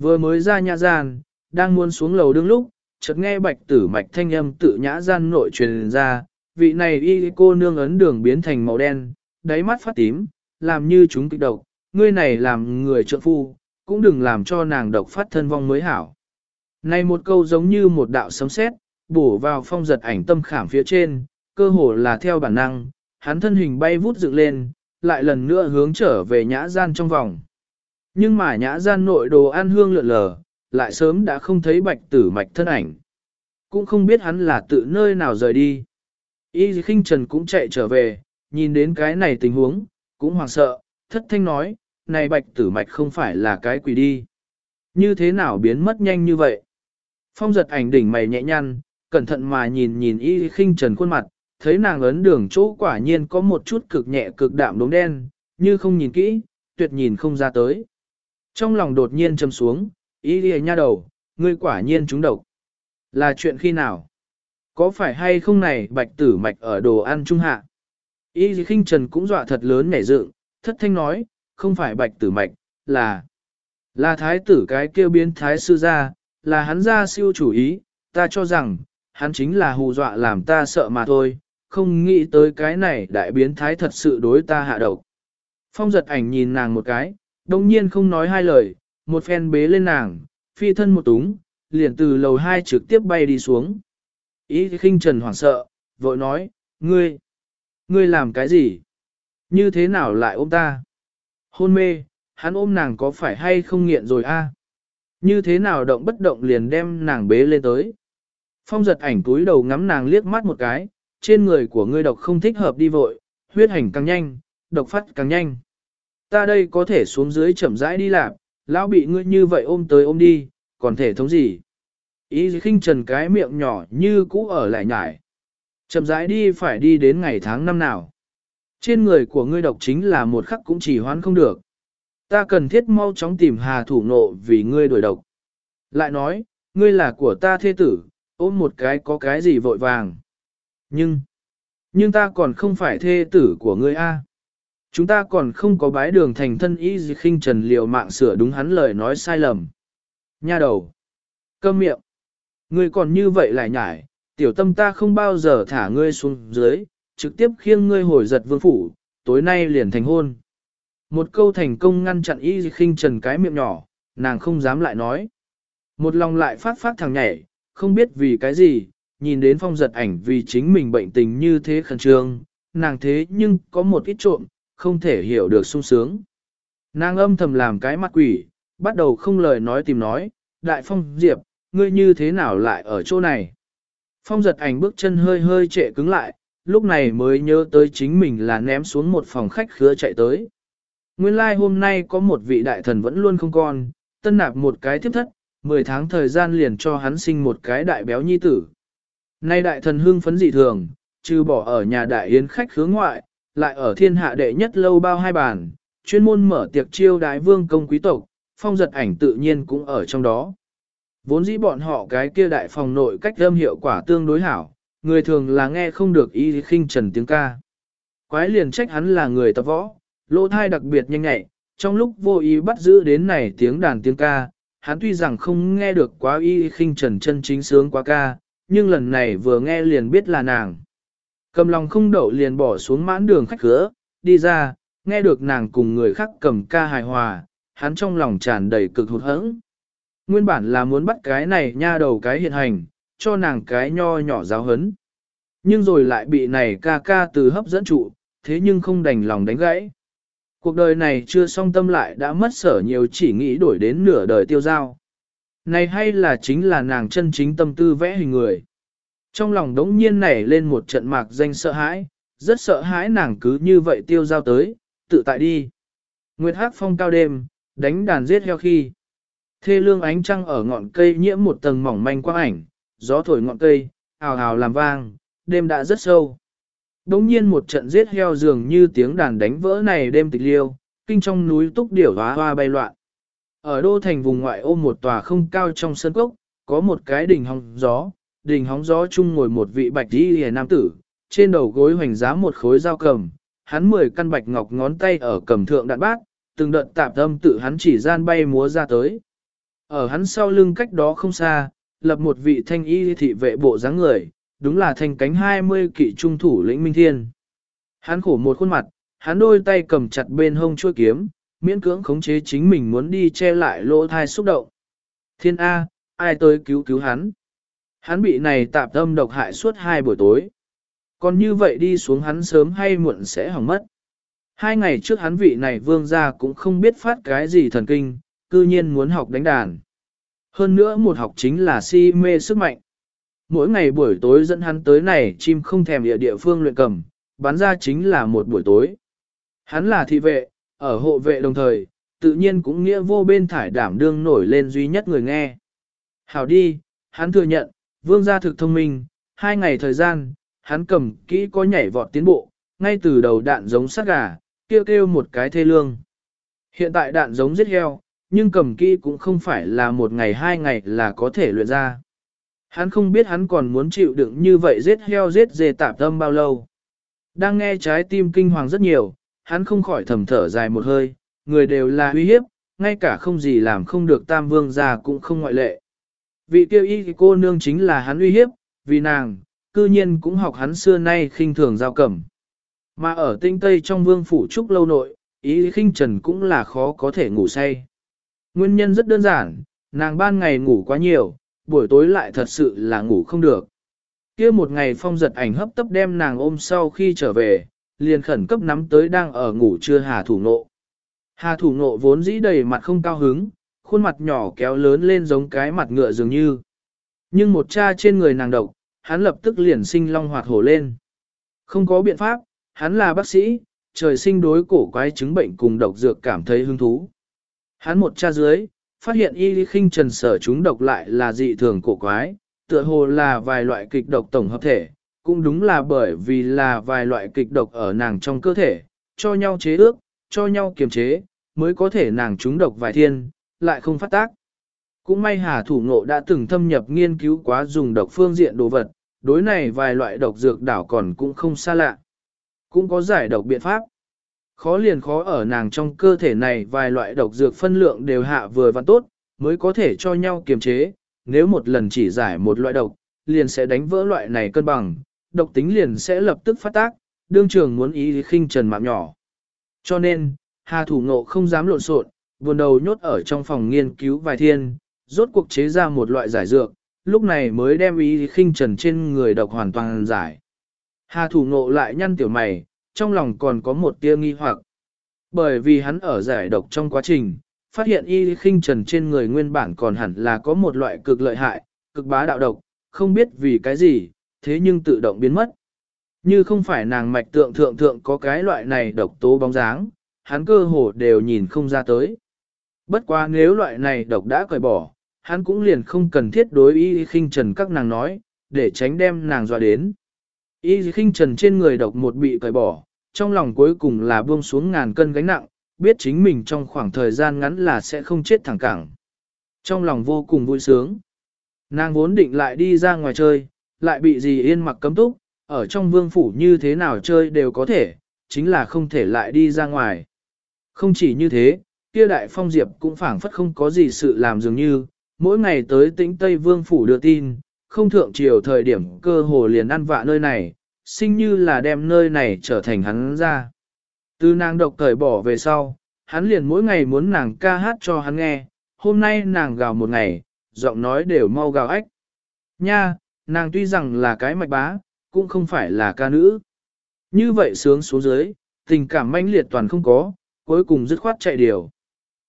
Vừa mới ra nhã gian, đang muốn xuống lầu đương lúc, chợt nghe bạch tử mạch thanh âm tự nhã gian nội truyền ra, vị này y cô nương ấn đường biến thành màu đen, đáy mắt phát tím, làm như chúng kích độc, ngươi này làm người trợ phu, cũng đừng làm cho nàng độc phát thân vong mới hảo. Này một câu giống như một đạo sấm sét, bổ vào phong giật ảnh tâm khảm phía trên, cơ hồ là theo bản năng, hắn thân hình bay vút dựng lên, lại lần nữa hướng trở về nhã gian trong vòng. Nhưng mà nhã gian nội đồ ăn hương lượn lờ, lại sớm đã không thấy bạch tử mạch thân ảnh. Cũng không biết hắn là tự nơi nào rời đi. Y khinh trần cũng chạy trở về, nhìn đến cái này tình huống, cũng hoảng sợ, thất thanh nói, này bạch tử mạch không phải là cái quỷ đi. Như thế nào biến mất nhanh như vậy? Phong giật ảnh đỉnh mày nhẹ nhăn, cẩn thận mà nhìn nhìn y khinh trần khuôn mặt, thấy nàng ấn đường chỗ quả nhiên có một chút cực nhẹ cực đạm đốm đen, như không nhìn kỹ, tuyệt nhìn không ra tới. Trong lòng đột nhiên châm xuống, y lìa nha đầu, ngươi quả nhiên trúng độc. Là chuyện khi nào? Có phải hay không này bạch tử mạch ở đồ ăn trung hạ? Y khinh trần cũng dọa thật lớn nhảy dựng, thất thanh nói, không phải bạch tử mạch, là... Là thái tử cái kêu biến thái sư ra, là hắn ra siêu chủ ý, ta cho rằng, hắn chính là hù dọa làm ta sợ mà thôi, không nghĩ tới cái này đại biến thái thật sự đối ta hạ độc. Phong giật ảnh nhìn nàng một cái, đông nhiên không nói hai lời, một phen bế lên nàng, phi thân một túng, liền từ lầu hai trực tiếp bay đi xuống. Ý khinh trần hoảng sợ, vội nói, ngươi, ngươi làm cái gì? Như thế nào lại ôm ta? Hôn mê, hắn ôm nàng có phải hay không nghiện rồi a? Như thế nào động bất động liền đem nàng bế lên tới? Phong giật ảnh túi đầu ngắm nàng liếc mắt một cái, trên người của ngươi độc không thích hợp đi vội, huyết hành càng nhanh, độc phát càng nhanh. Ta đây có thể xuống dưới chậm rãi đi làm, lão bị ngươi như vậy ôm tới ôm đi, còn thể thống gì? Ý khinh trần cái miệng nhỏ như cũ ở lại nhải. Chậm rãi đi phải đi đến ngày tháng năm nào. Trên người của ngươi độc chính là một khắc cũng chỉ hoán không được. Ta cần thiết mau chóng tìm hà thủ nộ vì ngươi đổi độc. Lại nói, ngươi là của ta thê tử, ôm một cái có cái gì vội vàng. Nhưng, nhưng ta còn không phải thê tử của ngươi a. Chúng ta còn không có bái đường thành thân ý gì khinh trần liều mạng sửa đúng hắn lời nói sai lầm. Nha đầu. Cơm miệng. Ngươi còn như vậy lại nhải, tiểu tâm ta không bao giờ thả ngươi xuống dưới, trực tiếp khiêng ngươi hồi giật vương phủ, tối nay liền thành hôn. Một câu thành công ngăn chặn y khinh trần cái miệng nhỏ, nàng không dám lại nói. Một lòng lại phát phát thằng nhảy, không biết vì cái gì, nhìn đến phong giật ảnh vì chính mình bệnh tình như thế khẩn trương, nàng thế nhưng có một ít trộm, không thể hiểu được sung sướng. Nàng âm thầm làm cái mặt quỷ, bắt đầu không lời nói tìm nói, đại phong diệp, ngươi như thế nào lại ở chỗ này? Phong giật ảnh bước chân hơi hơi trệ cứng lại, lúc này mới nhớ tới chính mình là ném xuống một phòng khách khứa chạy tới. Nguyên lai like hôm nay có một vị đại thần vẫn luôn không con, tân nạp một cái tiếp thất, 10 tháng thời gian liền cho hắn sinh một cái đại béo nhi tử. Nay đại thần hưng phấn dị thường, trừ bỏ ở nhà đại yến khách khứa ngoại, lại ở thiên hạ đệ nhất lâu bao hai bàn, chuyên môn mở tiệc chiêu đại vương công quý tộc, phong giật ảnh tự nhiên cũng ở trong đó. Vốn dĩ bọn họ cái kia đại phòng nội cách âm hiệu quả tương đối hảo, người thường là nghe không được ý khinh trần tiếng ca. Quái liền trách hắn là người tập võ, lỗ thai đặc biệt nhanh nhạy, trong lúc vô ý bắt giữ đến này tiếng đàn tiếng ca, hắn tuy rằng không nghe được quá y khinh trần chân chính sướng quá ca, nhưng lần này vừa nghe liền biết là nàng. Cầm lòng không đậu liền bỏ xuống mãn đường khách cửa, đi ra, nghe được nàng cùng người khác cầm ca hài hòa, hắn trong lòng tràn đầy cực hụt hẫng. Nguyên bản là muốn bắt cái này nha đầu cái hiện hành, cho nàng cái nho nhỏ giáo hấn. Nhưng rồi lại bị này ca ca từ hấp dẫn trụ, thế nhưng không đành lòng đánh gãy. Cuộc đời này chưa song tâm lại đã mất sở nhiều chỉ nghĩ đổi đến nửa đời tiêu giao. Này hay là chính là nàng chân chính tâm tư vẽ hình người. Trong lòng đống nhiên nảy lên một trận mạc danh sợ hãi, rất sợ hãi nàng cứ như vậy tiêu giao tới, tự tại đi. Nguyệt hát phong cao đêm, đánh đàn giết heo khi. Thê lương ánh trăng ở ngọn cây nhiễm một tầng mỏng manh quang ảnh, gió thổi ngọn cây, ào ào làm vang, đêm đã rất sâu. Đống nhiên một trận giết heo dường như tiếng đàn đánh vỡ này đêm tịch liêu, kinh trong núi túc điểu hóa hoa bay loạn. Ở đô thành vùng ngoại ô một tòa không cao trong sân cốc, có một cái đỉnh hồng gió, đỉnh hóng gió chung ngồi một vị bạch đi hề nam tử, trên đầu gối hoành giá một khối dao cầm, hắn mười căn bạch ngọc ngón tay ở cầm thượng đạn bát, từng đợt tạp âm tự hắn chỉ gian bay múa ra tới. Ở hắn sau lưng cách đó không xa, lập một vị thanh y thị vệ bộ dáng người, đúng là thanh cánh 20 kỵ trung thủ lĩnh Minh Thiên. Hắn khổ một khuôn mặt, hắn đôi tay cầm chặt bên hông chuôi kiếm, miễn cưỡng khống chế chính mình muốn đi che lại lỗ thai xúc động. Thiên A, ai tới cứu cứu hắn? Hắn bị này tạp tâm độc hại suốt hai buổi tối. Còn như vậy đi xuống hắn sớm hay muộn sẽ hỏng mất. Hai ngày trước hắn vị này vương gia cũng không biết phát cái gì thần kinh, cư nhiên muốn học đánh đàn. Hơn nữa một học chính là si mê sức mạnh. Mỗi ngày buổi tối dẫn hắn tới này chim không thèm địa địa phương luyện cầm, bán ra chính là một buổi tối. Hắn là thị vệ, ở hộ vệ đồng thời, tự nhiên cũng nghĩa vô bên thải đảm đương nổi lên duy nhất người nghe. Hảo đi, hắn thừa nhận, vương gia thực thông minh, hai ngày thời gian, hắn cầm kỹ có nhảy vọt tiến bộ, ngay từ đầu đạn giống sát gà, kêu kêu một cái thê lương. Hiện tại đạn giống giết heo, nhưng cầm kỹ cũng không phải là một ngày hai ngày là có thể luyện ra. Hắn không biết hắn còn muốn chịu đựng như vậy giết heo giết dê tạp tâm bao lâu. Đang nghe trái tim kinh hoàng rất nhiều, hắn không khỏi thầm thở dài một hơi, người đều là uy hiếp, ngay cả không gì làm không được tam vương gia cũng không ngoại lệ. Vị tiêu y cô nương chính là hắn uy hiếp, vì nàng, cư nhiên cũng học hắn xưa nay khinh thường giao cẩm. Mà ở tinh tây trong vương phủ trúc lâu nội, ý khinh trần cũng là khó có thể ngủ say. Nguyên nhân rất đơn giản, nàng ban ngày ngủ quá nhiều, buổi tối lại thật sự là ngủ không được. kia một ngày phong giật ảnh hấp tấp đem nàng ôm sau khi trở về, liền khẩn cấp nắm tới đang ở ngủ chưa hà thủ nộ. Hà thủ nộ vốn dĩ đầy mặt không cao hứng, khuôn mặt nhỏ kéo lớn lên giống cái mặt ngựa dường như. Nhưng một cha trên người nàng độc, hắn lập tức liền sinh long hoạt hổ lên. Không có biện pháp, hắn là bác sĩ, trời sinh đối cổ quái chứng bệnh cùng độc dược cảm thấy hứng thú. Hắn một cha dưới, phát hiện y khinh trần sở chúng độc lại là dị thường cổ quái, tựa hồ là vài loại kịch độc tổng hợp thể, cũng đúng là bởi vì là vài loại kịch độc ở nàng trong cơ thể, cho nhau chế ước, cho nhau kiềm chế, mới có thể nàng chúng độc vài thiên, lại không phát tác. Cũng may hà thủ ngộ đã từng thâm nhập nghiên cứu quá dùng độc phương diện đồ vật, đối này vài loại độc dược đảo còn cũng không xa lạ. Cũng có giải độc biện pháp. Khó liền khó ở nàng trong cơ thể này vài loại độc dược phân lượng đều hạ vừa và tốt, mới có thể cho nhau kiềm chế, nếu một lần chỉ giải một loại độc, liền sẽ đánh vỡ loại này cân bằng, độc tính liền sẽ lập tức phát tác, đương trường muốn ý khinh trần mạng nhỏ. Cho nên, Hà Thủ Ngộ không dám lộn xộn, buồn đầu nhốt ở trong phòng nghiên cứu vài thiên, rốt cuộc chế ra một loại giải dược, lúc này mới đem ý khinh trần trên người độc hoàn toàn giải. Hà Thủ Ngộ lại nhăn tiểu mày, trong lòng còn có một tia nghi hoặc. Bởi vì hắn ở giải độc trong quá trình, phát hiện y khinh trần trên người nguyên bản còn hẳn là có một loại cực lợi hại, cực bá đạo độc, không biết vì cái gì, thế nhưng tự động biến mất. Như không phải nàng mạch tượng thượng thượng có cái loại này độc tố bóng dáng, hắn cơ hồ đều nhìn không ra tới. Bất quá nếu loại này độc đã cởi bỏ, hắn cũng liền không cần thiết đối y khinh trần các nàng nói, để tránh đem nàng dọa đến. Y khinh trần trên người độc một bị cởi bỏ, trong lòng cuối cùng là buông xuống ngàn cân gánh nặng, biết chính mình trong khoảng thời gian ngắn là sẽ không chết thẳng cẳng. Trong lòng vô cùng vui sướng. Nàng vốn định lại đi ra ngoài chơi, lại bị gì yên mặc cấm túc, ở trong vương phủ như thế nào chơi đều có thể, chính là không thể lại đi ra ngoài. Không chỉ như thế, kia đại phong diệp cũng phảng phất không có gì sự làm dường như, mỗi ngày tới tĩnh Tây Vương phủ đưa tin, không thượng triều thời điểm cơ hồ liền ăn vạ nơi này, sinh như là đem nơi này trở thành hắn ra. Từ nàng độc thời bỏ về sau, hắn liền mỗi ngày muốn nàng ca hát cho hắn nghe, hôm nay nàng gào một ngày, giọng nói đều mau gào ếch. Nha, nàng tuy rằng là cái mạch bá, cũng không phải là ca nữ. Như vậy sướng xuống dưới, tình cảm manh liệt toàn không có, cuối cùng dứt khoát chạy điều.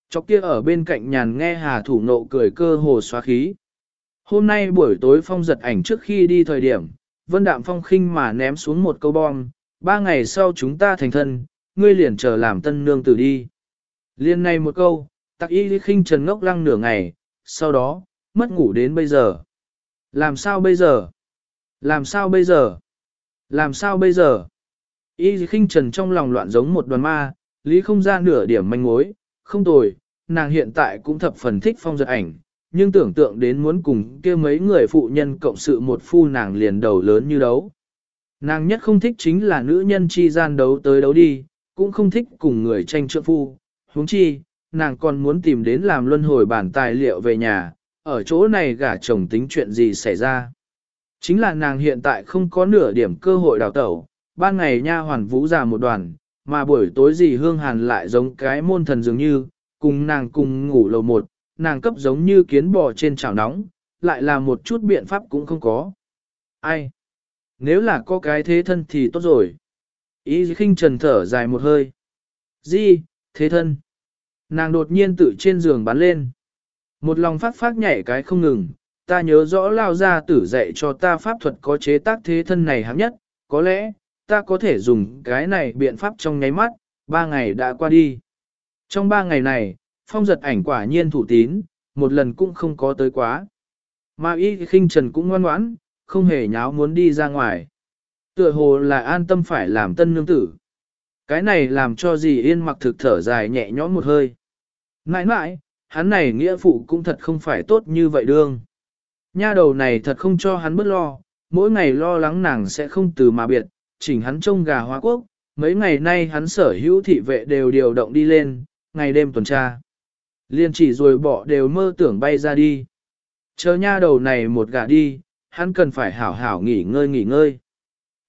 Chọc kia ở bên cạnh nhàn nghe hà thủ nộ cười cơ hồ xóa khí. Hôm nay buổi tối phong giật ảnh trước khi đi thời điểm, vân đạm phong khinh mà ném xuống một câu bom, ba ngày sau chúng ta thành thân, ngươi liền chờ làm tân nương tử đi. Liên này một câu, tặc y khinh trần ngốc lăng nửa ngày, sau đó, mất ngủ đến bây giờ. Làm sao bây giờ? Làm sao bây giờ? Làm sao bây giờ? Y khinh trần trong lòng loạn giống một đoàn ma, lý không ra nửa điểm manh mối, không tồi, nàng hiện tại cũng thập phần thích phong giật ảnh, nhưng tưởng tượng đến muốn cùng kia mấy người phụ nhân cộng sự một phu nàng liền đầu lớn như đấu. Nàng nhất không thích chính là nữ nhân chi gian đấu tới đấu đi, cũng không thích cùng người tranh trượng phu, huống chi, nàng còn muốn tìm đến làm luân hồi bản tài liệu về nhà, ở chỗ này gả chồng tính chuyện gì xảy ra. Chính là nàng hiện tại không có nửa điểm cơ hội đào tẩu, ban ngày nha hoàn vũ già một đoàn, mà buổi tối gì hương hàn lại giống cái môn thần dường như, cùng nàng cùng ngủ lầu một, nàng cấp giống như kiến bò trên chảo nóng, lại là một chút biện pháp cũng không có. Ai? Nếu là có cái thế thân thì tốt rồi. Ý khinh trần thở dài một hơi. Di, thế thân. Nàng đột nhiên tự trên giường bắn lên. Một lòng phát phát nhảy cái không ngừng, ta nhớ rõ lao ra tử dạy cho ta pháp thuật có chế tác thế thân này hám nhất, có lẽ, ta có thể dùng cái này biện pháp trong nháy mắt, ba ngày đã qua đi. Trong ba ngày này, phong giật ảnh quả nhiên thủ tín, một lần cũng không có tới quá. Mà y khinh trần cũng ngoan ngoãn, không hề nháo muốn đi ra ngoài. Tựa hồ là an tâm phải làm tân nương tử. Cái này làm cho dì yên mặc thực thở dài nhẹ nhõm một hơi. Nãi nãi, hắn này nghĩa phụ cũng thật không phải tốt như vậy đương. Nha đầu này thật không cho hắn bớt lo, mỗi ngày lo lắng nàng sẽ không từ mà biệt, chỉnh hắn trông gà hóa quốc, mấy ngày nay hắn sở hữu thị vệ đều điều động đi lên, ngày đêm tuần tra. Liên chỉ rồi bỏ đều mơ tưởng bay ra đi. Chờ nha đầu này một gà đi, hắn cần phải hảo hảo nghỉ ngơi nghỉ ngơi.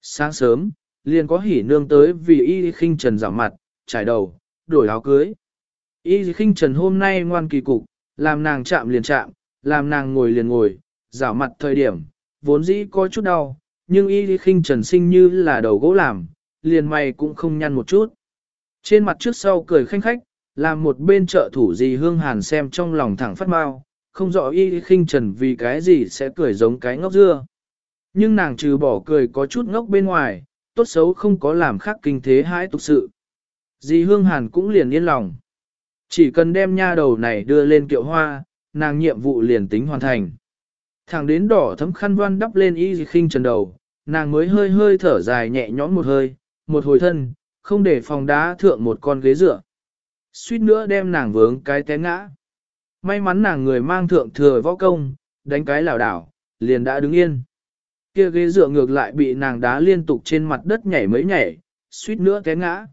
Sáng sớm, liền có hỉ nương tới vì y khinh trần giảm mặt, trải đầu, đổi áo cưới. Y khinh trần hôm nay ngoan kỳ cục, làm nàng chạm liền chạm, làm nàng ngồi liền ngồi, rảo mặt thời điểm, vốn dĩ có chút đau, nhưng y khinh trần sinh như là đầu gỗ làm, liền mày cũng không nhăn một chút. Trên mặt trước sau cười khanh khách, làm một bên trợ thủ gì hương hàn xem trong lòng thẳng phát mau, không rõ y khinh trần vì cái gì sẽ cười giống cái ngốc dưa. Nhưng nàng trừ bỏ cười có chút ngốc bên ngoài, tốt xấu không có làm khác kinh thế hãi tục sự. Dì hương hàn cũng liền yên lòng. Chỉ cần đem nha đầu này đưa lên kiệu hoa, nàng nhiệm vụ liền tính hoàn thành. Thẳng đến đỏ thấm khăn voan đắp lên y khinh trần đầu, nàng mới hơi hơi thở dài nhẹ nhõm một hơi, một hồi thân, không để phòng đá thượng một con ghế dựa. Suýt nữa đem nàng vướng cái té ngã. May mắn nàng người mang thượng thừa võ công, đánh cái lảo đảo, liền đã đứng yên. Kia ghế dựa ngược lại bị nàng đá liên tục trên mặt đất nhảy mấy nhảy, suýt nữa té ngã.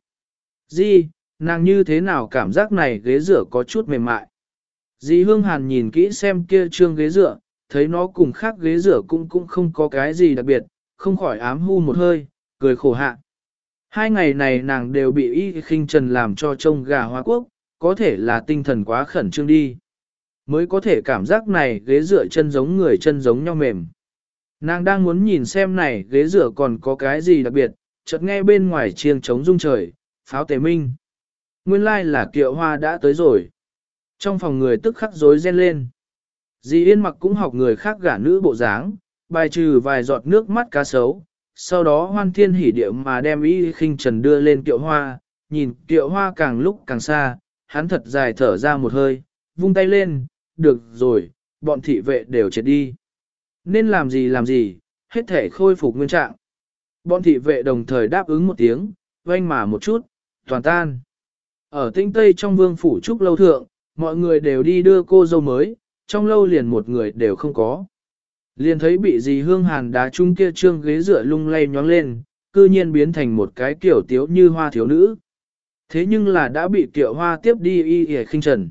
Di, nàng như thế nào cảm giác này ghế dựa có chút mềm mại. Di Hương Hàn nhìn kỹ xem kia trương ghế dựa, thấy nó cùng khác ghế rửa cũng cũng không có cái gì đặc biệt, không khỏi ám hu một hơi, cười khổ hạ. Hai ngày này nàng đều bị y khinh trần làm cho trông gà hoa quốc, có thể là tinh thần quá khẩn trương đi. Mới có thể cảm giác này ghế rửa chân giống người chân giống nhau mềm. Nàng đang muốn nhìn xem này ghế rửa còn có cái gì đặc biệt, chợt nghe bên ngoài chiêng trống rung trời, pháo tề minh. Nguyên lai like là kiệu hoa đã tới rồi. Trong phòng người tức khắc rối ren lên. Dì Yên mặc cũng học người khác gả nữ bộ dáng, bài trừ vài giọt nước mắt cá sấu, sau đó hoan thiên hỉ điệu mà đem y khinh trần đưa lên kiệu hoa, nhìn kiệu hoa càng lúc càng xa, hắn thật dài thở ra một hơi, vung tay lên, được rồi, bọn thị vệ đều chết đi. Nên làm gì làm gì, hết thể khôi phục nguyên trạng. Bọn thị vệ đồng thời đáp ứng một tiếng, vanh mà một chút, toàn tan. Ở tinh tây trong vương phủ trúc lâu thượng, mọi người đều đi đưa cô dâu mới, trong lâu liền một người đều không có. Liền thấy bị dì hương hàn đá chung kia trương ghế dựa lung lay nhóng lên, cư nhiên biến thành một cái kiểu tiếu như hoa thiếu nữ. Thế nhưng là đã bị kiệu hoa tiếp đi y y khinh trần.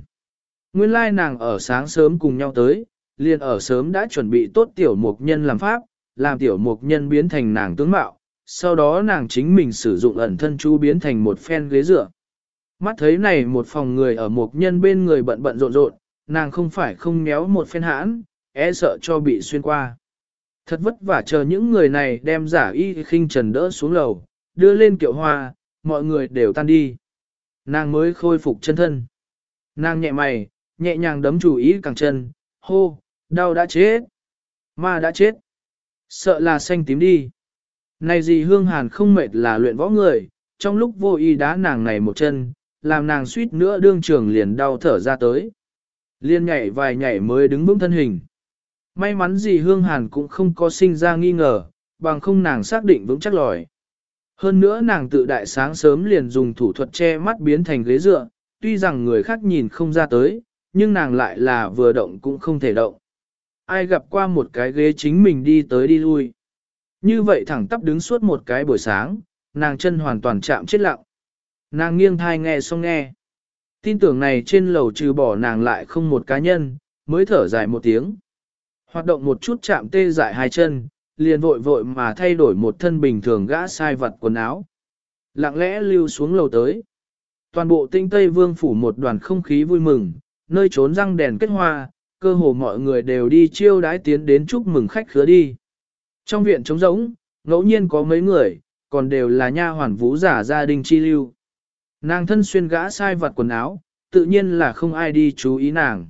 Nguyên lai nàng ở sáng sớm cùng nhau tới, liền ở sớm đã chuẩn bị tốt tiểu mục nhân làm pháp, làm tiểu mục nhân biến thành nàng tướng mạo, sau đó nàng chính mình sử dụng ẩn thân chú biến thành một phen ghế dựa. Mắt thấy này một phòng người ở mục nhân bên người bận bận rộn rộn, nàng không phải không méo một phen hãn, e sợ cho bị xuyên qua. Thật vất vả chờ những người này đem giả y khinh trần đỡ xuống lầu, đưa lên kiệu hoa, mọi người đều tan đi. Nàng mới khôi phục chân thân. Nàng nhẹ mày, nhẹ nhàng đấm chủ ý càng chân, hô, đau đã chết. Ma đã chết. Sợ là xanh tím đi. Này gì hương hàn không mệt là luyện võ người, trong lúc vô ý đá nàng này một chân, làm nàng suýt nữa đương trường liền đau thở ra tới. Liên nhảy vài nhảy mới đứng vững thân hình. May mắn gì Hương Hàn cũng không có sinh ra nghi ngờ, bằng không nàng xác định vững chắc lòi. Hơn nữa nàng tự đại sáng sớm liền dùng thủ thuật che mắt biến thành ghế dựa, tuy rằng người khác nhìn không ra tới, nhưng nàng lại là vừa động cũng không thể động. Ai gặp qua một cái ghế chính mình đi tới đi lui. Như vậy thẳng tắp đứng suốt một cái buổi sáng, nàng chân hoàn toàn chạm chết lặng. Nàng nghiêng thai nghe xong nghe. Tin tưởng này trên lầu trừ bỏ nàng lại không một cá nhân, mới thở dài một tiếng. Hoạt động một chút chạm tê dại hai chân, liền vội vội mà thay đổi một thân bình thường gã sai vật quần áo. Lặng lẽ lưu xuống lầu tới. Toàn bộ tinh Tây Vương phủ một đoàn không khí vui mừng, nơi trốn răng đèn kết hoa, cơ hồ mọi người đều đi chiêu đái tiến đến chúc mừng khách khứa đi. Trong viện trống rỗng, ngẫu nhiên có mấy người, còn đều là nha hoàn vũ giả gia đình chi lưu. Nàng thân xuyên gã sai vặt quần áo, tự nhiên là không ai đi chú ý nàng.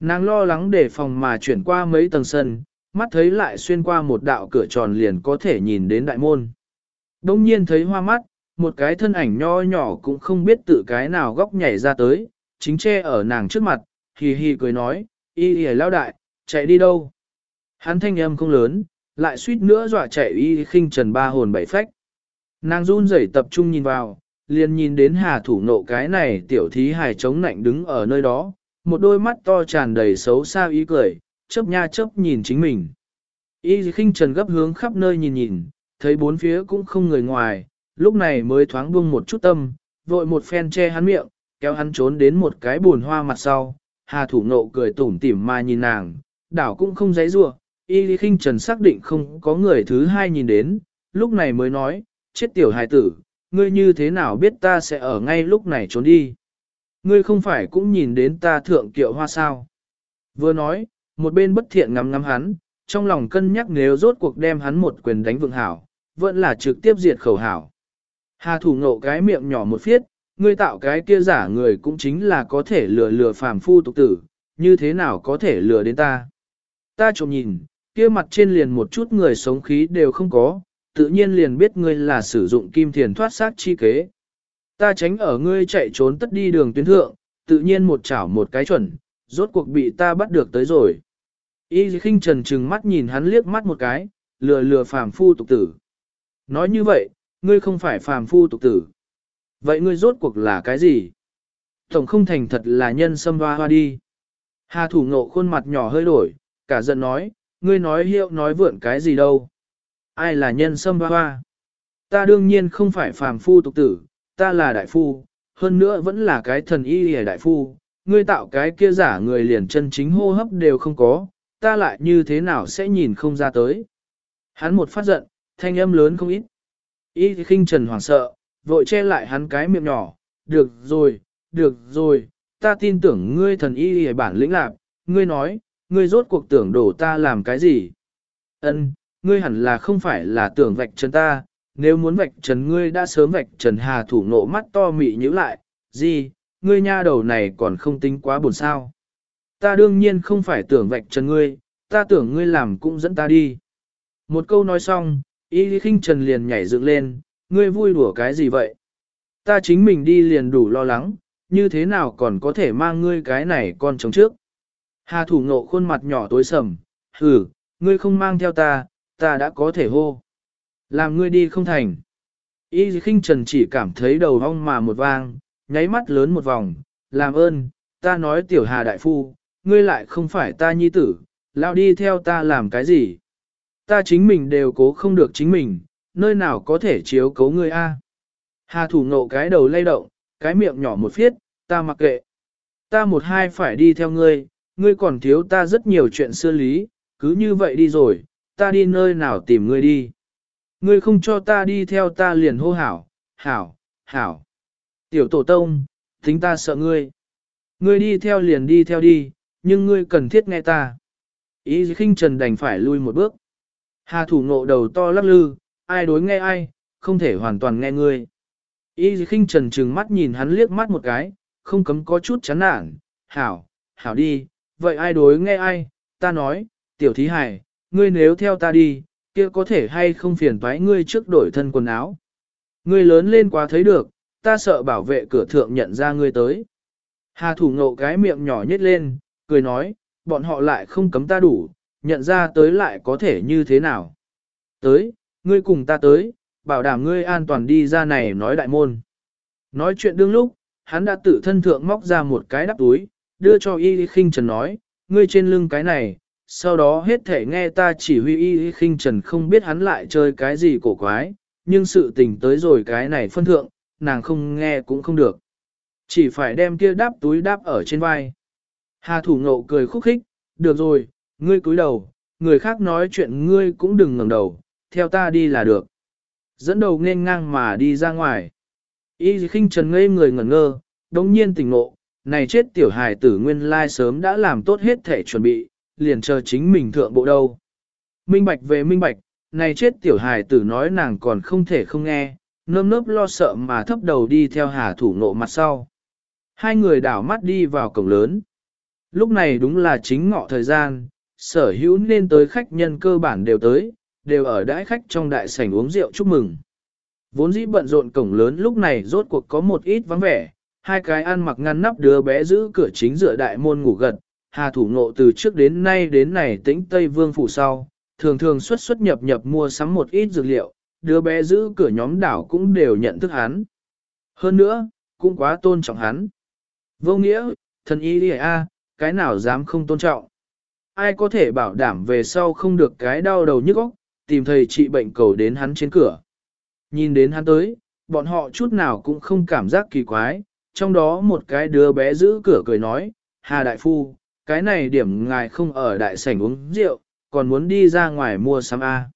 Nàng lo lắng để phòng mà chuyển qua mấy tầng sân, mắt thấy lại xuyên qua một đạo cửa tròn liền có thể nhìn đến đại môn. Đông nhiên thấy hoa mắt, một cái thân ảnh nho nhỏ cũng không biết tự cái nào góc nhảy ra tới, chính che ở nàng trước mặt, hì hì cười nói, y y lao đại, chạy đi đâu. Hắn thanh âm không lớn, lại suýt nữa dọa chạy y khinh trần ba hồn bảy phách. Nàng run rẩy tập trung nhìn vào, liền nhìn đến hà thủ nộ cái này tiểu thí hài chống nạnh đứng ở nơi đó, một đôi mắt to tràn đầy xấu xa ý cười, chớp nha chớp nhìn chính mình. Y khinh trần gấp hướng khắp nơi nhìn nhìn, thấy bốn phía cũng không người ngoài, lúc này mới thoáng buông một chút tâm, vội một phen che hắn miệng, kéo hắn trốn đến một cái buồn hoa mặt sau, hà thủ nộ cười tủm tỉm mà nhìn nàng, đảo cũng không dãy rua, y lý khinh trần xác định không có người thứ hai nhìn đến, lúc này mới nói, chết tiểu hài tử, ngươi như thế nào biết ta sẽ ở ngay lúc này trốn đi. Ngươi không phải cũng nhìn đến ta thượng kiệu hoa sao. Vừa nói, một bên bất thiện ngắm ngắm hắn, trong lòng cân nhắc nếu rốt cuộc đem hắn một quyền đánh vượng hảo, vẫn là trực tiếp diệt khẩu hảo. Hà thủ ngộ cái miệng nhỏ một phiết, ngươi tạo cái kia giả người cũng chính là có thể lừa lừa phàm phu tục tử, như thế nào có thể lừa đến ta. Ta trộm nhìn, kia mặt trên liền một chút người sống khí đều không có, tự nhiên liền biết ngươi là sử dụng kim thiền thoát sát chi kế. Ta tránh ở ngươi chạy trốn tất đi đường tuyến thượng, tự nhiên một chảo một cái chuẩn, rốt cuộc bị ta bắt được tới rồi. Y khinh trần trừng mắt nhìn hắn liếc mắt một cái, lừa lừa phàm phu tục tử. Nói như vậy, ngươi không phải phàm phu tục tử. Vậy ngươi rốt cuộc là cái gì? Tổng không thành thật là nhân xâm hoa hoa đi. Hà thủ ngộ khuôn mặt nhỏ hơi đổi, cả giận nói, ngươi nói hiệu nói vượn cái gì đâu. Ai là nhân sâm hoa hoa? Ta đương nhiên không phải phàm phu tục tử, ta là đại phu, hơn nữa vẫn là cái thần y hề đại phu. Ngươi tạo cái kia giả người liền chân chính hô hấp đều không có, ta lại như thế nào sẽ nhìn không ra tới. Hắn một phát giận, thanh âm lớn không ít. Y khinh trần hoảng sợ, vội che lại hắn cái miệng nhỏ, được rồi, được rồi, ta tin tưởng ngươi thần y hề bản lĩnh lạc, ngươi nói, ngươi rốt cuộc tưởng đổ ta làm cái gì? Ân, ngươi hẳn là không phải là tưởng vạch trần ta, nếu muốn vạch trần ngươi đã sớm vạch trần hà thủ nộ mắt to mị nhữ lại, gì, ngươi nha đầu này còn không tính quá buồn sao. Ta đương nhiên không phải tưởng vạch trần ngươi, ta tưởng ngươi làm cũng dẫn ta đi. Một câu nói xong, y khinh trần liền nhảy dựng lên, ngươi vui đùa cái gì vậy? Ta chính mình đi liền đủ lo lắng, như thế nào còn có thể mang ngươi cái này con chồng trước? Hà thủ nộ khuôn mặt nhỏ tối sầm, hừ, ngươi không mang theo ta, ta đã có thể hô. Làm ngươi đi không thành. Y khinh trần chỉ cảm thấy đầu hong mà một vang, nháy mắt lớn một vòng, làm ơn, ta nói tiểu hà đại phu, ngươi lại không phải ta nhi tử, lao đi theo ta làm cái gì. Ta chính mình đều cố không được chính mình, nơi nào có thể chiếu cấu ngươi a? Hà thủ nộ cái đầu lay động, cái miệng nhỏ một phiết, ta mặc kệ. Ta một hai phải đi theo ngươi, ngươi còn thiếu ta rất nhiều chuyện xưa lý, cứ như vậy đi rồi, ta đi nơi nào tìm ngươi đi. Ngươi không cho ta đi theo ta liền hô hảo, hảo, hảo. Tiểu tổ tông, tính ta sợ ngươi. Ngươi đi theo liền đi theo đi, nhưng ngươi cần thiết nghe ta. Ý khinh trần đành phải lui một bước. Hà thủ nộ đầu to lắc lư, ai đối nghe ai, không thể hoàn toàn nghe ngươi. Y khinh trần trừng mắt nhìn hắn liếc mắt một cái, không cấm có chút chán nản, hảo, hảo đi, vậy ai đối nghe ai, ta nói, tiểu thí hải, ngươi nếu theo ta đi, kia có thể hay không phiền toái ngươi trước đổi thân quần áo. Ngươi lớn lên quá thấy được, ta sợ bảo vệ cửa thượng nhận ra ngươi tới. Hà thủ ngộ cái miệng nhỏ nhét lên, cười nói, bọn họ lại không cấm ta đủ, nhận ra tới lại có thể như thế nào. Tới, ngươi cùng ta tới, bảo đảm ngươi an toàn đi ra này nói đại môn. Nói chuyện đương lúc, hắn đã tự thân thượng móc ra một cái đắp túi, đưa cho y khinh trần nói, ngươi trên lưng cái này, sau đó hết thể nghe ta chỉ huy y khinh trần không biết hắn lại chơi cái gì cổ quái, nhưng sự tình tới rồi cái này phân thượng, nàng không nghe cũng không được. Chỉ phải đem kia đáp túi đáp ở trên vai. Hà thủ ngộ cười khúc khích, được rồi, ngươi cúi đầu, người khác nói chuyện ngươi cũng đừng ngẩng đầu, theo ta đi là được. Dẫn đầu nên ngang mà đi ra ngoài. Y khinh trần ngây người ngẩn ngơ, đồng nhiên tỉnh ngộ, này chết tiểu hài tử nguyên lai sớm đã làm tốt hết thể chuẩn bị, liền chờ chính mình thượng bộ đâu. Minh bạch về minh bạch, này chết tiểu hài tử nói nàng còn không thể không nghe, nơm nớp lo sợ mà thấp đầu đi theo hà thủ nộ mặt sau. Hai người đảo mắt đi vào cổng lớn. Lúc này đúng là chính ngọ thời gian, sở hữu nên tới khách nhân cơ bản đều tới, đều ở đãi khách trong đại sảnh uống rượu chúc mừng. Vốn dĩ bận rộn cổng lớn lúc này rốt cuộc có một ít vắng vẻ, hai cái ăn mặc ngăn nắp đứa bé giữ cửa chính dựa đại môn ngủ gật, hà thủ ngộ từ trước đến nay đến này tĩnh Tây Vương phủ sau, thường thường xuất xuất nhập nhập mua sắm một ít dược liệu, đứa bé giữ cửa nhóm đảo cũng đều nhận thức hắn. Hơn nữa, cũng quá tôn trọng hắn. Vô nghĩa, thần y đi a, cái nào dám không tôn trọng. Ai có thể bảo đảm về sau không được cái đau đầu nhức óc, tìm thầy trị bệnh cầu đến hắn trên cửa. Nhìn đến hắn tới, bọn họ chút nào cũng không cảm giác kỳ quái, trong đó một cái đứa bé giữ cửa cười nói, Hà Đại Phu, cái này điểm ngài không ở đại sảnh uống rượu, còn muốn đi ra ngoài mua sắm A.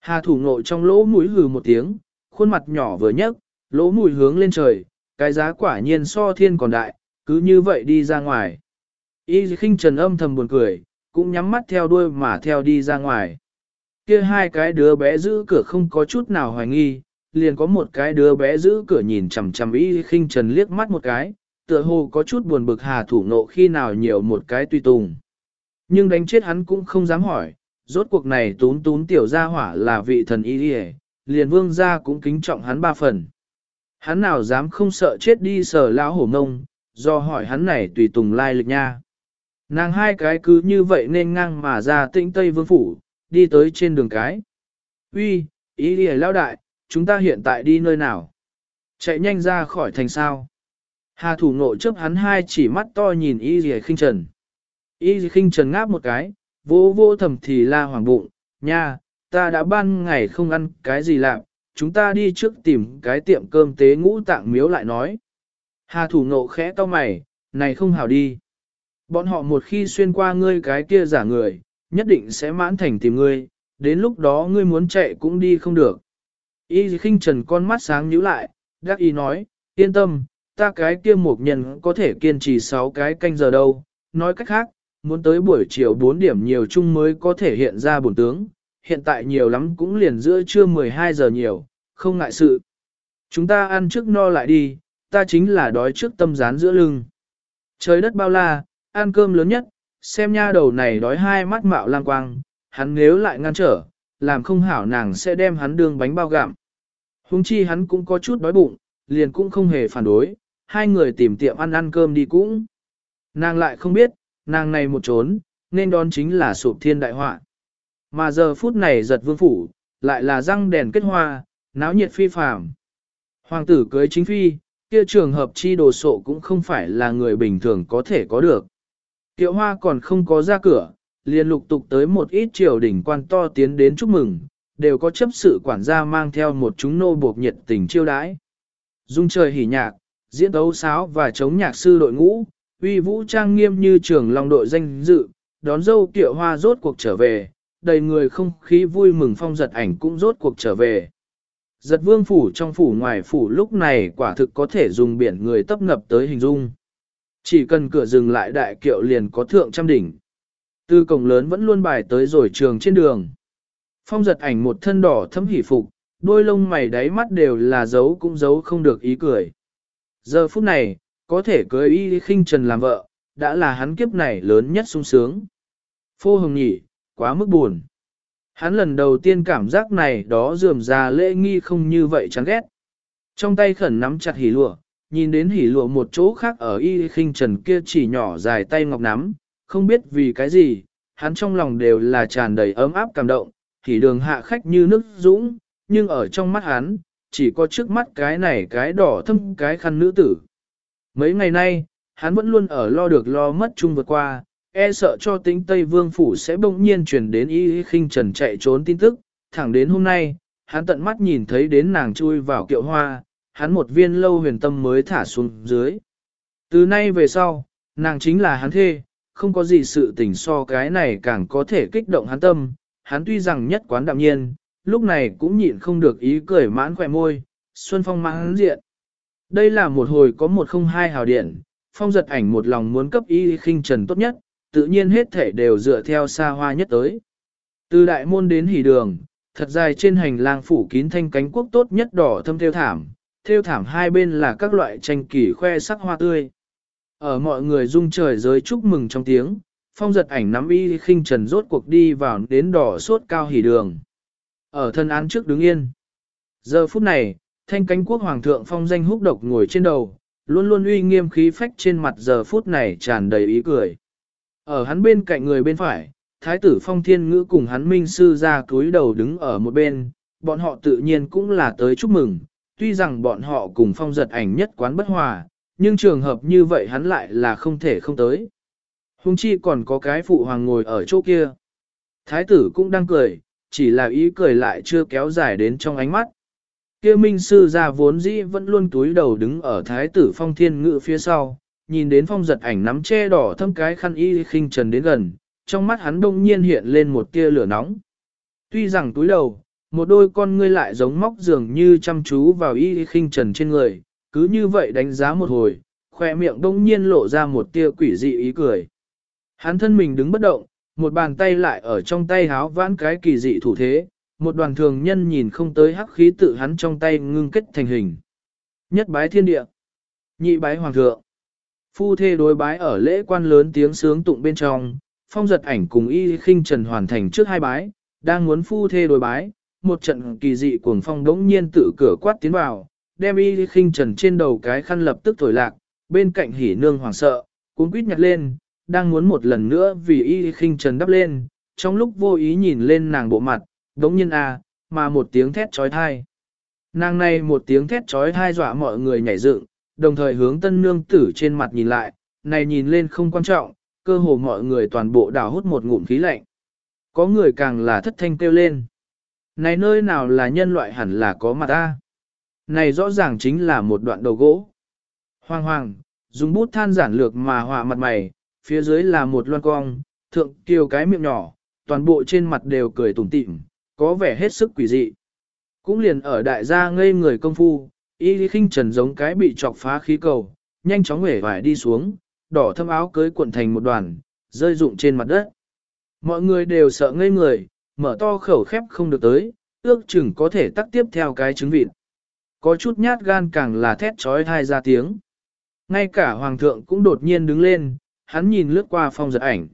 Hà thủ ngộ trong lỗ mũi hừ một tiếng, khuôn mặt nhỏ vừa nhấc, lỗ mũi hướng lên trời, cái giá quả nhiên so thiên còn đại, cứ như vậy đi ra ngoài. Y khinh trần âm thầm buồn cười, cũng nhắm mắt theo đuôi mà theo đi ra ngoài. Kia hai cái đứa bé giữ cửa không có chút nào hoài nghi, liền có một cái đứa bé giữ cửa nhìn chằm chằm y khinh trần liếc mắt một cái, tựa hồ có chút buồn bực hà thủ nộ khi nào nhiều một cái tùy tùng. Nhưng đánh chết hắn cũng không dám hỏi, rốt cuộc này tún tún tiểu gia hỏa là vị thần y đi liền vương gia cũng kính trọng hắn ba phần. Hắn nào dám không sợ chết đi sở lão hổ ngông, do hỏi hắn này tùy tùng lai lịch nha. Nàng hai cái cứ như vậy nên ngang mà ra tĩnh Tây Vương Phủ, đi tới trên đường cái. Uy, ý đi lão đại, chúng ta hiện tại đi nơi nào? Chạy nhanh ra khỏi thành sao. Hà thủ nộ chớp hắn hai chỉ mắt to nhìn y dì khinh trần. Y dì khinh trần ngáp một cái, vô vô thầm thì la hoàng bụng, nha, ta đã ban ngày không ăn cái gì làm, chúng ta đi trước tìm cái tiệm cơm tế ngũ tạng miếu lại nói. Hà thủ nộ khẽ to mày, này không hảo đi. Bọn họ một khi xuyên qua ngươi cái kia giả người, nhất định sẽ mãn thành tìm ngươi, đến lúc đó ngươi muốn chạy cũng đi không được. Y khinh trần con mắt sáng nhíu lại, đắc y nói, yên tâm, ta cái kia một nhân có thể kiên trì 6 cái canh giờ đâu, nói cách khác, muốn tới buổi chiều 4 điểm nhiều chung mới có thể hiện ra bổn tướng, hiện tại nhiều lắm cũng liền giữa trưa 12 giờ nhiều, không ngại sự. Chúng ta ăn trước no lại đi, ta chính là đói trước tâm rán giữa lưng. Trời đất bao la, ăn cơm lớn nhất, xem nha đầu này đói hai mắt mạo lang quang, hắn nếu lại ngăn trở, làm không hảo nàng sẽ đem hắn đường bánh bao gặm. Hùng chi hắn cũng có chút đói bụng, liền cũng không hề phản đối, hai người tìm tiệm ăn ăn cơm đi cũng. Nàng lại không biết, nàng này một trốn, nên đón chính là sụp thiên đại họa. Mà giờ phút này giật vương phủ, lại là răng đèn kết hoa, náo nhiệt phi phàm. Hoàng tử cưới chính phi, kia trường hợp chi đồ sộ cũng không phải là người bình thường có thể có được. Tiệu hoa còn không có ra cửa, liền lục tục tới một ít triều đỉnh quan to tiến đến chúc mừng, đều có chấp sự quản gia mang theo một chúng nô buộc nhiệt tình chiêu đãi. Dung trời hỉ nhạc, diễn đấu sáo và chống nhạc sư đội ngũ, uy vũ trang nghiêm như trường long đội danh dự, đón dâu tiệu hoa rốt cuộc trở về, đầy người không khí vui mừng phong giật ảnh cũng rốt cuộc trở về. Giật vương phủ trong phủ ngoài phủ lúc này quả thực có thể dùng biển người tấp ngập tới hình dung. Chỉ cần cửa dừng lại đại kiệu liền có thượng trăm đỉnh. Từ cổng lớn vẫn luôn bài tới rồi trường trên đường. Phong giật ảnh một thân đỏ thấm hỉ phục, đôi lông mày đáy mắt đều là dấu cũng dấu không được ý cười. Giờ phút này, có thể cưới y khinh trần làm vợ, đã là hắn kiếp này lớn nhất sung sướng. Phô hồng nhỉ, quá mức buồn. Hắn lần đầu tiên cảm giác này đó dườm ra lễ nghi không như vậy chán ghét. Trong tay khẩn nắm chặt hỉ lụa, nhìn đến hỉ lụa một chỗ khác ở y khinh trần kia chỉ nhỏ dài tay ngọc nắm, không biết vì cái gì, hắn trong lòng đều là tràn đầy ấm áp cảm động, hỉ đường hạ khách như nước dũng, nhưng ở trong mắt hắn, chỉ có trước mắt cái này cái đỏ thâm cái khăn nữ tử. Mấy ngày nay, hắn vẫn luôn ở lo được lo mất chung vượt qua, e sợ cho tính Tây Vương Phủ sẽ bỗng nhiên truyền đến y khinh trần chạy trốn tin tức, thẳng đến hôm nay, hắn tận mắt nhìn thấy đến nàng chui vào kiệu hoa, hắn một viên lâu huyền tâm mới thả xuống dưới. Từ nay về sau, nàng chính là hắn thê, không có gì sự tình so cái này càng có thể kích động hắn tâm, hắn tuy rằng nhất quán đạm nhiên, lúc này cũng nhịn không được ý cười mãn khỏe môi, xuân phong mãn diện. Đây là một hồi có một không hai hào điện, phong giật ảnh một lòng muốn cấp y khinh trần tốt nhất, tự nhiên hết thể đều dựa theo xa hoa nhất tới. Từ đại môn đến hỉ đường, thật dài trên hành lang phủ kín thanh cánh quốc tốt nhất đỏ thâm theo thảm, theo thảm hai bên là các loại tranh kỳ khoe sắc hoa tươi. Ở mọi người rung trời giới chúc mừng trong tiếng, phong giật ảnh nắm y khinh trần rốt cuộc đi vào đến đỏ sốt cao hỉ đường. Ở thân án trước đứng yên. Giờ phút này, thanh cánh quốc hoàng thượng phong danh húc độc ngồi trên đầu, luôn luôn uy nghiêm khí phách trên mặt giờ phút này tràn đầy ý cười. Ở hắn bên cạnh người bên phải, thái tử phong thiên ngữ cùng hắn minh sư ra cúi đầu đứng ở một bên, bọn họ tự nhiên cũng là tới chúc mừng, tuy rằng bọn họ cùng phong giật ảnh nhất quán bất hòa, nhưng trường hợp như vậy hắn lại là không thể không tới. Hùng chi còn có cái phụ hoàng ngồi ở chỗ kia. Thái tử cũng đang cười, chỉ là ý cười lại chưa kéo dài đến trong ánh mắt. Kia minh sư ra vốn dĩ vẫn luôn túi đầu đứng ở thái tử phong thiên ngự phía sau, nhìn đến phong giật ảnh nắm che đỏ thâm cái khăn y khinh trần đến gần, trong mắt hắn đông nhiên hiện lên một tia lửa nóng. Tuy rằng túi đầu, một đôi con ngươi lại giống móc dường như chăm chú vào y khinh trần trên người, cứ như vậy đánh giá một hồi, khoe miệng đông nhiên lộ ra một tia quỷ dị ý cười. Hắn thân mình đứng bất động, một bàn tay lại ở trong tay háo vãn cái kỳ dị thủ thế, một đoàn thường nhân nhìn không tới hắc khí tự hắn trong tay ngưng kết thành hình. Nhất bái thiên địa, nhị bái hoàng thượng. Phu thê đối bái ở lễ quan lớn tiếng sướng tụng bên trong, phong giật ảnh cùng y khinh trần hoàn thành trước hai bái, đang muốn phu thê đối bái, một trận kỳ dị cuồng phong đống nhiên tự cửa quát tiến vào, đem y khinh trần trên đầu cái khăn lập tức thổi lạc, bên cạnh hỉ nương hoảng sợ, cuốn quýt nhặt lên, đang muốn một lần nữa vì y khinh trần đắp lên, trong lúc vô ý nhìn lên nàng bộ mặt, đống nhiên à, mà một tiếng thét trói thai. Nàng này một tiếng thét trói thai dọa mọi người nhảy dựng, đồng thời hướng tân nương tử trên mặt nhìn lại, này nhìn lên không quan trọng, cơ hồ mọi người toàn bộ đào hút một ngụm khí lạnh. Có người càng là thất thanh kêu lên. Này nơi nào là nhân loại hẳn là có mặt ta. Này rõ ràng chính là một đoạn đầu gỗ. Hoàng hoàng, dùng bút than giản lược mà họa mặt mày, phía dưới là một loan cong, thượng kiều cái miệng nhỏ, toàn bộ trên mặt đều cười tủm tỉm, có vẻ hết sức quỷ dị. Cũng liền ở đại gia ngây người công phu, y lý khinh trần giống cái bị chọc phá khí cầu, nhanh chóng hể vải đi xuống, đỏ thâm áo cưới cuộn thành một đoàn, rơi rụng trên mặt đất. Mọi người đều sợ ngây người, mở to khẩu khép không được tới, ước chừng có thể tắt tiếp theo cái trứng vịt. Có chút nhát gan càng là thét trói thai ra tiếng. Ngay cả hoàng thượng cũng đột nhiên đứng lên, hắn nhìn lướt qua phong giật ảnh.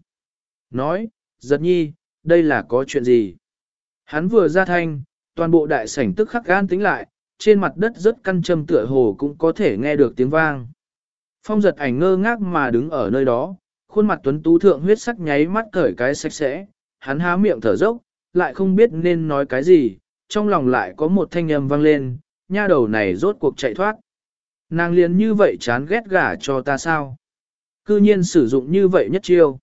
Nói, giật nhi, đây là có chuyện gì? Hắn vừa ra thanh, toàn bộ đại sảnh tức khắc gan tính lại, trên mặt đất rất căn châm tựa hồ cũng có thể nghe được tiếng vang. Phong giật ảnh ngơ ngác mà đứng ở nơi đó, khuôn mặt tuấn tú thượng huyết sắc nháy mắt cởi cái sạch sẽ, hắn há miệng thở dốc, lại không biết nên nói cái gì, trong lòng lại có một thanh âm vang lên, nha đầu này rốt cuộc chạy thoát. Nàng liền như vậy chán ghét gả cho ta sao? Cư nhiên sử dụng như vậy nhất chiêu.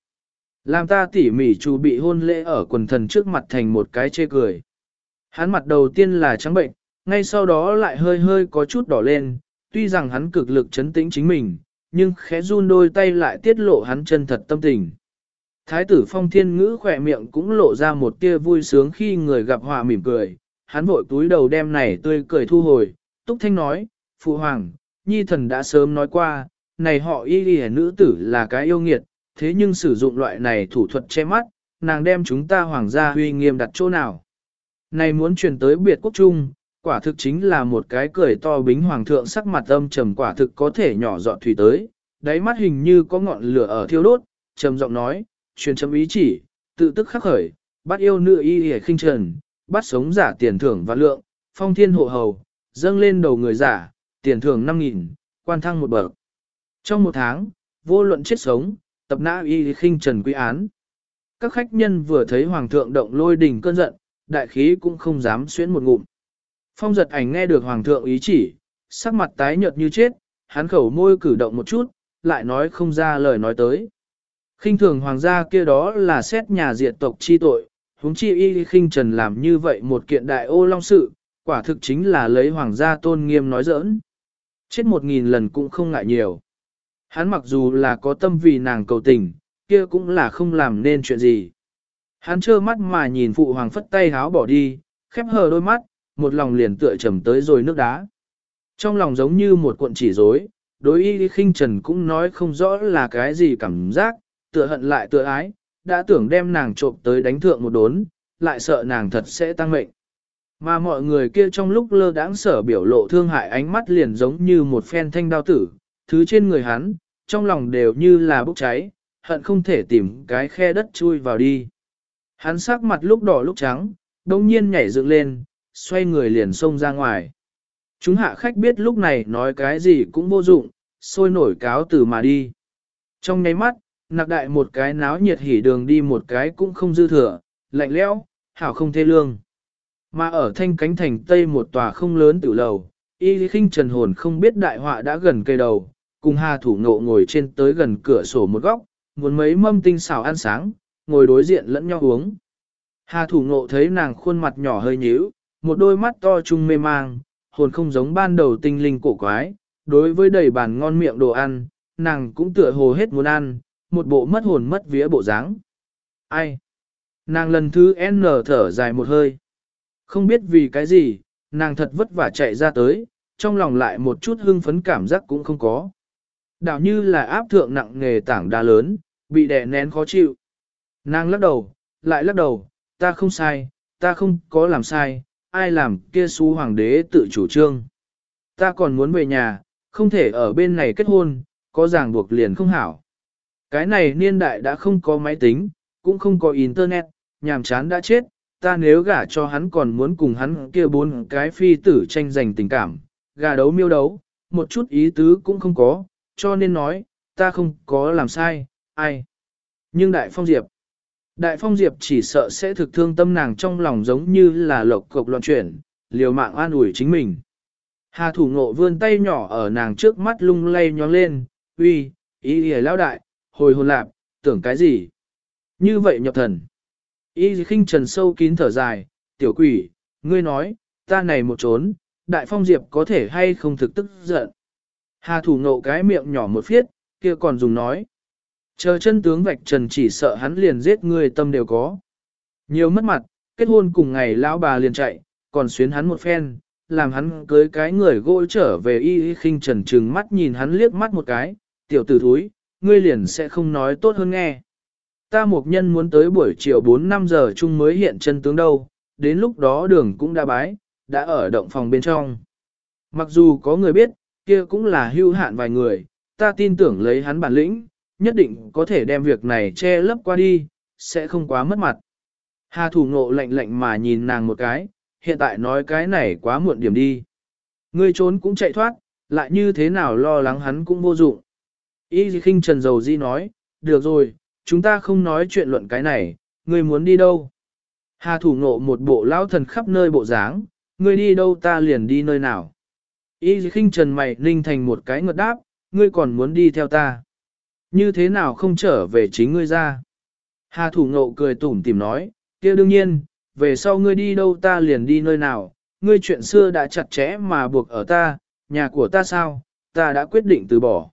Làm ta tỉ mỉ chủ bị hôn lễ ở quần thần trước mặt thành một cái chê cười. Hắn mặt đầu tiên là trắng bệnh, ngay sau đó lại hơi hơi có chút đỏ lên, tuy rằng hắn cực lực chấn tĩnh chính mình, nhưng khẽ run đôi tay lại tiết lộ hắn chân thật tâm tình. Thái tử phong thiên ngữ khỏe miệng cũng lộ ra một tia vui sướng khi người gặp họa mỉm cười, hắn vội túi đầu đem này tươi cười thu hồi, túc thanh nói, phụ hoàng, nhi thần đã sớm nói qua, này họ y y nữ tử là cái yêu nghiệt, thế nhưng sử dụng loại này thủ thuật che mắt, nàng đem chúng ta hoàng gia huy nghiêm đặt chỗ nào. Này muốn truyền tới biệt quốc trung, quả thực chính là một cái cười to bính hoàng thượng sắc mặt âm trầm quả thực có thể nhỏ dọn thủy tới, đáy mắt hình như có ngọn lửa ở thiêu đốt, trầm giọng nói, truyền chấm ý chỉ, tự tức khắc khởi, bắt yêu nữ y hề khinh trần, bắt sống giả tiền thưởng và lượng, phong thiên hộ hầu, dâng lên đầu người giả, tiền thưởng 5.000, quan thăng một bậc. Trong một tháng, vô luận chết sống, tập nã y khinh trần quy án. Các khách nhân vừa thấy hoàng thượng động lôi đình cơn giận, đại khí cũng không dám xuyến một ngụm. Phong giật ảnh nghe được hoàng thượng ý chỉ, sắc mặt tái nhợt như chết, hắn khẩu môi cử động một chút, lại nói không ra lời nói tới. khinh thường hoàng gia kia đó là xét nhà diệt tộc chi tội, huống chi y khinh trần làm như vậy một kiện đại ô long sự, quả thực chính là lấy hoàng gia tôn nghiêm nói giỡn. Chết một nghìn lần cũng không ngại nhiều. Hắn mặc dù là có tâm vì nàng cầu tình, kia cũng là không làm nên chuyện gì. Hắn trơ mắt mà nhìn phụ hoàng phất tay háo bỏ đi, khép hờ đôi mắt, một lòng liền tựa trầm tới rồi nước đá. Trong lòng giống như một cuộn chỉ rối, đối y khinh trần cũng nói không rõ là cái gì cảm giác, tựa hận lại tựa ái, đã tưởng đem nàng trộm tới đánh thượng một đốn, lại sợ nàng thật sẽ tăng mệnh. Mà mọi người kia trong lúc lơ đãng sở biểu lộ thương hại ánh mắt liền giống như một phen thanh đao tử, thứ trên người hắn, trong lòng đều như là bốc cháy, hận không thể tìm cái khe đất chui vào đi. Hắn sắc mặt lúc đỏ lúc trắng, đông nhiên nhảy dựng lên, xoay người liền xông ra ngoài. Chúng hạ khách biết lúc này nói cái gì cũng vô dụng, sôi nổi cáo từ mà đi. Trong nháy mắt, nạc đại một cái náo nhiệt hỉ đường đi một cái cũng không dư thừa, lạnh lẽo, hảo không thê lương. Mà ở thanh cánh thành tây một tòa không lớn tử lầu, y khinh trần hồn không biết đại họa đã gần cây đầu, cùng hà thủ nộ ngồi trên tới gần cửa sổ một góc, muốn mấy mâm tinh xào ăn sáng, ngồi đối diện lẫn nhau uống. Hà thủ nộ thấy nàng khuôn mặt nhỏ hơi nhíu, một đôi mắt to trung mê mang, hồn không giống ban đầu tinh linh cổ quái, đối với đầy bàn ngon miệng đồ ăn, nàng cũng tựa hồ hết muốn ăn, một bộ mất hồn mất vía bộ dáng. Ai? Nàng lần thứ N thở dài một hơi. Không biết vì cái gì, nàng thật vất vả chạy ra tới, trong lòng lại một chút hưng phấn cảm giác cũng không có. Đảo như là áp thượng nặng nghề tảng đa lớn, bị đè nén khó chịu. Nàng lắc đầu, lại lắc đầu, ta không sai, ta không có làm sai, ai làm kia xú hoàng đế tự chủ trương. Ta còn muốn về nhà, không thể ở bên này kết hôn, có ràng buộc liền không hảo. Cái này niên đại đã không có máy tính, cũng không có internet, nhàm chán đã chết, ta nếu gả cho hắn còn muốn cùng hắn kia bốn cái phi tử tranh giành tình cảm, gà đấu miêu đấu, một chút ý tứ cũng không có, cho nên nói, ta không có làm sai, ai. Nhưng Đại Phong Diệp, Đại Phong Diệp chỉ sợ sẽ thực thương tâm nàng trong lòng giống như là lộc cục loạn chuyển, liều mạng an ủi chính mình. Hà thủ ngộ vươn tay nhỏ ở nàng trước mắt lung lay nhóng lên, uy, ý hề lão đại, hồi hồn lạp, tưởng cái gì? Như vậy nhập thần. Y khinh trần sâu kín thở dài, tiểu quỷ, ngươi nói, ta này một trốn, đại phong diệp có thể hay không thực tức giận. Hà thủ nộ cái miệng nhỏ một phiết, kia còn dùng nói. Chờ chân tướng vạch trần chỉ sợ hắn liền giết ngươi tâm đều có. Nhiều mất mặt, kết hôn cùng ngày lão bà liền chạy, còn xuyến hắn một phen, làm hắn cưới cái người gỗ trở về y khinh trần trừng mắt nhìn hắn liếc mắt một cái, tiểu tử thúi, ngươi liền sẽ không nói tốt hơn nghe. Ta một nhân muốn tới buổi chiều 4-5 giờ chung mới hiện chân tướng đâu, đến lúc đó đường cũng đã bái, đã ở động phòng bên trong. Mặc dù có người biết, kia cũng là hưu hạn vài người, ta tin tưởng lấy hắn bản lĩnh, nhất định có thể đem việc này che lấp qua đi, sẽ không quá mất mặt. Hà thủ ngộ lạnh lạnh mà nhìn nàng một cái, hiện tại nói cái này quá muộn điểm đi. Ngươi trốn cũng chạy thoát, lại như thế nào lo lắng hắn cũng vô dụng. Y khinh trần dầu di nói, được rồi, chúng ta không nói chuyện luận cái này, ngươi muốn đi đâu? Hà thủ nộ một bộ lão thần khắp nơi bộ dáng, ngươi đi đâu ta liền đi nơi nào. Y khinh trần mày ninh thành một cái ngợt đáp, ngươi còn muốn đi theo ta. Như thế nào không trở về chính ngươi ra? Hà thủ nộ cười tủm tìm nói, kia đương nhiên, về sau ngươi đi đâu ta liền đi nơi nào, ngươi chuyện xưa đã chặt chẽ mà buộc ở ta, nhà của ta sao, ta đã quyết định từ bỏ.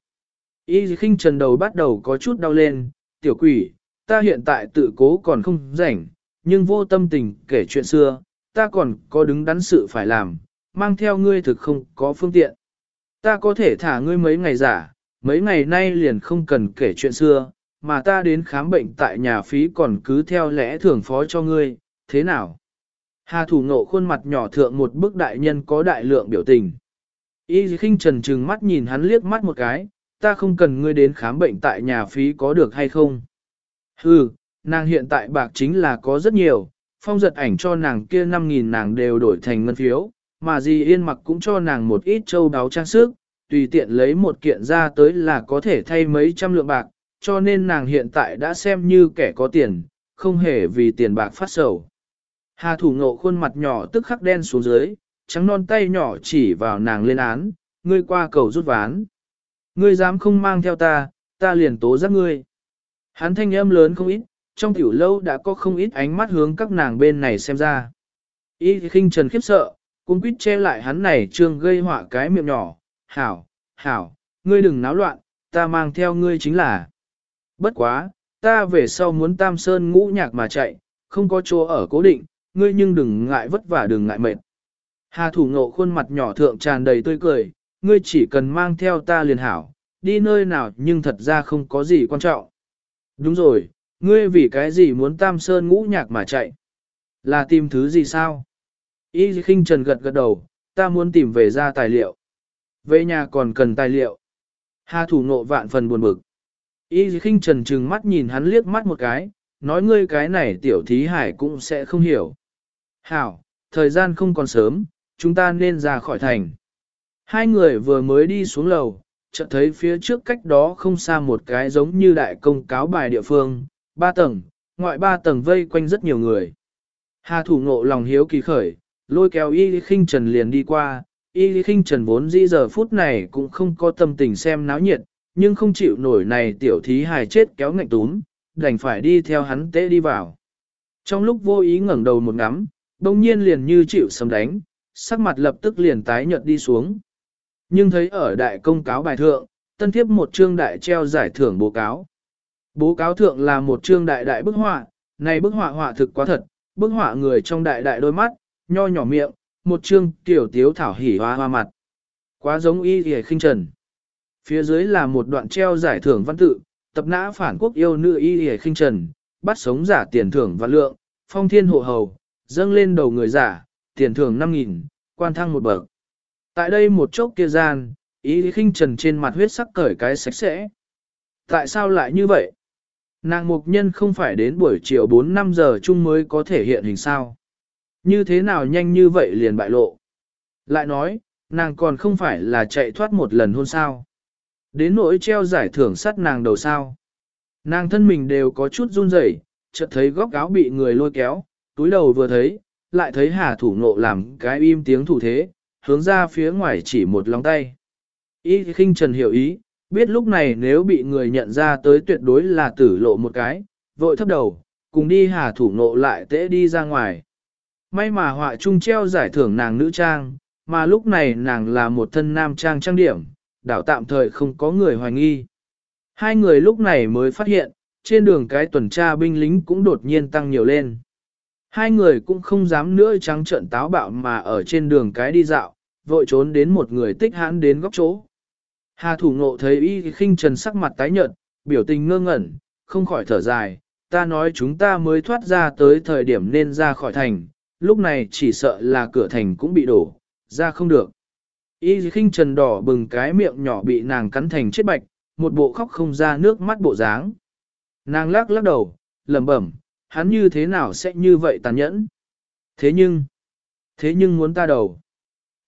Y khinh trần đầu bắt đầu có chút đau lên, tiểu quỷ, ta hiện tại tự cố còn không rảnh, nhưng vô tâm tình kể chuyện xưa, ta còn có đứng đắn sự phải làm, mang theo ngươi thực không có phương tiện. Ta có thể thả ngươi mấy ngày giả, mấy ngày nay liền không cần kể chuyện xưa, mà ta đến khám bệnh tại nhà phí còn cứ theo lẽ thường phó cho ngươi, thế nào? Hà thủ nộ khuôn mặt nhỏ thượng một bức đại nhân có đại lượng biểu tình. Y khinh trần trừng mắt nhìn hắn liếc mắt một cái, ta không cần ngươi đến khám bệnh tại nhà phí có được hay không. Hừ, nàng hiện tại bạc chính là có rất nhiều, phong giật ảnh cho nàng kia 5.000 nàng đều đổi thành ngân phiếu, mà gì yên mặc cũng cho nàng một ít châu đáo trang sức, tùy tiện lấy một kiện ra tới là có thể thay mấy trăm lượng bạc, cho nên nàng hiện tại đã xem như kẻ có tiền, không hề vì tiền bạc phát sầu. Hà thủ ngộ khuôn mặt nhỏ tức khắc đen xuống dưới, trắng non tay nhỏ chỉ vào nàng lên án, ngươi qua cầu rút ván. Ngươi dám không mang theo ta, ta liền tố giác ngươi. Hắn thanh âm lớn không ít, trong tiểu lâu đã có không ít ánh mắt hướng các nàng bên này xem ra. Y khinh trần khiếp sợ, cung quýt che lại hắn này trương gây họa cái miệng nhỏ. Hảo, hảo, ngươi đừng náo loạn, ta mang theo ngươi chính là. Bất quá, ta về sau muốn tam sơn ngũ nhạc mà chạy, không có chỗ ở cố định, ngươi nhưng đừng ngại vất vả đừng ngại mệt. Hà thủ ngộ khuôn mặt nhỏ thượng tràn đầy tươi cười, ngươi chỉ cần mang theo ta liền hảo, đi nơi nào nhưng thật ra không có gì quan trọng. Đúng rồi, ngươi vì cái gì muốn tam sơn ngũ nhạc mà chạy? Là tìm thứ gì sao? Y khinh trần gật gật đầu, ta muốn tìm về ra tài liệu. Về nhà còn cần tài liệu. Hà thủ nộ vạn phần buồn bực. Y khinh trần trừng mắt nhìn hắn liếc mắt một cái, nói ngươi cái này tiểu thí hải cũng sẽ không hiểu. Hảo, thời gian không còn sớm, chúng ta nên ra khỏi thành. Hai người vừa mới đi xuống lầu, chợt thấy phía trước cách đó không xa một cái giống như đại công cáo bài địa phương, ba tầng, ngoại ba tầng vây quanh rất nhiều người. Hà thủ ngộ lòng hiếu kỳ khởi, lôi kéo y khinh trần liền đi qua, y khinh trần vốn dĩ giờ phút này cũng không có tâm tình xem náo nhiệt, nhưng không chịu nổi này tiểu thí hài chết kéo ngạnh túm, đành phải đi theo hắn tế đi vào. Trong lúc vô ý ngẩng đầu một ngắm, đông nhiên liền như chịu sấm đánh, sắc mặt lập tức liền tái nhợt đi xuống. Nhưng thấy ở đại công cáo bài thượng, tân thiếp một trương đại treo giải thưởng bố cáo. Bố cáo thượng là một trương đại đại bức họa, này bức họa họa thực quá thật, bức họa người trong đại đại đôi mắt, nho nhỏ miệng, một trương tiểu tiếu thảo hỉ hoa hoa mặt. Quá giống y hề khinh trần. Phía dưới là một đoạn treo giải thưởng văn tự, tập nã phản quốc yêu nữ y hề khinh trần, bắt sống giả tiền thưởng và lượng, phong thiên hộ hầu, dâng lên đầu người giả, tiền thưởng 5.000, quan thăng một bậc. Tại đây một chốc kia gian, ý khinh trần trên mặt huyết sắc cởi cái sạch sẽ. Tại sao lại như vậy? Nàng mục nhân không phải đến buổi chiều 4-5 giờ chung mới có thể hiện hình sao. Như thế nào nhanh như vậy liền bại lộ. Lại nói, nàng còn không phải là chạy thoát một lần hôn sao. Đến nỗi treo giải thưởng sắt nàng đầu sao. Nàng thân mình đều có chút run rẩy, chợt thấy góc áo bị người lôi kéo, túi đầu vừa thấy, lại thấy hà thủ nộ làm cái im tiếng thủ thế, hướng ra phía ngoài chỉ một lòng tay. Y khinh trần hiểu ý, biết lúc này nếu bị người nhận ra tới tuyệt đối là tử lộ một cái, vội thấp đầu, cùng đi hà thủ nộ lại tễ đi ra ngoài. May mà họa trung treo giải thưởng nàng nữ trang, mà lúc này nàng là một thân nam trang trang điểm, đảo tạm thời không có người hoài nghi. Hai người lúc này mới phát hiện, trên đường cái tuần tra binh lính cũng đột nhiên tăng nhiều lên. Hai người cũng không dám nữa trắng trợn táo bạo mà ở trên đường cái đi dạo, vội trốn đến một người tích hãn đến góc chỗ. Hà thủ ngộ thấy y khinh trần sắc mặt tái nhợt, biểu tình ngơ ngẩn, không khỏi thở dài, ta nói chúng ta mới thoát ra tới thời điểm nên ra khỏi thành, lúc này chỉ sợ là cửa thành cũng bị đổ, ra không được. Y khinh trần đỏ bừng cái miệng nhỏ bị nàng cắn thành chết bạch, một bộ khóc không ra nước mắt bộ dáng. Nàng lắc lắc đầu, lẩm bẩm, hắn như thế nào sẽ như vậy tàn nhẫn. Thế nhưng, thế nhưng muốn ta đầu.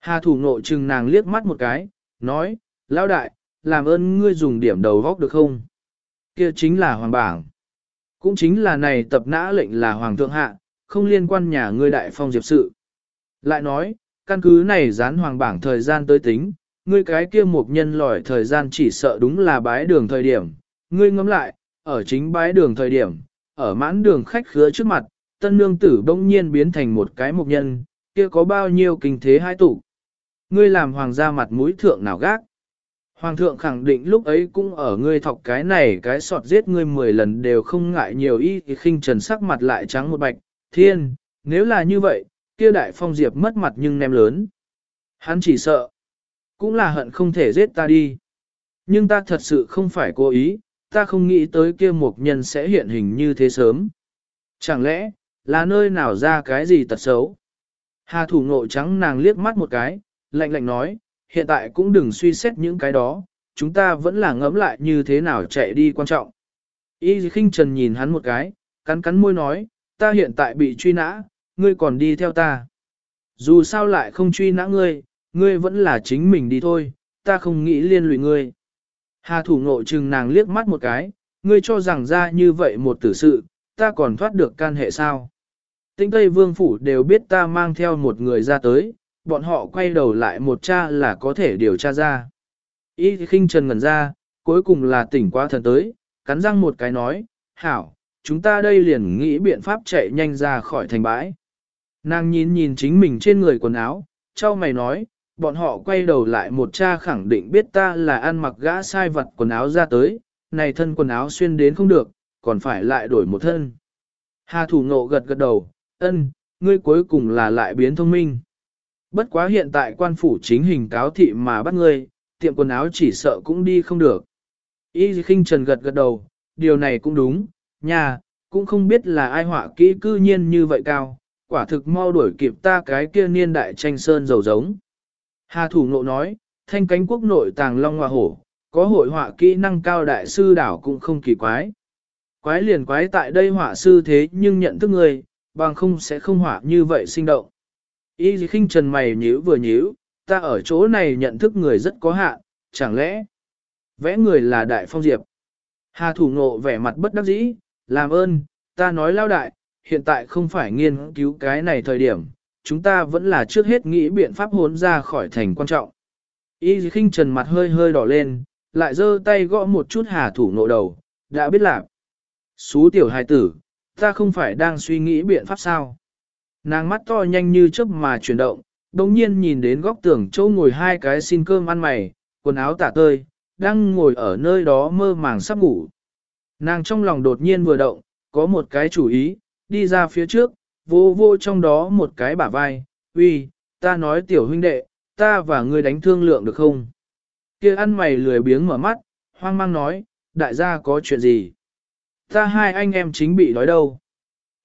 Hà thủ nộ chừng nàng liếc mắt một cái, nói, lão đại, làm ơn ngươi dùng điểm đầu góc được không? Kia chính là hoàng bảng. Cũng chính là này tập nã lệnh là hoàng thượng hạ, không liên quan nhà ngươi đại phong diệp sự. Lại nói, căn cứ này dán hoàng bảng thời gian tới tính, ngươi cái kia một nhân lỏi thời gian chỉ sợ đúng là bái đường thời điểm. Ngươi ngẫm lại, ở chính bái đường thời điểm, ở mãn đường khách khứa trước mặt, tân nương tử bỗng nhiên biến thành một cái mục nhân, kia có bao nhiêu kinh thế hai tụ. Ngươi làm hoàng gia mặt mũi thượng nào gác. Hoàng thượng khẳng định lúc ấy cũng ở ngươi thọc cái này cái sọt giết ngươi 10 lần đều không ngại nhiều ý thì khinh trần sắc mặt lại trắng một bạch. Thiên, nếu là như vậy, kia đại phong diệp mất mặt nhưng nem lớn. Hắn chỉ sợ, cũng là hận không thể giết ta đi. Nhưng ta thật sự không phải cố ý, ta không nghĩ tới kia một nhân sẽ hiện hình như thế sớm. Chẳng lẽ, là nơi nào ra cái gì tật xấu? Hà thủ ngộ trắng nàng liếc mắt một cái, lạnh lạnh nói, hiện tại cũng đừng suy xét những cái đó, chúng ta vẫn là ngẫm lại như thế nào chạy đi quan trọng. Y khinh trần nhìn hắn một cái, cắn cắn môi nói, ta hiện tại bị truy nã, ngươi còn đi theo ta. Dù sao lại không truy nã ngươi, ngươi vẫn là chính mình đi thôi, ta không nghĩ liên lụy ngươi. Hà thủ ngộ chừng nàng liếc mắt một cái, ngươi cho rằng ra như vậy một tử sự, ta còn thoát được can hệ sao. Tinh Tây Vương Phủ đều biết ta mang theo một người ra tới, bọn họ quay đầu lại một cha là có thể điều tra ra. Y khinh trần ngẩn ra, cuối cùng là tỉnh qua thần tới, cắn răng một cái nói, hảo, chúng ta đây liền nghĩ biện pháp chạy nhanh ra khỏi thành bãi. Nàng nhìn nhìn chính mình trên người quần áo, trao mày nói, bọn họ quay đầu lại một cha khẳng định biết ta là ăn mặc gã sai vật quần áo ra tới, này thân quần áo xuyên đến không được, còn phải lại đổi một thân. Hà thủ nộ gật gật đầu, ân, ngươi cuối cùng là lại biến thông minh. Bất quá hiện tại quan phủ chính hình cáo thị mà bắt ngươi, tiệm quần áo chỉ sợ cũng đi không được. Y khinh trần gật gật đầu, điều này cũng đúng, nhà, cũng không biết là ai họa kỹ cư nhiên như vậy cao, quả thực mau đuổi kịp ta cái kia niên đại tranh sơn dầu giống. Hà thủ nộ nói, thanh cánh quốc nội tàng long hoa hổ, có hội họa kỹ năng cao đại sư đảo cũng không kỳ quái. Quái liền quái tại đây họa sư thế nhưng nhận thức người, bằng không sẽ không họa như vậy sinh động. Y khinh trần mày nhíu vừa nhíu, ta ở chỗ này nhận thức người rất có hạn, chẳng lẽ vẽ người là đại phong diệp. Hà thủ ngộ vẻ mặt bất đắc dĩ, làm ơn, ta nói lao đại, hiện tại không phải nghiên cứu cái này thời điểm, chúng ta vẫn là trước hết nghĩ biện pháp hốn ra khỏi thành quan trọng. Y khinh trần mặt hơi hơi đỏ lên, lại giơ tay gõ một chút hà thủ nộ đầu, đã biết làm. Xú tiểu hài tử, ta không phải đang suy nghĩ biện pháp sao. Nàng mắt to nhanh như chớp mà chuyển động, đồng nhiên nhìn đến góc tường chỗ ngồi hai cái xin cơm ăn mày, quần áo tả tơi, đang ngồi ở nơi đó mơ màng sắp ngủ. Nàng trong lòng đột nhiên vừa động, có một cái chủ ý, đi ra phía trước, vô vô trong đó một cái bả vai, uy, ta nói tiểu huynh đệ, ta và ngươi đánh thương lượng được không? Kia ăn mày lười biếng mở mắt, hoang mang nói, đại gia có chuyện gì? Ta hai anh em chính bị đói đâu?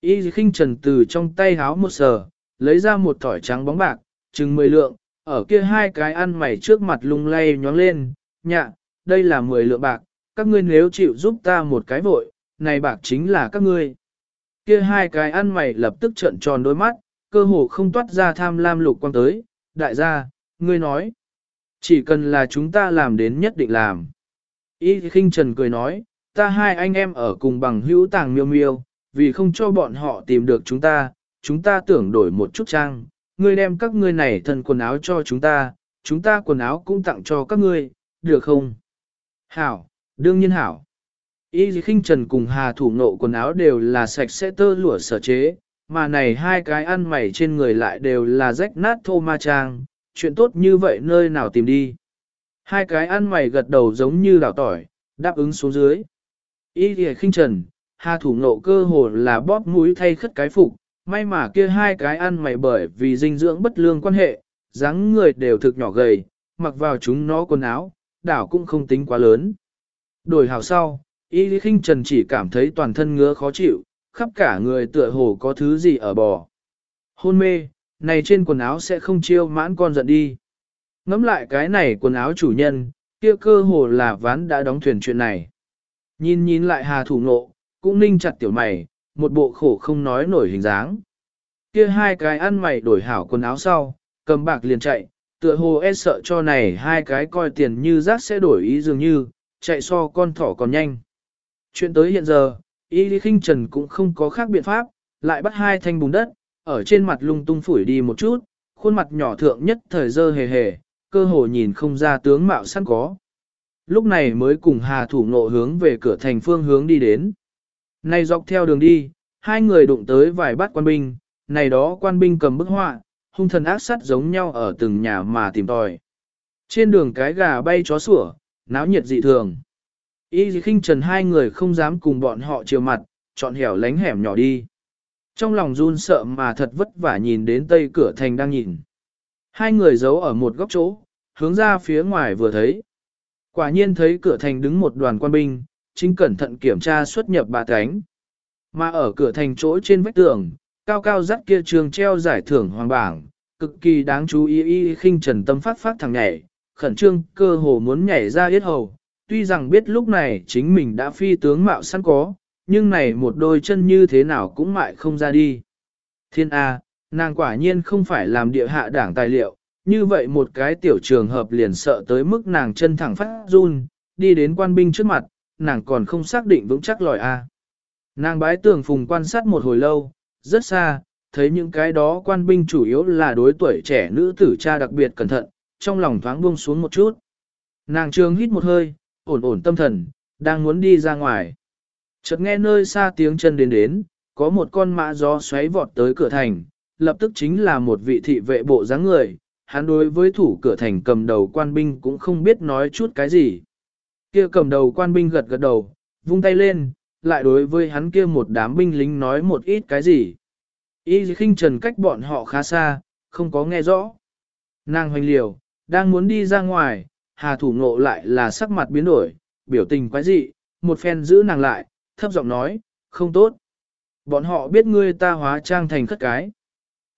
Y khinh trần từ trong tay háo một sờ, lấy ra một thỏi trắng bóng bạc, chừng mười lượng, ở kia hai cái ăn mày trước mặt lung lay nhóng lên, nhạ, đây là mười lượng bạc, các ngươi nếu chịu giúp ta một cái vội, này bạc chính là các ngươi. Kia hai cái ăn mày lập tức trợn tròn đôi mắt, cơ hồ không toát ra tham lam lục quan tới, đại gia, ngươi nói, chỉ cần là chúng ta làm đến nhất định làm. Y khinh trần cười nói, ta hai anh em ở cùng bằng hữu tàng miêu miêu, vì không cho bọn họ tìm được chúng ta, chúng ta tưởng đổi một chút trang, ngươi đem các ngươi này thân quần áo cho chúng ta, chúng ta quần áo cũng tặng cho các ngươi, được không? Hảo, đương nhiên hảo. Y khinh trần cùng hà thủ nộ quần áo đều là sạch sẽ tơ lụa sở chế, mà này hai cái ăn mày trên người lại đều là rách nát thô ma trang, chuyện tốt như vậy nơi nào tìm đi. Hai cái ăn mày gật đầu giống như đảo tỏi, đáp ứng xuống dưới. Y khinh trần, hà thủ nộ cơ hồ là bóp mũi thay khất cái phục, may mà kia hai cái ăn mày bởi vì dinh dưỡng bất lương quan hệ, dáng người đều thực nhỏ gầy, mặc vào chúng nó quần áo, đảo cũng không tính quá lớn. Đổi hào sau, y lý khinh trần chỉ cảm thấy toàn thân ngứa khó chịu, khắp cả người tựa hồ có thứ gì ở bò. Hôn mê, này trên quần áo sẽ không chiêu mãn con giận đi. Ngắm lại cái này quần áo chủ nhân, kia cơ hồ là ván đã đóng thuyền chuyện này. Nhìn nhìn lại hà thủ nộ, cũng ninh chặt tiểu mày, một bộ khổ không nói nổi hình dáng. Kia hai cái ăn mày đổi hảo quần áo sau, cầm bạc liền chạy, tựa hồ e sợ cho này hai cái coi tiền như rác sẽ đổi ý dường như, chạy so con thỏ còn nhanh. Chuyện tới hiện giờ, y lý kinh trần cũng không có khác biện pháp, lại bắt hai thanh bùn đất, ở trên mặt lung tung phủi đi một chút, khuôn mặt nhỏ thượng nhất thời dơ hề hề, cơ hồ nhìn không ra tướng mạo sẵn có. Lúc này mới cùng hà thủ nộ hướng về cửa thành phương hướng đi đến. Này dọc theo đường đi, hai người đụng tới vài bát quan binh, này đó quan binh cầm bức họa, hung thần ác sát giống nhau ở từng nhà mà tìm tòi. Trên đường cái gà bay chó sủa, náo nhiệt dị thường. Y khinh trần hai người không dám cùng bọn họ chiều mặt, chọn hẻo lánh hẻm nhỏ đi. Trong lòng run sợ mà thật vất vả nhìn đến tây cửa thành đang nhìn. Hai người giấu ở một góc chỗ, hướng ra phía ngoài vừa thấy. Quả nhiên thấy cửa thành đứng một đoàn quan binh, chính cẩn thận kiểm tra xuất nhập bà cánh. Mà ở cửa thành chỗ trên vách tường, cao cao dắt kia trường treo giải thưởng hoàng bảng, cực kỳ đáng chú ý y khinh trần tâm phát phát thằng nhảy, khẩn trương cơ hồ muốn nhảy ra yết hầu, tuy rằng biết lúc này chính mình đã phi tướng mạo sẵn có, nhưng này một đôi chân như thế nào cũng mại không ra đi. Thiên A, nàng quả nhiên không phải làm địa hạ đảng tài liệu, như vậy một cái tiểu trường hợp liền sợ tới mức nàng chân thẳng phát run, đi đến quan binh trước mặt, nàng còn không xác định vững chắc lòi A. Nàng bái tường phùng quan sát một hồi lâu, rất xa, thấy những cái đó quan binh chủ yếu là đối tuổi trẻ nữ tử cha đặc biệt cẩn thận, trong lòng thoáng buông xuống một chút. Nàng trường hít một hơi, ổn ổn tâm thần, đang muốn đi ra ngoài. Chợt nghe nơi xa tiếng chân đến đến, có một con mã gió xoáy vọt tới cửa thành, lập tức chính là một vị thị vệ bộ dáng người, hắn đối với thủ cửa thành cầm đầu quan binh cũng không biết nói chút cái gì. Kia cầm đầu quan binh gật gật đầu, vung tay lên, lại đối với hắn kia một đám binh lính nói một ít cái gì. Y khinh trần cách bọn họ khá xa, không có nghe rõ. Nàng hoành liều, đang muốn đi ra ngoài, hà thủ ngộ lại là sắc mặt biến đổi, biểu tình quái dị, một phen giữ nàng lại, thấp giọng nói, không tốt. Bọn họ biết ngươi ta hóa trang thành khất cái.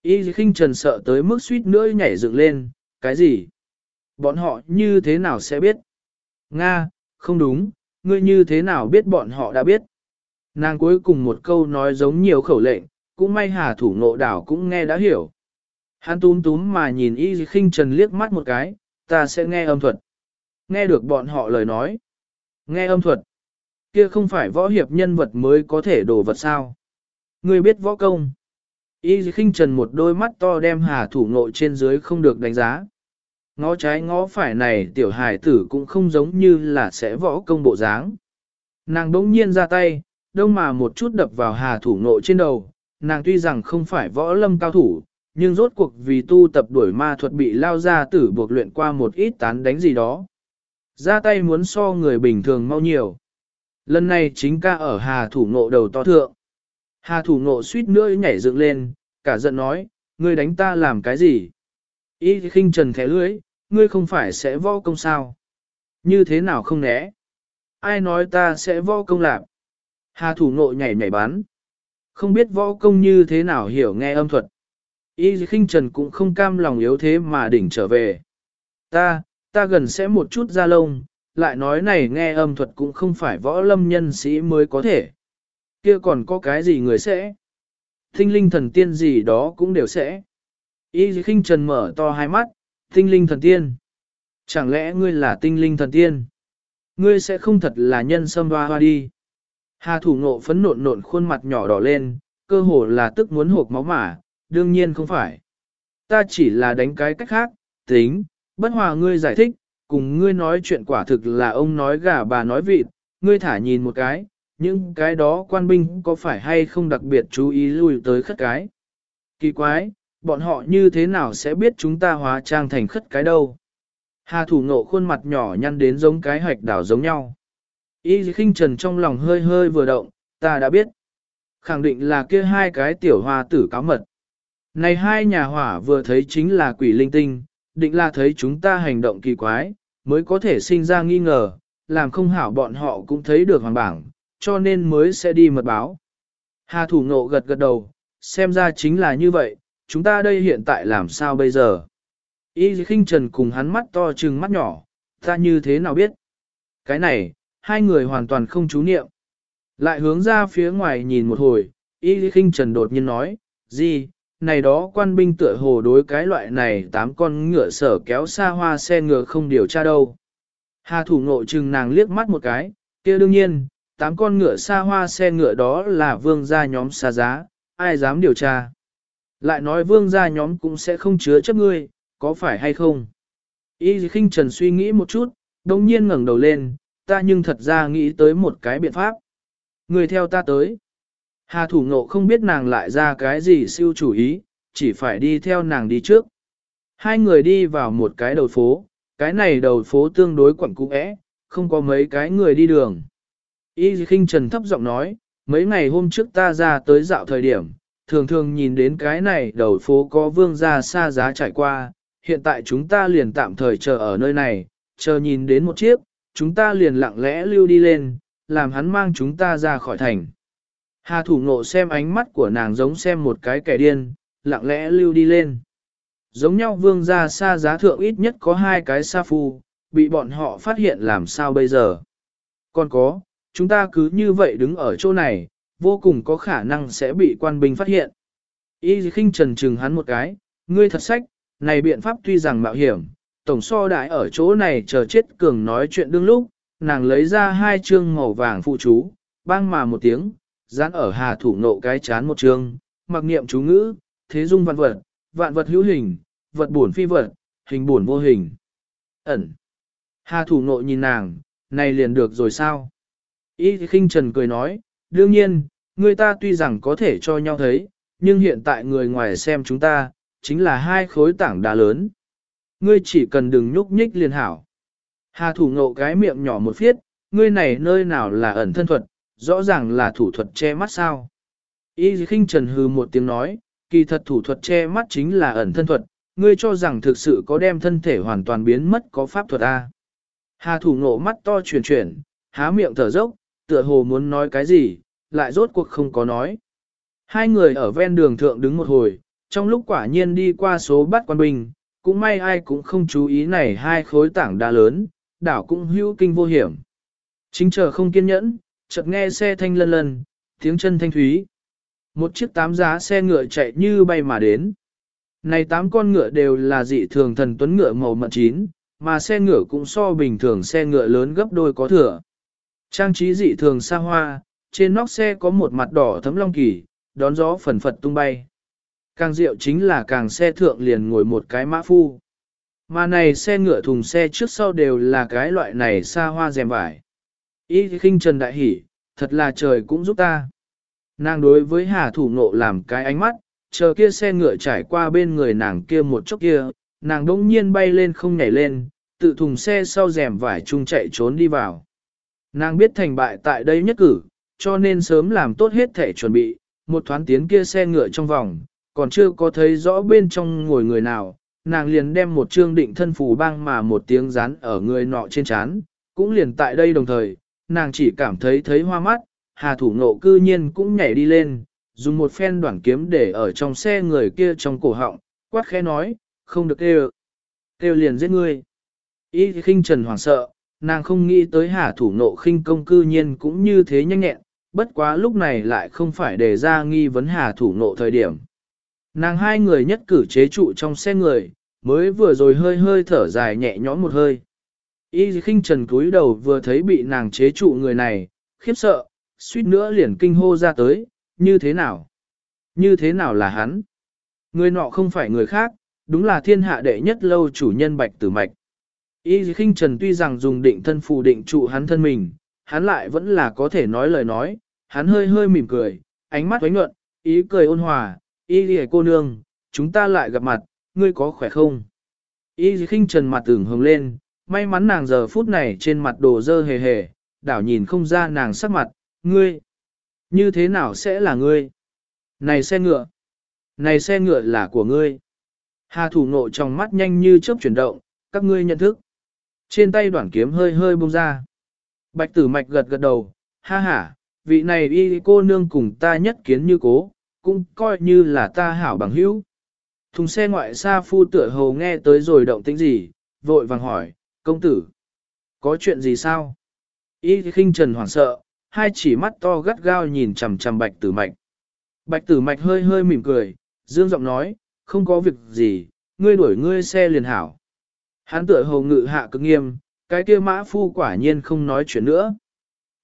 Y khinh trần sợ tới mức suýt nữa nhảy dựng lên, cái gì? Bọn họ như thế nào sẽ biết? Nga, không đúng, ngươi như thế nào biết bọn họ đã biết? Nàng cuối cùng một câu nói giống nhiều khẩu lệnh, cũng may hà thủ ngộ đảo cũng nghe đã hiểu. Hắn túm túm mà nhìn y khinh trần liếc mắt một cái, ta sẽ nghe âm thuật. Nghe được bọn họ lời nói. Nghe âm thuật. Kia không phải võ hiệp nhân vật mới có thể đổ vật sao. Ngươi biết võ công. Y khinh trần một đôi mắt to đem hà thủ nội trên dưới không được đánh giá. Ngó trái ngó phải này tiểu hải tử cũng không giống như là sẽ võ công bộ dáng. Nàng đỗng nhiên ra tay, đông mà một chút đập vào hà thủ nội trên đầu. Nàng tuy rằng không phải võ lâm cao thủ, nhưng rốt cuộc vì tu tập đuổi ma thuật bị lao ra tử buộc luyện qua một ít tán đánh gì đó. Ra tay muốn so người bình thường mau nhiều. Lần này chính ca ở hà thủ ngộ đầu to thượng. Hà thủ ngộ suýt nữa nhảy dựng lên, cả giận nói, ngươi đánh ta làm cái gì? ý khinh trần khẽ lưới, ngươi không phải sẽ võ công sao? Như thế nào không né? Ai nói ta sẽ võ công lạc? Hà thủ ngộ nhảy nhảy bắn. Không biết võ công như thế nào hiểu nghe âm thuật. Y khinh trần cũng không cam lòng yếu thế mà đỉnh trở về. Ta, ta gần sẽ một chút ra lông, lại nói này nghe âm thuật cũng không phải võ lâm nhân sĩ mới có thể. Kia còn có cái gì người sẽ? Tinh linh thần tiên gì đó cũng đều sẽ. Y khinh trần mở to hai mắt, tinh linh thần tiên. Chẳng lẽ ngươi là tinh linh thần tiên? Ngươi sẽ không thật là nhân sâm hoa hoa đi. Hà thủ ngộ phấn nộn nộn khuôn mặt nhỏ đỏ lên, cơ hồ là tức muốn hộp máu mà, đương nhiên không phải. Ta chỉ là đánh cái cách khác, tính, bất hòa ngươi giải thích, cùng ngươi nói chuyện quả thực là ông nói gà bà nói vịt, ngươi thả nhìn một cái, những cái đó quan binh có phải hay không đặc biệt chú ý lui tới khất cái. Kỳ quái, bọn họ như thế nào sẽ biết chúng ta hóa trang thành khất cái đâu. Hà thủ nộ khuôn mặt nhỏ nhăn đến giống cái hạch đảo giống nhau. Y khinh trần trong lòng hơi hơi vừa động, ta đã biết. Khẳng định là kia hai cái tiểu hoa tử cáo mật. Này hai nhà hỏa vừa thấy chính là quỷ linh tinh, định là thấy chúng ta hành động kỳ quái, mới có thể sinh ra nghi ngờ, làm không hảo bọn họ cũng thấy được hoàng bảng, cho nên mới sẽ đi mật báo. Hà thủ nộ gật gật đầu, xem ra chính là như vậy, chúng ta đây hiện tại làm sao bây giờ? Y khinh trần cùng hắn mắt to trừng mắt nhỏ, ta như thế nào biết? Cái này, hai người hoàn toàn không chú niệm. Lại hướng ra phía ngoài nhìn một hồi, Y khinh trần đột nhiên nói, gì, này đó quan binh tựa hồ đối cái loại này tám con ngựa sở kéo xa hoa xe ngựa không điều tra đâu. Hà thủ ngộ chừng nàng liếc mắt một cái, kia đương nhiên, tám con ngựa xa hoa xe ngựa đó là vương gia nhóm xa giá, ai dám điều tra. Lại nói vương gia nhóm cũng sẽ không chứa chấp ngươi, có phải hay không? Y khinh trần suy nghĩ một chút, đồng nhiên ngẩng đầu lên, ta nhưng thật ra nghĩ tới một cái biện pháp. Người theo ta tới. Hà thủ ngộ không biết nàng lại ra cái gì siêu chủ ý, chỉ phải đi theo nàng đi trước. Hai người đi vào một cái đầu phố, cái này đầu phố tương đối quẩn cũ ẽ, không có mấy cái người đi đường. Y khinh trần thấp giọng nói, mấy ngày hôm trước ta ra tới dạo thời điểm, thường thường nhìn đến cái này đầu phố có vương gia xa giá trải qua, hiện tại chúng ta liền tạm thời chờ ở nơi này, chờ nhìn đến một chiếc, chúng ta liền lặng lẽ lưu đi lên, làm hắn mang chúng ta ra khỏi thành. Hà thủ ngộ xem ánh mắt của nàng giống xem một cái kẻ điên, lặng lẽ lưu đi lên. Giống nhau vương gia xa giá thượng ít nhất có hai cái sa phu, bị bọn họ phát hiện làm sao bây giờ. Còn có, chúng ta cứ như vậy đứng ở chỗ này, vô cùng có khả năng sẽ bị quan binh phát hiện. Y khinh trần trừng hắn một cái, ngươi thật sách, này biện pháp tuy rằng mạo hiểm, tổng so đại ở chỗ này chờ chết cường nói chuyện đương lúc, nàng lấy ra hai chương màu vàng phụ chú, bang mà một tiếng, dán ở hà thủ nộ cái chán một trường, mặc niệm chú ngữ, thế dung vạn vật, vạn vật hữu hình, vật buồn phi vật, hình buồn vô hình. Ẩn. Hà thủ nộ nhìn nàng, này liền được rồi sao? Y khinh trần cười nói, đương nhiên, người ta tuy rằng có thể cho nhau thấy, nhưng hiện tại người ngoài xem chúng ta, chính là hai khối tảng đá lớn. ngươi chỉ cần đừng nhúc nhích liền hảo. Hà thủ ngộ cái miệng nhỏ một phiết, ngươi này nơi nào là ẩn thân thuật, rõ ràng là thủ thuật che mắt sao. Y khinh trần hư một tiếng nói, kỳ thật thủ thuật che mắt chính là ẩn thân thuật, ngươi cho rằng thực sự có đem thân thể hoàn toàn biến mất có pháp thuật A. Hà thủ ngộ mắt to chuyển chuyển, há miệng thở dốc, tựa hồ muốn nói cái gì, lại rốt cuộc không có nói. Hai người ở ven đường thượng đứng một hồi, trong lúc quả nhiên đi qua số bắt quan binh, cũng may ai cũng không chú ý này hai khối tảng đá lớn, đảo cũng hữu kinh vô hiểm. Chính chờ không kiên nhẫn, chợt nghe xe thanh lân lân, tiếng chân thanh thúy. Một chiếc tám giá xe ngựa chạy như bay mà đến. Này tám con ngựa đều là dị thường thần tuấn ngựa màu mận chín, mà xe ngựa cũng so bình thường xe ngựa lớn gấp đôi có thừa. Trang trí dị thường xa hoa, trên nóc xe có một mặt đỏ thấm long kỳ, đón gió phần phật tung bay. Càng rượu chính là càng xe thượng liền ngồi một cái mã phu. Mà này xe ngựa thùng xe trước sau đều là cái loại này xa hoa rèm vải. Y khinh trần đại hỉ, thật là trời cũng giúp ta. Nàng đối với hà thủ nộ làm cái ánh mắt, chờ kia xe ngựa trải qua bên người nàng kia một chốc kia, nàng đông nhiên bay lên không nhảy lên, tự thùng xe sau rèm vải chung chạy trốn đi vào. Nàng biết thành bại tại đây nhất cử, cho nên sớm làm tốt hết thể chuẩn bị, một thoáng tiến kia xe ngựa trong vòng, còn chưa có thấy rõ bên trong ngồi người nào, nàng liền đem một trương định thân phù băng mà một tiếng rán ở người nọ trên chán, cũng liền tại đây đồng thời, nàng chỉ cảm thấy thấy hoa mắt, hà thủ nộ cư nhiên cũng nhảy đi lên, dùng một phen đoạn kiếm để ở trong xe người kia trong cổ họng, quát khẽ nói, không được kêu, kêu liền giết ngươi. Y khinh trần hoảng sợ, nàng không nghĩ tới hà thủ nộ khinh công cư nhiên cũng như thế nhanh nhẹn, bất quá lúc này lại không phải để ra nghi vấn hà thủ nộ thời điểm. Nàng hai người nhất cử chế trụ trong xe người, mới vừa rồi hơi hơi thở dài nhẹ nhõm một hơi. Y khinh trần cúi đầu vừa thấy bị nàng chế trụ người này, khiếp sợ, suýt nữa liền kinh hô ra tới, như thế nào? Như thế nào là hắn? Người nọ không phải người khác, đúng là thiên hạ đệ nhất lâu chủ nhân bạch tử mạch. Y khinh trần tuy rằng dùng định thân phù định trụ hắn thân mình, hắn lại vẫn là có thể nói lời nói, hắn hơi hơi mỉm cười, ánh mắt oánh nhuận, ý cười ôn hòa, y lìa cô nương, chúng ta lại gặp mặt, ngươi có khỏe không? Y khinh trần mặt tưởng hồng lên, may mắn nàng giờ phút này trên mặt đồ dơ hề hề, đảo nhìn không ra nàng sắc mặt, ngươi, như thế nào sẽ là ngươi? Này xe ngựa, này xe ngựa là của ngươi. Hà thủ nộ trong mắt nhanh như chớp chuyển động, các ngươi nhận thức. Trên tay đoạn kiếm hơi hơi bông ra. Bạch tử mạch gật gật đầu, ha ha, vị này y cô nương cùng ta nhất kiến như cố, cũng coi như là ta hảo bằng hữu. Thùng xe ngoại xa phu tựa hầu nghe tới rồi động tĩnh gì, vội vàng hỏi, công tử, có chuyện gì sao? Y khinh trần hoảng sợ, hai chỉ mắt to gắt gao nhìn chằm chằm bạch tử mạch. Bạch tử mạch hơi hơi mỉm cười, dương giọng nói, không có việc gì, ngươi đuổi ngươi xe liền hảo. Hắn tựa hầu ngự hạ cực nghiêm, cái kia mã phu quả nhiên không nói chuyện nữa.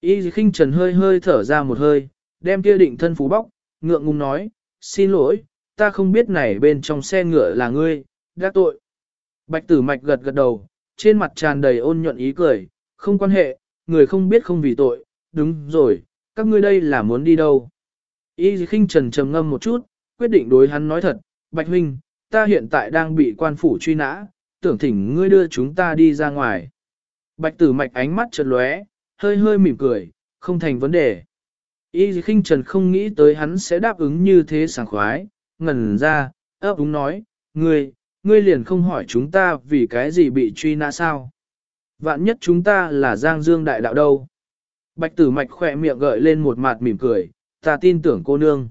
Y khinh trần hơi hơi thở ra một hơi, đem kia định thân phú bóc, ngượng ngùng nói, xin lỗi, ta không biết này bên trong xe ngựa là ngươi, đã tội. Bạch tử mạch gật gật đầu, trên mặt tràn đầy ôn nhuận ý cười, không quan hệ, người không biết không vì tội, đúng rồi, các ngươi đây là muốn đi đâu. Y khinh trần trầm ngâm một chút, quyết định đối hắn nói thật, Bạch huynh, ta hiện tại đang bị quan phủ truy nã, tưởng thỉnh ngươi đưa chúng ta đi ra ngoài. Bạch tử mạch ánh mắt chợt lóe, hơi hơi mỉm cười, không thành vấn đề. Y khinh trần không nghĩ tới hắn sẽ đáp ứng như thế sảng khoái, ngẩn ra, ấp úng nói, ngươi, ngươi liền không hỏi chúng ta vì cái gì bị truy nã sao. Vạn nhất chúng ta là Giang Dương đại đạo đâu. Bạch tử mạch khỏe miệng gợi lên một mặt mỉm cười, ta tin tưởng cô nương.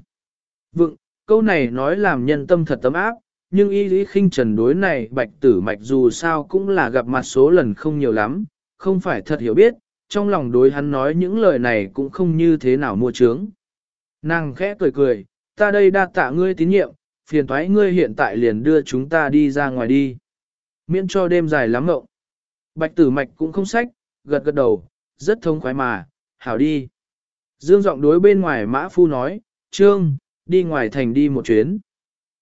Vựng, câu này nói làm nhân tâm thật tấm áp, nhưng y lý khinh trần đối này bạch tử mạch dù sao cũng là gặp mặt số lần không nhiều lắm, không phải thật hiểu biết, trong lòng đối hắn nói những lời này cũng không như thế nào mua trướng. Nàng khẽ cười cười, ta đây đa tạ ngươi tín nhiệm, phiền thoái ngươi hiện tại liền đưa chúng ta đi ra ngoài đi. Miễn cho đêm dài lắm ngộng. Bạch tử mạch cũng không sách, gật gật đầu, rất thông khoái mà, hảo đi. Dương giọng đối bên ngoài mã phu nói, Trương, đi ngoài thành đi một chuyến.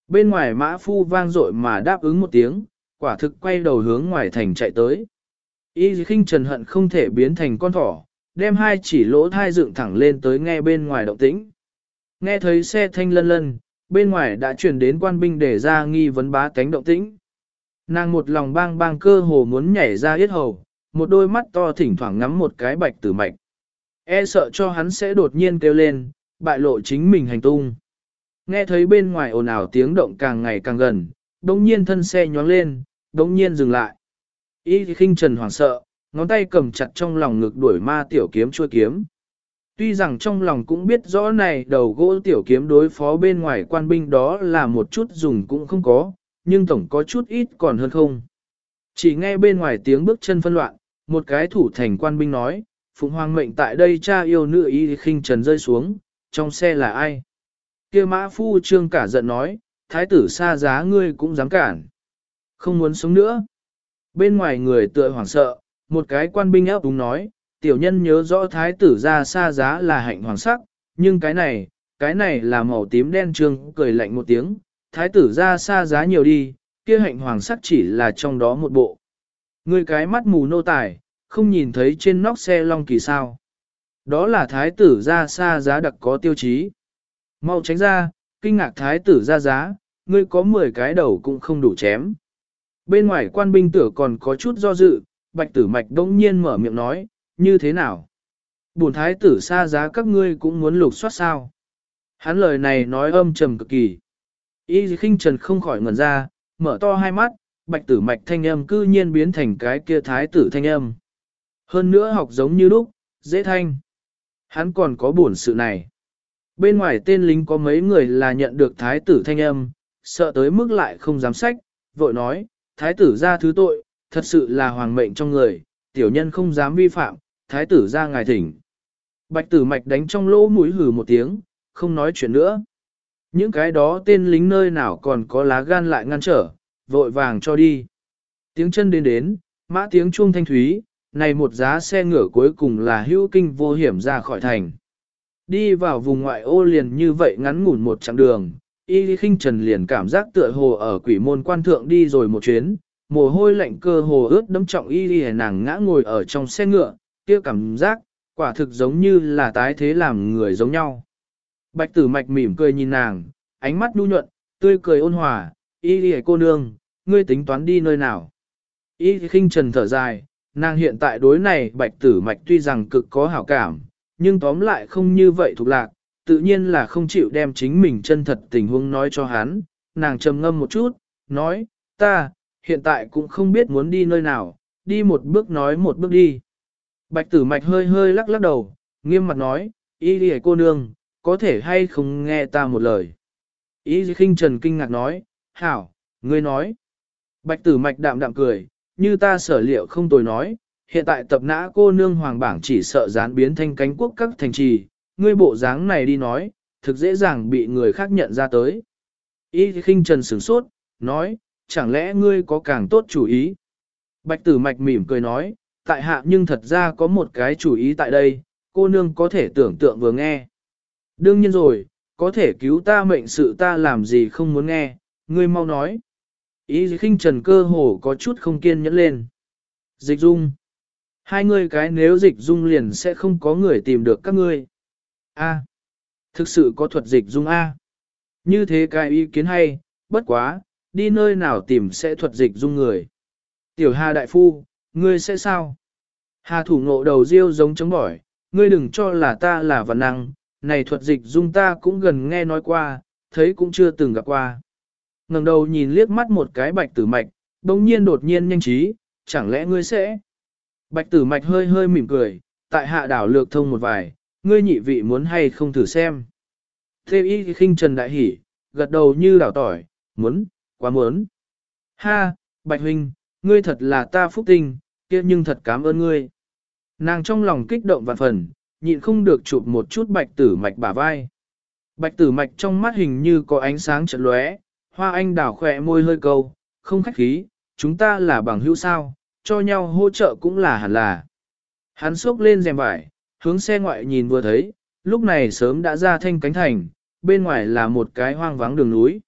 Bên ngoài mã phu vang dội mà đáp ứng một tiếng, quả thực quay đầu hướng ngoài thành chạy tới. Y khinh trần hận không thể biến thành con thỏ, đem hai chỉ lỗ thai dựng thẳng lên tới nghe bên ngoài động tĩnh. Nghe thấy xe thanh lân lân, bên ngoài đã chuyển đến quan binh để ra nghi vấn bá tánh động tĩnh. Nàng một lòng bang bang cơ hồ muốn nhảy ra yết hầu, một đôi mắt to thỉnh thoảng ngắm một cái bạch tử mạch. E sợ cho hắn sẽ đột nhiên kêu lên, bại lộ chính mình hành tung. Nghe thấy bên ngoài ồn ào tiếng động càng ngày càng gần, đống nhiên thân xe nhón lên, đống nhiên dừng lại. Y khinh trần hoảng sợ, ngón tay cầm chặt trong lòng ngực đuổi ma tiểu kiếm chua kiếm. Tuy rằng trong lòng cũng biết rõ này đầu gỗ tiểu kiếm đối phó bên ngoài quan binh đó là một chút dùng cũng không có, nhưng tổng có chút ít còn hơn không. Chỉ nghe bên ngoài tiếng bước chân phân loạn, một cái thủ thành quan binh nói, Phụng Hoàng mệnh tại đây cha yêu nữ y khinh trần rơi xuống, trong xe là ai? kia mã phu trương cả giận nói, thái tử xa giá ngươi cũng dám cản. Không muốn sống nữa. Bên ngoài người tựa hoảng sợ, một cái quan binh ép đúng nói, tiểu nhân nhớ rõ thái tử ra xa giá là hạnh hoàng sắc, nhưng cái này, cái này là màu tím đen trương cười lạnh một tiếng, thái tử ra xa giá nhiều đi, kia hạnh hoàng sắc chỉ là trong đó một bộ. Người cái mắt mù nô tài, không nhìn thấy trên nóc xe long kỳ sao. Đó là thái tử ra xa giá đặc có tiêu chí. Mau tránh ra, kinh ngạc thái tử ra giá, ngươi có 10 cái đầu cũng không đủ chém. Bên ngoài quan binh tử còn có chút do dự, bạch tử mạch đông nhiên mở miệng nói, như thế nào? Bổn thái tử xa giá các ngươi cũng muốn lục soát sao? Hắn lời này nói âm trầm cực kỳ. Y khinh trần không khỏi ngẩn ra, mở to hai mắt, bạch tử mạch thanh âm cư nhiên biến thành cái kia thái tử thanh âm. Hơn nữa học giống như lúc, dễ thanh. Hắn còn có buồn sự này. Bên ngoài tên lính có mấy người là nhận được thái tử thanh âm, sợ tới mức lại không dám sách, vội nói, thái tử ra thứ tội, thật sự là hoàng mệnh trong người, tiểu nhân không dám vi phạm, thái tử ra ngài thỉnh. Bạch tử mạch đánh trong lỗ mũi hừ một tiếng, không nói chuyện nữa. Những cái đó tên lính nơi nào còn có lá gan lại ngăn trở, vội vàng cho đi. Tiếng chân đến đến, mã tiếng chuông thanh thúy, này một giá xe ngựa cuối cùng là hữu kinh vô hiểm ra khỏi thành. Đi vào vùng ngoại ô liền như vậy ngắn ngủn một chặng đường, y khinh trần liền cảm giác tựa hồ ở quỷ môn quan thượng đi rồi một chuyến, mồ hôi lạnh cơ hồ ướt đấm trọng y y nàng ngã ngồi ở trong xe ngựa, kia cảm giác, quả thực giống như là tái thế làm người giống nhau. Bạch tử mạch mỉm cười nhìn nàng, ánh mắt nhu nhuận, tươi cười ôn hòa, y y cô nương, ngươi tính toán đi nơi nào. Y khinh trần thở dài, nàng hiện tại đối này bạch tử mạch tuy rằng cực có hảo cảm, nhưng tóm lại không như vậy thuộc lạc, tự nhiên là không chịu đem chính mình chân thật tình huống nói cho hắn, nàng trầm ngâm một chút, nói, ta, hiện tại cũng không biết muốn đi nơi nào, đi một bước nói một bước đi. Bạch tử mạch hơi hơi lắc lắc đầu, nghiêm mặt nói, y đi cô nương, có thể hay không nghe ta một lời. Y khinh trần kinh ngạc nói, hảo, ngươi nói. Bạch tử mạch đạm đạm cười, như ta sở liệu không tồi nói, hiện tại tập nã cô nương hoàng bảng chỉ sợ gián biến thành cánh quốc các thành trì, ngươi bộ dáng này đi nói, thực dễ dàng bị người khác nhận ra tới. Y khinh trần sửng sốt, nói, chẳng lẽ ngươi có càng tốt chủ ý? Bạch tử mạch mỉm cười nói, tại hạ nhưng thật ra có một cái chủ ý tại đây, cô nương có thể tưởng tượng vừa nghe. Đương nhiên rồi, có thể cứu ta mệnh sự ta làm gì không muốn nghe, ngươi mau nói. Ý khinh trần cơ hồ có chút không kiên nhẫn lên. Dịch dung. Hai ngươi cái nếu dịch dung liền sẽ không có người tìm được các ngươi. A. Thực sự có thuật dịch dung A. Như thế cái ý kiến hay, bất quá, đi nơi nào tìm sẽ thuật dịch dung người. Tiểu Hà Đại Phu, ngươi sẽ sao? Hà thủ ngộ đầu riêu giống chống bỏi, ngươi đừng cho là ta là văn năng, này thuật dịch dung ta cũng gần nghe nói qua, thấy cũng chưa từng gặp qua. ngẩng đầu nhìn liếc mắt một cái bạch tử mạch, bỗng nhiên đột nhiên nhanh trí, chẳng lẽ ngươi sẽ? Bạch tử mạch hơi hơi mỉm cười, tại hạ đảo lược thông một vài, ngươi nhị vị muốn hay không thử xem. Thế y khinh trần đại hỉ, gật đầu như đảo tỏi, muốn, quá muốn. Ha, Bạch huynh, ngươi thật là ta phúc tinh, kia nhưng thật cảm ơn ngươi. Nàng trong lòng kích động vạn phần, nhịn không được chụp một chút bạch tử mạch bả vai. Bạch tử mạch trong mắt hình như có ánh sáng chợt lóe, hoa anh đảo khỏe môi hơi câu, không khách khí, chúng ta là bằng hữu sao, cho nhau hỗ trợ cũng là hẳn là. Hắn xốc lên rèm vải, hướng xe ngoại nhìn vừa thấy, lúc này sớm đã ra thanh cánh thành, bên ngoài là một cái hoang vắng đường núi.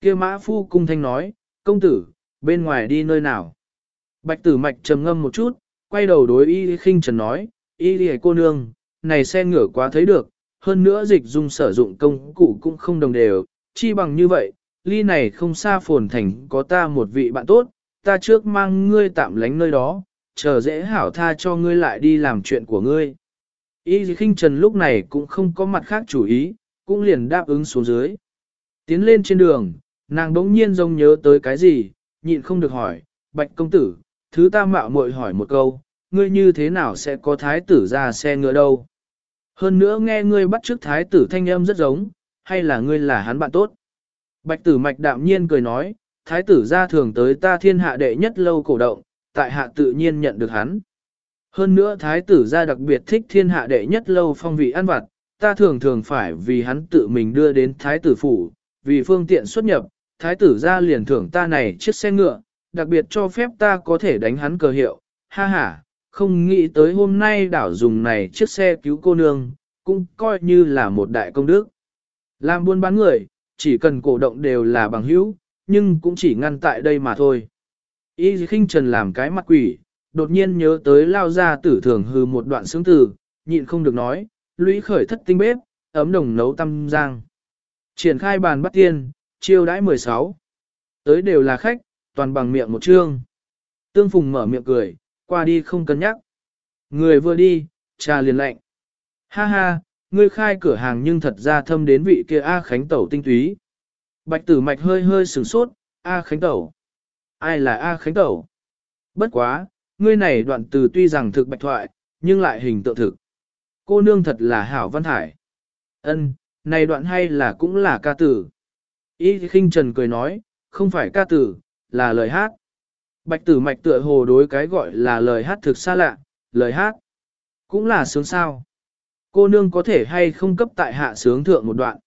kia mã phu cung thanh nói, công tử, bên ngoài đi nơi nào? Bạch tử mạch trầm ngâm một chút, quay đầu đối y khinh trần nói, y đi cô nương, này xe ngửa quá thấy được, hơn nữa dịch dung sử dụng công cụ cũng không đồng đều, chi bằng như vậy, ly này không xa phồn thành có ta một vị bạn tốt, ta trước mang ngươi tạm lánh nơi đó, chờ dễ hảo tha cho ngươi lại đi làm chuyện của ngươi. Y khinh trần lúc này cũng không có mặt khác chủ ý, cũng liền đáp ứng xuống dưới. Tiến lên trên đường, nàng đống nhiên rông nhớ tới cái gì, nhịn không được hỏi, bạch công tử, thứ ta mạo muội hỏi một câu, ngươi như thế nào sẽ có thái tử ra xe ngựa đâu? Hơn nữa nghe ngươi bắt trước thái tử thanh âm rất giống, hay là ngươi là hắn bạn tốt? Bạch tử mạch đạm nhiên cười nói, thái tử ra thường tới ta thiên hạ đệ nhất lâu cổ động, tại hạ tự nhiên nhận được hắn. Hơn nữa thái tử ra đặc biệt thích thiên hạ đệ nhất lâu phong vị ăn vặt, ta thường thường phải vì hắn tự mình đưa đến thái tử phủ, vì phương tiện xuất nhập, thái tử ra liền thưởng ta này chiếc xe ngựa, đặc biệt cho phép ta có thể đánh hắn cờ hiệu, ha ha, không nghĩ tới hôm nay đảo dùng này chiếc xe cứu cô nương, cũng coi như là một đại công đức. Làm buôn bán người, chỉ cần cổ động đều là bằng hữu, nhưng cũng chỉ ngăn tại đây mà thôi. Y khinh trần làm cái mặt quỷ, đột nhiên nhớ tới lao ra tử thường hư một đoạn sướng từ, nhịn không được nói, lũy khởi thất tinh bếp, ấm đồng nấu tâm giang. Triển khai bàn bắt tiên, chiêu đãi 16. Tới đều là khách, toàn bằng miệng một chương. Tương Phùng mở miệng cười, qua đi không cân nhắc. Người vừa đi, trà liền lạnh. Ha ha, ngươi khai cửa hàng nhưng thật ra thâm đến vị kia A Khánh Tẩu tinh túy. Bạch tử mạch hơi hơi sửng sốt, A Khánh Tẩu. Ai là A Khánh Tẩu? Bất quá, ngươi này đoạn từ tuy rằng thực bạch thoại, nhưng lại hình tượng thực. Cô nương thật là hảo văn hải. Ân, này đoạn hay là cũng là ca tử. ý khinh trần cười nói, không phải ca tử, là lời hát. Bạch tử mạch tựa hồ đối cái gọi là lời hát thực xa lạ, lời hát. Cũng là sướng sao. Cô nương có thể hay không cấp tại hạ sướng thượng một đoạn.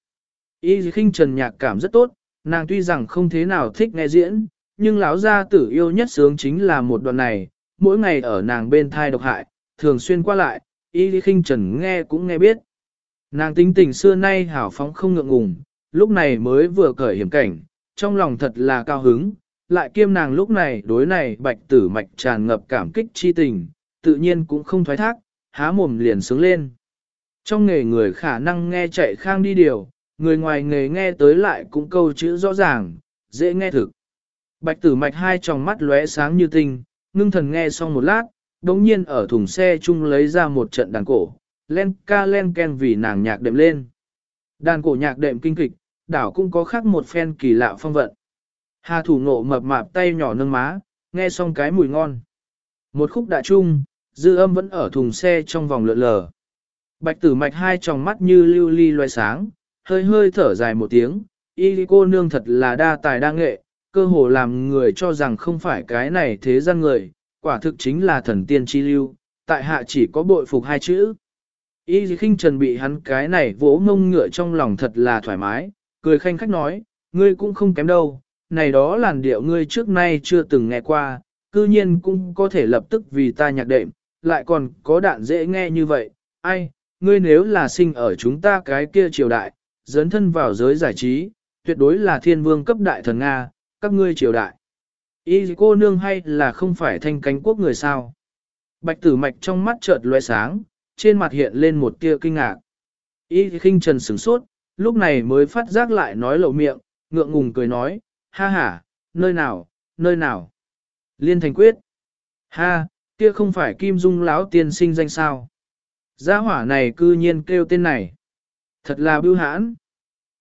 Y khinh trần nhạc cảm rất tốt, nàng tuy rằng không thế nào thích nghe diễn, nhưng lão gia tử yêu nhất sướng chính là một đoạn này, mỗi ngày ở nàng bên thai độc hại, thường xuyên qua lại, y khinh trần nghe cũng nghe biết. Nàng tính tình xưa nay hảo phóng không ngượng ngùng, lúc này mới vừa cởi hiểm cảnh, trong lòng thật là cao hứng, lại kiêm nàng lúc này đối này bạch tử mạch tràn ngập cảm kích chi tình, tự nhiên cũng không thoái thác, há mồm liền sướng lên. Trong nghề người khả năng nghe chạy khang đi điều, người ngoài nghề nghe tới lại cũng câu chữ rõ ràng, dễ nghe thực. Bạch tử mạch hai tròng mắt lóe sáng như tinh, ngưng thần nghe xong một lát, đống nhiên ở thùng xe chung lấy ra một trận đàn cổ, len ca len ken vì nàng nhạc đệm lên. Đàn cổ nhạc đệm kinh kịch, đảo cũng có khác một phen kỳ lạ phong vận. Hà thủ nộ mập mạp tay nhỏ nâng má, nghe xong cái mùi ngon. Một khúc đại trung, dư âm vẫn ở thùng xe trong vòng lượn lờ. Bạch tử mạch hai tròng mắt như lưu ly loe sáng, hơi hơi thở dài một tiếng, y cô nương thật là đa tài đa nghệ, cơ hồ làm người cho rằng không phải cái này thế gian người, quả thực chính là thần tiên chi lưu, tại hạ chỉ có bội phục hai chữ. Y khinh trần bị hắn cái này vỗ ngông ngựa trong lòng thật là thoải mái, cười khanh khách nói, ngươi cũng không kém đâu, này đó làn điệu ngươi trước nay chưa từng nghe qua, cư nhiên cũng có thể lập tức vì ta nhạc đệm, lại còn có đạn dễ nghe như vậy, ai, ngươi nếu là sinh ở chúng ta cái kia triều đại, dấn thân vào giới giải trí, tuyệt đối là thiên vương cấp đại thần Nga, các ngươi triều đại. Y cô nương hay là không phải thanh cánh quốc người sao? Bạch tử mạch trong mắt chợt lóe sáng, trên mặt hiện lên một tia kinh ngạc. Y khinh trần sửng sốt, lúc này mới phát giác lại nói lậu miệng, ngượng ngùng cười nói, ha ha, nơi nào, nơi nào. Liên thành quyết. Ha, kia không phải kim dung lão tiên sinh danh sao. Gia hỏa này cư nhiên kêu tên này. Thật là bưu hãn.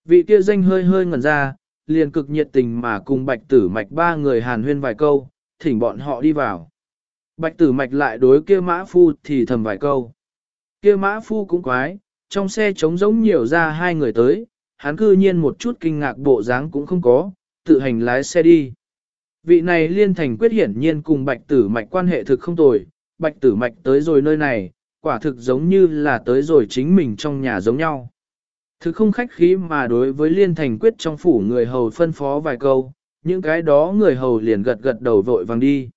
Vị kia danh hơi hơi ngẩn ra, liền cực nhiệt tình mà cùng bạch tử mạch ba người hàn huyên vài câu, thỉnh bọn họ đi vào. Bạch tử mạch lại đối kia mã phu thì thầm vài câu. Kia mã phu cũng quái, trong xe trống giống nhiều ra hai người tới, hắn cư nhiên một chút kinh ngạc bộ dáng cũng không có, tự hành lái xe đi. Vị này liên thành quyết hiển nhiên cùng bạch tử mạch quan hệ thực không tồi, bạch tử mạch tới rồi nơi này, quả thực giống như là tới rồi chính mình trong nhà giống nhau. Thực không khách khí mà đối với liên thành quyết trong phủ người hầu phân phó vài câu, những cái đó người hầu liền gật gật đầu vội vàng đi.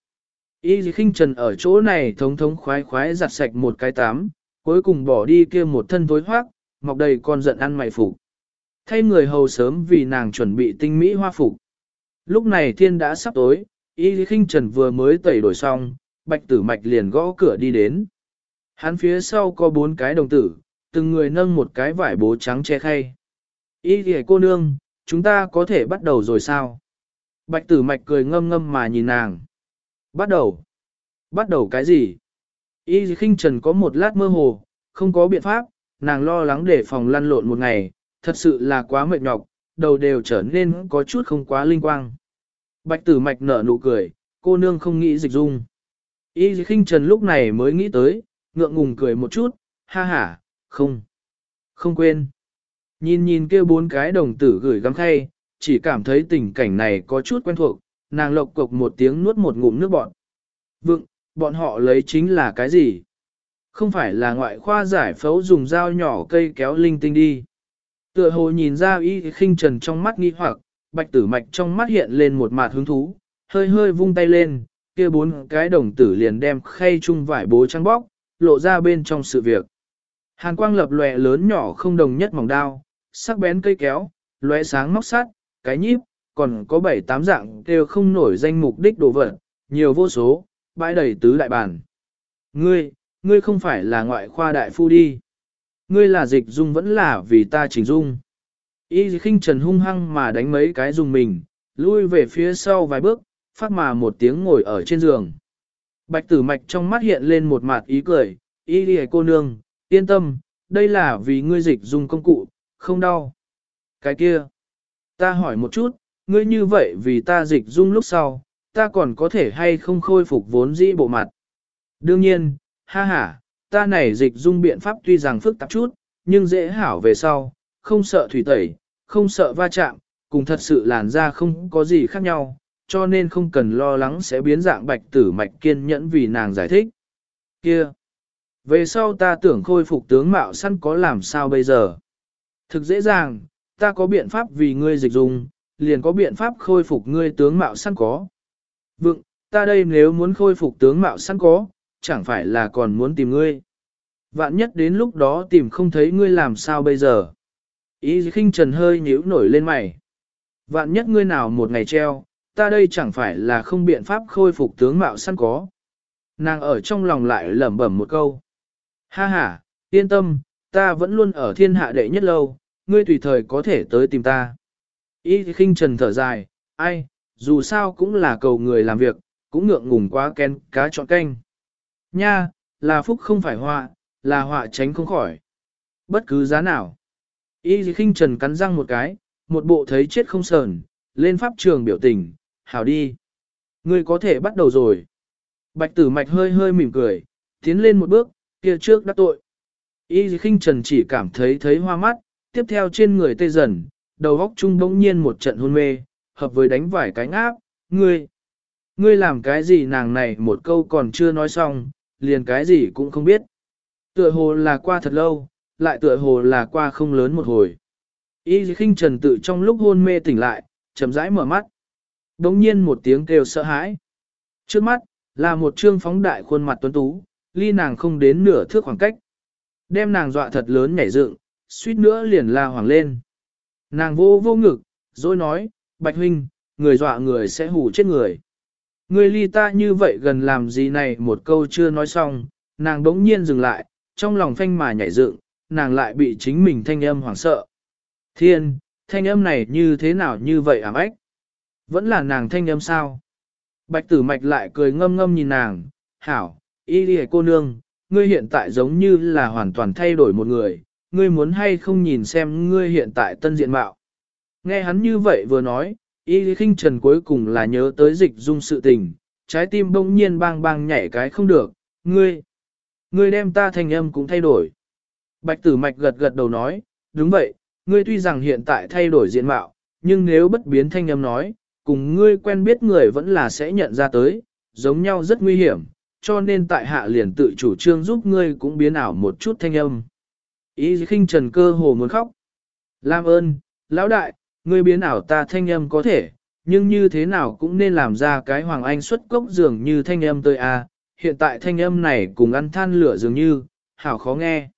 Y khinh trần ở chỗ này thống thống khoái khoái giặt sạch một cái tám, cuối cùng bỏ đi kia một thân tối hoác, mọc đầy con giận ăn mày phục. Thay người hầu sớm vì nàng chuẩn bị tinh mỹ hoa phục. Lúc này thiên đã sắp tối, Y khinh trần vừa mới tẩy đổi xong, bạch tử mạch liền gõ cửa đi đến. Hắn phía sau có bốn cái đồng tử, từng người nâng một cái vải bố trắng che khay. Y thì cô nương, chúng ta có thể bắt đầu rồi sao? Bạch tử mạch cười ngâm ngâm mà nhìn nàng. Bắt đầu. Bắt đầu cái gì? Y khinh trần có một lát mơ hồ, không có biện pháp, nàng lo lắng để phòng lăn lộn một ngày, thật sự là quá mệt nhọc, đầu đều trở nên có chút không quá linh quang. Bạch tử mạch nở nụ cười, cô nương không nghĩ dịch dung. Y khinh trần lúc này mới nghĩ tới, ngượng ngùng cười một chút, ha ha, không, không quên. Nhìn nhìn kia bốn cái đồng tử gửi gắm khay, chỉ cảm thấy tình cảnh này có chút quen thuộc, nàng lộc cộc một tiếng nuốt một ngụm nước bọn. Vựng, bọn họ lấy chính là cái gì? Không phải là ngoại khoa giải phẫu dùng dao nhỏ cây kéo linh tinh đi. Tựa hồ nhìn ra y khinh trần trong mắt nghi hoặc, bạch tử mạch trong mắt hiện lên một mạt hứng thú, hơi hơi vung tay lên, kia bốn cái đồng tử liền đem khay chung vải bố trắng bóc, lộ ra bên trong sự việc. Hàn quang lập lòe lớn nhỏ không đồng nhất mỏng đao, sắc bén cây kéo, lóe sáng móc sắt, cái nhíp, còn có bảy tám dạng đều không nổi danh mục đích đồ vật, nhiều vô số, bãi đầy tứ đại bản. Ngươi, ngươi không phải là ngoại khoa đại phu đi. Ngươi là dịch dung vẫn là vì ta chỉnh dung. Y khinh trần hung hăng mà đánh mấy cái dùng mình, lui về phía sau vài bước, phát mà một tiếng ngồi ở trên giường. Bạch tử mạch trong mắt hiện lên một mặt ý cười, y đi cô nương, yên tâm, đây là vì ngươi dịch dung công cụ, không đau. Cái kia, ta hỏi một chút, ngươi như vậy vì ta dịch dung lúc sau, ta còn có thể hay không khôi phục vốn dĩ bộ mặt. Đương nhiên, ha ha, ta này dịch dung biện pháp tuy rằng phức tạp chút, nhưng dễ hảo về sau, không sợ thủy tẩy, không sợ va chạm, cùng thật sự làn da không có gì khác nhau, cho nên không cần lo lắng sẽ biến dạng bạch tử mạch kiên nhẫn vì nàng giải thích. Kia! Về sau ta tưởng khôi phục tướng mạo săn có làm sao bây giờ? Thực dễ dàng, ta có biện pháp vì ngươi dịch dung, liền có biện pháp khôi phục ngươi tướng mạo săn có. Vượng, ta đây nếu muốn khôi phục tướng mạo săn có, chẳng phải là còn muốn tìm ngươi. Vạn nhất đến lúc đó tìm không thấy ngươi làm sao bây giờ. Ý khinh trần hơi nhíu nổi lên mày. Vạn nhất ngươi nào một ngày treo, ta đây chẳng phải là không biện pháp khôi phục tướng mạo săn có. Nàng ở trong lòng lại lẩm bẩm một câu. Ha ha, yên tâm, ta vẫn luôn ở thiên hạ đệ nhất lâu, ngươi tùy thời có thể tới tìm ta. Ý khinh trần thở dài, ai, dù sao cũng là cầu người làm việc, cũng ngượng ngùng quá ken cá chọn canh. Nha, là phúc không phải họa, là họa tránh không khỏi. Bất cứ giá nào. Y khinh trần cắn răng một cái, một bộ thấy chết không sờn, lên pháp trường biểu tình, hảo đi. Ngươi có thể bắt đầu rồi. Bạch tử mạch hơi hơi mỉm cười, tiến lên một bước, kia trước đã tội. Y khinh trần chỉ cảm thấy thấy hoa mắt, tiếp theo trên người tê dần, đầu góc trung bỗng nhiên một trận hôn mê, hợp với đánh vải cánh áp, ngươi. Ngươi làm cái gì nàng này một câu còn chưa nói xong, liền cái gì cũng không biết. Tựa hồ là qua thật lâu, lại tựa hồ là qua không lớn một hồi. Y khinh trần tự trong lúc hôn mê tỉnh lại, chậm rãi mở mắt. Đống nhiên một tiếng kêu sợ hãi. Trước mắt, là một trương phóng đại khuôn mặt tuấn tú, ly nàng không đến nửa thước khoảng cách. Đem nàng dọa thật lớn nhảy dựng, suýt nữa liền la hoàng lên. Nàng vô vô ngực, rồi nói, Bạch huynh, người dọa người sẽ hù chết người. Ngươi ly ta như vậy gần làm gì này một câu chưa nói xong, nàng đống nhiên dừng lại, trong lòng phanh mà nhảy dựng, nàng lại bị chính mình thanh âm hoảng sợ. Thiên, thanh âm này như thế nào như vậy ảm ách? Vẫn là nàng thanh âm sao? Bạch tử mạch lại cười ngâm ngâm nhìn nàng, hảo, y đi cô nương, ngươi hiện tại giống như là hoàn toàn thay đổi một người, ngươi muốn hay không nhìn xem ngươi hiện tại tân diện mạo. Nghe hắn như vậy vừa nói, y lý khinh trần cuối cùng là nhớ tới dịch dung sự tình, trái tim bỗng nhiên bang bang nhảy cái không được, ngươi, ngươi đem ta thành âm cũng thay đổi. Bạch tử mạch gật gật đầu nói, đúng vậy, ngươi tuy rằng hiện tại thay đổi diện mạo, nhưng nếu bất biến thanh âm nói, cùng ngươi quen biết người vẫn là sẽ nhận ra tới, giống nhau rất nguy hiểm, cho nên tại hạ liền tự chủ trương giúp ngươi cũng biến ảo một chút thanh âm. Ý khinh trần cơ hồ muốn khóc. Lam ơn, lão đại, ngươi biến ảo ta thanh âm có thể, nhưng như thế nào cũng nên làm ra cái hoàng anh xuất cốc dường như thanh âm tôi à. hiện tại thanh âm này cùng ăn than lửa dường như, hảo khó nghe.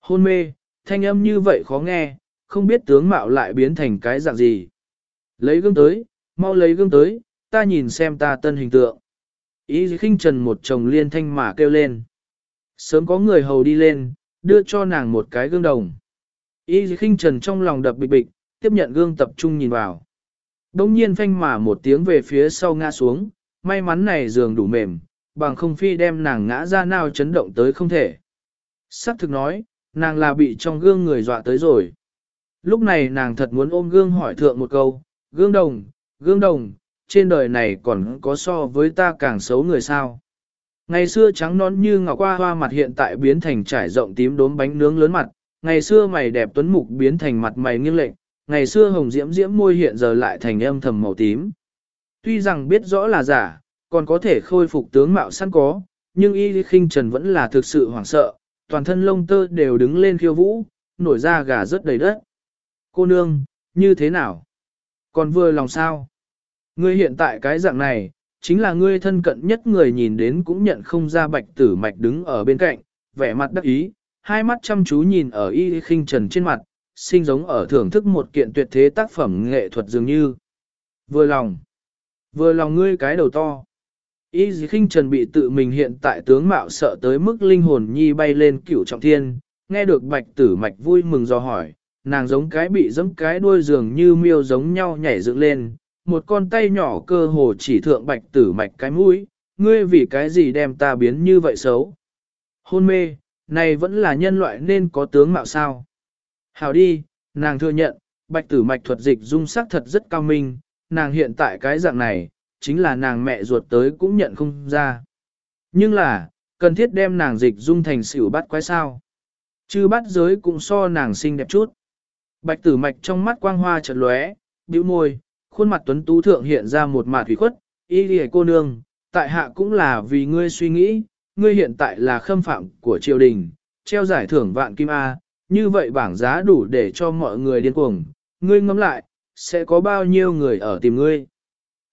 Hôn mê, thanh âm như vậy khó nghe, không biết tướng mạo lại biến thành cái dạng gì. Lấy gương tới, mau lấy gương tới, ta nhìn xem ta tân hình tượng. Ý khinh trần một chồng liên thanh mà kêu lên. Sớm có người hầu đi lên, đưa cho nàng một cái gương đồng. Ý khinh trần trong lòng đập bịch bịch, tiếp nhận gương tập trung nhìn vào. Đông nhiên phanh mà một tiếng về phía sau ngã xuống, may mắn này giường đủ mềm, bằng không phi đem nàng ngã ra nào chấn động tới không thể. Sắc thực nói, nàng là bị trong gương người dọa tới rồi. Lúc này nàng thật muốn ôm gương hỏi thượng một câu, gương đồng, gương đồng, trên đời này còn có so với ta càng xấu người sao. Ngày xưa trắng nón như ngọc qua hoa mặt hiện tại biến thành trải rộng tím đốm bánh nướng lớn mặt, ngày xưa mày đẹp tuấn mục biến thành mặt mày nghiêng lệch, ngày xưa hồng diễm diễm môi hiện giờ lại thành âm thầm màu tím. Tuy rằng biết rõ là giả, còn có thể khôi phục tướng mạo sẵn có, nhưng y khinh trần vẫn là thực sự hoảng sợ, toàn thân lông tơ đều đứng lên khiêu vũ, nổi ra gà rất đầy đất. Cô nương, như thế nào? Còn vừa lòng sao? Ngươi hiện tại cái dạng này, chính là ngươi thân cận nhất người nhìn đến cũng nhận không ra bạch tử mạch đứng ở bên cạnh, vẻ mặt đắc ý, hai mắt chăm chú nhìn ở y khinh trần trên mặt, sinh giống ở thưởng thức một kiện tuyệt thế tác phẩm nghệ thuật dường như. Vừa lòng. Vừa lòng ngươi cái đầu to. Y dì khinh trần bị tự mình hiện tại tướng mạo sợ tới mức linh hồn nhi bay lên cửu trọng thiên, nghe được bạch tử mạch vui mừng do hỏi, nàng giống cái bị giống cái đuôi dường như miêu giống nhau nhảy dựng lên, một con tay nhỏ cơ hồ chỉ thượng bạch tử mạch cái mũi, ngươi vì cái gì đem ta biến như vậy xấu. Hôn mê, này vẫn là nhân loại nên có tướng mạo sao. Hảo đi, nàng thừa nhận, bạch tử mạch thuật dịch dung sắc thật rất cao minh, nàng hiện tại cái dạng này, chính là nàng mẹ ruột tới cũng nhận không ra. Nhưng là, cần thiết đem nàng dịch dung thành xỉu bắt quái sao. Chứ bắt giới cũng so nàng xinh đẹp chút. Bạch tử mạch trong mắt quang hoa chợt lóe, bĩu môi, khuôn mặt tuấn tú thượng hiện ra một mạt thủy khuất, y lìa cô nương, tại hạ cũng là vì ngươi suy nghĩ, ngươi hiện tại là khâm phạm của triều đình, treo giải thưởng vạn kim A, như vậy bảng giá đủ để cho mọi người điên cuồng, ngươi ngẫm lại, sẽ có bao nhiêu người ở tìm ngươi.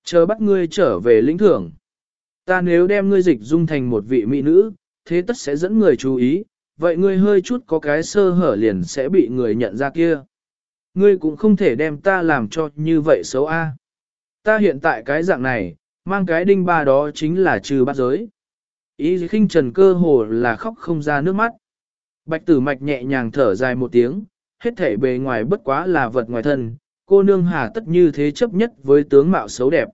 Chờ bắt ngươi trở về lĩnh thưởng. Ta nếu đem ngươi dịch dung thành một vị mỹ nữ, thế tất sẽ dẫn người chú ý, vậy ngươi hơi chút có cái sơ hở liền sẽ bị người nhận ra kia. Ngươi cũng không thể đem ta làm cho như vậy xấu a. Ta hiện tại cái dạng này, mang cái đinh ba đó chính là trừ bắt giới. Ý khinh trần cơ hồ là khóc không ra nước mắt. Bạch tử mạch nhẹ nhàng thở dài một tiếng, hết thể bề ngoài bất quá là vật ngoài thân, cô nương hà tất như thế chấp nhất với tướng mạo xấu đẹp.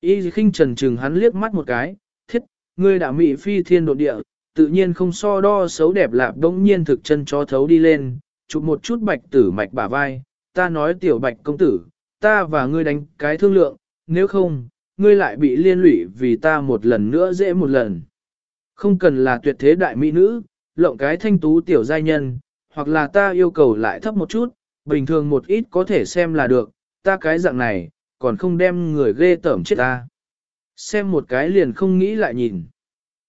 Y khinh trần trừng hắn liếc mắt một cái, thiết, ngươi đã mị phi thiên độ địa, tự nhiên không so đo xấu đẹp lạp đông nhiên thực chân cho thấu đi lên, chụp một chút bạch tử mạch bả vai, ta nói tiểu bạch công tử, ta và ngươi đánh cái thương lượng, nếu không, ngươi lại bị liên lụy vì ta một lần nữa dễ một lần. Không cần là tuyệt thế đại mỹ nữ, lộng cái thanh tú tiểu giai nhân, hoặc là ta yêu cầu lại thấp một chút, bình thường một ít có thể xem là được, ta cái dạng này, còn không đem người ghê tởm chết ta. Xem một cái liền không nghĩ lại nhìn.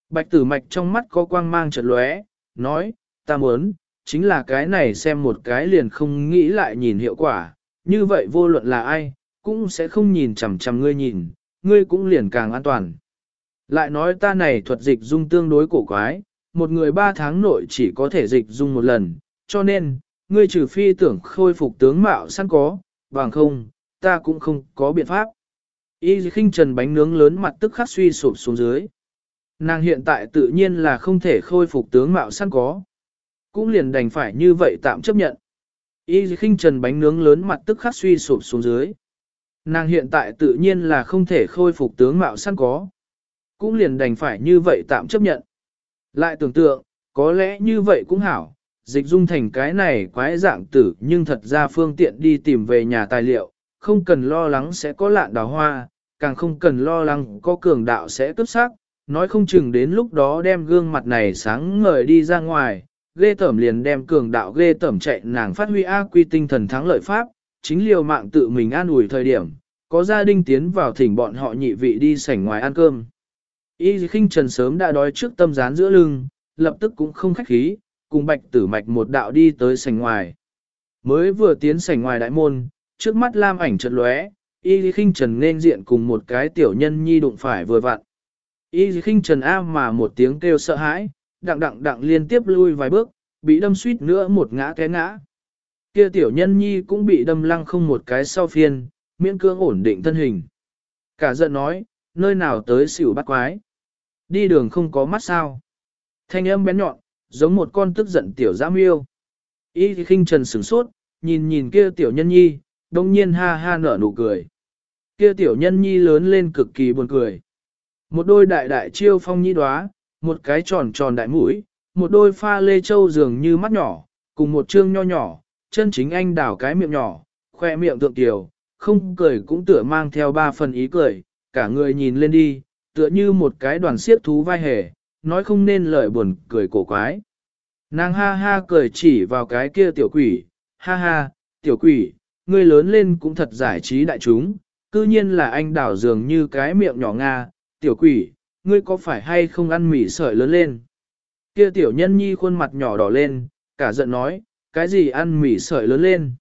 Bạch tử mạch trong mắt có quang mang chợt lóe, nói, ta muốn, chính là cái này xem một cái liền không nghĩ lại nhìn hiệu quả, như vậy vô luận là ai, cũng sẽ không nhìn chằm chằm ngươi nhìn, ngươi cũng liền càng an toàn. Lại nói ta này thuật dịch dung tương đối cổ quái, một người ba tháng nội chỉ có thể dịch dung một lần, cho nên, ngươi trừ phi tưởng khôi phục tướng mạo sẵn có, bằng không, ta cũng không có biện pháp. Y khinh trần bánh nướng lớn mặt tức khắc suy sụp xuống dưới. Nàng hiện tại tự nhiên là không thể khôi phục tướng mạo sẵn có. Cũng liền đành phải như vậy tạm chấp nhận. Y khinh trần bánh nướng lớn mặt tức khắc suy sụp xuống dưới. Nàng hiện tại tự nhiên là không thể khôi phục tướng mạo sẵn có. Cũng liền đành phải như vậy tạm chấp nhận. Lại tưởng tượng, có lẽ như vậy cũng hảo, dịch dung thành cái này quái dạng tử nhưng thật ra phương tiện đi tìm về nhà tài liệu, không cần lo lắng sẽ có lạn đào hoa, càng không cần lo lắng có cường đạo sẽ cướp xác, nói không chừng đến lúc đó đem gương mặt này sáng ngời đi ra ngoài, ghê tẩm liền đem cường đạo ghê tẩm chạy nàng phát huy ác quy tinh thần thắng lợi pháp, chính liều mạng tự mình an ủi thời điểm, có gia đình tiến vào thỉnh bọn họ nhị vị đi sảnh ngoài ăn cơm. Y khinh trần sớm đã đói trước tâm rán giữa lưng, lập tức cũng không khách khí, cùng bạch tử mạch một đạo đi tới sảnh ngoài. Mới vừa tiến sảnh ngoài đại môn, trước mắt lam ảnh chợt lóe, y khinh trần nên diện cùng một cái tiểu nhân nhi đụng phải vừa vặn. Y khinh trần a mà một tiếng kêu sợ hãi, đặng đặng đặng liên tiếp lui vài bước, bị đâm suýt nữa một ngã té ngã. Kia tiểu nhân nhi cũng bị đâm lăng không một cái sau phiên, miễn cương ổn định thân hình. Cả giận nói, nơi nào tới xỉu bắt quái. Đi đường không có mắt sao. Thanh âm bén nhọn, giống một con tức giận tiểu giã miêu. Y khinh trần sửng sốt, nhìn nhìn kia tiểu nhân nhi, đông nhiên ha ha nở nụ cười. Kia tiểu nhân nhi lớn lên cực kỳ buồn cười. Một đôi đại đại chiêu phong nhĩ đoá, một cái tròn tròn đại mũi, một đôi pha lê châu dường như mắt nhỏ, cùng một trương nho nhỏ, chân chính anh đảo cái miệng nhỏ, khoe miệng tượng tiểu, không cười cũng tựa mang theo ba phần ý cười, cả người nhìn lên đi, tựa như một cái đoàn siết thú vai hề, nói không nên lời buồn cười cổ quái. Nàng ha ha cười chỉ vào cái kia tiểu quỷ, ha ha, tiểu quỷ, ngươi lớn lên cũng thật giải trí đại chúng, cư nhiên là anh đảo dường như cái miệng nhỏ nga, tiểu quỷ, ngươi có phải hay không ăn mì sợi lớn lên? Kia tiểu nhân nhi khuôn mặt nhỏ đỏ lên, cả giận nói, cái gì ăn mì sợi lớn lên?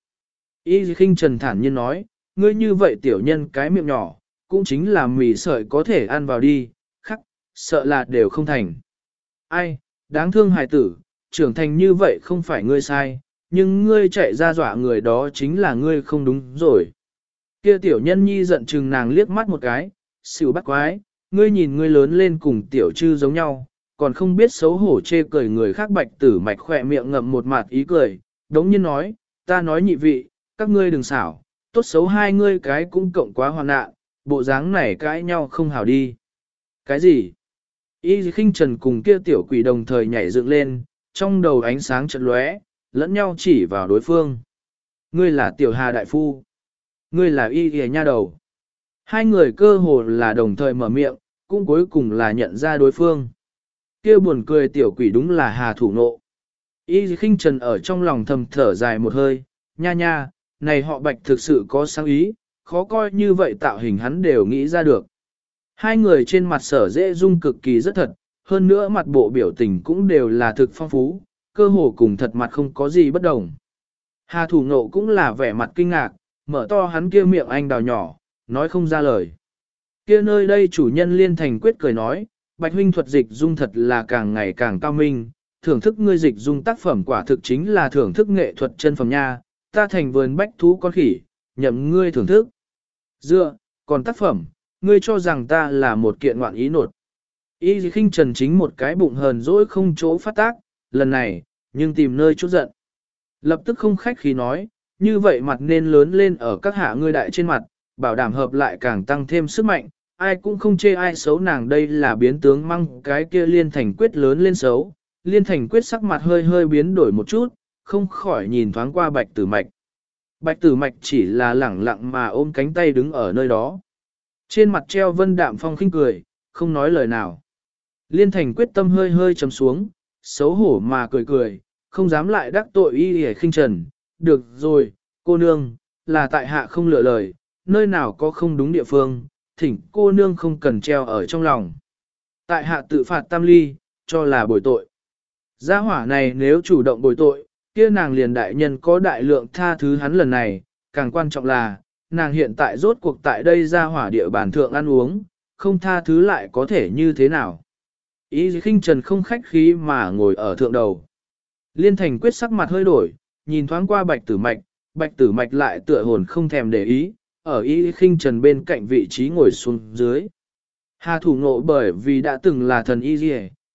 Y khinh trần thản nhiên nói, ngươi như vậy tiểu nhân cái miệng nhỏ, cũng chính là mì sợi có thể ăn vào đi, khắc, sợ là đều không thành. Ai, đáng thương hài tử, trưởng thành như vậy không phải ngươi sai, nhưng ngươi chạy ra dọa người đó chính là ngươi không đúng rồi. Kia tiểu nhân nhi giận chừng nàng liếc mắt một cái, xỉu bắt quái, ngươi nhìn ngươi lớn lên cùng tiểu chư giống nhau, còn không biết xấu hổ chê cười người khác bạch tử mạch khỏe miệng ngậm một mặt ý cười, đống nhiên nói, ta nói nhị vị, các ngươi đừng xảo, tốt xấu hai ngươi cái cũng cộng quá hoàn nạn, bộ dáng này cãi nhau không hảo đi. Cái gì? Y khinh trần cùng kia tiểu quỷ đồng thời nhảy dựng lên, trong đầu ánh sáng chợt lóe, lẫn nhau chỉ vào đối phương. Ngươi là tiểu hà đại phu. Ngươi là y ghề nha đầu. Hai người cơ hồ là đồng thời mở miệng, cũng cuối cùng là nhận ra đối phương. kia buồn cười tiểu quỷ đúng là hà thủ nộ. Y khinh trần ở trong lòng thầm thở dài một hơi, nha nha, này họ bạch thực sự có sáng ý, khó coi như vậy tạo hình hắn đều nghĩ ra được. Hai người trên mặt sở dễ dung cực kỳ rất thật, hơn nữa mặt bộ biểu tình cũng đều là thực phong phú, cơ hồ cùng thật mặt không có gì bất đồng. Hà thủ nộ cũng là vẻ mặt kinh ngạc, mở to hắn kia miệng anh đào nhỏ, nói không ra lời. Kia nơi đây chủ nhân liên thành quyết cười nói, bạch huynh thuật dịch dung thật là càng ngày càng cao minh, thưởng thức ngươi dịch dung tác phẩm quả thực chính là thưởng thức nghệ thuật chân phẩm nha, ta thành vườn bách thú con khỉ, nhậm ngươi thưởng thức. Dựa, còn tác phẩm, ngươi cho rằng ta là một kiện ngoạn ý nột. Y khinh trần chính một cái bụng hờn dỗi không chỗ phát tác, lần này, nhưng tìm nơi chút giận. Lập tức không khách khí nói, như vậy mặt nên lớn lên ở các hạ ngươi đại trên mặt, bảo đảm hợp lại càng tăng thêm sức mạnh, ai cũng không chê ai xấu nàng đây là biến tướng măng cái kia liên thành quyết lớn lên xấu. Liên thành quyết sắc mặt hơi hơi biến đổi một chút, không khỏi nhìn thoáng qua bạch tử mạch. Bạch tử mạch chỉ là lẳng lặng mà ôm cánh tay đứng ở nơi đó. Trên mặt treo vân đạm phong khinh cười, không nói lời nào. Liên thành quyết tâm hơi hơi chấm xuống, xấu hổ mà cười cười, không dám lại đắc tội y hề khinh trần. Được rồi, cô nương, là tại hạ không lựa lời, nơi nào có không đúng địa phương, thỉnh cô nương không cần treo ở trong lòng. Tại hạ tự phạt tam ly, cho là bồi tội. Gia hỏa này nếu chủ động bồi tội, kia nàng liền đại nhân có đại lượng tha thứ hắn lần này, càng quan trọng là, nàng hiện tại rốt cuộc tại đây ra hỏa địa bàn thượng ăn uống, không tha thứ lại có thể như thế nào. Ý khinh trần không khách khí mà ngồi ở thượng đầu. Liên thành quyết sắc mặt hơi đổi, nhìn thoáng qua bạch tử mạch, bạch tử mạch lại tựa hồn không thèm để ý, ở ý khinh trần bên cạnh vị trí ngồi xuống dưới. Hà thủ ngộ bởi vì đã từng là thần y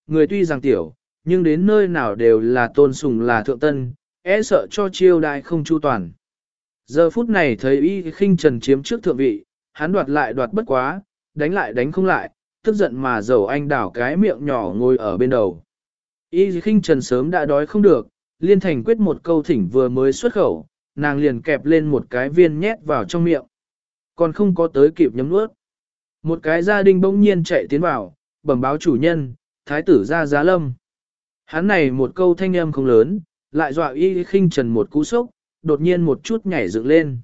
người tuy rằng tiểu, nhưng đến nơi nào đều là tôn sùng là thượng tân, e sợ cho chiêu đại không chu toàn. Giờ phút này thấy y khinh trần chiếm trước thượng vị, hắn đoạt lại đoạt bất quá, đánh lại đánh không lại, tức giận mà dầu anh đảo cái miệng nhỏ ngồi ở bên đầu. Y khinh trần sớm đã đói không được, liên thành quyết một câu thỉnh vừa mới xuất khẩu, nàng liền kẹp lên một cái viên nhét vào trong miệng. Còn không có tới kịp nhấm nuốt. Một cái gia đình bỗng nhiên chạy tiến vào, bẩm báo chủ nhân, thái tử ra giá lâm. Hắn này một câu thanh âm không lớn, lại dọa y khinh trần một cú sốc, đột nhiên một chút nhảy dựng lên.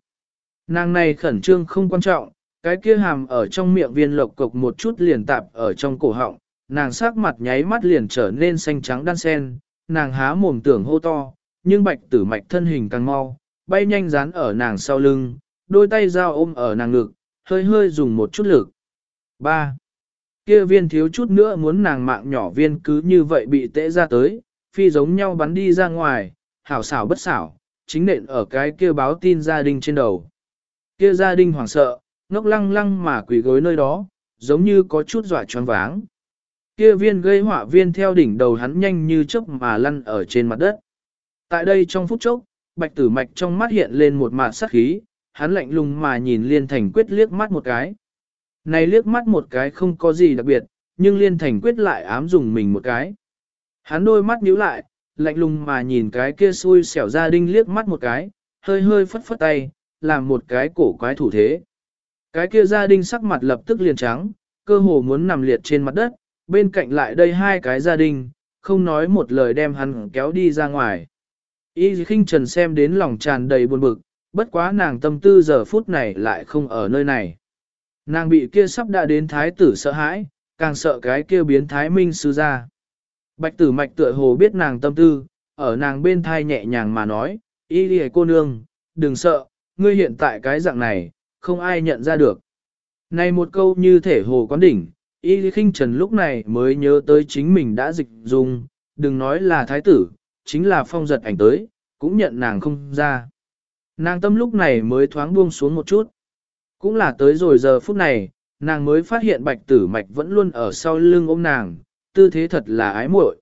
Nàng này khẩn trương không quan trọng, cái kia hàm ở trong miệng viên lộc cục một chút liền tạp ở trong cổ họng, nàng sắc mặt nháy mắt liền trở nên xanh trắng đan sen, nàng há mồm tưởng hô to, nhưng bạch tử mạch thân hình càng mau, bay nhanh dán ở nàng sau lưng, đôi tay dao ôm ở nàng ngực, hơi hơi dùng một chút lực. 3. Kia viên thiếu chút nữa muốn nàng mạng nhỏ viên cứ như vậy bị tễ ra tới, phi giống nhau bắn đi ra ngoài, hảo xảo bất xảo, chính nện ở cái kia báo tin gia đình trên đầu. Kia gia đình hoảng sợ, ngốc lăng lăng mà quỳ gối nơi đó, giống như có chút dọa choáng váng. Kia viên gây họa viên theo đỉnh đầu hắn nhanh như chớp mà lăn ở trên mặt đất. Tại đây trong phút chốc, bạch tử mạch trong mắt hiện lên một mạt sắc khí, hắn lạnh lùng mà nhìn liên thành quyết liếc mắt một cái. Này liếc mắt một cái không có gì đặc biệt, nhưng liên thành quyết lại ám dùng mình một cái. Hắn đôi mắt nhíu lại, lạnh lùng mà nhìn cái kia xui xẻo gia đình liếc mắt một cái, hơi hơi phất phất tay, làm một cái cổ quái thủ thế. Cái kia gia đình sắc mặt lập tức liền trắng, cơ hồ muốn nằm liệt trên mặt đất, bên cạnh lại đây hai cái gia đình, không nói một lời đem hắn kéo đi ra ngoài. Y khinh trần xem đến lòng tràn đầy buồn bực, bất quá nàng tâm tư giờ phút này lại không ở nơi này. Nàng bị kia sắp đã đến thái tử sợ hãi, càng sợ cái kia biến thái minh sư ra. Bạch tử mạch tựa hồ biết nàng tâm tư, ở nàng bên thai nhẹ nhàng mà nói, y đi cô nương, đừng sợ, ngươi hiện tại cái dạng này, không ai nhận ra được. Này một câu như thể hồ quán đỉnh, y khinh trần lúc này mới nhớ tới chính mình đã dịch dùng, đừng nói là thái tử, chính là phong giật ảnh tới, cũng nhận nàng không ra. Nàng tâm lúc này mới thoáng buông xuống một chút. Cũng là tới rồi giờ phút này, nàng mới phát hiện bạch tử mạch vẫn luôn ở sau lưng ôm nàng, tư thế thật là ái muội.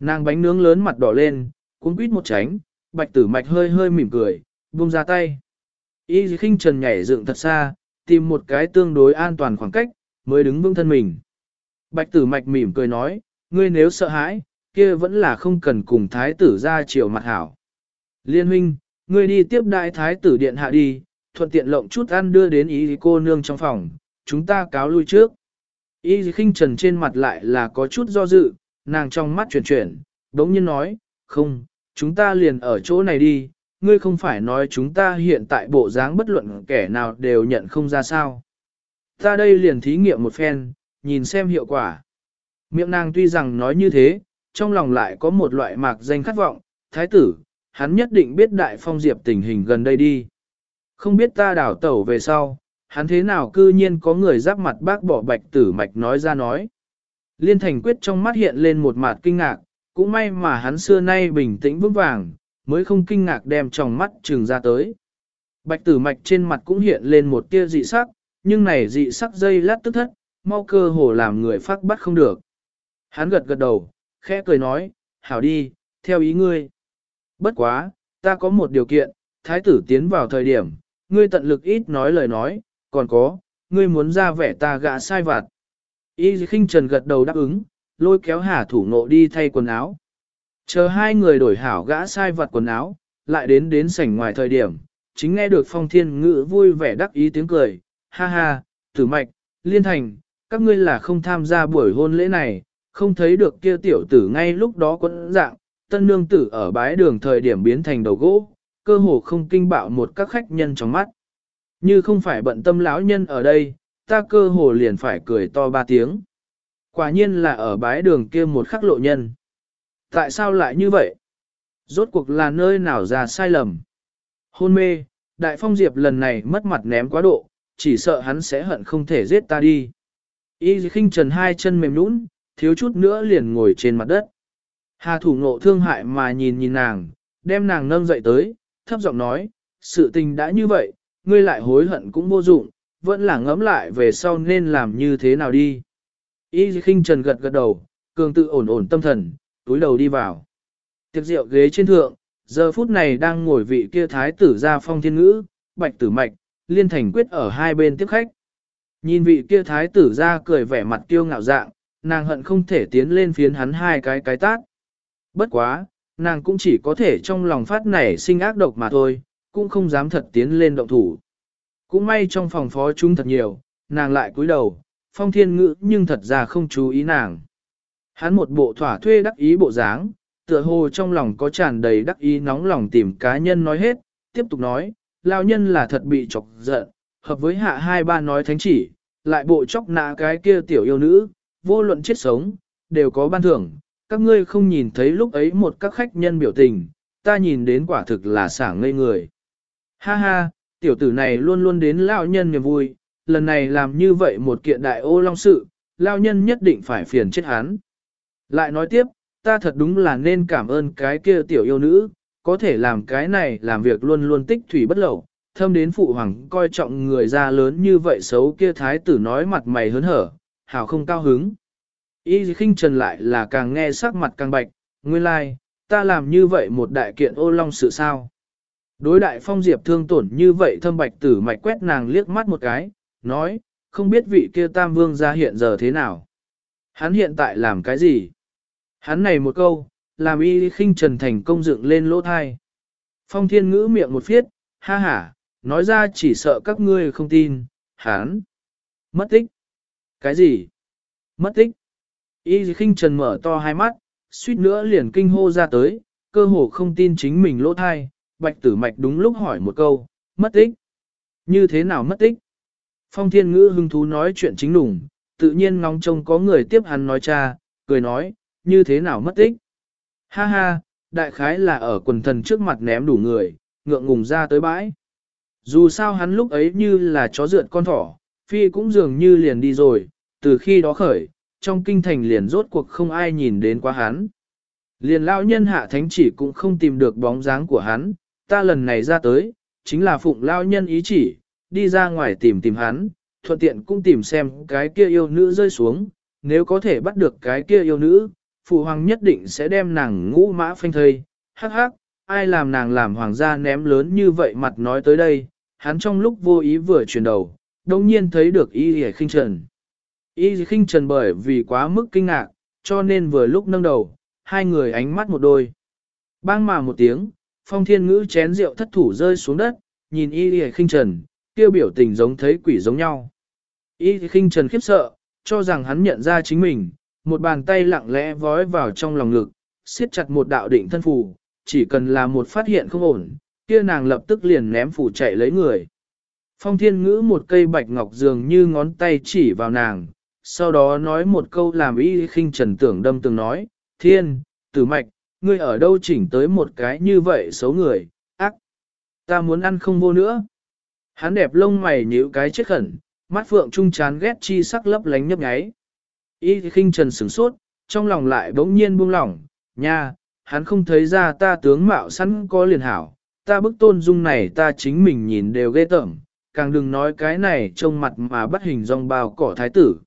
Nàng bánh nướng lớn mặt đỏ lên, cuốn quýt một tránh, bạch tử mạch hơi hơi mỉm cười, buông ra tay. Y khinh trần nhảy dựng thật xa, tìm một cái tương đối an toàn khoảng cách, mới đứng vững thân mình. Bạch tử mạch mỉm cười nói, ngươi nếu sợ hãi, kia vẫn là không cần cùng thái tử ra chiều mặt hảo. Liên huynh, ngươi đi tiếp đại thái tử điện hạ đi, thuận tiện lộng chút ăn đưa đến ý cô nương trong phòng, chúng ta cáo lui trước. Y khinh trần trên mặt lại là có chút do dự, nàng trong mắt chuyển chuyển, đống nhiên nói, không, chúng ta liền ở chỗ này đi, ngươi không phải nói chúng ta hiện tại bộ dáng bất luận kẻ nào đều nhận không ra sao. Ta đây liền thí nghiệm một phen, nhìn xem hiệu quả. Miệng nàng tuy rằng nói như thế, trong lòng lại có một loại mạc danh khát vọng, thái tử, hắn nhất định biết đại phong diệp tình hình gần đây đi. Không biết ta đảo tẩu về sau, hắn thế nào cư nhiên có người giáp mặt bác bỏ bạch tử mạch nói ra nói. Liên thành quyết trong mắt hiện lên một mặt kinh ngạc, cũng may mà hắn xưa nay bình tĩnh vững vàng, mới không kinh ngạc đem trong mắt trừng ra tới. Bạch tử mạch trên mặt cũng hiện lên một tia dị sắc, nhưng này dị sắc dây lát tức thất, mau cơ hồ làm người phát bắt không được. Hắn gật gật đầu, khẽ cười nói, hảo đi, theo ý ngươi. Bất quá, ta có một điều kiện, thái tử tiến vào thời điểm, ngươi tận lực ít nói lời nói, còn có, ngươi muốn ra vẻ ta gã sai vặt. Y khinh trần gật đầu đáp ứng, lôi kéo hà thủ nộ đi thay quần áo. Chờ hai người đổi hảo gã sai vặt quần áo, lại đến đến sảnh ngoài thời điểm, chính nghe được phong thiên ngữ vui vẻ đắc ý tiếng cười, ha ha, tử mạch, liên thành, các ngươi là không tham gia buổi hôn lễ này, không thấy được kia tiểu tử ngay lúc đó quấn dạng, tân nương tử ở bái đường thời điểm biến thành đầu gỗ, cơ hồ không kinh bạo một các khách nhân trong mắt. Như không phải bận tâm lão nhân ở đây, ta cơ hồ liền phải cười to ba tiếng. Quả nhiên là ở bái đường kia một khắc lộ nhân. Tại sao lại như vậy? Rốt cuộc là nơi nào ra sai lầm? Hôn mê, Đại Phong Diệp lần này mất mặt ném quá độ, chỉ sợ hắn sẽ hận không thể giết ta đi. Y khinh trần hai chân mềm nũng, thiếu chút nữa liền ngồi trên mặt đất. Hà thủ ngộ thương hại mà nhìn nhìn nàng, đem nàng nâng dậy tới, thấp giọng nói, sự tình đã như vậy, ngươi lại hối hận cũng vô dụng, vẫn là ngẫm lại về sau nên làm như thế nào đi. Y khinh trần gật gật đầu, cường tự ổn ổn tâm thần, túi đầu đi vào. Tiệc rượu ghế trên thượng, giờ phút này đang ngồi vị kia thái tử ra phong thiên ngữ, bạch tử mạch, liên thành quyết ở hai bên tiếp khách. Nhìn vị kia thái tử ra cười vẻ mặt tiêu ngạo dạng, nàng hận không thể tiến lên phiến hắn hai cái cái tát. Bất quá, nàng cũng chỉ có thể trong lòng phát nảy sinh ác độc mà thôi, cũng không dám thật tiến lên động thủ. Cũng may trong phòng phó chúng thật nhiều, nàng lại cúi đầu, phong thiên ngữ nhưng thật ra không chú ý nàng. Hắn một bộ thỏa thuê đắc ý bộ dáng, tựa hồ trong lòng có tràn đầy đắc ý nóng lòng tìm cá nhân nói hết, tiếp tục nói, lao nhân là thật bị chọc giận, hợp với hạ hai ba nói thánh chỉ, lại bộ chóc nạ cái kia tiểu yêu nữ, vô luận chết sống, đều có ban thưởng, các ngươi không nhìn thấy lúc ấy một các khách nhân biểu tình, ta nhìn đến quả thực là sảng ngây người. Ha ha, tiểu tử này luôn luôn đến lão nhân niềm vui, lần này làm như vậy một kiện đại ô long sự, lão nhân nhất định phải phiền chết hắn. Lại nói tiếp, ta thật đúng là nên cảm ơn cái kia tiểu yêu nữ, có thể làm cái này làm việc luôn luôn tích thủy bất lậu, thâm đến phụ hoàng coi trọng người ra lớn như vậy xấu kia thái tử nói mặt mày hớn hở, hào không cao hứng. Y khinh trần lại là càng nghe sắc mặt càng bạch, nguyên lai, like, ta làm như vậy một đại kiện ô long sự sao. Đối đại phong diệp thương tổn như vậy thâm bạch tử mạch quét nàng liếc mắt một cái, nói, không biết vị kia tam vương ra hiện giờ thế nào. Hắn hiện tại làm cái gì? Hắn này một câu, làm y khinh trần thành công dựng lên lỗ thai. Phong thiên ngữ miệng một phiết, ha ha, nói ra chỉ sợ các ngươi không tin, hắn. Mất tích. Cái gì? Mất tích. Y khinh trần mở to hai mắt, suýt nữa liền kinh hô ra tới, cơ hồ không tin chính mình lỗ thai, bạch tử mạch đúng lúc hỏi một câu, mất tích. Như thế nào mất tích? Phong thiên ngữ hưng thú nói chuyện chính lủng, tự nhiên ngóng trông có người tiếp hắn nói cha, cười nói, như thế nào mất tích? Ha ha, đại khái là ở quần thần trước mặt ném đủ người, ngượng ngùng ra tới bãi. Dù sao hắn lúc ấy như là chó rượt con thỏ, phi cũng dường như liền đi rồi, từ khi đó khởi, trong kinh thành liền rốt cuộc không ai nhìn đến quá hắn. Liền lão nhân hạ thánh chỉ cũng không tìm được bóng dáng của hắn, ta lần này ra tới, chính là phụng lão nhân ý chỉ, đi ra ngoài tìm tìm hắn, thuận tiện cũng tìm xem cái kia yêu nữ rơi xuống, nếu có thể bắt được cái kia yêu nữ, phụ hoàng nhất định sẽ đem nàng ngũ mã phanh thây, hắc hắc, ai làm nàng làm hoàng gia ném lớn như vậy mặt nói tới đây, hắn trong lúc vô ý vừa chuyển đầu, đồng nhiên thấy được y hề khinh trần. Y khinh trần bởi vì quá mức kinh ngạc, cho nên vừa lúc nâng đầu, hai người ánh mắt một đôi. Bang mà một tiếng, phong thiên ngữ chén rượu thất thủ rơi xuống đất, nhìn y khinh trần, kêu biểu tình giống thấy quỷ giống nhau. Y khinh trần khiếp sợ, cho rằng hắn nhận ra chính mình, một bàn tay lặng lẽ vói vào trong lòng ngực, siết chặt một đạo định thân phù, chỉ cần là một phát hiện không ổn, kia nàng lập tức liền ném phù chạy lấy người. Phong thiên ngữ một cây bạch ngọc dường như ngón tay chỉ vào nàng, sau đó nói một câu làm y khinh trần tưởng đâm từng nói, thiên, tử mạch, ngươi ở đâu chỉnh tới một cái như vậy xấu người, ác, ta muốn ăn không vô nữa. Hắn đẹp lông mày nhíu cái chết khẩn, mắt phượng trung chán ghét chi sắc lấp lánh nhấp nháy. Y khinh trần sửng sốt, trong lòng lại bỗng nhiên buông lỏng, nha, hắn không thấy ra ta tướng mạo sẵn có liền hảo, ta bức tôn dung này ta chính mình nhìn đều ghê tởm, càng đừng nói cái này trông mặt mà bắt hình dong bao cỏ thái tử.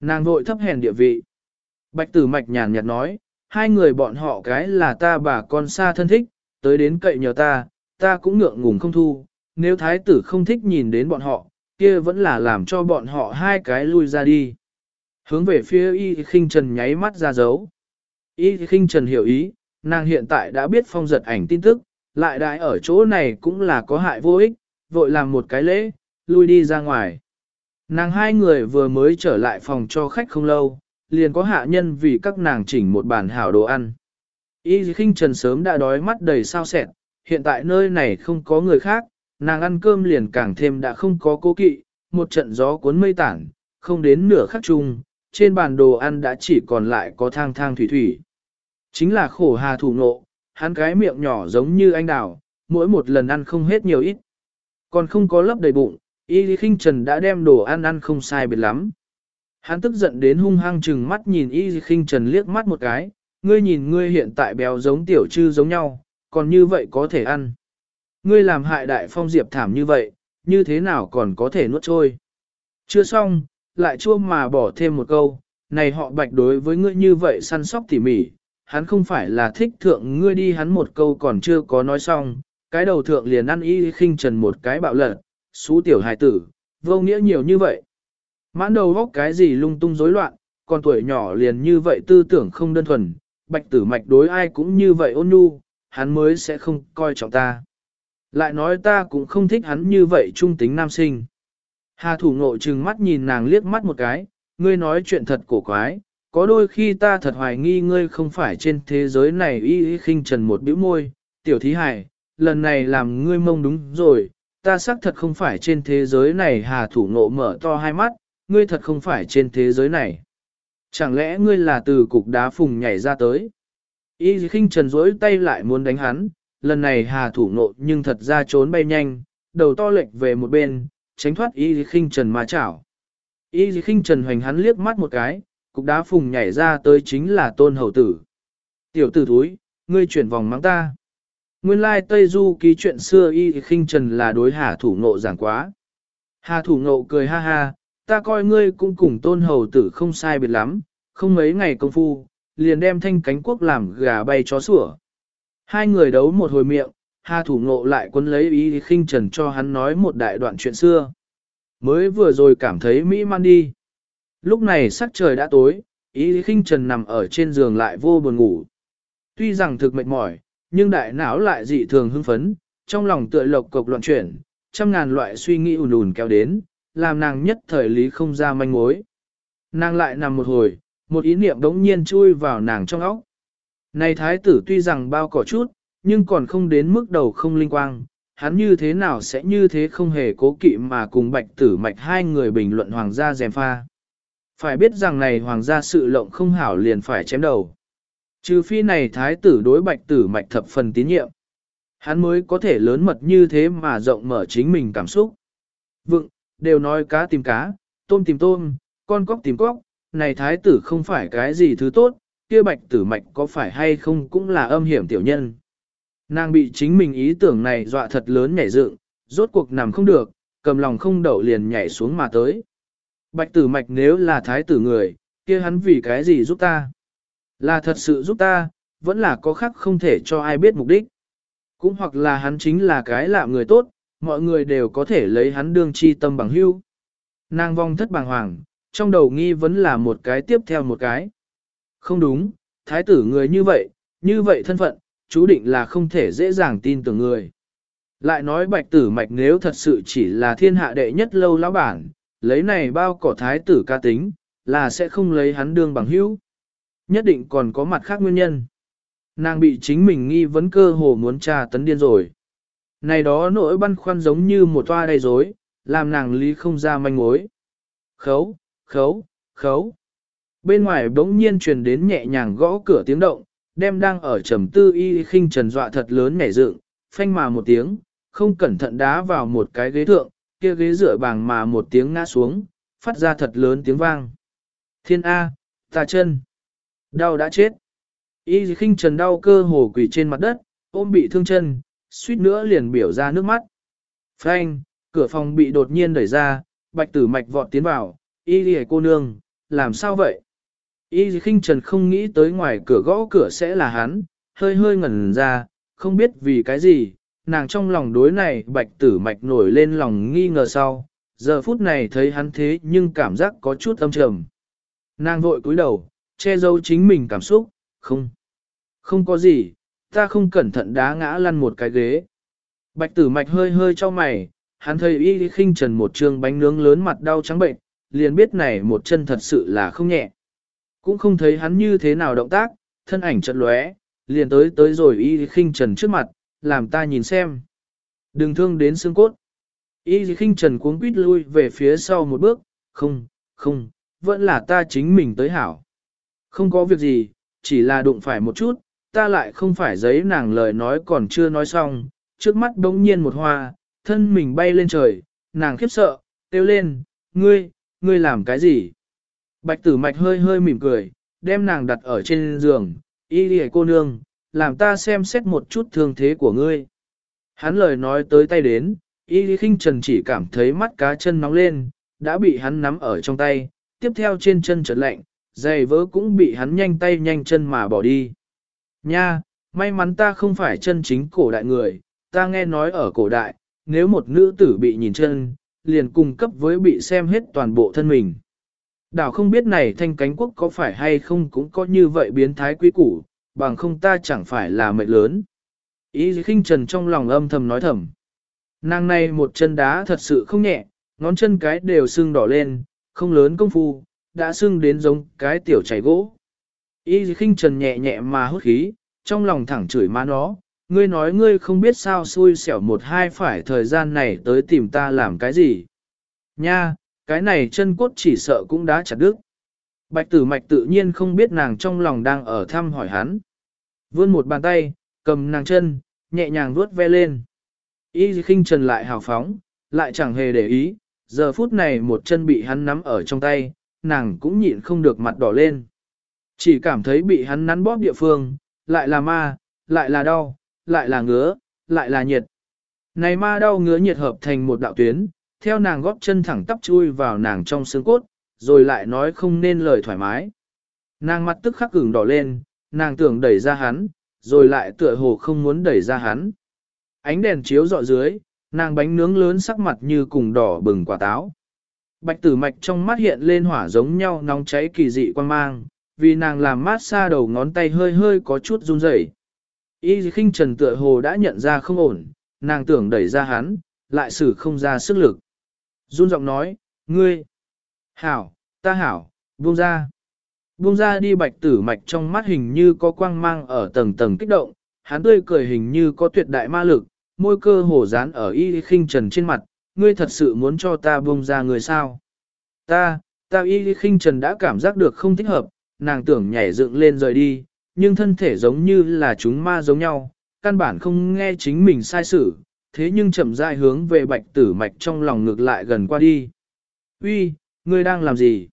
Nàng vội thấp hèn địa vị. Bạch tử mạch nhàn nhạt nói, hai người bọn họ cái là ta bà con xa thân thích, tới đến cậy nhờ ta, ta cũng ngượng ngùng không thu, nếu thái tử không thích nhìn đến bọn họ, kia vẫn là làm cho bọn họ hai cái lui ra đi. Hướng về phía y khinh trần nháy mắt ra dấu. Y khinh trần hiểu ý, nàng hiện tại đã biết phong giật ảnh tin tức, lại đại ở chỗ này cũng là có hại vô ích, vội làm một cái lễ, lui đi ra ngoài. Nàng hai người vừa mới trở lại phòng cho khách không lâu, liền có hạ nhân vì các nàng chỉnh một bàn hảo đồ ăn. Y khinh trần sớm đã đói mắt đầy sao sẹn, hiện tại nơi này không có người khác, nàng ăn cơm liền càng thêm đã không có cố kỵ, một trận gió cuốn mây tản, không đến nửa khắc chung, trên bàn đồ ăn đã chỉ còn lại có thang thang thủy thủy. Chính là khổ hà thủ nộ, hắn cái miệng nhỏ giống như anh đào, mỗi một lần ăn không hết nhiều ít. Còn không có lấp đầy bụng, y lý khinh trần đã đem đồ ăn ăn không sai biệt lắm. Hắn tức giận đến hung hăng chừng mắt nhìn y lý khinh trần liếc mắt một cái, ngươi nhìn ngươi hiện tại béo giống tiểu trư giống nhau, còn như vậy có thể ăn. Ngươi làm hại đại phong diệp thảm như vậy, như thế nào còn có thể nuốt trôi. Chưa xong, lại chua mà bỏ thêm một câu, này họ bạch đối với ngươi như vậy săn sóc tỉ mỉ, hắn không phải là thích thượng ngươi đi hắn một câu còn chưa có nói xong, cái đầu thượng liền ăn y khinh trần một cái bạo lật, xú tiểu hài tử, vô nghĩa nhiều như vậy. Mãn đầu góc cái gì lung tung rối loạn, còn tuổi nhỏ liền như vậy tư tưởng không đơn thuần, bạch tử mạch đối ai cũng như vậy ôn nhu, hắn mới sẽ không coi trọng ta. Lại nói ta cũng không thích hắn như vậy trung tính nam sinh. Hà thủ ngộ trừng mắt nhìn nàng liếc mắt một cái, ngươi nói chuyện thật cổ quái, có đôi khi ta thật hoài nghi ngươi không phải trên thế giới này y y khinh trần một bĩu môi, tiểu thí hải, lần này làm ngươi mông đúng rồi, ta xác thật không phải trên thế giới này hà thủ ngộ mở to hai mắt, ngươi thật không phải trên thế giới này. Chẳng lẽ ngươi là từ cục đá phùng nhảy ra tới? Y khinh trần rỗi tay lại muốn đánh hắn, lần này hà thủ nộ nhưng thật ra trốn bay nhanh, đầu to lệch về một bên, tránh thoát y khinh trần mà chảo. Y khinh trần hoành hắn liếc mắt một cái, cục đá phùng nhảy ra tới chính là tôn hầu tử. Tiểu tử thúi, ngươi chuyển vòng mắng ta. Nguyên lai Tây Du ký chuyện xưa y khinh trần là đối hà thủ nộ giảng quá. Hà thủ nộ cười ha ha, ta coi ngươi cũng cùng tôn hầu tử không sai biệt lắm, không mấy ngày công phu, liền đem thanh cánh quốc làm gà bay chó sủa. Hai người đấu một hồi miệng, Hà thủ ngộ lại quân lấy ý khinh trần cho hắn nói một đại đoạn chuyện xưa. Mới vừa rồi cảm thấy mỹ man đi. Lúc này sắc trời đã tối, ý khinh trần nằm ở trên giường lại vô buồn ngủ. Tuy rằng thực mệt mỏi, nhưng đại não lại dị thường hưng phấn, trong lòng tựa lộc cục loạn chuyển, trăm ngàn loại suy nghĩ ùn ùn kéo đến, làm nàng nhất thời lý không ra manh mối. Nàng lại nằm một hồi, một ý niệm đống nhiên chui vào nàng trong óc. Này thái tử tuy rằng bao cỏ chút, nhưng còn không đến mức đầu không linh quang, hắn như thế nào sẽ như thế không hề cố kỵ mà cùng bạch tử mạch hai người bình luận hoàng gia dèm pha. Phải biết rằng này hoàng gia sự lộng không hảo liền phải chém đầu. Trừ phi này thái tử đối bạch tử mạch thập phần tín nhiệm. Hắn mới có thể lớn mật như thế mà rộng mở chính mình cảm xúc. Vựng, đều nói cá tìm cá, tôm tìm tôm, con cóc tìm cóc, này thái tử không phải cái gì thứ tốt, kia bạch tử mạch có phải hay không cũng là âm hiểm tiểu nhân. Nàng bị chính mình ý tưởng này dọa thật lớn nhảy dựng, rốt cuộc nằm không được, cầm lòng không đậu liền nhảy xuống mà tới. Bạch tử mạch nếu là thái tử người, kia hắn vì cái gì giúp ta? Là thật sự giúp ta, vẫn là có khác không thể cho ai biết mục đích. Cũng hoặc là hắn chính là cái lạ người tốt, mọi người đều có thể lấy hắn đương chi tâm bằng hưu. Nàng vong thất bàng hoàng, trong đầu nghi vấn là một cái tiếp theo một cái. Không đúng, thái tử người như vậy, như vậy thân phận, chú định là không thể dễ dàng tin tưởng người. Lại nói bạch tử mạch nếu thật sự chỉ là thiên hạ đệ nhất lâu lão bản, lấy này bao cỏ thái tử ca tính, là sẽ không lấy hắn đương bằng hữu. Nhất định còn có mặt khác nguyên nhân. Nàng bị chính mình nghi vấn cơ hồ muốn trà tấn điên rồi. Này đó nỗi băn khoăn giống như một toa đầy rối, làm nàng lý không ra manh mối. Khấu, khấu, khấu. Bên ngoài bỗng nhiên truyền đến nhẹ nhàng gõ cửa tiếng động, đem đang ở trầm tư y khinh trần dọa thật lớn nhảy dựng, phanh mà một tiếng, không cẩn thận đá vào một cái ghế thượng, kia ghế dựa bàng mà một tiếng ngã xuống, phát ra thật lớn tiếng vang. Thiên A, ta chân. Đau đã chết. Y khinh trần đau cơ hồ quỳ trên mặt đất, ôm bị thương chân, suýt nữa liền biểu ra nước mắt. Phanh, cửa phòng bị đột nhiên đẩy ra, bạch tử mạch vọt tiến vào, y lì cô nương, làm sao vậy? Y khinh trần không nghĩ tới ngoài cửa gõ cửa sẽ là hắn, hơi hơi ngẩn ra, không biết vì cái gì, nàng trong lòng đối này bạch tử mạch nổi lên lòng nghi ngờ sau, giờ phút này thấy hắn thế nhưng cảm giác có chút âm trầm. Nàng vội cúi đầu, che giấu chính mình cảm xúc, không, không có gì, ta không cẩn thận đá ngã lăn một cái ghế. Bạch tử mạch hơi hơi cho mày, hắn thấy y khinh trần một trường bánh nướng lớn mặt đau trắng bệnh, liền biết này một chân thật sự là không nhẹ. Cũng không thấy hắn như thế nào động tác, thân ảnh chật lóe, liền tới tới rồi y khinh trần trước mặt, làm ta nhìn xem. Đừng thương đến xương cốt. Y khinh trần cuống quýt lui về phía sau một bước, không, không, vẫn là ta chính mình tới hảo. Không có việc gì, chỉ là đụng phải một chút, ta lại không phải giấy nàng lời nói còn chưa nói xong, trước mắt bỗng nhiên một hoa, thân mình bay lên trời, nàng khiếp sợ, kêu lên, ngươi, ngươi làm cái gì? Bạch tử mạch hơi hơi mỉm cười, đem nàng đặt ở trên giường, y đi cô nương, làm ta xem xét một chút thương thế của ngươi. Hắn lời nói tới tay đến, y đi khinh trần chỉ cảm thấy mắt cá chân nóng lên, đã bị hắn nắm ở trong tay, tiếp theo trên chân trật lạnh, giày vỡ cũng bị hắn nhanh tay nhanh chân mà bỏ đi. Nha, may mắn ta không phải chân chính cổ đại người, ta nghe nói ở cổ đại, nếu một nữ tử bị nhìn chân, liền cung cấp với bị xem hết toàn bộ thân mình. Đảo không biết này thanh cánh quốc có phải hay không cũng có như vậy biến thái quý củ, bằng không ta chẳng phải là mệnh lớn. Ý khinh trần trong lòng âm thầm nói thầm. Nàng này một chân đá thật sự không nhẹ, ngón chân cái đều sưng đỏ lên, không lớn công phu, đã sưng đến giống cái tiểu chảy gỗ. Y khinh trần nhẹ nhẹ mà hút khí, trong lòng thẳng chửi má nó, ngươi nói ngươi không biết sao xui xẻo một hai phải thời gian này tới tìm ta làm cái gì. Nha, cái này chân cốt chỉ sợ cũng đã chặt đứt. Bạch tử mạch tự nhiên không biết nàng trong lòng đang ở thăm hỏi hắn. Vươn một bàn tay, cầm nàng chân, nhẹ nhàng vuốt ve lên. Y khinh trần lại hào phóng, lại chẳng hề để ý, giờ phút này một chân bị hắn nắm ở trong tay, nàng cũng nhịn không được mặt đỏ lên. Chỉ cảm thấy bị hắn nắn bóp địa phương, lại là ma, lại là đau, lại là ngứa, lại là nhiệt. Này ma đau ngứa nhiệt hợp thành một đạo tuyến, theo nàng góp chân thẳng tắp chui vào nàng trong xương cốt, rồi lại nói không nên lời thoải mái. Nàng mặt tức khắc ửng đỏ lên, nàng tưởng đẩy ra hắn, rồi lại tựa hồ không muốn đẩy ra hắn. Ánh đèn chiếu dọ dưới, nàng bánh nướng lớn sắc mặt như cùng đỏ bừng quả táo. Bạch tử mạch trong mắt hiện lên hỏa giống nhau nóng cháy kỳ dị quan mang, vì nàng làm mát xa đầu ngón tay hơi hơi có chút run rẩy. Y khinh trần tựa hồ đã nhận ra không ổn, nàng tưởng đẩy ra hắn, lại xử không ra sức lực. Run giọng nói, ngươi, hảo, ta hảo, buông ra. Buông ra đi bạch tử mạch trong mắt hình như có quang mang ở tầng tầng kích động, hắn tươi cười hình như có tuyệt đại ma lực, môi cơ hổ dán ở y khinh trần trên mặt, ngươi thật sự muốn cho ta buông ra người sao? Ta, ta y khinh trần đã cảm giác được không thích hợp, nàng tưởng nhảy dựng lên rời đi, nhưng thân thể giống như là chúng ma giống nhau, căn bản không nghe chính mình sai sự, thế nhưng chậm rãi hướng về bạch tử mạch trong lòng ngược lại gần qua đi. Uy, ngươi đang làm gì?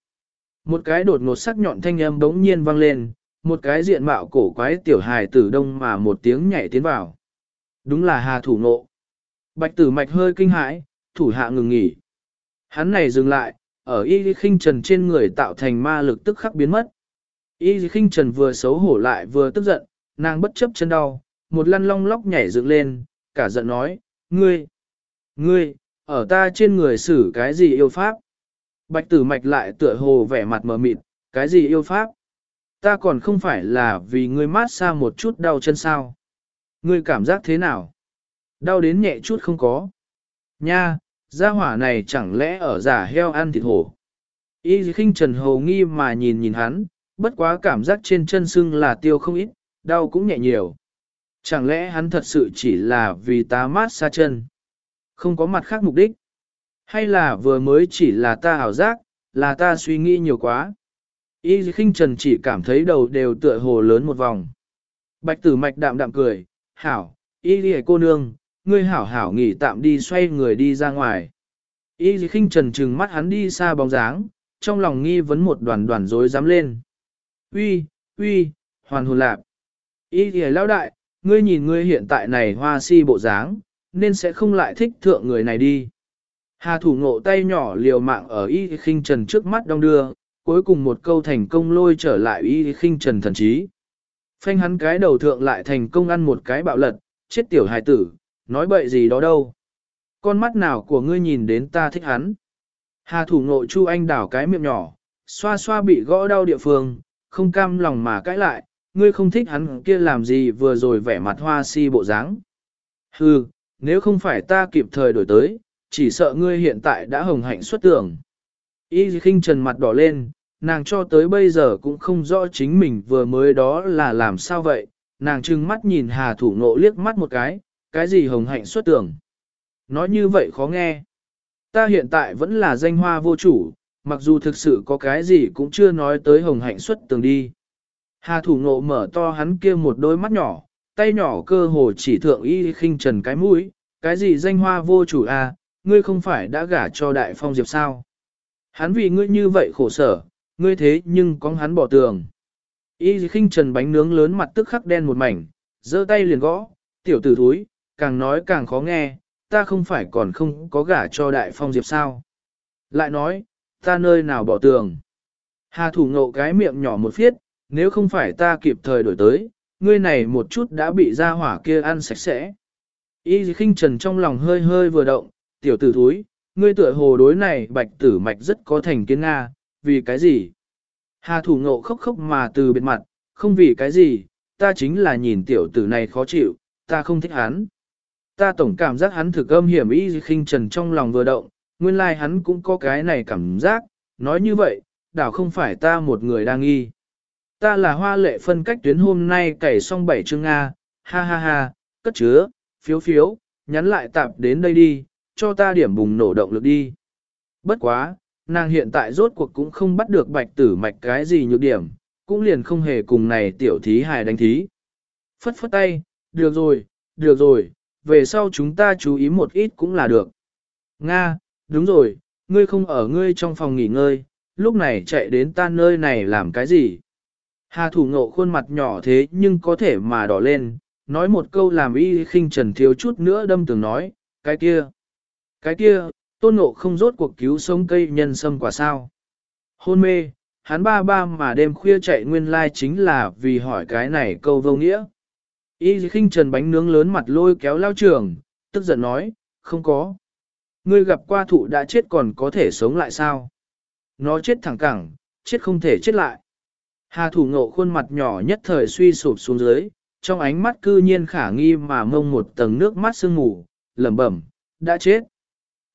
Một cái đột ngột sắc nhọn thanh âm bỗng nhiên vang lên, một cái diện mạo cổ quái tiểu hài tử đông mà một tiếng nhảy tiến vào. Đúng là hà thủ nộ. Bạch tử mạch hơi kinh hãi, thủ hạ ngừng nghỉ. Hắn này dừng lại, ở y khinh trần trên người tạo thành ma lực tức khắc biến mất. Y khinh trần vừa xấu hổ lại vừa tức giận, nàng bất chấp chân đau, một lăn long lóc nhảy dựng lên, cả giận nói, ngươi, ngươi, ở ta trên người xử cái gì yêu pháp? Bạch tử mạch lại tựa hồ vẻ mặt mờ mịt, cái gì yêu pháp? Ta còn không phải là vì ngươi mát xa một chút đau chân sao? Ngươi cảm giác thế nào? Đau đến nhẹ chút không có. Nha, gia hỏa này chẳng lẽ ở giả heo ăn thịt hổ? Y khinh trần hồ nghi mà nhìn nhìn hắn, bất quá cảm giác trên chân sưng là tiêu không ít, đau cũng nhẹ nhiều. Chẳng lẽ hắn thật sự chỉ là vì ta mát xa chân? Không có mặt khác mục đích? Hay là vừa mới chỉ là ta ảo giác, là ta suy nghĩ nhiều quá? Y khinh trần chỉ cảm thấy đầu đều tựa hồ lớn một vòng. Bạch tử mạch đạm đạm cười, hảo, y cô nương, ngươi hảo hảo nghỉ tạm đi xoay người đi ra ngoài. Y khinh trần trừng mắt hắn đi xa bóng dáng, trong lòng nghi vấn một đoàn đoàn rối dám lên. Uy, uy, hoàn hồn lạp. Y thì lao đại, ngươi nhìn ngươi hiện tại này hoa si bộ dáng, nên sẽ không lại thích thượng người này đi. Hà thủ ngộ tay nhỏ liều mạng ở y khinh trần trước mắt đong đưa, cuối cùng một câu thành công lôi trở lại y khinh trần thần trí. Phanh hắn cái đầu thượng lại thành công ăn một cái bạo lật, chết tiểu hài tử, nói bậy gì đó đâu. Con mắt nào của ngươi nhìn đến ta thích hắn. Hà thủ ngộ chu anh đảo cái miệng nhỏ, xoa xoa bị gõ đau địa phương, không cam lòng mà cãi lại, ngươi không thích hắn kia làm gì vừa rồi vẻ mặt hoa si bộ dáng. Hừ, nếu không phải ta kịp thời đổi tới, chỉ sợ ngươi hiện tại đã hồng hạnh xuất tưởng. Y khinh trần mặt đỏ lên, nàng cho tới bây giờ cũng không rõ chính mình vừa mới đó là làm sao vậy, nàng trừng mắt nhìn hà thủ nộ liếc mắt một cái, cái gì hồng hạnh xuất tưởng. Nói như vậy khó nghe. Ta hiện tại vẫn là danh hoa vô chủ, mặc dù thực sự có cái gì cũng chưa nói tới hồng hạnh xuất tường đi. Hà thủ nộ mở to hắn kia một đôi mắt nhỏ, tay nhỏ cơ hồ chỉ thượng y khinh trần cái mũi, cái gì danh hoa vô chủ à, ngươi không phải đã gả cho đại phong diệp sao. Hắn vì ngươi như vậy khổ sở, ngươi thế nhưng có hắn bỏ tường. Y khinh trần bánh nướng lớn mặt tức khắc đen một mảnh, giơ tay liền gõ, tiểu tử thúi, càng nói càng khó nghe, ta không phải còn không có gả cho đại phong diệp sao. Lại nói, ta nơi nào bỏ tường. Hà thủ ngộ cái miệng nhỏ một phiết, nếu không phải ta kịp thời đổi tới, ngươi này một chút đã bị ra hỏa kia ăn sạch sẽ. Y khinh trần trong lòng hơi hơi vừa động, tiểu tử thúi, ngươi tựa hồ đối này bạch tử mạch rất có thành kiến Nga, vì cái gì? Hà thủ ngộ khóc khóc mà từ biệt mặt, không vì cái gì, ta chính là nhìn tiểu tử này khó chịu, ta không thích hắn. Ta tổng cảm giác hắn thực âm hiểm y khinh trần trong lòng vừa động, nguyên lai like hắn cũng có cái này cảm giác, nói như vậy, đảo không phải ta một người đang nghi. Ta là hoa lệ phân cách tuyến hôm nay cày xong bảy chương A, ha ha ha, cất chứa, phiếu phiếu, nhắn lại tạp đến đây đi, cho ta điểm bùng nổ động lực đi. Bất quá, nàng hiện tại rốt cuộc cũng không bắt được bạch tử mạch cái gì nhược điểm, cũng liền không hề cùng này tiểu thí hài đánh thí. Phất phất tay, được rồi, được rồi, về sau chúng ta chú ý một ít cũng là được. Nga, đúng rồi, ngươi không ở ngươi trong phòng nghỉ ngơi, lúc này chạy đến ta nơi này làm cái gì? Hà thủ ngộ khuôn mặt nhỏ thế nhưng có thể mà đỏ lên, nói một câu làm y khinh trần thiếu chút nữa đâm tường nói, cái kia, cái kia, tôn ngộ không rốt cuộc cứu sống cây nhân sâm quả sao. Hôn mê, hắn ba ba mà đêm khuya chạy nguyên lai chính là vì hỏi cái này câu vô nghĩa. Y khinh trần bánh nướng lớn mặt lôi kéo lao trường, tức giận nói, không có. ngươi gặp qua thụ đã chết còn có thể sống lại sao? Nó chết thẳng cẳng, chết không thể chết lại. Hà thủ ngộ khuôn mặt nhỏ nhất thời suy sụp xuống dưới, trong ánh mắt cư nhiên khả nghi mà mông một tầng nước mắt sương ngủ, lẩm bẩm, đã chết.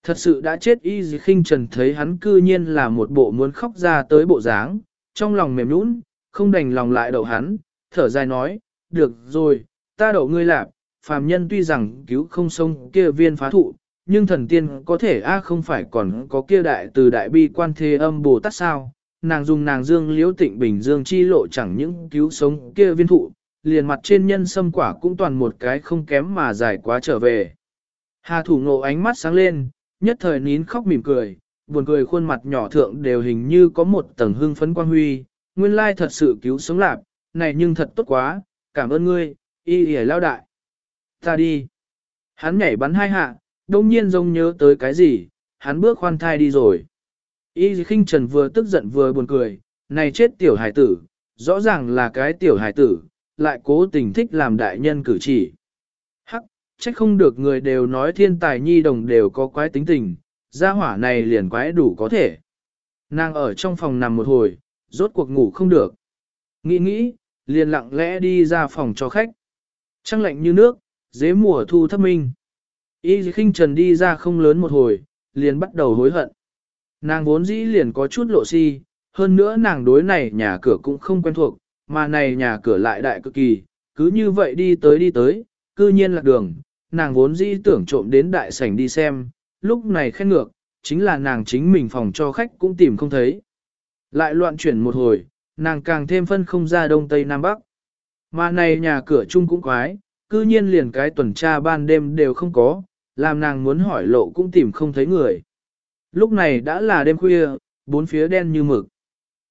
Thật sự đã chết y dì khinh trần thấy hắn cư nhiên là một bộ muốn khóc ra tới bộ dáng, trong lòng mềm nũng, không đành lòng lại đầu hắn, thở dài nói, được rồi, ta đậu ngươi lạp, phàm nhân tuy rằng cứu không sông kia viên phá thụ, nhưng thần tiên có thể a không phải còn có kia đại từ đại bi quan thế âm Bồ Tát sao, nàng dùng nàng dương liễu tịnh bình dương chi lộ chẳng những cứu sống kia viên thụ, liền mặt trên nhân sâm quả cũng toàn một cái không kém mà dài quá trở về. Hà thủ ngộ ánh mắt sáng lên, nhất thời nín khóc mỉm cười, buồn cười khuôn mặt nhỏ thượng đều hình như có một tầng hương phấn quang huy, nguyên lai thật sự cứu sống lạp, này nhưng thật tốt quá, cảm ơn ngươi, y y lao đại. Ta đi. Hắn nhảy bắn hai hạ, đông nhiên rông nhớ tới cái gì, hắn bước khoan thai đi rồi. Y khinh trần vừa tức giận vừa buồn cười, này chết tiểu hải tử, rõ ràng là cái tiểu hải tử, lại cố tình thích làm đại nhân cử chỉ. Hắc, trách không được người đều nói thiên tài nhi đồng đều có quái tính tình, gia hỏa này liền quái đủ có thể. Nàng ở trong phòng nằm một hồi, rốt cuộc ngủ không được. Nghĩ nghĩ, liền lặng lẽ đi ra phòng cho khách. Trăng lạnh như nước, dế mùa thu thấp minh. Y khinh trần đi ra không lớn một hồi, liền bắt đầu hối hận. Nàng vốn dĩ liền có chút lộ si, hơn nữa nàng đối này nhà cửa cũng không quen thuộc, mà này nhà cửa lại đại cực kỳ, cứ như vậy đi tới đi tới, cư nhiên lạc đường, nàng vốn dĩ tưởng trộm đến đại sảnh đi xem, lúc này khen ngược, chính là nàng chính mình phòng cho khách cũng tìm không thấy. Lại loạn chuyển một hồi, nàng càng thêm phân không ra đông tây nam bắc. Mà này nhà cửa chung cũng quái, cư nhiên liền cái tuần tra ban đêm đều không có, làm nàng muốn hỏi lộ cũng tìm không thấy người. Lúc này đã là đêm khuya, bốn phía đen như mực.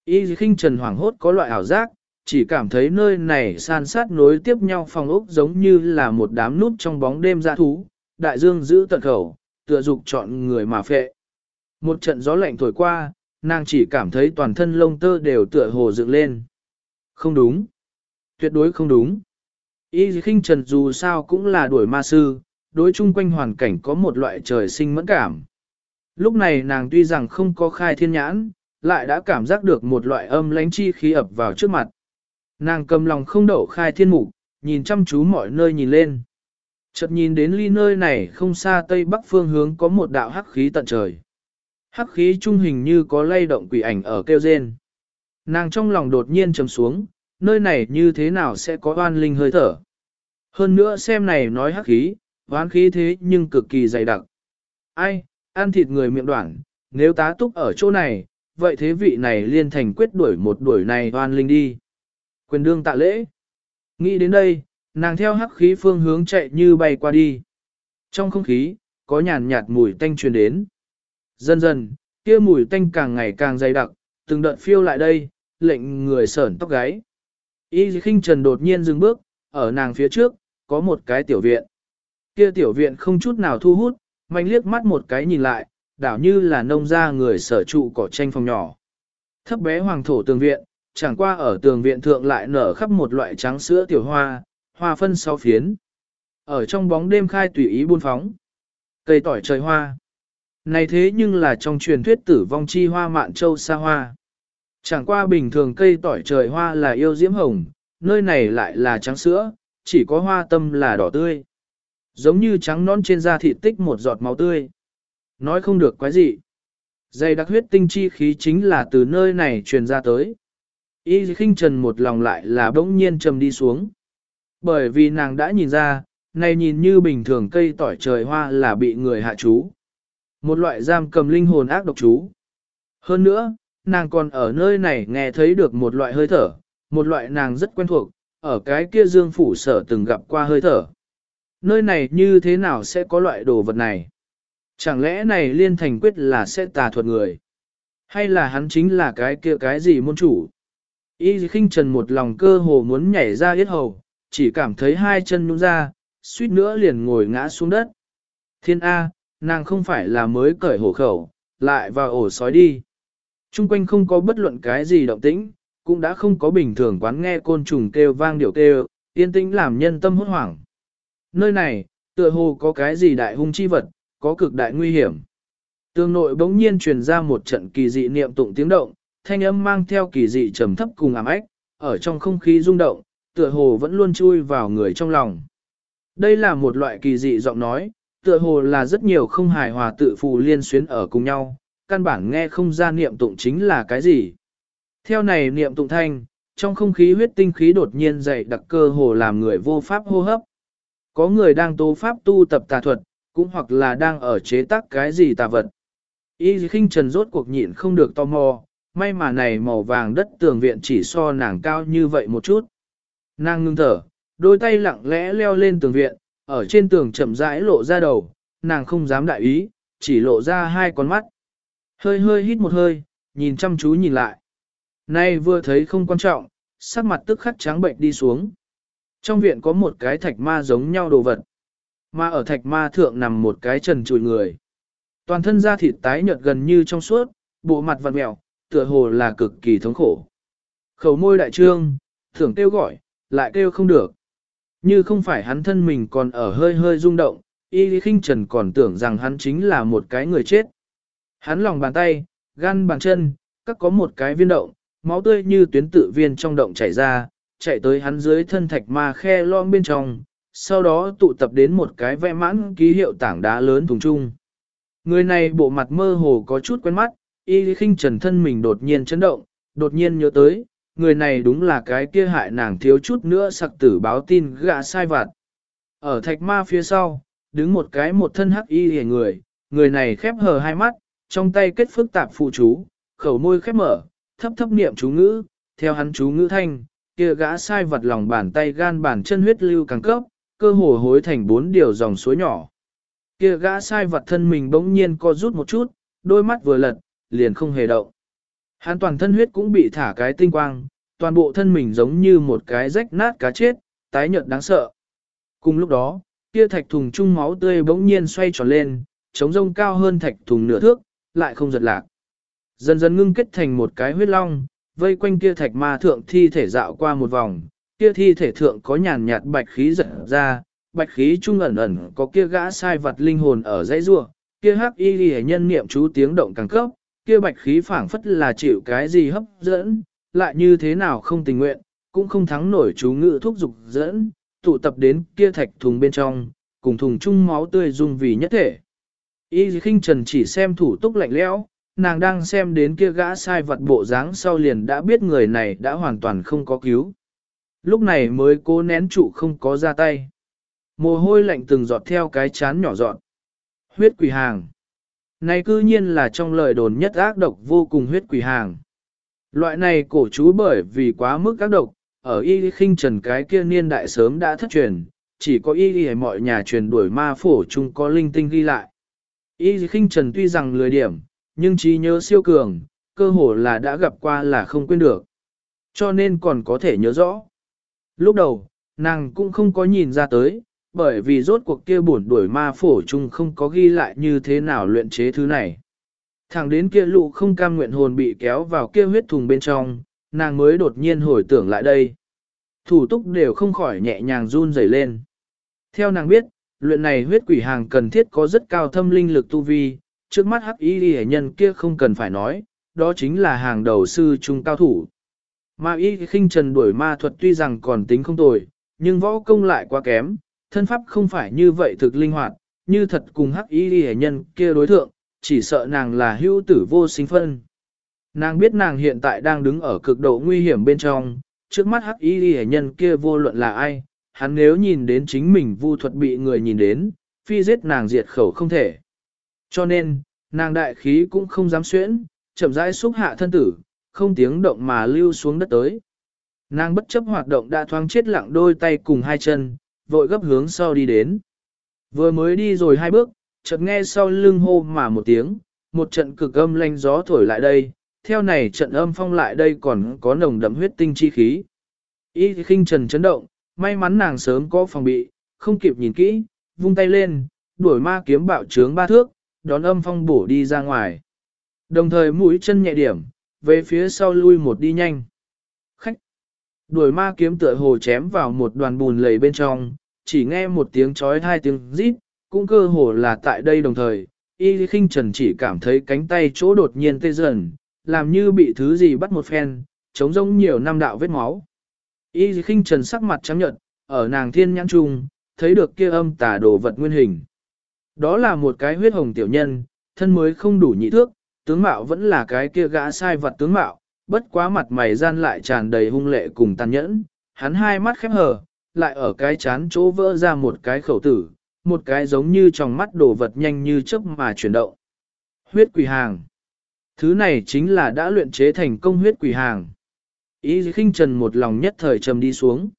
Y khinh trần hoảng hốt có loại ảo giác, chỉ cảm thấy nơi này san sát nối tiếp nhau phòng ốc giống như là một đám nút trong bóng đêm dã thú, đại dương giữ tận khẩu, tựa dục chọn người mà phệ. Một trận gió lạnh thổi qua, nàng chỉ cảm thấy toàn thân lông tơ đều tựa hồ dựng lên. Không đúng. Tuyệt đối không đúng. Y khinh trần dù sao cũng là đuổi ma sư, đối chung quanh hoàn cảnh có một loại trời sinh mẫn cảm. Lúc này nàng tuy rằng không có khai thiên nhãn, lại đã cảm giác được một loại âm lánh chi khí ập vào trước mặt. Nàng cầm lòng không đậu khai thiên mục, nhìn chăm chú mọi nơi nhìn lên. Chợt nhìn đến ly nơi này không xa tây bắc phương hướng có một đạo hắc khí tận trời. Hắc khí trung hình như có lay động quỷ ảnh ở kêu rên. Nàng trong lòng đột nhiên trầm xuống, nơi này như thế nào sẽ có oan linh hơi thở. Hơn nữa xem này nói hắc khí, oan khí thế nhưng cực kỳ dày đặc. Ai, ăn thịt người miệng đoạn, nếu tá túc ở chỗ này, vậy thế vị này liên thành quyết đuổi một đuổi này oan linh đi. Quyền đương tạ lễ. Nghĩ đến đây, nàng theo hắc khí phương hướng chạy như bay qua đi. Trong không khí, có nhàn nhạt mùi tanh truyền đến. Dần dần, kia mùi tanh càng ngày càng dày đặc, từng đợt phiêu lại đây, lệnh người sởn tóc gáy. Y khinh trần đột nhiên dừng bước, ở nàng phía trước, có một cái tiểu viện. Kia tiểu viện không chút nào thu hút, mạnh liếc mắt một cái nhìn lại, đảo như là nông gia người sở trụ cỏ tranh phòng nhỏ. Thấp bé hoàng thổ tường viện, chẳng qua ở tường viện thượng lại nở khắp một loại trắng sữa tiểu hoa, hoa phân sau phiến. Ở trong bóng đêm khai tùy ý buôn phóng. Cây tỏi trời hoa. Này thế nhưng là trong truyền thuyết tử vong chi hoa mạn châu xa hoa. Chẳng qua bình thường cây tỏi trời hoa là yêu diễm hồng, nơi này lại là trắng sữa, chỉ có hoa tâm là đỏ tươi. Giống như trắng non trên da thịt tích một giọt máu tươi. Nói không được quái gì. Dây đặc huyết tinh chi khí chính là từ nơi này truyền ra tới. Y khinh trần một lòng lại là bỗng nhiên trầm đi xuống. Bởi vì nàng đã nhìn ra, này nhìn như bình thường cây tỏi trời hoa là bị người hạ chú. Một loại giam cầm linh hồn ác độc chú. Hơn nữa, nàng còn ở nơi này nghe thấy được một loại hơi thở, một loại nàng rất quen thuộc, ở cái kia dương phủ sở từng gặp qua hơi thở. Nơi này như thế nào sẽ có loại đồ vật này? Chẳng lẽ này liên thành quyết là sẽ tà thuật người? Hay là hắn chính là cái kia cái gì môn chủ? Y khinh trần một lòng cơ hồ muốn nhảy ra yết hầu, chỉ cảm thấy hai chân nhũn ra, suýt nữa liền ngồi ngã xuống đất. Thiên A, nàng không phải là mới cởi hổ khẩu, lại vào ổ sói đi. Trung quanh không có bất luận cái gì động tĩnh, cũng đã không có bình thường quán nghe côn trùng kêu vang điệu kêu, yên tĩnh làm nhân tâm hốt hoảng. Nơi này, tựa hồ có cái gì đại hung chi vật, có cực đại nguy hiểm. Tương nội bỗng nhiên truyền ra một trận kỳ dị niệm tụng tiếng động, thanh âm mang theo kỳ dị trầm thấp cùng ám ếch, ở trong không khí rung động, tựa hồ vẫn luôn chui vào người trong lòng. Đây là một loại kỳ dị giọng nói, tựa hồ là rất nhiều không hài hòa tự phù liên xuyến ở cùng nhau, căn bản nghe không ra niệm tụng chính là cái gì. Theo này niệm tụng thanh, trong không khí huyết tinh khí đột nhiên dậy đặc cơ hồ làm người vô pháp hô hấp. Có người đang tố pháp tu tập tà thuật, cũng hoặc là đang ở chế tác cái gì tà vật. Y khinh trần rốt cuộc nhịn không được tò mò, may mà này màu vàng đất tường viện chỉ so nàng cao như vậy một chút. Nàng ngưng thở, đôi tay lặng lẽ leo lên tường viện, ở trên tường chậm rãi lộ ra đầu, nàng không dám đại ý, chỉ lộ ra hai con mắt. Hơi hơi hít một hơi, nhìn chăm chú nhìn lại. Nay vừa thấy không quan trọng, sắc mặt tức khắc trắng bệnh đi xuống. Trong viện có một cái thạch ma giống nhau đồ vật. Mà ở thạch ma thượng nằm một cái trần trụi người. Toàn thân da thịt tái nhợt gần như trong suốt, bộ mặt vặn mẹo, tựa hồ là cực kỳ thống khổ. Khẩu môi đại trương, thưởng kêu gọi, lại kêu không được. Như không phải hắn thân mình còn ở hơi hơi rung động, y lý khinh trần còn tưởng rằng hắn chính là một cái người chết. Hắn lòng bàn tay, gan bàn chân, các có một cái viên động, máu tươi như tuyến tự viên trong động chảy ra, chạy tới hắn dưới thân thạch ma khe lon bên trong, sau đó tụ tập đến một cái vẽ mãn ký hiệu tảng đá lớn thùng chung. Người này bộ mặt mơ hồ có chút quen mắt, y khinh trần thân mình đột nhiên chấn động, đột nhiên nhớ tới, người này đúng là cái kia hại nàng thiếu chút nữa sặc tử báo tin gạ sai vặt. Ở thạch ma phía sau, đứng một cái một thân hắc y hề người, người này khép hờ hai mắt, trong tay kết phức tạp phụ chú, khẩu môi khép mở, thấp thấp niệm chú ngữ, theo hắn chú ngữ thanh, kia gã sai vật lòng bàn tay gan bàn chân huyết lưu càng cấp, cơ hồ hối thành bốn điều dòng suối nhỏ. Kia gã sai vật thân mình bỗng nhiên co rút một chút, đôi mắt vừa lật, liền không hề động. Hắn toàn thân huyết cũng bị thả cái tinh quang, toàn bộ thân mình giống như một cái rách nát cá chết, tái nhợt đáng sợ. Cùng lúc đó, kia thạch thùng trung máu tươi bỗng nhiên xoay tròn lên, chống rông cao hơn thạch thùng nửa thước, lại không giật lạc. Dần dần ngưng kết thành một cái huyết long, vây quanh kia thạch ma thượng thi thể dạo qua một vòng, kia thi thể thượng có nhàn nhạt bạch khí giật ra, bạch khí trung ẩn ẩn có kia gã sai vật linh hồn ở dãy rua, kia hắc y ghi nhân niệm chú tiếng động càng cấp, kia bạch khí phảng phất là chịu cái gì hấp dẫn, lại như thế nào không tình nguyện, cũng không thắng nổi chú ngự thúc dục dẫn, tụ tập đến kia thạch thùng bên trong, cùng thùng chung máu tươi dung vì nhất thể. Y khinh trần chỉ xem thủ túc lạnh lẽo, nàng đang xem đến kia gã sai vật bộ dáng sau liền đã biết người này đã hoàn toàn không có cứu. Lúc này mới cố nén trụ không có ra tay. Mồ hôi lạnh từng giọt theo cái chán nhỏ giọt. Huyết quỷ hàng. Này cư nhiên là trong lời đồn nhất ác độc vô cùng huyết quỷ hàng. Loại này cổ chú bởi vì quá mức ác độc, ở y khinh trần cái kia niên đại sớm đã thất truyền, chỉ có y y mọi nhà truyền đuổi ma phổ chung có linh tinh ghi lại. Y khinh trần tuy rằng lười điểm, nhưng trí nhớ siêu cường, cơ hồ là đã gặp qua là không quên được. Cho nên còn có thể nhớ rõ. Lúc đầu, nàng cũng không có nhìn ra tới, bởi vì rốt cuộc kia buồn đuổi ma phổ chung không có ghi lại như thế nào luyện chế thứ này. Thẳng đến kia lụ không cam nguyện hồn bị kéo vào kia huyết thùng bên trong, nàng mới đột nhiên hồi tưởng lại đây. Thủ túc đều không khỏi nhẹ nhàng run rẩy lên. Theo nàng biết, luyện này huyết quỷ hàng cần thiết có rất cao thâm linh lực tu vi, trước mắt hắc y hệ nhân kia không cần phải nói, đó chính là hàng đầu sư trung cao thủ. Ma y khinh trần đuổi ma thuật tuy rằng còn tính không tồi, nhưng võ công lại quá kém, thân pháp không phải như vậy thực linh hoạt, như thật cùng hắc y hệ nhân kia đối thượng, chỉ sợ nàng là hữu tử vô sinh phân. Nàng biết nàng hiện tại đang đứng ở cực độ nguy hiểm bên trong, trước mắt hắc y hệ nhân kia vô luận là ai, hắn nếu nhìn đến chính mình vu thuật bị người nhìn đến, phi giết nàng diệt khẩu không thể. Cho nên, nàng đại khí cũng không dám xuyễn, chậm rãi xúc hạ thân tử, không tiếng động mà lưu xuống đất tới. Nàng bất chấp hoạt động đã thoáng chết lặng đôi tay cùng hai chân, vội gấp hướng sau đi đến. Vừa mới đi rồi hai bước, chợt nghe sau lưng hô mà một tiếng, một trận cực âm lanh gió thổi lại đây, theo này trận âm phong lại đây còn có nồng đậm huyết tinh chi khí. Y khinh trần chấn động, may mắn nàng sớm có phòng bị, không kịp nhìn kỹ, vung tay lên, đuổi ma kiếm bạo trướng ba thước, đón âm phong bổ đi ra ngoài. Đồng thời mũi chân nhẹ điểm, về phía sau lui một đi nhanh. Khách! Đuổi ma kiếm tựa hồ chém vào một đoàn bùn lầy bên trong, chỉ nghe một tiếng chói hai tiếng rít, cũng cơ hồ là tại đây đồng thời, y khinh trần chỉ cảm thấy cánh tay chỗ đột nhiên tê dần, làm như bị thứ gì bắt một phen, chống rông nhiều năm đạo vết máu. Y khinh trần sắc mặt trắng nhợt, ở nàng thiên nhãn trung, thấy được kia âm tà đồ vật nguyên hình. Đó là một cái huyết hồng tiểu nhân, thân mới không đủ nhị thước, tướng mạo vẫn là cái kia gã sai vật tướng mạo, bất quá mặt mày gian lại tràn đầy hung lệ cùng tàn nhẫn, hắn hai mắt khép hờ, lại ở cái chán chỗ vỡ ra một cái khẩu tử, một cái giống như trong mắt đồ vật nhanh như chớp mà chuyển động. Huyết quỷ hàng. Thứ này chính là đã luyện chế thành công huyết quỷ hàng. Ý khinh trần một lòng nhất thời trầm đi xuống.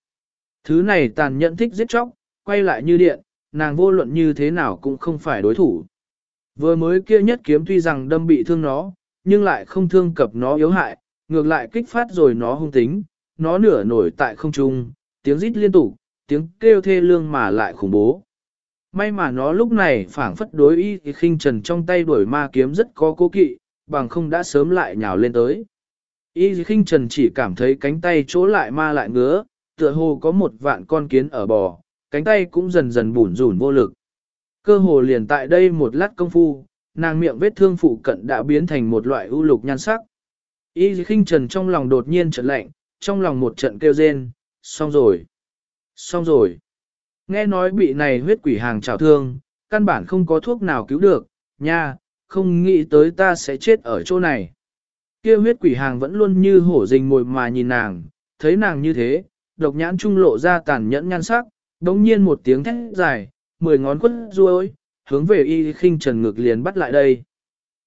Thứ này tàn nhẫn thích giết chóc, quay lại như điện, nàng vô luận như thế nào cũng không phải đối thủ. Vừa mới kia nhất kiếm tuy rằng đâm bị thương nó, nhưng lại không thương cập nó yếu hại, ngược lại kích phát rồi nó hung tính, nó nửa nổi tại không trung, tiếng rít liên tục, tiếng kêu thê lương mà lại khủng bố. May mà nó lúc này phảng phất đối y thì khinh trần trong tay đuổi ma kiếm rất có cố kỵ, bằng không đã sớm lại nhào lên tới. Y khinh trần chỉ cảm thấy cánh tay chỗ lại ma lại ngứa, tựa hồ có một vạn con kiến ở bò, cánh tay cũng dần dần bủn rủn vô lực. Cơ hồ liền tại đây một lát công phu, nàng miệng vết thương phụ cận đã biến thành một loại ưu lục nhan sắc. Y khinh trần trong lòng đột nhiên trận lạnh, trong lòng một trận kêu rên, xong rồi, xong rồi. Nghe nói bị này huyết quỷ hàng trào thương, căn bản không có thuốc nào cứu được, nha, không nghĩ tới ta sẽ chết ở chỗ này. Kia huyết quỷ hàng vẫn luôn như hổ rình mồi mà nhìn nàng, thấy nàng như thế, độc nhãn trung lộ ra tàn nhẫn nhan sắc, đống nhiên một tiếng thét dài, mười ngón quất ruôi, hướng về y khinh trần ngực liền bắt lại đây.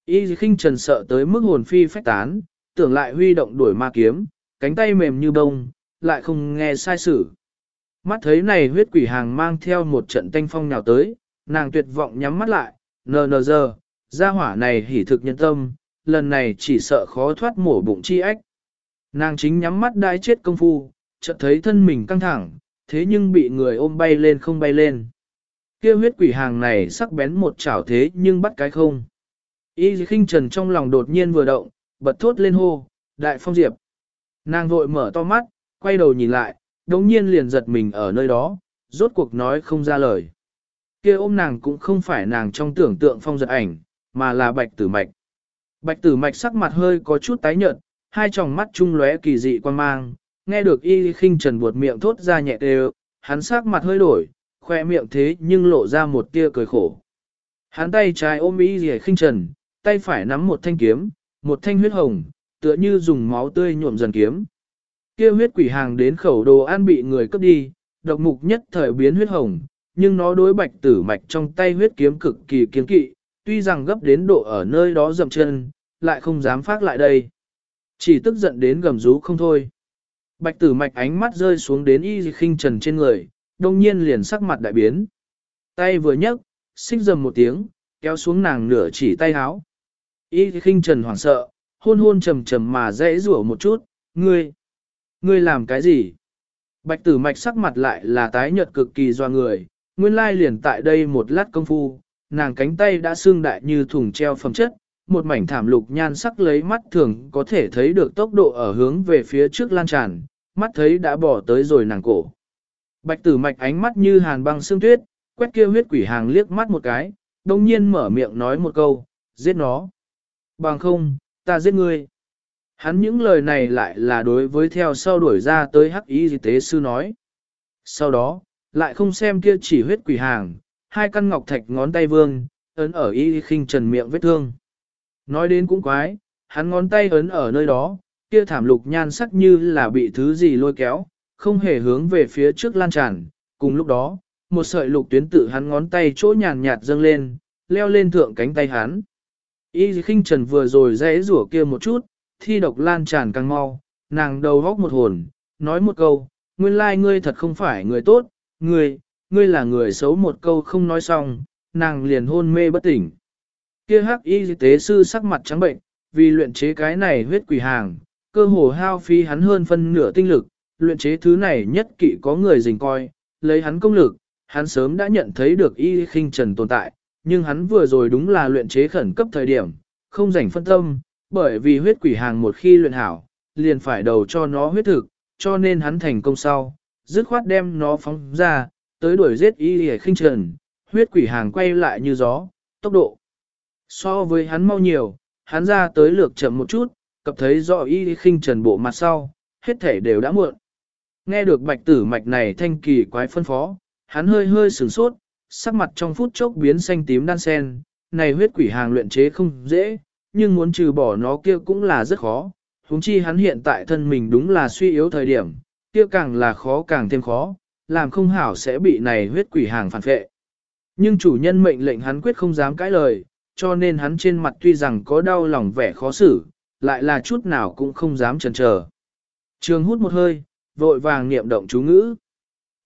Y khinh trần sợ tới mức hồn phi phách tán, tưởng lại huy động đuổi ma kiếm, cánh tay mềm như bông, lại không nghe sai sử. Mắt thấy này huyết quỷ hàng mang theo một trận tanh phong nào tới, nàng tuyệt vọng nhắm mắt lại, nờ nờ giờ, gia hỏa này hỉ thực nhân tâm, lần này chỉ sợ khó thoát mổ bụng chi ách. Nàng chính nhắm mắt đai chết công phu, chợt thấy thân mình căng thẳng, thế nhưng bị người ôm bay lên không bay lên. kia huyết quỷ hàng này sắc bén một chảo thế nhưng bắt cái không. Y khinh trần trong lòng đột nhiên vừa động, bật thốt lên hô, đại phong diệp. Nàng vội mở to mắt, quay đầu nhìn lại, đống nhiên liền giật mình ở nơi đó, rốt cuộc nói không ra lời. kia ôm nàng cũng không phải nàng trong tưởng tượng phong giật ảnh, mà là bạch tử mạch. Bạch tử mạch sắc mặt hơi có chút tái nhợt, hai tròng mắt trung lóe kỳ dị quan mang, nghe được y khinh trần buột miệng thốt ra nhẹ đều, hắn sắc mặt hơi đổi, khoe miệng thế nhưng lộ ra một tia cười khổ. Hắn tay trái ôm y rìa khinh trần, tay phải nắm một thanh kiếm, một thanh huyết hồng, tựa như dùng máu tươi nhuộm dần kiếm. Kia huyết quỷ hàng đến khẩu đồ ăn bị người cướp đi, độc mục nhất thời biến huyết hồng, nhưng nó đối bạch tử mạch trong tay huyết kiếm cực kỳ kiên kỵ, tuy rằng gấp đến độ ở nơi đó dậm chân, lại không dám phát lại đây. Chỉ tức giận đến gầm rú không thôi. Bạch tử mạch ánh mắt rơi xuống đến y khinh trần trên người, đồng nhiên liền sắc mặt đại biến. Tay vừa nhấc, xích dầm một tiếng, kéo xuống nàng nửa chỉ tay háo. Y khinh trần hoảng sợ, hôn hôn trầm trầm mà dễ rủa một chút, ngươi, ngươi làm cái gì? Bạch tử mạch sắc mặt lại là tái nhợt cực kỳ doa người, nguyên lai liền tại đây một lát công phu, nàng cánh tay đã xương đại như thùng treo phẩm chất, một mảnh thảm lục nhan sắc lấy mắt thường có thể thấy được tốc độ ở hướng về phía trước lan tràn, mắt thấy đã bỏ tới rồi nàng cổ. Bạch tử mạch ánh mắt như hàn băng xương tuyết, quét kia huyết quỷ hàng liếc mắt một cái, đồng nhiên mở miệng nói một câu, giết nó. Bằng không, ta giết ngươi. Hắn những lời này lại là đối với theo sau đuổi ra tới hắc ý y tế sư nói. Sau đó, lại không xem kia chỉ huyết quỷ hàng, hai căn ngọc thạch ngón tay vương, ấn ở y khinh trần miệng vết thương. Nói đến cũng quái, hắn ngón tay ấn ở nơi đó, kia thảm lục nhan sắc như là bị thứ gì lôi kéo, không hề hướng về phía trước lan tràn. Cùng lúc đó, một sợi lục tuyến tự hắn ngón tay chỗ nhàn nhạt dâng lên, leo lên thượng cánh tay hắn. Y khinh trần vừa rồi rẽ rủa kia một chút, thi độc lan tràn càng mau, nàng đầu góc một hồn, nói một câu, nguyên lai ngươi thật không phải người tốt, ngươi, ngươi là người xấu một câu không nói xong, nàng liền hôn mê bất tỉnh. Kia hắc y tế sư sắc mặt trắng bệnh, vì luyện chế cái này huyết quỷ hàng, cơ hồ hao phí hắn hơn phân nửa tinh lực, luyện chế thứ này nhất kỵ có người dình coi, lấy hắn công lực, hắn sớm đã nhận thấy được y khinh trần tồn tại, nhưng hắn vừa rồi đúng là luyện chế khẩn cấp thời điểm, không rảnh phân tâm, bởi vì huyết quỷ hàng một khi luyện hảo, liền phải đầu cho nó huyết thực, cho nên hắn thành công sau, dứt khoát đem nó phóng ra, tới đuổi giết y khinh trần, huyết quỷ hàng quay lại như gió, tốc độ So với hắn mau nhiều, hắn ra tới lược chậm một chút, cập thấy rõ y khinh trần bộ mặt sau, hết thể đều đã muộn. Nghe được bạch tử mạch này thanh kỳ quái phân phó, hắn hơi hơi sửng sốt, sắc mặt trong phút chốc biến xanh tím đan sen, này huyết quỷ hàng luyện chế không dễ, nhưng muốn trừ bỏ nó kia cũng là rất khó, huống chi hắn hiện tại thân mình đúng là suy yếu thời điểm, kia càng là khó càng thêm khó, làm không hảo sẽ bị này huyết quỷ hàng phản phệ. Nhưng chủ nhân mệnh lệnh hắn quyết không dám cãi lời, cho nên hắn trên mặt tuy rằng có đau lòng vẻ khó xử, lại là chút nào cũng không dám chần chờ. Trường hút một hơi, vội vàng niệm động chú ngữ.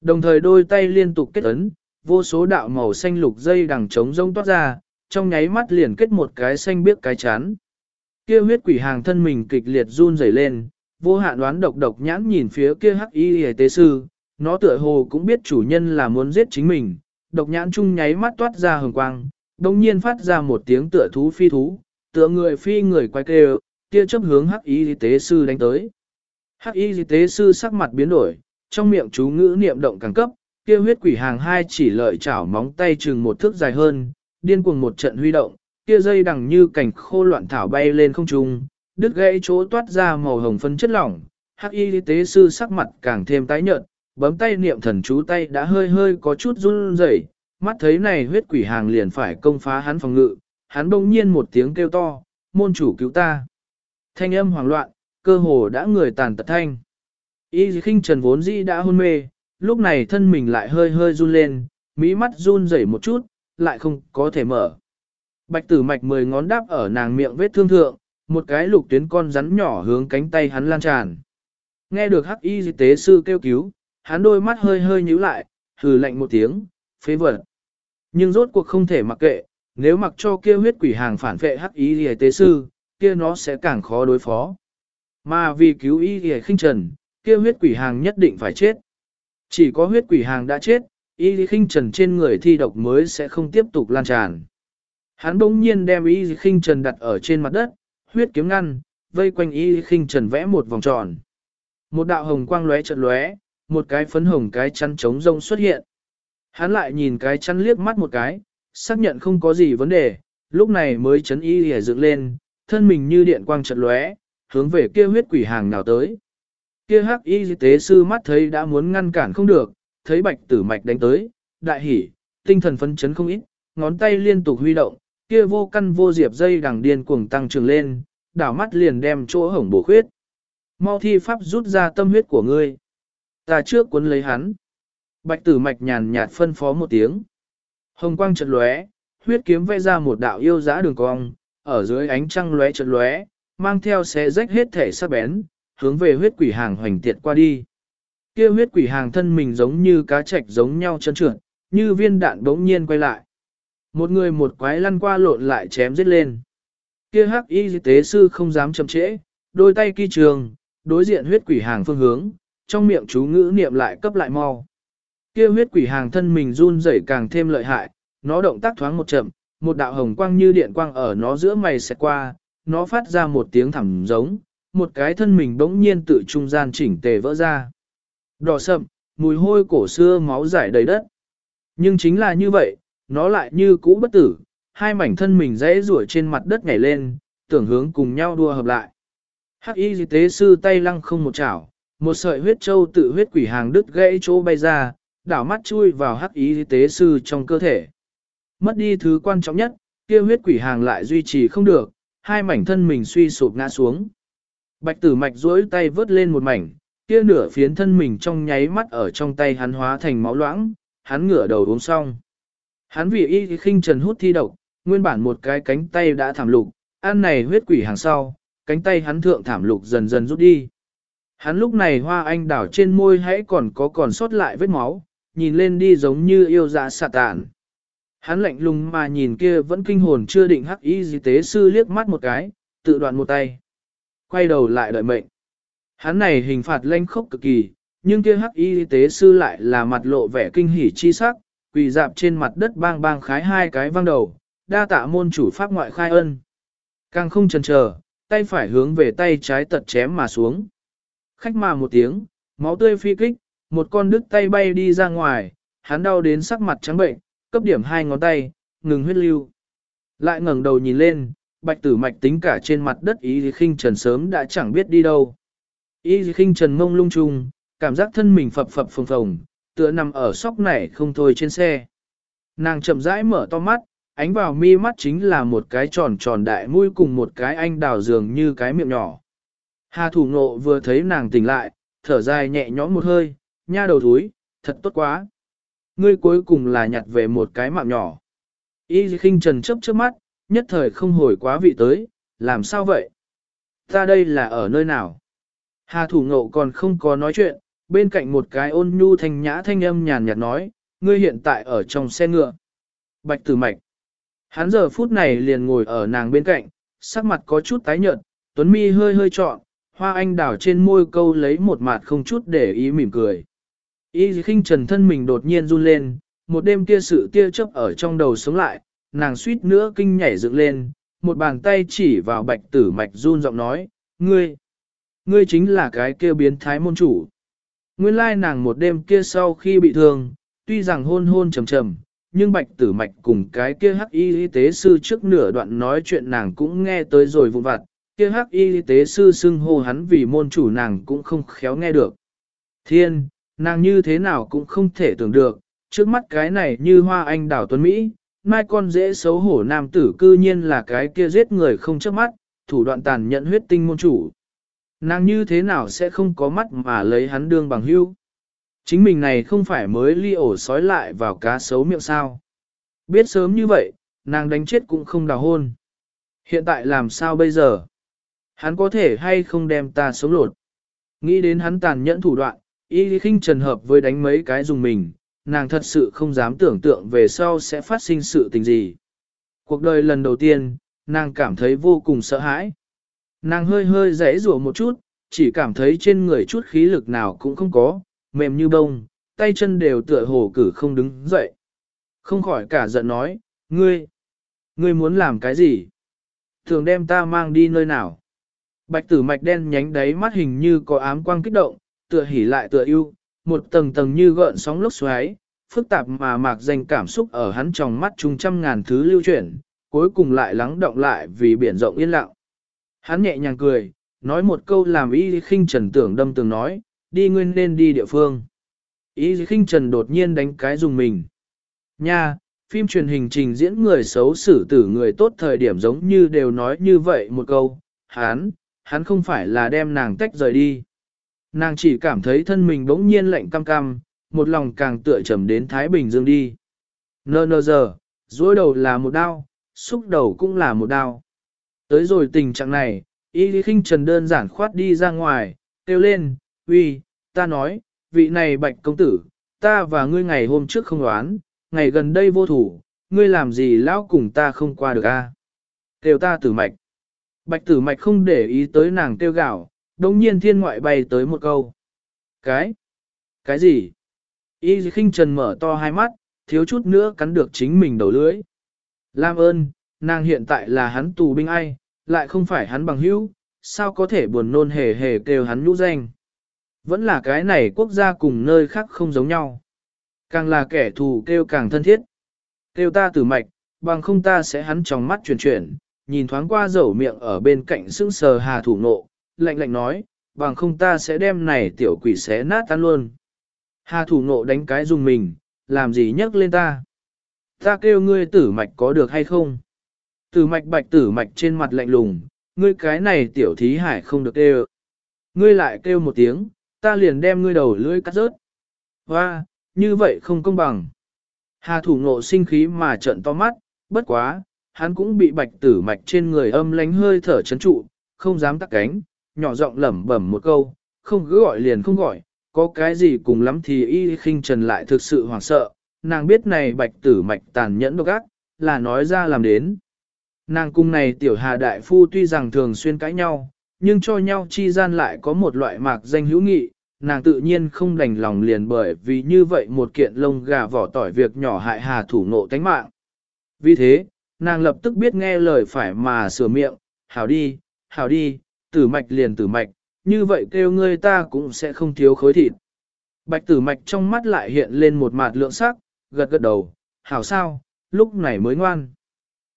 Đồng thời đôi tay liên tục kết ấn, vô số đạo màu xanh lục dây đằng trống rông toát ra, trong nháy mắt liền kết một cái xanh biếc cái chán. Kia huyết quỷ hàng thân mình kịch liệt run rẩy lên, vô hạn đoán độc độc nhãn nhìn phía kia hắc y y tế sư, nó tựa hồ cũng biết chủ nhân là muốn giết chính mình, độc nhãn chung nháy mắt toát ra hừng quang, đồng nhiên phát ra một tiếng tựa thú phi thú, tựa người phi người quay kêu, tia chấp hướng hắc y tế sư đánh tới. Hắc y tế sư sắc mặt biến đổi, trong miệng chú ngữ niệm động càng cấp, kia huyết quỷ hàng hai chỉ lợi chảo móng tay chừng một thước dài hơn, điên cuồng một trận huy động, kia dây đằng như cảnh khô loạn thảo bay lên không trung, đứt gãy chỗ toát ra màu hồng phân chất lỏng, hắc y tế sư sắc mặt càng thêm tái nhợt, bấm tay niệm thần chú tay đã hơi hơi có chút run rẩy, mắt thấy này huyết quỷ hàng liền phải công phá hắn phòng ngự, hắn bỗng nhiên một tiếng kêu to, môn chủ cứu ta. Thanh âm hoảng loạn, cơ hồ đã người tàn tật thanh. Y khinh trần vốn dĩ đã hôn mê, lúc này thân mình lại hơi hơi run lên, mỹ mắt run rẩy một chút, lại không có thể mở. Bạch tử mạch mười ngón đáp ở nàng miệng vết thương thượng, một cái lục tuyến con rắn nhỏ hướng cánh tay hắn lan tràn. Nghe được hắc y tế sư kêu cứu, hắn đôi mắt hơi hơi nhíu lại, hừ lạnh một tiếng, phế vật. Nhưng rốt cuộc không thể mặc kệ, nếu mặc cho kia huyết quỷ hàng phản vệ hắc ý y tế sư, kia nó sẽ càng khó đối phó. Mà vì cứu y y khinh trần, kia huyết quỷ hàng nhất định phải chết. Chỉ có huyết quỷ hàng đã chết, y khinh trần trên người thi độc mới sẽ không tiếp tục lan tràn. Hắn bỗng nhiên đem y khinh trần đặt ở trên mặt đất, huyết kiếm ngăn, vây quanh y khinh trần vẽ một vòng tròn. Một đạo hồng quang lóe chợt lóe, một cái phấn hồng cái chăn trống rông xuất hiện. Hắn lại nhìn cái chăn liếc mắt một cái, xác nhận không có gì vấn đề, lúc này mới chấn y hề dựng lên, thân mình như điện quang chật lóe, hướng về kia huyết quỷ hàng nào tới. Kia hắc y tế sư mắt thấy đã muốn ngăn cản không được, thấy bạch tử mạch đánh tới, đại hỉ, tinh thần phấn chấn không ít, ngón tay liên tục huy động, kia vô căn vô diệp dây đằng điên cuồng tăng trưởng lên, đảo mắt liền đem chỗ hổng bổ khuyết. Mau thi pháp rút ra tâm huyết của ngươi. Ta trước cuốn lấy hắn. Bạch tử mạch nhàn nhạt phân phó một tiếng. Hồng quang chợt lóe, huyết kiếm vẽ ra một đạo yêu dã đường cong, ở dưới ánh trăng lóe chợt lóe, mang theo xé rách hết thể sắc bén, hướng về huyết quỷ hàng hoành tiệt qua đi. Kia huyết quỷ hàng thân mình giống như cá trạch giống nhau chân trượt, như viên đạn bỗng nhiên quay lại. Một người một quái lăn qua lộn lại chém giết lên. Kia hắc y tế sư không dám chậm trễ, đôi tay kỳ trường, đối diện huyết quỷ hàng phương hướng, trong miệng chú ngữ niệm lại cấp lại mau. Kia huyết quỷ hàng thân mình run rẩy càng thêm lợi hại, nó động tác thoáng một chậm, một đạo hồng quang như điện quang ở nó giữa mày xẹt qua, nó phát ra một tiếng thẳm giống, một cái thân mình bỗng nhiên tự trung gian chỉnh tề vỡ ra. Đỏ sậm, mùi hôi cổ xưa máu giải đầy đất. Nhưng chính là như vậy, nó lại như cũ bất tử, hai mảnh thân mình rẽ rủa trên mặt đất nhảy lên, tưởng hướng cùng nhau đua hợp lại. Hắc y tế sư tay lăng không một chảo, một sợi huyết châu tự huyết quỷ hàng đứt gãy chỗ bay ra, đảo mắt chui vào hắc y tế sư trong cơ thể. Mất đi thứ quan trọng nhất, kia huyết quỷ hàng lại duy trì không được, hai mảnh thân mình suy sụp ngã xuống. Bạch tử mạch duỗi tay vớt lên một mảnh, kia nửa phiến thân mình trong nháy mắt ở trong tay hắn hóa thành máu loãng, hắn ngửa đầu uống xong. Hắn vì y khinh trần hút thi độc, nguyên bản một cái cánh tay đã thảm lục, ăn này huyết quỷ hàng sau, cánh tay hắn thượng thảm lục dần dần rút đi. Hắn lúc này hoa anh đảo trên môi hãy còn có còn sót lại vết máu, nhìn lên đi giống như yêu dạ xạ tàn. Hắn lạnh lùng mà nhìn kia vẫn kinh hồn chưa định hắc y di tế sư liếc mắt một cái, tự đoạn một tay. Quay đầu lại đợi mệnh. Hắn này hình phạt lanh khốc cực kỳ, nhưng kia hắc y tế sư lại là mặt lộ vẻ kinh hỉ chi sắc, quỳ dạp trên mặt đất bang bang khái hai cái văng đầu, đa tạ môn chủ pháp ngoại khai ân. Càng không chần chờ, tay phải hướng về tay trái tật chém mà xuống. Khách mà một tiếng, máu tươi phi kích, một con đứt tay bay đi ra ngoài, hắn đau đến sắc mặt trắng bệnh, cấp điểm hai ngón tay, ngừng huyết lưu. Lại ngẩng đầu nhìn lên, bạch tử mạch tính cả trên mặt đất ý khinh trần sớm đã chẳng biết đi đâu. Ý khinh trần mông lung trùng, cảm giác thân mình phập phập phồng phồng, tựa nằm ở sóc này không thôi trên xe. Nàng chậm rãi mở to mắt, ánh vào mi mắt chính là một cái tròn tròn đại mũi cùng một cái anh đào dường như cái miệng nhỏ. Hà thủ ngộ vừa thấy nàng tỉnh lại, thở dài nhẹ nhõm một hơi, nha đầu thúi, thật tốt quá. Ngươi cuối cùng là nhặt về một cái mạng nhỏ. Y khinh trần chấp trước mắt, nhất thời không hồi quá vị tới, làm sao vậy? Ta đây là ở nơi nào? Hà thủ ngộ còn không có nói chuyện, bên cạnh một cái ôn nhu thanh nhã thanh âm nhàn nhạt nói, ngươi hiện tại ở trong xe ngựa. Bạch tử mạch. Hắn giờ phút này liền ngồi ở nàng bên cạnh, sắc mặt có chút tái nhợt, tuấn mi hơi hơi trọn, hoa anh đào trên môi câu lấy một mặt không chút để ý mỉm cười. Y khinh trần thân mình đột nhiên run lên, một đêm kia sự tia chớp ở trong đầu sống lại, nàng suýt nữa kinh nhảy dựng lên, một bàn tay chỉ vào bạch tử mạch run giọng nói, ngươi, ngươi chính là cái kia biến thái môn chủ. Nguyên lai nàng một đêm kia sau khi bị thương, tuy rằng hôn hôn trầm trầm, nhưng bạch tử mạch cùng cái kia hắc y y tế sư trước nửa đoạn nói chuyện nàng cũng nghe tới rồi vụn vặt, kia hắc y y tế sư xưng hô hắn vì môn chủ nàng cũng không khéo nghe được. Thiên, nàng như thế nào cũng không thể tưởng được, trước mắt cái này như hoa anh đảo tuấn Mỹ, mai con dễ xấu hổ nam tử cư nhiên là cái kia giết người không chớp mắt, thủ đoạn tàn nhẫn huyết tinh môn chủ. Nàng như thế nào sẽ không có mắt mà lấy hắn đương bằng hưu? Chính mình này không phải mới ly ổ sói lại vào cá xấu miệng sao. Biết sớm như vậy, nàng đánh chết cũng không đào hôn. Hiện tại làm sao bây giờ? Hắn có thể hay không đem ta sống lột? Nghĩ đến hắn tàn nhẫn thủ đoạn, y khinh trần hợp với đánh mấy cái dùng mình, nàng thật sự không dám tưởng tượng về sau sẽ phát sinh sự tình gì. Cuộc đời lần đầu tiên, nàng cảm thấy vô cùng sợ hãi. Nàng hơi hơi rẽ rủa một chút, chỉ cảm thấy trên người chút khí lực nào cũng không có, mềm như bông, tay chân đều tựa hồ cử không đứng dậy. Không khỏi cả giận nói, ngươi, ngươi muốn làm cái gì? Thường đem ta mang đi nơi nào? Bạch tử mạch đen nhánh đáy mắt hình như có ám quang kích động, tựa hỉ lại tựa yêu, một tầng tầng như gợn sóng lốc xoáy, phức tạp mà mạc danh cảm xúc ở hắn trong mắt trung trăm ngàn thứ lưu chuyển, cuối cùng lại lắng động lại vì biển rộng yên lặng. Hắn nhẹ nhàng cười, nói một câu làm y khinh trần tưởng đâm tường nói, đi nguyên nên đi địa phương. Y khinh trần đột nhiên đánh cái dùng mình. Nha, phim truyền hình trình diễn người xấu xử tử người tốt thời điểm giống như đều nói như vậy một câu, hắn, hắn không phải là đem nàng tách rời đi. Nàng chỉ cảm thấy thân mình bỗng nhiên lạnh cam cam, một lòng càng tựa trầm đến Thái Bình Dương đi. Nơ nơ giờ, dối đầu là một đau, xúc đầu cũng là một đau. Tới rồi tình trạng này, y lý khinh trần đơn giản khoát đi ra ngoài, kêu lên, uy, ta nói, vị này bạch công tử, ta và ngươi ngày hôm trước không đoán, ngày gần đây vô thủ, ngươi làm gì lão cùng ta không qua được a? Kêu ta tử mạch. Bạch tử mạch không để ý tới nàng kêu gạo, đồng nhiên thiên ngoại bay tới một câu. Cái? Cái gì? Y khinh trần mở to hai mắt, thiếu chút nữa cắn được chính mình đầu lưỡi. Lam ơn, nàng hiện tại là hắn tù binh ai, lại không phải hắn bằng hữu, sao có thể buồn nôn hề hề kêu hắn nhũ danh. Vẫn là cái này quốc gia cùng nơi khác không giống nhau. Càng là kẻ thù kêu càng thân thiết. Kêu ta tử mạch, bằng không ta sẽ hắn trong mắt chuyển chuyển, nhìn thoáng qua dầu miệng ở bên cạnh sững sờ hà thủ nộ, lạnh lạnh nói, bằng không ta sẽ đem này tiểu quỷ xé nát tan luôn. Hà thủ nộ đánh cái dùng mình, làm gì nhắc lên ta. Ta kêu ngươi tử mạch có được hay không? Tử mạch bạch tử mạch trên mặt lạnh lùng, ngươi cái này tiểu thí hải không được kêu. Ngươi lại kêu một tiếng, ta liền đem ngươi đầu lưỡi cắt rớt. Hoa, như vậy không công bằng. Hà thủ ngộ sinh khí mà trận to mắt, bất quá, hắn cũng bị bạch tử mạch trên người âm lánh hơi thở chấn trụ, không dám tắc cánh, nhỏ giọng lẩm bẩm một câu, không cứ gọi liền không gọi, có cái gì cùng lắm thì y khinh trần lại thực sự hoảng sợ, nàng biết này bạch tử mạch tàn nhẫn độc ác, là nói ra làm đến. Nàng cung này tiểu hà đại phu tuy rằng thường xuyên cãi nhau, nhưng cho nhau chi gian lại có một loại mạc danh hữu nghị, nàng tự nhiên không đành lòng liền bởi vì như vậy một kiện lông gà vỏ tỏi việc nhỏ hại hà thủ nộ tánh mạng. Vì thế, nàng lập tức biết nghe lời phải mà sửa miệng, hảo đi, hảo đi, tử mạch liền tử mạch, như vậy kêu ngươi ta cũng sẽ không thiếu khối thịt. Bạch tử mạch trong mắt lại hiện lên một mặt lượng sắc, gật gật đầu, hảo sao, lúc này mới ngoan.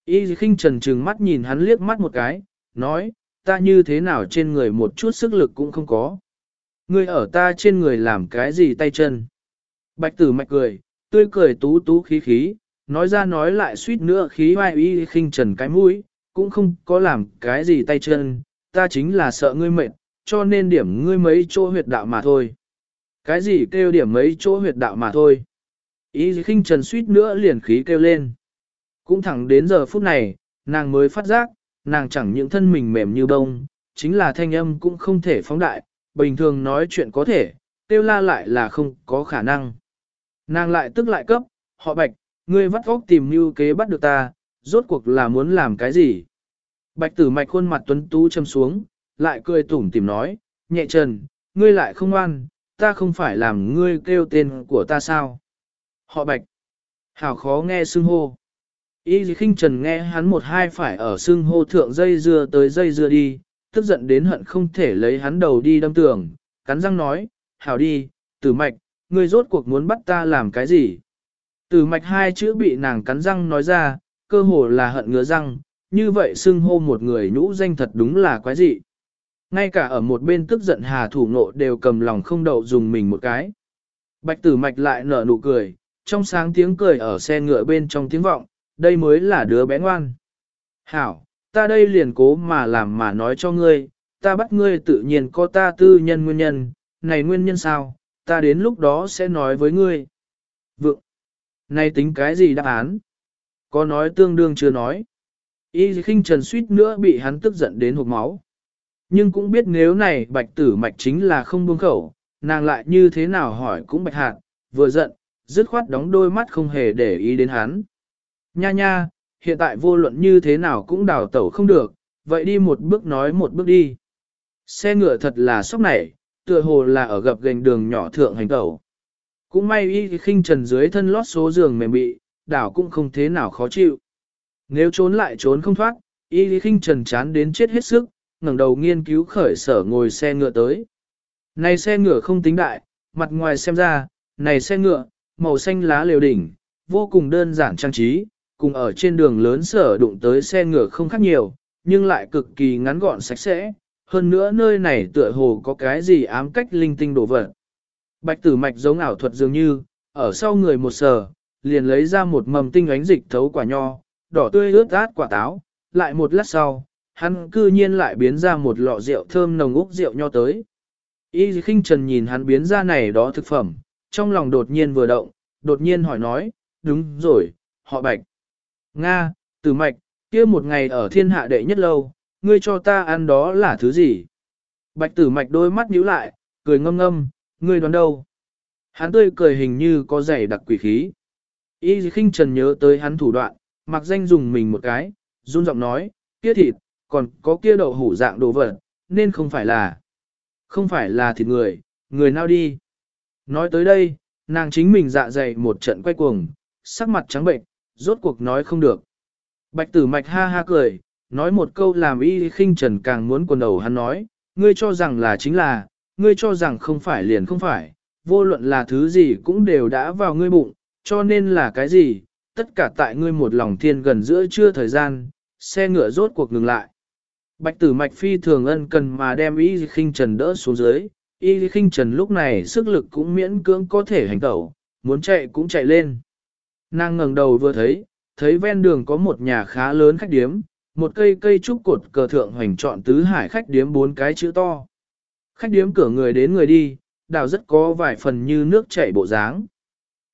Y khinh trần trừng mắt nhìn hắn liếc mắt một cái, nói, ta như thế nào trên người một chút sức lực cũng không có. Ngươi ở ta trên người làm cái gì tay chân? Bạch tử mạch cười, tươi cười tú tú khí khí, nói ra nói lại suýt nữa khí hoài y khinh trần cái mũi, cũng không có làm cái gì tay chân, ta chính là sợ ngươi mệt, cho nên điểm ngươi mấy chỗ huyệt đạo mà thôi. Cái gì kêu điểm mấy chỗ huyệt đạo mà thôi. ý khinh trần suýt nữa liền khí kêu lên. Cũng thẳng đến giờ phút này, nàng mới phát giác, nàng chẳng những thân mình mềm như bông, chính là thanh âm cũng không thể phóng đại, bình thường nói chuyện có thể, tiêu la lại là không có khả năng. Nàng lại tức lại cấp, họ bạch, ngươi vắt óc tìm mưu kế bắt được ta, rốt cuộc là muốn làm cái gì? Bạch tử mạch khuôn mặt tuấn tú châm xuống, lại cười tủm tìm nói, nhẹ trần, ngươi lại không ngoan, ta không phải làm ngươi kêu tên của ta sao? Họ bạch, hảo khó nghe xưng hô. Y khinh trần nghe hắn một hai phải ở xưng hô thượng dây dưa tới dây dưa đi, tức giận đến hận không thể lấy hắn đầu đi đâm tường, cắn răng nói, hảo đi, tử mạch, ngươi rốt cuộc muốn bắt ta làm cái gì? Tử mạch hai chữ bị nàng cắn răng nói ra, cơ hồ là hận ngứa răng, như vậy xưng hô một người nhũ danh thật đúng là quái dị. Ngay cả ở một bên tức giận hà thủ nộ đều cầm lòng không đậu dùng mình một cái. Bạch tử mạch lại nở nụ cười, trong sáng tiếng cười ở xe ngựa bên trong tiếng vọng, đây mới là đứa bé ngoan. Hảo, ta đây liền cố mà làm mà nói cho ngươi, ta bắt ngươi tự nhiên có ta tư nhân nguyên nhân, này nguyên nhân sao, ta đến lúc đó sẽ nói với ngươi. Vượng, này tính cái gì đáp án? Có nói tương đương chưa nói. Y khinh trần suýt nữa bị hắn tức giận đến hộp máu. Nhưng cũng biết nếu này bạch tử mạch chính là không buông khẩu, nàng lại như thế nào hỏi cũng bạch hạt, vừa giận, dứt khoát đóng đôi mắt không hề để ý đến hắn. Nha nha, hiện tại vô luận như thế nào cũng đào tẩu không được, vậy đi một bước nói một bước đi. Xe ngựa thật là sốc nảy, tựa hồ là ở gập gành đường nhỏ thượng hành tẩu. Cũng may y khinh trần dưới thân lót số giường mềm bị, đảo cũng không thế nào khó chịu. Nếu trốn lại trốn không thoát, y lý khinh trần chán đến chết hết sức, ngẩng đầu nghiên cứu khởi sở ngồi xe ngựa tới. Này xe ngựa không tính đại, mặt ngoài xem ra, này xe ngựa, màu xanh lá liều đỉnh, vô cùng đơn giản trang trí, cùng ở trên đường lớn sở đụng tới xe ngựa không khác nhiều, nhưng lại cực kỳ ngắn gọn sạch sẽ, hơn nữa nơi này tựa hồ có cái gì ám cách linh tinh đổ vật. Bạch tử mạch giống ảo thuật dường như, ở sau người một sờ, liền lấy ra một mầm tinh ánh dịch thấu quả nho, đỏ tươi ướt át quả táo, lại một lát sau, hắn cư nhiên lại biến ra một lọ rượu thơm nồng úc rượu nho tới. Y khinh trần nhìn hắn biến ra này đó thực phẩm, trong lòng đột nhiên vừa động, đột nhiên hỏi nói, đúng rồi, họ bạch. Nga, tử mạch, kia một ngày ở thiên hạ đệ nhất lâu, ngươi cho ta ăn đó là thứ gì? Bạch tử mạch đôi mắt nhíu lại, cười ngâm ngâm, ngươi đoán đâu? Hắn tươi cười hình như có dày đặc quỷ khí. Y khinh trần nhớ tới hắn thủ đoạn, mặc danh dùng mình một cái, run giọng nói, kia thịt, còn có kia đậu hủ dạng đồ vật, nên không phải là, không phải là thịt người, người nào đi. Nói tới đây, nàng chính mình dạ dày một trận quay cuồng, sắc mặt trắng bệnh, rốt cuộc nói không được. Bạch tử mạch ha ha cười, nói một câu làm y khinh trần càng muốn quần đầu hắn nói, ngươi cho rằng là chính là, ngươi cho rằng không phải liền không phải, vô luận là thứ gì cũng đều đã vào ngươi bụng, cho nên là cái gì, tất cả tại ngươi một lòng thiên gần giữa trưa thời gian, xe ngựa rốt cuộc ngừng lại. Bạch tử mạch phi thường ân cần mà đem y khinh trần đỡ xuống dưới, y khinh trần lúc này sức lực cũng miễn cưỡng có thể hành tẩu, muốn chạy cũng chạy lên. Nàng ngẩng đầu vừa thấy, thấy ven đường có một nhà khá lớn khách điếm, một cây cây trúc cột cờ thượng hoành trọn tứ hải khách điếm bốn cái chữ to. Khách điếm cửa người đến người đi, đào rất có vài phần như nước chảy bộ dáng.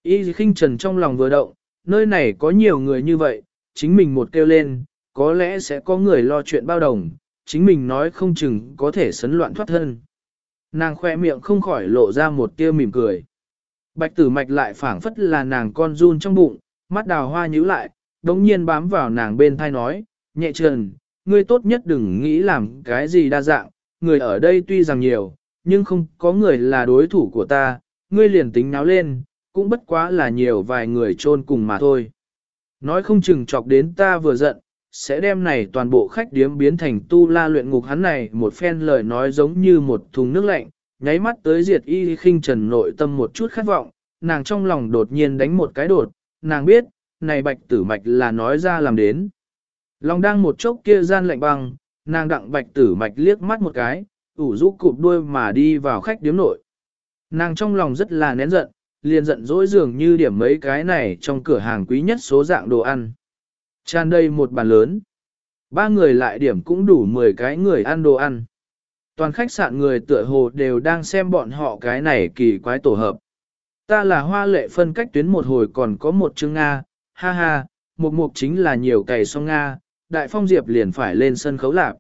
Y khinh trần trong lòng vừa động, nơi này có nhiều người như vậy, chính mình một kêu lên, có lẽ sẽ có người lo chuyện bao đồng, chính mình nói không chừng có thể sấn loạn thoát thân. Nàng khoe miệng không khỏi lộ ra một tia mỉm cười. Bạch tử mạch lại phảng phất là nàng con run trong bụng, mắt đào hoa nhíu lại, đống nhiên bám vào nàng bên thai nói, nhẹ trần, ngươi tốt nhất đừng nghĩ làm cái gì đa dạng, người ở đây tuy rằng nhiều, nhưng không có người là đối thủ của ta, ngươi liền tính náo lên, cũng bất quá là nhiều vài người chôn cùng mà thôi. Nói không chừng chọc đến ta vừa giận, sẽ đem này toàn bộ khách điếm biến thành tu la luyện ngục hắn này một phen lời nói giống như một thùng nước lạnh, nháy mắt tới diệt y khinh trần nội tâm một chút khát vọng, nàng trong lòng đột nhiên đánh một cái đột, nàng biết, này bạch tử mạch là nói ra làm đến. Lòng đang một chốc kia gian lạnh băng, nàng đặng bạch tử mạch liếc mắt một cái, ủ rũ cụp đuôi mà đi vào khách điếm nội. Nàng trong lòng rất là nén giận, liền giận dỗi dường như điểm mấy cái này trong cửa hàng quý nhất số dạng đồ ăn. Tràn đầy một bàn lớn. Ba người lại điểm cũng đủ 10 cái người ăn đồ ăn. Toàn khách sạn người tựa hồ đều đang xem bọn họ cái này kỳ quái tổ hợp. Ta là hoa lệ phân cách tuyến một hồi còn có một chương Nga, ha ha, một mục chính là nhiều cày song Nga, đại phong diệp liền phải lên sân khấu lạc.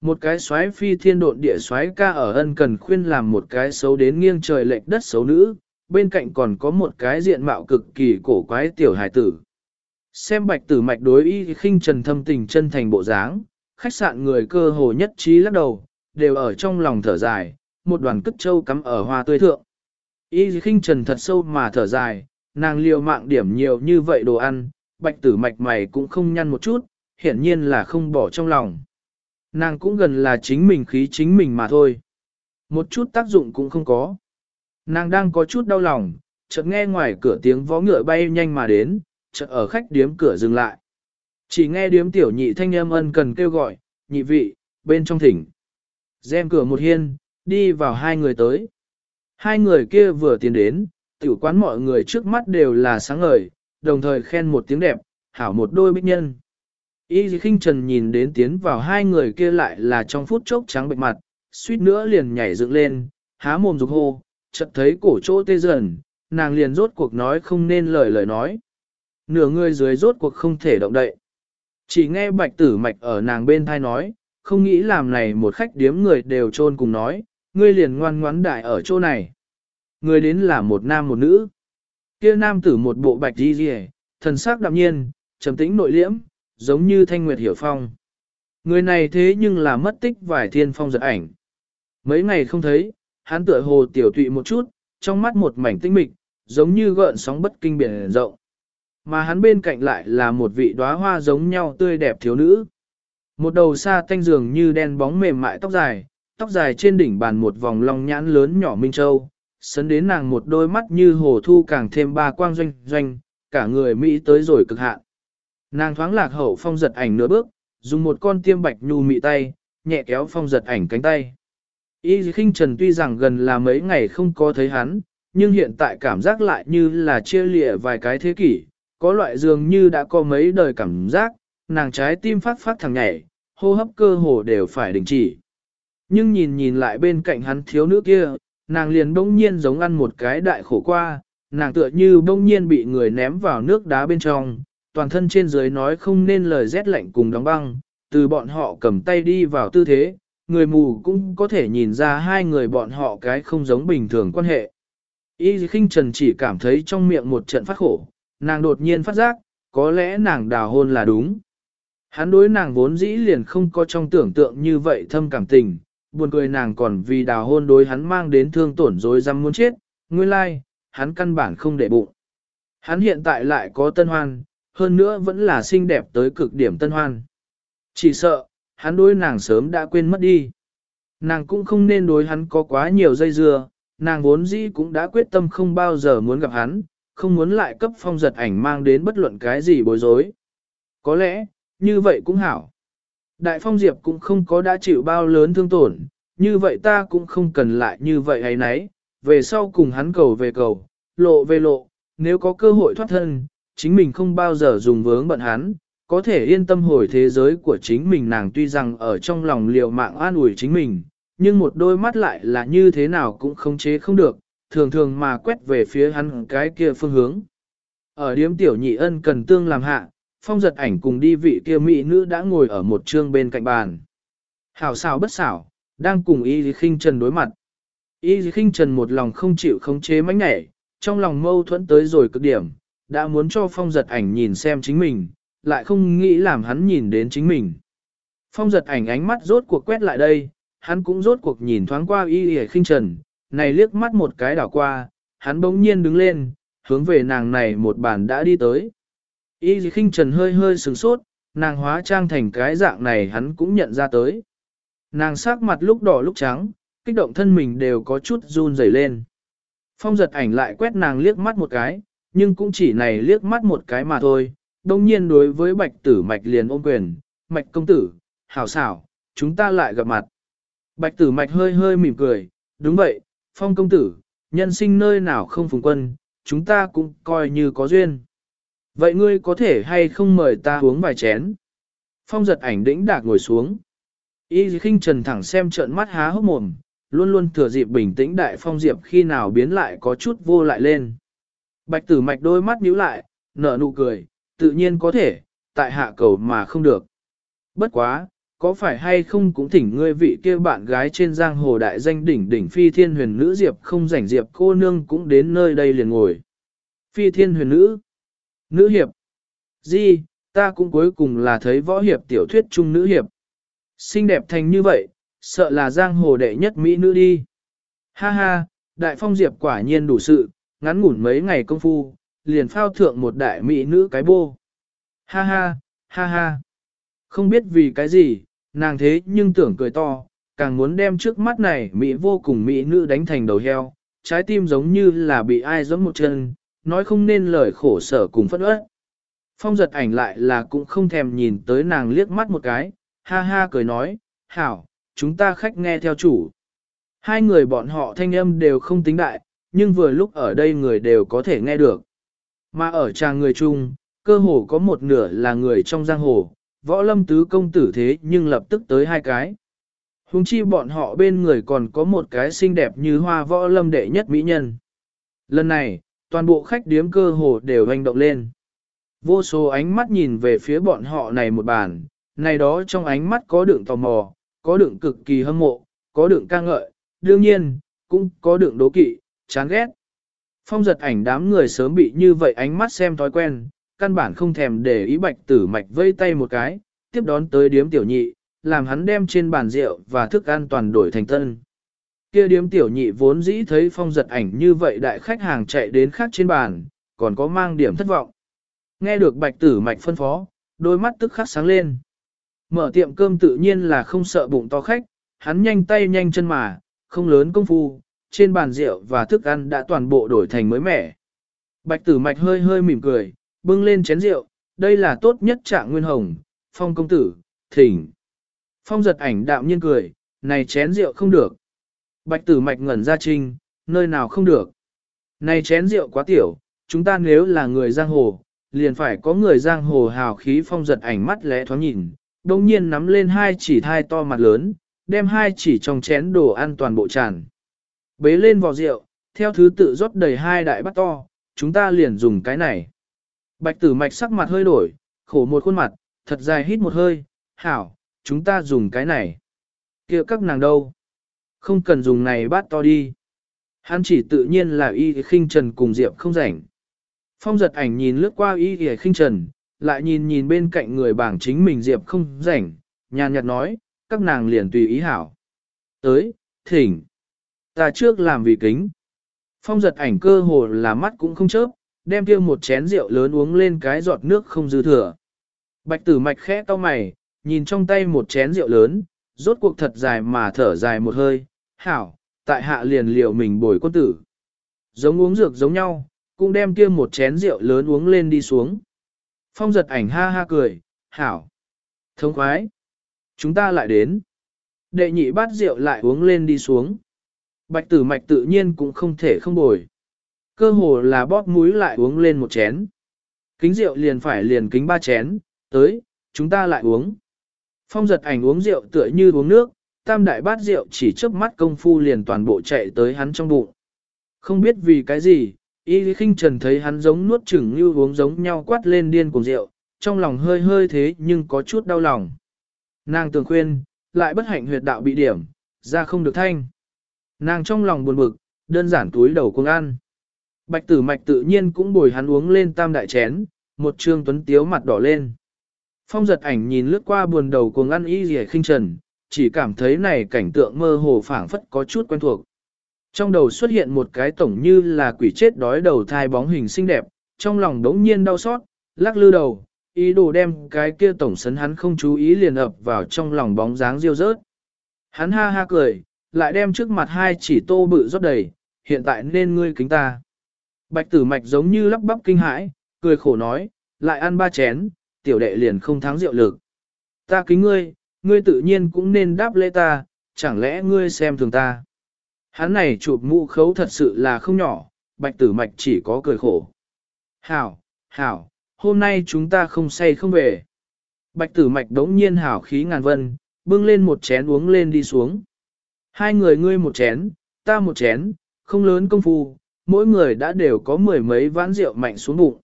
Một cái xoáy phi thiên độn địa xoáy ca ở ân cần khuyên làm một cái xấu đến nghiêng trời lệch đất xấu nữ, bên cạnh còn có một cái diện mạo cực kỳ cổ quái tiểu hải tử. Xem bạch tử mạch đối y khinh trần thâm tình chân thành bộ dáng, khách sạn người cơ hồ nhất trí lắc đầu, đều ở trong lòng thở dài, một đoàn cất châu cắm ở hoa tươi thượng. Y khinh trần thật sâu mà thở dài, nàng liều mạng điểm nhiều như vậy đồ ăn, bạch tử mạch mày cũng không nhăn một chút, hiển nhiên là không bỏ trong lòng. Nàng cũng gần là chính mình khí chính mình mà thôi. Một chút tác dụng cũng không có. Nàng đang có chút đau lòng, chợt nghe ngoài cửa tiếng vó ngựa bay nhanh mà đến, chợt ở khách điếm cửa dừng lại. Chỉ nghe điếm tiểu nhị thanh âm ân cần kêu gọi, nhị vị, bên trong thỉnh. Dèm cửa một hiên, đi vào hai người tới. Hai người kia vừa tiến đến, tiểu quán mọi người trước mắt đều là sáng ngời, đồng thời khen một tiếng đẹp, hảo một đôi bích nhân. Y khinh trần nhìn đến tiến vào hai người kia lại là trong phút chốc trắng bệnh mặt, suýt nữa liền nhảy dựng lên, há mồm rục hô, chợt thấy cổ chỗ tê dần, nàng liền rốt cuộc nói không nên lời lời nói. Nửa người dưới rốt cuộc không thể động đậy. Chỉ nghe bạch tử mạch ở nàng bên thai nói, không nghĩ làm này một khách điếm người đều trôn cùng nói, ngươi liền ngoan ngoãn đại ở chỗ này. Người đến là một nam một nữ. Kia nam tử một bộ bạch đi rìa, thần sắc đạm nhiên, trầm tĩnh nội liễm, giống như thanh nguyệt hiểu phong. Người này thế nhưng là mất tích vài thiên phong giật ảnh. Mấy ngày không thấy, hắn tựa hồ tiểu tụy một chút, trong mắt một mảnh tinh mịch, giống như gợn sóng bất kinh biển rộng. Mà hắn bên cạnh lại là một vị đóa hoa giống nhau tươi đẹp thiếu nữ. Một đầu xa tanh dường như đen bóng mềm mại tóc dài, tóc dài trên đỉnh bàn một vòng long nhãn lớn nhỏ minh châu, sấn đến nàng một đôi mắt như hồ thu càng thêm ba quang doanh doanh, cả người Mỹ tới rồi cực hạn. Nàng thoáng lạc hậu phong giật ảnh nửa bước, dùng một con tiêm bạch nhu mị tay, nhẹ kéo phong giật ảnh cánh tay. Y khinh trần tuy rằng gần là mấy ngày không có thấy hắn, nhưng hiện tại cảm giác lại như là chia lịa vài cái thế kỷ, có loại dường như đã có mấy đời cảm giác, nàng trái tim phát phát thằng nhảy, hô hấp cơ hồ đều phải đình chỉ. Nhưng nhìn nhìn lại bên cạnh hắn thiếu nữ kia, nàng liền bỗng nhiên giống ăn một cái đại khổ qua, nàng tựa như bỗng nhiên bị người ném vào nước đá bên trong, toàn thân trên dưới nói không nên lời rét lạnh cùng đóng băng, từ bọn họ cầm tay đi vào tư thế, người mù cũng có thể nhìn ra hai người bọn họ cái không giống bình thường quan hệ. Y khinh trần chỉ cảm thấy trong miệng một trận phát khổ, nàng đột nhiên phát giác, có lẽ nàng đào hôn là đúng. Hắn đối nàng vốn dĩ liền không có trong tưởng tượng như vậy thâm cảm tình, buồn cười nàng còn vì đào hôn đối hắn mang đến thương tổn rồi dăm muốn chết, nguyên lai, hắn căn bản không để bụng. Hắn hiện tại lại có tân hoan, hơn nữa vẫn là xinh đẹp tới cực điểm tân hoan. Chỉ sợ, hắn đối nàng sớm đã quên mất đi. Nàng cũng không nên đối hắn có quá nhiều dây dưa, nàng vốn dĩ cũng đã quyết tâm không bao giờ muốn gặp hắn, không muốn lại cấp phong giật ảnh mang đến bất luận cái gì bối rối. Có lẽ, như vậy cũng hảo. Đại phong diệp cũng không có đã chịu bao lớn thương tổn, như vậy ta cũng không cần lại như vậy hay nấy, về sau cùng hắn cầu về cầu, lộ về lộ, nếu có cơ hội thoát thân, chính mình không bao giờ dùng vướng bận hắn, có thể yên tâm hồi thế giới của chính mình nàng tuy rằng ở trong lòng liều mạng an ủi chính mình, nhưng một đôi mắt lại là như thế nào cũng không chế không được, thường thường mà quét về phía hắn cái kia phương hướng. Ở điếm tiểu nhị ân cần tương làm hạ, phong giật ảnh cùng đi vị kia mỹ nữ đã ngồi ở một trương bên cạnh bàn. Hảo xảo bất xảo, đang cùng y khinh trần đối mặt. Y khinh trần một lòng không chịu khống chế mánh nẻ, trong lòng mâu thuẫn tới rồi cực điểm, đã muốn cho phong giật ảnh nhìn xem chính mình, lại không nghĩ làm hắn nhìn đến chính mình. Phong giật ảnh ánh mắt rốt cuộc quét lại đây, hắn cũng rốt cuộc nhìn thoáng qua y y khinh trần, này liếc mắt một cái đảo qua, hắn bỗng nhiên đứng lên, hướng về nàng này một bàn đã đi tới. Y y khinh trần hơi hơi sừng sốt, nàng hóa trang thành cái dạng này hắn cũng nhận ra tới. Nàng sắc mặt lúc đỏ lúc trắng, kích động thân mình đều có chút run rẩy lên. Phong giật ảnh lại quét nàng liếc mắt một cái, nhưng cũng chỉ này liếc mắt một cái mà thôi, đông nhiên đối với bạch tử mạch liền ôm quyền, mạch công tử, hảo xảo, chúng ta lại gặp mặt. Bạch tử mạch hơi hơi mỉm cười, đúng vậy, phong công tử, nhân sinh nơi nào không phùng quân, chúng ta cũng coi như có duyên. Vậy ngươi có thể hay không mời ta uống vài chén? Phong giật ảnh đĩnh đạc ngồi xuống. Y khinh trần thẳng xem trợn mắt há hốc mồm, luôn luôn thừa dịp bình tĩnh đại phong diệp khi nào biến lại có chút vô lại lên. Bạch tử mạch đôi mắt nhíu lại, nở nụ cười, tự nhiên có thể, tại hạ cầu mà không được. Bất quá, có phải hay không cũng thỉnh ngươi vị kia bạn gái trên giang hồ đại danh đỉnh đỉnh phi thiên huyền nữ diệp không rảnh diệp cô nương cũng đến nơi đây liền ngồi. Phi thiên huyền nữ, nữ hiệp, di, ta cũng cuối cùng là thấy võ hiệp tiểu thuyết chung nữ hiệp. Xinh đẹp thành như vậy, sợ là giang hồ đệ nhất mỹ nữ đi. Ha ha, đại phong diệp quả nhiên đủ sự, ngắn ngủn mấy ngày công phu, liền phao thượng một đại mỹ nữ cái bô. Ha ha, ha ha. Không biết vì cái gì, nàng thế nhưng tưởng cười to, càng muốn đem trước mắt này mỹ vô cùng mỹ nữ đánh thành đầu heo, trái tim giống như là bị ai giẫm một chân, nói không nên lời khổ sở cùng phất uất. Phong giật ảnh lại là cũng không thèm nhìn tới nàng liếc mắt một cái, ha ha cười nói, hảo, chúng ta khách nghe theo chủ. Hai người bọn họ thanh âm đều không tính đại, nhưng vừa lúc ở đây người đều có thể nghe được. Mà ở tràng người chung, cơ hồ có một nửa là người trong giang hồ, võ lâm tứ công tử thế nhưng lập tức tới hai cái. Hùng chi bọn họ bên người còn có một cái xinh đẹp như hoa võ lâm đệ nhất mỹ nhân. Lần này, toàn bộ khách điếm cơ hồ đều hành động lên. Vô số ánh mắt nhìn về phía bọn họ này một bàn, này đó trong ánh mắt có đựng tò mò, có đựng cực kỳ hâm mộ, có đựng ca ngợi, đương nhiên, cũng có đựng đố kỵ, chán ghét. Phong giật ảnh đám người sớm bị như vậy ánh mắt xem thói quen, căn bản không thèm để ý bạch tử mạch vây tay một cái, tiếp đón tới điếm tiểu nhị, làm hắn đem trên bàn rượu và thức ăn toàn đổi thành tân. Kia điếm tiểu nhị vốn dĩ thấy phong giật ảnh như vậy đại khách hàng chạy đến khác trên bàn, còn có mang điểm thất vọng. Nghe được bạch tử mạch phân phó, đôi mắt tức khắc sáng lên. Mở tiệm cơm tự nhiên là không sợ bụng to khách, hắn nhanh tay nhanh chân mà, không lớn công phu, trên bàn rượu và thức ăn đã toàn bộ đổi thành mới mẻ. Bạch tử mạch hơi hơi mỉm cười, bưng lên chén rượu, đây là tốt nhất trạng nguyên hồng, phong công tử, thỉnh. Phong giật ảnh đạm nhiên cười, này chén rượu không được. Bạch tử mạch ngẩn ra trinh, nơi nào không được. Này chén rượu quá tiểu, chúng ta nếu là người giang hồ, liền phải có người giang hồ hào khí phong giật ảnh mắt lẽ thoáng nhìn, đồng nhiên nắm lên hai chỉ thai to mặt lớn, đem hai chỉ trong chén đồ ăn toàn bộ tràn. Bế lên vò rượu, theo thứ tự rót đầy hai đại bát to, chúng ta liền dùng cái này. Bạch tử mạch sắc mặt hơi đổi, khổ một khuôn mặt, thật dài hít một hơi, hảo, chúng ta dùng cái này. kia các nàng đâu? Không cần dùng này bát to đi. Hắn chỉ tự nhiên là y khinh trần cùng diệp không rảnh. Phong giật ảnh nhìn lướt qua y khinh trần, lại nhìn nhìn bên cạnh người bảng chính mình diệp không rảnh, nhàn nhạt nói, các nàng liền tùy ý hảo. Tới, thỉnh. Ta trước làm vì kính. Phong giật ảnh cơ hồ là mắt cũng không chớp, đem kia một chén rượu lớn uống lên cái giọt nước không dư thừa. Bạch tử mạch khẽ to mày, nhìn trong tay một chén rượu lớn, rốt cuộc thật dài mà thở dài một hơi, hảo, tại hạ liền liệu mình bồi quân tử. Giống uống dược giống nhau, cũng đem kia một chén rượu lớn uống lên đi xuống. Phong giật ảnh ha ha cười, hảo. Thông khoái. Chúng ta lại đến. Đệ nhị bát rượu lại uống lên đi xuống. Bạch tử mạch tự nhiên cũng không thể không bồi. Cơ hồ là bóp mũi lại uống lên một chén. Kính rượu liền phải liền kính ba chén, tới, chúng ta lại uống. Phong giật ảnh uống rượu tựa như uống nước, tam đại bát rượu chỉ trước mắt công phu liền toàn bộ chạy tới hắn trong bụng. Không biết vì cái gì, y khinh trần thấy hắn giống nuốt chửng như uống giống nhau quát lên điên cùng rượu, trong lòng hơi hơi thế nhưng có chút đau lòng. Nàng tường khuyên, lại bất hạnh huyệt đạo bị điểm, ra không được thanh. Nàng trong lòng buồn bực, đơn giản túi đầu cuồng ăn. Bạch tử mạch tự nhiên cũng bồi hắn uống lên tam đại chén, một trương tuấn tiếu mặt đỏ lên. Phong giật ảnh nhìn lướt qua buồn đầu cuồng ăn y rẻ khinh trần, chỉ cảm thấy này cảnh tượng mơ hồ phảng phất có chút quen thuộc. Trong đầu xuất hiện một cái tổng như là quỷ chết đói đầu thai bóng hình xinh đẹp, trong lòng đống nhiên đau xót, lắc lư đầu, ý đồ đem cái kia tổng sấn hắn không chú ý liền ập vào trong lòng bóng dáng riêu rớt. Hắn ha ha cười, lại đem trước mặt hai chỉ tô bự rót đầy, hiện tại nên ngươi kính ta. Bạch tử mạch giống như lắp bắp kinh hãi, cười khổ nói, lại ăn ba chén, tiểu đệ liền không thắng rượu lực. Ta kính ngươi, ngươi tự nhiên cũng nên đáp lễ ta, chẳng lẽ ngươi xem thường ta. Hắn này chụp mũ khấu thật sự là không nhỏ, bạch tử mạch chỉ có cười khổ. Hảo, hảo, hôm nay chúng ta không say không về. Bạch tử mạch đống nhiên hảo khí ngàn vân, bưng lên một chén uống lên đi xuống. Hai người ngươi một chén, ta một chén, không lớn công phu, mỗi người đã đều có mười mấy ván rượu mạnh xuống bụng.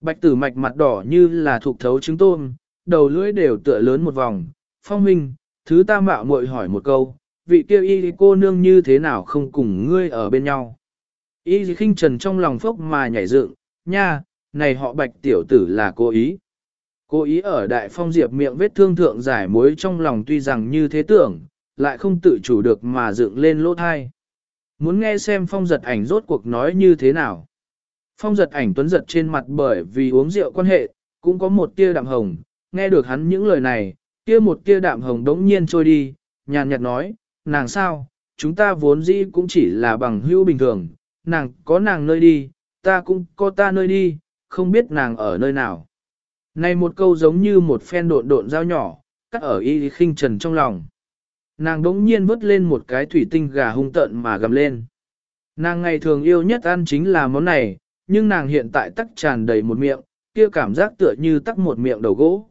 Bạch tử mạch mặt đỏ như là thuộc thấu trứng tôm, đầu lưỡi đều tựa lớn một vòng. Phong huynh, thứ ta mạo muội hỏi một câu, vị kia y cô nương như thế nào không cùng ngươi ở bên nhau. Y khinh trần trong lòng phốc mà nhảy dựng, nha, này họ bạch tiểu tử là cố ý. Cố ý ở đại phong diệp miệng vết thương thượng giải mối trong lòng tuy rằng như thế tưởng, lại không tự chủ được mà dựng lên lỗ thai. Muốn nghe xem phong giật ảnh rốt cuộc nói như thế nào. Phong giật ảnh tuấn giật trên mặt bởi vì uống rượu quan hệ, cũng có một tia đạm hồng, nghe được hắn những lời này, kia một tia đạm hồng đống nhiên trôi đi, nhàn nhạt nói, nàng sao, chúng ta vốn dĩ cũng chỉ là bằng hữu bình thường, nàng có nàng nơi đi, ta cũng có ta nơi đi, không biết nàng ở nơi nào. Này một câu giống như một phen độn độn dao nhỏ, cắt ở y khinh trần trong lòng. Nàng đống nhiên vớt lên một cái thủy tinh gà hung tợn mà gầm lên. Nàng ngày thường yêu nhất ăn chính là món này, nhưng nàng hiện tại tắc tràn đầy một miệng, kia cảm giác tựa như tắc một miệng đầu gỗ.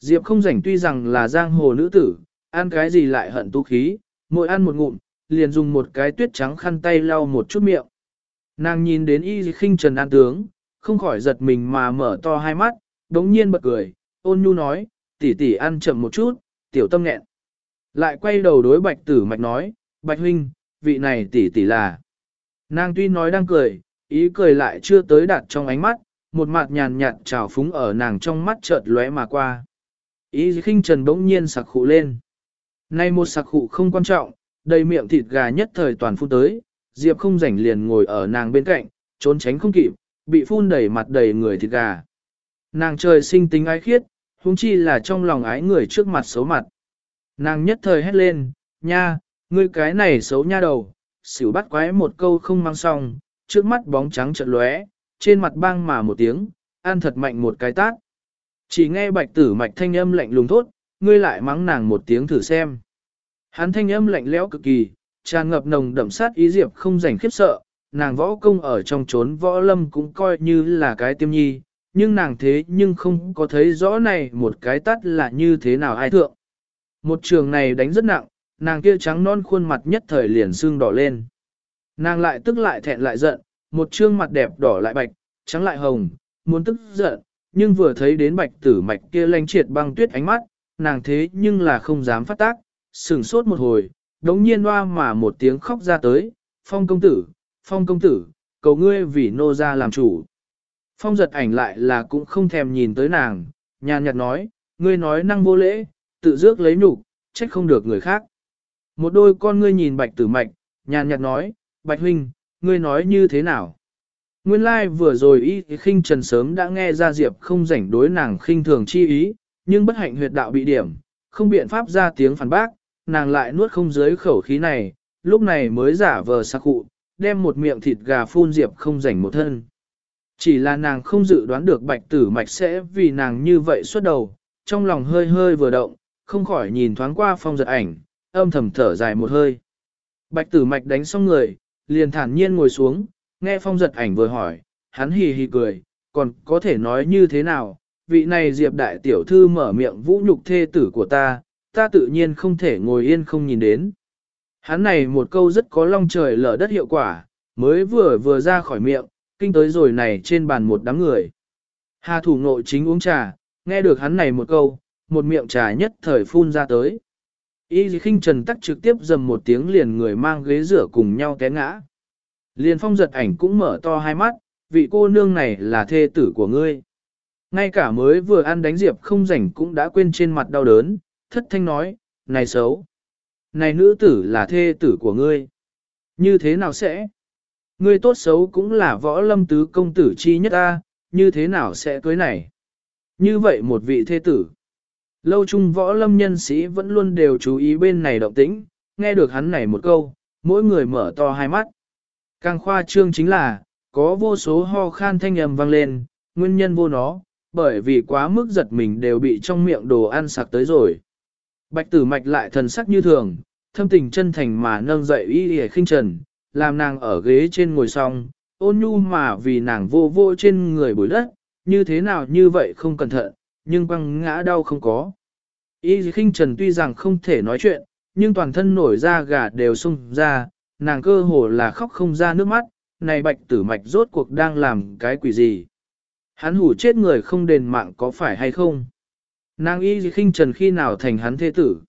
Diệp không rảnh tuy rằng là giang hồ nữ tử, ăn cái gì lại hận tu khí, mỗi ăn một ngụm, liền dùng một cái tuyết trắng khăn tay lau một chút miệng. Nàng nhìn đến y khinh trần an tướng, không khỏi giật mình mà mở to hai mắt, đống nhiên bật cười, ôn nhu nói, tỷ tỷ ăn chậm một chút, tiểu tâm nghẹn. Lại quay đầu đối bạch tử mạch nói, bạch huynh, vị này tỷ tỷ là. Nàng tuy nói đang cười, ý cười lại chưa tới đạt trong ánh mắt, một mặt nhàn nhạt trào phúng ở nàng trong mắt chợt lóe mà qua. Ý khinh trần bỗng nhiên sặc khụ lên. Nay một sặc khụ không quan trọng, đầy miệng thịt gà nhất thời toàn phun tới, Diệp không rảnh liền ngồi ở nàng bên cạnh, trốn tránh không kịp, bị phun đầy mặt đầy người thịt gà. Nàng trời sinh tính ái khiết, huống chi là trong lòng ái người trước mặt xấu mặt. Nàng nhất thời hét lên, nha, ngươi cái này xấu nha đầu, xỉu bắt quái một câu không mang xong, trước mắt bóng trắng trận lóe, trên mặt băng mà một tiếng, ăn thật mạnh một cái tát. Chỉ nghe bạch tử mạch thanh âm lạnh lùng thốt, ngươi lại mắng nàng một tiếng thử xem. Hắn thanh âm lạnh lẽo cực kỳ, tràn ngập nồng đậm sát ý diệp không rảnh khiếp sợ, nàng võ công ở trong chốn võ lâm cũng coi như là cái tiêm nhi, nhưng nàng thế nhưng không có thấy rõ này một cái tắt là như thế nào ai thượng. Một trường này đánh rất nặng, nàng kia trắng non khuôn mặt nhất thời liền xương đỏ lên. Nàng lại tức lại thẹn lại giận, một trương mặt đẹp đỏ lại bạch, trắng lại hồng, muốn tức giận, nhưng vừa thấy đến bạch tử mạch kia lanh triệt băng tuyết ánh mắt, nàng thế nhưng là không dám phát tác, sừng sốt một hồi, đống nhiên hoa mà một tiếng khóc ra tới, phong công tử, phong công tử, cầu ngươi vì nô ra làm chủ. Phong giật ảnh lại là cũng không thèm nhìn tới nàng, nhàn nhạt nói, ngươi nói năng vô lễ, tự dước lấy nhục, trách không được người khác. Một đôi con ngươi nhìn bạch tử mạch, nhàn nhạt nói, bạch huynh, ngươi nói như thế nào? Nguyên lai like vừa rồi y khinh trần sớm đã nghe ra diệp không rảnh đối nàng khinh thường chi ý, nhưng bất hạnh huyệt đạo bị điểm, không biện pháp ra tiếng phản bác, nàng lại nuốt không dưới khẩu khí này, lúc này mới giả vờ sắc cụ, đem một miệng thịt gà phun diệp không rảnh một thân. Chỉ là nàng không dự đoán được bạch tử mạch sẽ vì nàng như vậy suốt đầu, trong lòng hơi hơi vừa động, không khỏi nhìn thoáng qua phong giật ảnh, âm thầm thở dài một hơi. Bạch tử mạch đánh xong người, liền thản nhiên ngồi xuống, nghe phong giật ảnh vừa hỏi, hắn hì hì cười, còn có thể nói như thế nào, vị này diệp đại tiểu thư mở miệng vũ nhục thê tử của ta, ta tự nhiên không thể ngồi yên không nhìn đến. Hắn này một câu rất có long trời lở đất hiệu quả, mới vừa vừa ra khỏi miệng, kinh tới rồi này trên bàn một đám người. Hà thủ nội chính uống trà, nghe được hắn này một câu, một miệng trà nhất thời phun ra tới. Y khinh trần tắc trực tiếp dầm một tiếng liền người mang ghế rửa cùng nhau té ngã. Liền phong giật ảnh cũng mở to hai mắt, vị cô nương này là thê tử của ngươi. Ngay cả mới vừa ăn đánh diệp không rảnh cũng đã quên trên mặt đau đớn, thất thanh nói, này xấu. Này nữ tử là thê tử của ngươi. Như thế nào sẽ? Ngươi tốt xấu cũng là võ lâm tứ công tử chi nhất ta, như thế nào sẽ cưới này? Như vậy một vị thê tử. Lâu trung võ lâm nhân sĩ vẫn luôn đều chú ý bên này động tĩnh, nghe được hắn này một câu, mỗi người mở to hai mắt. Càng khoa trương chính là, có vô số ho khan thanh âm vang lên, nguyên nhân vô nó, bởi vì quá mức giật mình đều bị trong miệng đồ ăn sặc tới rồi. Bạch tử mạch lại thần sắc như thường, thâm tình chân thành mà nâng dậy y hề khinh trần, làm nàng ở ghế trên ngồi xong, ôn nhu mà vì nàng vô vô trên người bụi đất, như thế nào như vậy không cẩn thận, nhưng băng ngã đau không có. Y khinh trần tuy rằng không thể nói chuyện, nhưng toàn thân nổi da gà đều sung ra, nàng cơ hồ là khóc không ra nước mắt, này bạch tử mạch rốt cuộc đang làm cái quỷ gì. Hắn hủ chết người không đền mạng có phải hay không? Nàng y khinh trần khi nào thành hắn thế tử?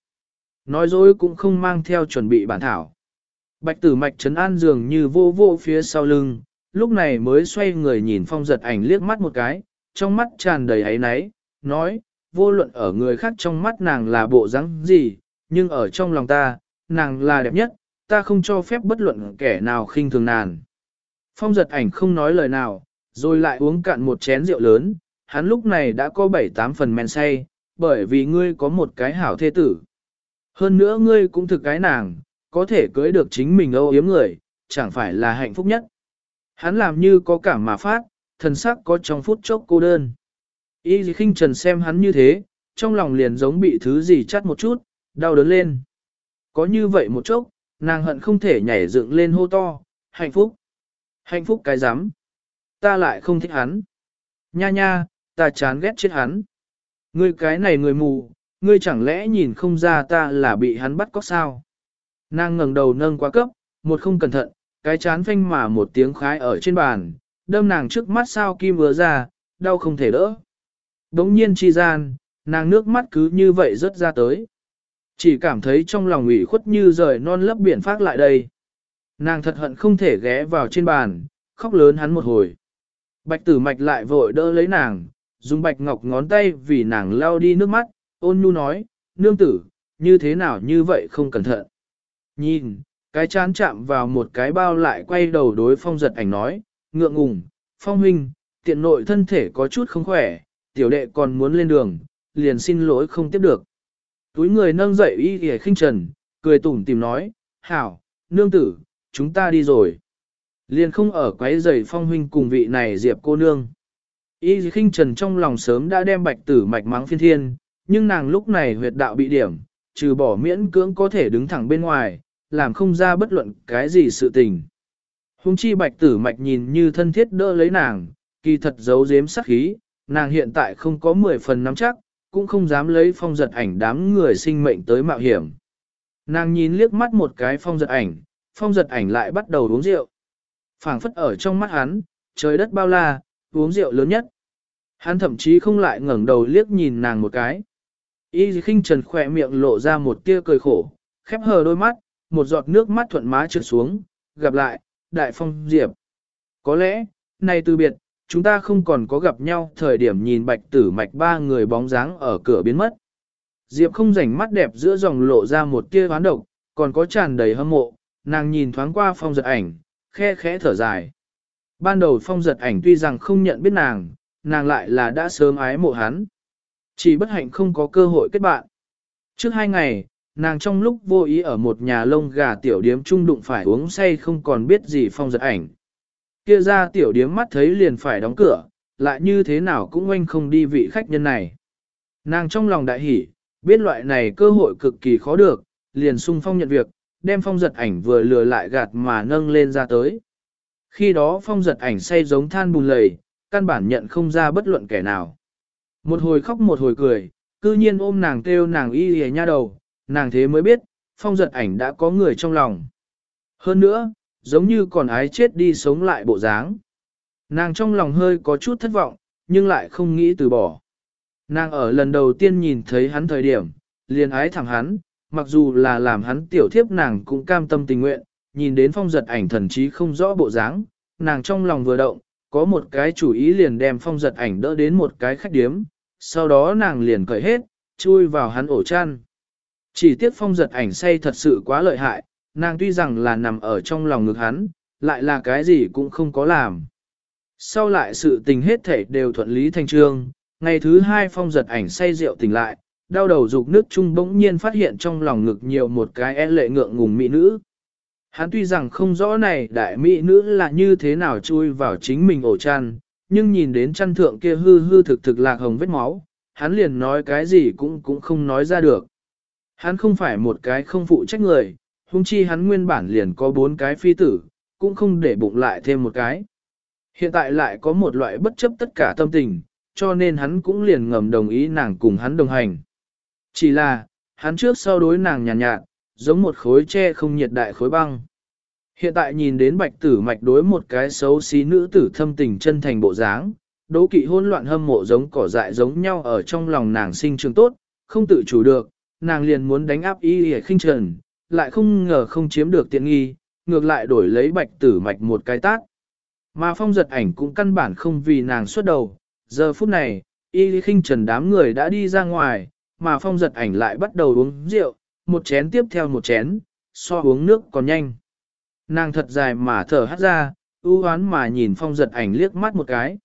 Nói dối cũng không mang theo chuẩn bị bản thảo. Bạch tử mạch trấn an dường như vô vô phía sau lưng, lúc này mới xoay người nhìn phong giật ảnh liếc mắt một cái, trong mắt tràn đầy ấy náy, nói, vô luận ở người khác trong mắt nàng là bộ dáng gì, nhưng ở trong lòng ta, nàng là đẹp nhất, ta không cho phép bất luận kẻ nào khinh thường nàng. Phong giật ảnh không nói lời nào, rồi lại uống cạn một chén rượu lớn, hắn lúc này đã có bảy tám phần men say, bởi vì ngươi có một cái hảo thê tử. Hơn nữa ngươi cũng thực cái nàng, có thể cưới được chính mình âu yếm người, chẳng phải là hạnh phúc nhất. Hắn làm như có cảm mà phát, thần sắc có trong phút chốc cô đơn. Y dì khinh trần xem hắn như thế, trong lòng liền giống bị thứ gì chắt một chút, đau đớn lên. Có như vậy một chốc, nàng hận không thể nhảy dựng lên hô to, hạnh phúc. Hạnh phúc cái rắm Ta lại không thích hắn. Nha nha, ta chán ghét chết hắn. Ngươi cái này người mù, ngươi chẳng lẽ nhìn không ra ta là bị hắn bắt cóc sao? Nàng ngẩng đầu nâng quá cấp, một không cẩn thận, cái chán phanh mà một tiếng khái ở trên bàn, đâm nàng trước mắt sao kim vừa ra, đau không thể đỡ. Đống nhiên chi gian, nàng nước mắt cứ như vậy rớt ra tới. Chỉ cảm thấy trong lòng ủy khuất như rời non lấp biển phát lại đây. Nàng thật hận không thể ghé vào trên bàn, khóc lớn hắn một hồi. Bạch tử mạch lại vội đỡ lấy nàng, dùng bạch ngọc ngón tay vì nàng lau đi nước mắt, ôn nhu nói, nương tử, như thế nào như vậy không cẩn thận. Nhìn, cái chán chạm vào một cái bao lại quay đầu đối phong giật ảnh nói, ngượng ngùng, phong huynh, tiện nội thân thể có chút không khỏe, tiểu đệ còn muốn lên đường, liền xin lỗi không tiếp được. Túi người nâng dậy y hề khinh trần, cười tủm tìm nói, hảo, nương tử, chúng ta đi rồi. Liền không ở quấy giày phong huynh cùng vị này diệp cô nương. Y khinh trần trong lòng sớm đã đem bạch tử mạch mắng phiên thiên, nhưng nàng lúc này huyệt đạo bị điểm, trừ bỏ miễn cưỡng có thể đứng thẳng bên ngoài, làm không ra bất luận cái gì sự tình. Hùng chi bạch tử mạch nhìn như thân thiết đỡ lấy nàng, kỳ thật giấu giếm sắc khí, nàng hiện tại không có 10 phần nắm chắc, cũng không dám lấy phong giật ảnh đám người sinh mệnh tới mạo hiểm. Nàng nhìn liếc mắt một cái phong giật ảnh, phong giật ảnh lại bắt đầu uống rượu. phảng phất ở trong mắt hắn, trời đất bao la, uống rượu lớn nhất. Hắn thậm chí không lại ngẩng đầu liếc nhìn nàng một cái. Y khinh trần khỏe miệng lộ ra một tia cười khổ, khép hờ đôi mắt, một giọt nước mắt thuận má trượt xuống, gặp lại, đại phong diệp. Có lẽ, này từ biệt, chúng ta không còn có gặp nhau thời điểm nhìn bạch tử mạch ba người bóng dáng ở cửa biến mất. Diệp không rảnh mắt đẹp giữa dòng lộ ra một tia hoán độc, còn có tràn đầy hâm mộ, nàng nhìn thoáng qua phong giật ảnh, khe khẽ thở dài. Ban đầu phong giật ảnh tuy rằng không nhận biết nàng, nàng lại là đã sớm ái mộ hắn. Chỉ bất hạnh không có cơ hội kết bạn. Trước hai ngày, nàng trong lúc vô ý ở một nhà lông gà tiểu điếm trung đụng phải uống say không còn biết gì phong giật ảnh. Kia ra tiểu điếm mắt thấy liền phải đóng cửa, lại như thế nào cũng oanh không đi vị khách nhân này. Nàng trong lòng đại hỉ, biết loại này cơ hội cực kỳ khó được, liền sung phong nhận việc, đem phong giật ảnh vừa lừa lại gạt mà nâng lên ra tới. Khi đó phong giật ảnh say giống than bùn lầy, căn bản nhận không ra bất luận kẻ nào. Một hồi khóc một hồi cười, cư nhiên ôm nàng kêu nàng y hề nha đầu, nàng thế mới biết, phong giật ảnh đã có người trong lòng. Hơn nữa, giống như còn ái chết đi sống lại bộ dáng. Nàng trong lòng hơi có chút thất vọng, nhưng lại không nghĩ từ bỏ. Nàng ở lần đầu tiên nhìn thấy hắn thời điểm, liền ái thẳng hắn, mặc dù là làm hắn tiểu thiếp nàng cũng cam tâm tình nguyện, nhìn đến phong giật ảnh thần chí không rõ bộ dáng, nàng trong lòng vừa động, có một cái chủ ý liền đem phong giật ảnh đỡ đến một cái khách điếm, sau đó nàng liền cởi hết, chui vào hắn ổ chăn. Chỉ tiếc phong giật ảnh say thật sự quá lợi hại, nàng tuy rằng là nằm ở trong lòng ngực hắn, lại là cái gì cũng không có làm. Sau lại sự tình hết thể đều thuận lý thành trương, ngày thứ hai phong giật ảnh say rượu tỉnh lại, đau đầu dục nước chung bỗng nhiên phát hiện trong lòng ngực nhiều một cái e lệ ngượng ngùng mỹ nữ. Hắn tuy rằng không rõ này đại mỹ nữ là như thế nào chui vào chính mình ổ chăn, nhưng nhìn đến chăn thượng kia hư hư thực thực lạc hồng vết máu, hắn liền nói cái gì cũng cũng không nói ra được. Hắn không phải một cái không phụ trách người, huống chi hắn nguyên bản liền có bốn cái phi tử, cũng không để bụng lại thêm một cái. Hiện tại lại có một loại bất chấp tất cả tâm tình, cho nên hắn cũng liền ngầm đồng ý nàng cùng hắn đồng hành. Chỉ là, hắn trước sau đối nàng nhàn nhạt, nhạt, giống một khối tre không nhiệt đại khối băng. Hiện tại nhìn đến bạch tử mạch đối một cái xấu xí nữ tử thâm tình chân thành bộ dáng, đố kỵ hôn loạn hâm mộ giống cỏ dại giống nhau ở trong lòng nàng sinh trường tốt, không tự chủ được, nàng liền muốn đánh áp y hề khinh trần, lại không ngờ không chiếm được tiện nghi, ngược lại đổi lấy bạch tử mạch một cái tát. Mà phong giật ảnh cũng căn bản không vì nàng xuất đầu, giờ phút này, y khinh trần đám người đã đi ra ngoài, mà phong giật ảnh lại bắt đầu uống rượu, một chén tiếp theo một chén, so uống nước còn nhanh. Nàng thật dài mà thở hắt ra, ưu hoán mà nhìn phong giật ảnh liếc mắt một cái.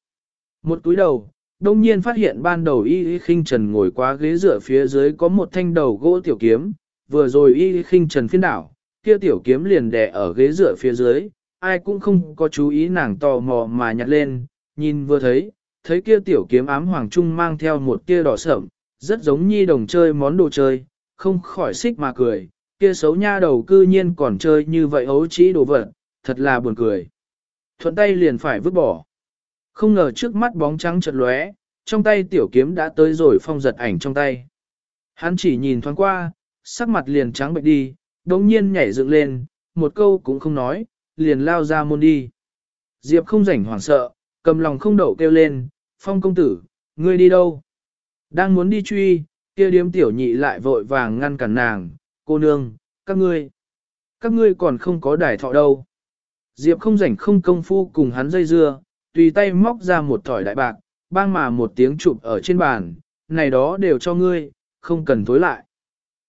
Một túi đầu, đông nhiên phát hiện ban đầu y y khinh trần ngồi qua ghế dựa phía dưới có một thanh đầu gỗ tiểu kiếm, vừa rồi y khinh trần phiên đảo, kia tiểu kiếm liền đè ở ghế dựa phía dưới, ai cũng không có chú ý nàng tò mò mà nhặt lên, nhìn vừa thấy, thấy kia tiểu kiếm ám hoàng trung mang theo một tia đỏ sậm, rất giống nhi đồng chơi món đồ chơi, không khỏi xích mà cười, kia xấu nha đầu cư nhiên còn chơi như vậy ấu trĩ đồ vật, thật là buồn cười. Thuận tay liền phải vứt bỏ. Không ngờ trước mắt bóng trắng chợt lóe, trong tay tiểu kiếm đã tới rồi phong giật ảnh trong tay. Hắn chỉ nhìn thoáng qua, sắc mặt liền trắng bệnh đi, đống nhiên nhảy dựng lên, một câu cũng không nói, liền lao ra môn đi. Diệp không rảnh hoảng sợ, cầm lòng không đậu kêu lên, phong công tử, ngươi đi đâu? Đang muốn đi truy, kia điếm tiểu nhị lại vội vàng ngăn cản nàng, cô nương, các ngươi, các ngươi còn không có đài thọ đâu. Diệp không rảnh không công phu cùng hắn dây dưa, tùy tay móc ra một thỏi đại bạc, bang mà một tiếng chụp ở trên bàn, này đó đều cho ngươi, không cần tối lại.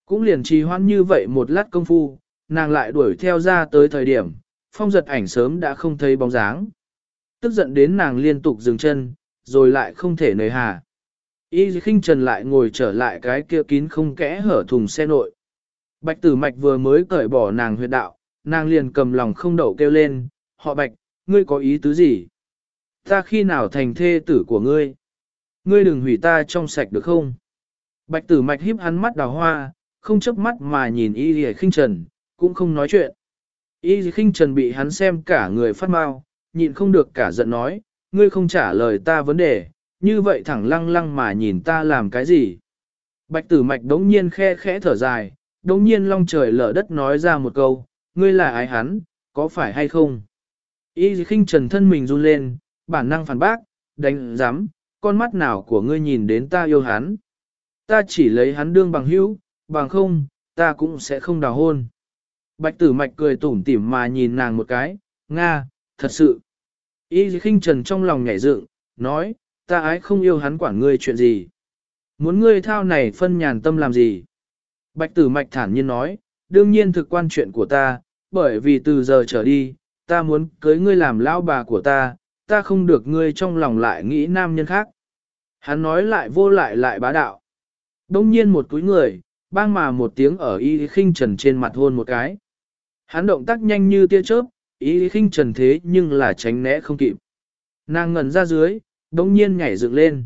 Cũng liền trì hoãn như vậy một lát công phu, nàng lại đuổi theo ra tới thời điểm, phong giật ảnh sớm đã không thấy bóng dáng. Tức giận đến nàng liên tục dừng chân, rồi lại không thể nời hà. Y khinh trần lại ngồi trở lại cái kia kín không kẽ hở thùng xe nội. Bạch tử mạch vừa mới cởi bỏ nàng huyệt đạo, nàng liền cầm lòng không đậu kêu lên, họ bạch, ngươi có ý tứ gì? Ta khi nào thành thê tử của ngươi? Ngươi đừng hủy ta trong sạch được không? Bạch tử mạch híp hắn mắt đào hoa, không chớp mắt mà nhìn y lìa khinh trần, cũng không nói chuyện. Y khinh trần bị hắn xem cả người phát mau, nhịn không được cả giận nói, ngươi không trả lời ta vấn đề, như vậy thẳng lăng lăng mà nhìn ta làm cái gì. Bạch tử mạch đống nhiên khe khẽ thở dài, đống nhiên long trời lở đất nói ra một câu, ngươi là ai hắn, có phải hay không? Y khinh trần thân mình run lên, bản năng phản bác, đánh giám, con mắt nào của ngươi nhìn đến ta yêu hắn. Ta chỉ lấy hắn đương bằng hữu, bằng không, ta cũng sẽ không đào hôn. Bạch tử mạch cười tủm tỉm mà nhìn nàng một cái, Nga, thật sự. Y khinh trần trong lòng nhảy dựng, nói, ta ái không yêu hắn quản ngươi chuyện gì. Muốn ngươi thao này phân nhàn tâm làm gì? Bạch tử mạch thản nhiên nói, đương nhiên thực quan chuyện của ta, bởi vì từ giờ trở đi, ta muốn cưới ngươi làm lao bà của ta, ta không được ngươi trong lòng lại nghĩ nam nhân khác. Hắn nói lại vô lại lại bá đạo. Đông nhiên một túi người, bang mà một tiếng ở y khinh trần trên mặt hôn một cái. Hắn động tác nhanh như tia chớp, y khinh trần thế nhưng là tránh né không kịp. Nàng ngẩn ra dưới, đống nhiên nhảy dựng lên.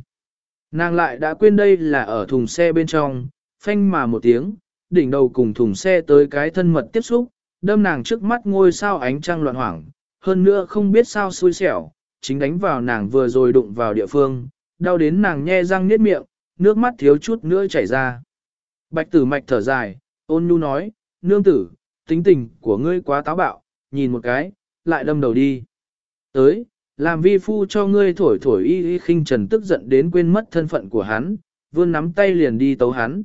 Nàng lại đã quên đây là ở thùng xe bên trong, phanh mà một tiếng, đỉnh đầu cùng thùng xe tới cái thân mật tiếp xúc, đâm nàng trước mắt ngôi sao ánh trăng loạn hoảng, hơn nữa không biết sao xui xẻo, chính đánh vào nàng vừa rồi đụng vào địa phương, đau đến nàng nhe răng niết miệng, nước mắt thiếu chút nữa chảy ra. Bạch tử mạch thở dài, ôn nhu nói, nương tử, tính tình của ngươi quá táo bạo, nhìn một cái, lại đâm đầu đi. Tới, làm vi phu cho ngươi thổi thổi y y khinh trần tức giận đến quên mất thân phận của hắn, vươn nắm tay liền đi tấu hắn.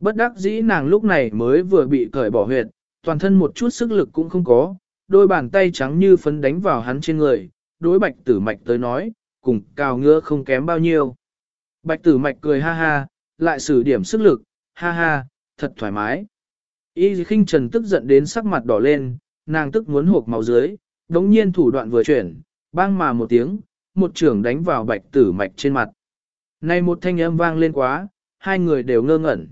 Bất đắc dĩ nàng lúc này mới vừa bị cởi bỏ huyệt, toàn thân một chút sức lực cũng không có, đôi bàn tay trắng như phấn đánh vào hắn trên người, đối bạch tử mạch tới nói, cùng cao ngứa không kém bao nhiêu. Bạch tử mạch cười ha ha, lại sử điểm sức lực, ha ha, thật thoải mái. Y khinh trần tức giận đến sắc mặt đỏ lên, nàng tức muốn hộp máu dưới, đống nhiên thủ đoạn vừa chuyển, bang mà một tiếng, một trưởng đánh vào bạch tử mạch trên mặt. Này một thanh âm vang lên quá, hai người đều ngơ ngẩn.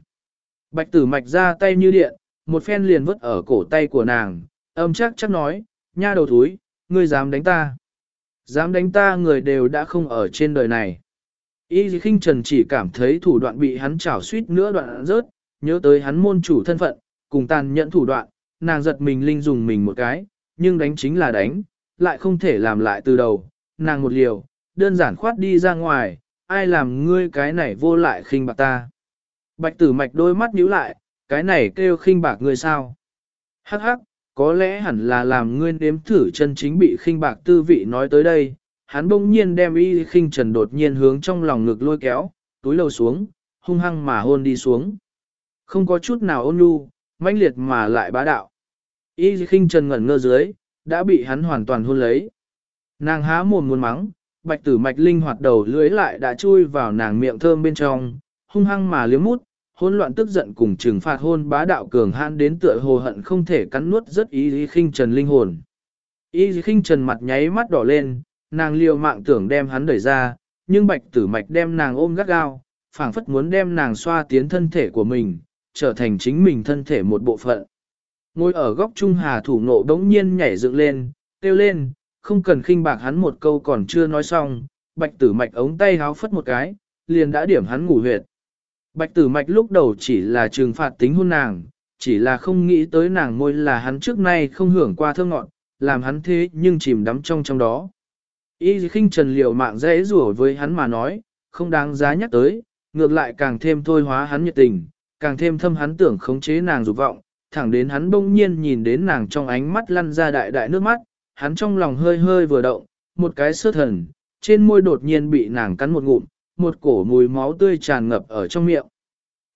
Bạch tử mạch ra tay như điện, một phen liền vứt ở cổ tay của nàng, âm chắc chắc nói, nha đầu thúi, ngươi dám đánh ta. Dám đánh ta người đều đã không ở trên đời này. Y khinh trần chỉ cảm thấy thủ đoạn bị hắn chảo suýt nữa đoạn rớt, nhớ tới hắn môn chủ thân phận, cùng tàn nhẫn thủ đoạn, nàng giật mình linh dùng mình một cái, nhưng đánh chính là đánh, lại không thể làm lại từ đầu, nàng một liều, đơn giản khoát đi ra ngoài, ai làm ngươi cái này vô lại khinh bạc ta. Bạch tử mạch đôi mắt nhíu lại, cái này kêu khinh bạc ngươi sao? Hắc hắc, có lẽ hẳn là làm ngươi nếm thử chân chính bị khinh bạc tư vị nói tới đây. Hắn bỗng nhiên đem y khinh trần đột nhiên hướng trong lòng ngực lôi kéo, túi lầu xuống, hung hăng mà hôn đi xuống. Không có chút nào ôn nhu, mãnh liệt mà lại bá đạo. Y khinh trần ngẩn ngơ dưới, đã bị hắn hoàn toàn hôn lấy. Nàng há mồm muốn mắng, bạch tử mạch linh hoạt đầu lưới lại đã chui vào nàng miệng thơm bên trong, hung hăng mà liếm mút, hôn loạn tức giận cùng trừng phạt hôn bá đạo cường hãn đến tựa hồ hận không thể cắn nuốt rất ý khinh trần linh hồn. Y khinh trần mặt nháy mắt đỏ lên, nàng liều mạng tưởng đem hắn đẩy ra, nhưng bạch tử mạch đem nàng ôm gắt gao, phảng phất muốn đem nàng xoa tiến thân thể của mình, trở thành chính mình thân thể một bộ phận. Ngồi ở góc trung hà thủ nộ đống nhiên nhảy dựng lên, kêu lên, không cần khinh bạc hắn một câu còn chưa nói xong, bạch tử mạch ống tay háo phất một cái, liền đã điểm hắn ngủ huyệt. Bạch tử mạch lúc đầu chỉ là trừng phạt tính hôn nàng, chỉ là không nghĩ tới nàng môi là hắn trước nay không hưởng qua thơ ngọn, làm hắn thế nhưng chìm đắm trong trong đó. Y khinh trần liều mạng dễ rủa với hắn mà nói, không đáng giá nhắc tới, ngược lại càng thêm thôi hóa hắn nhiệt tình, càng thêm thâm hắn tưởng khống chế nàng dục vọng, thẳng đến hắn bỗng nhiên nhìn đến nàng trong ánh mắt lăn ra đại đại nước mắt, hắn trong lòng hơi hơi vừa động, một cái sơ thần, trên môi đột nhiên bị nàng cắn một ngụm, một cổ mùi máu tươi tràn ngập ở trong miệng.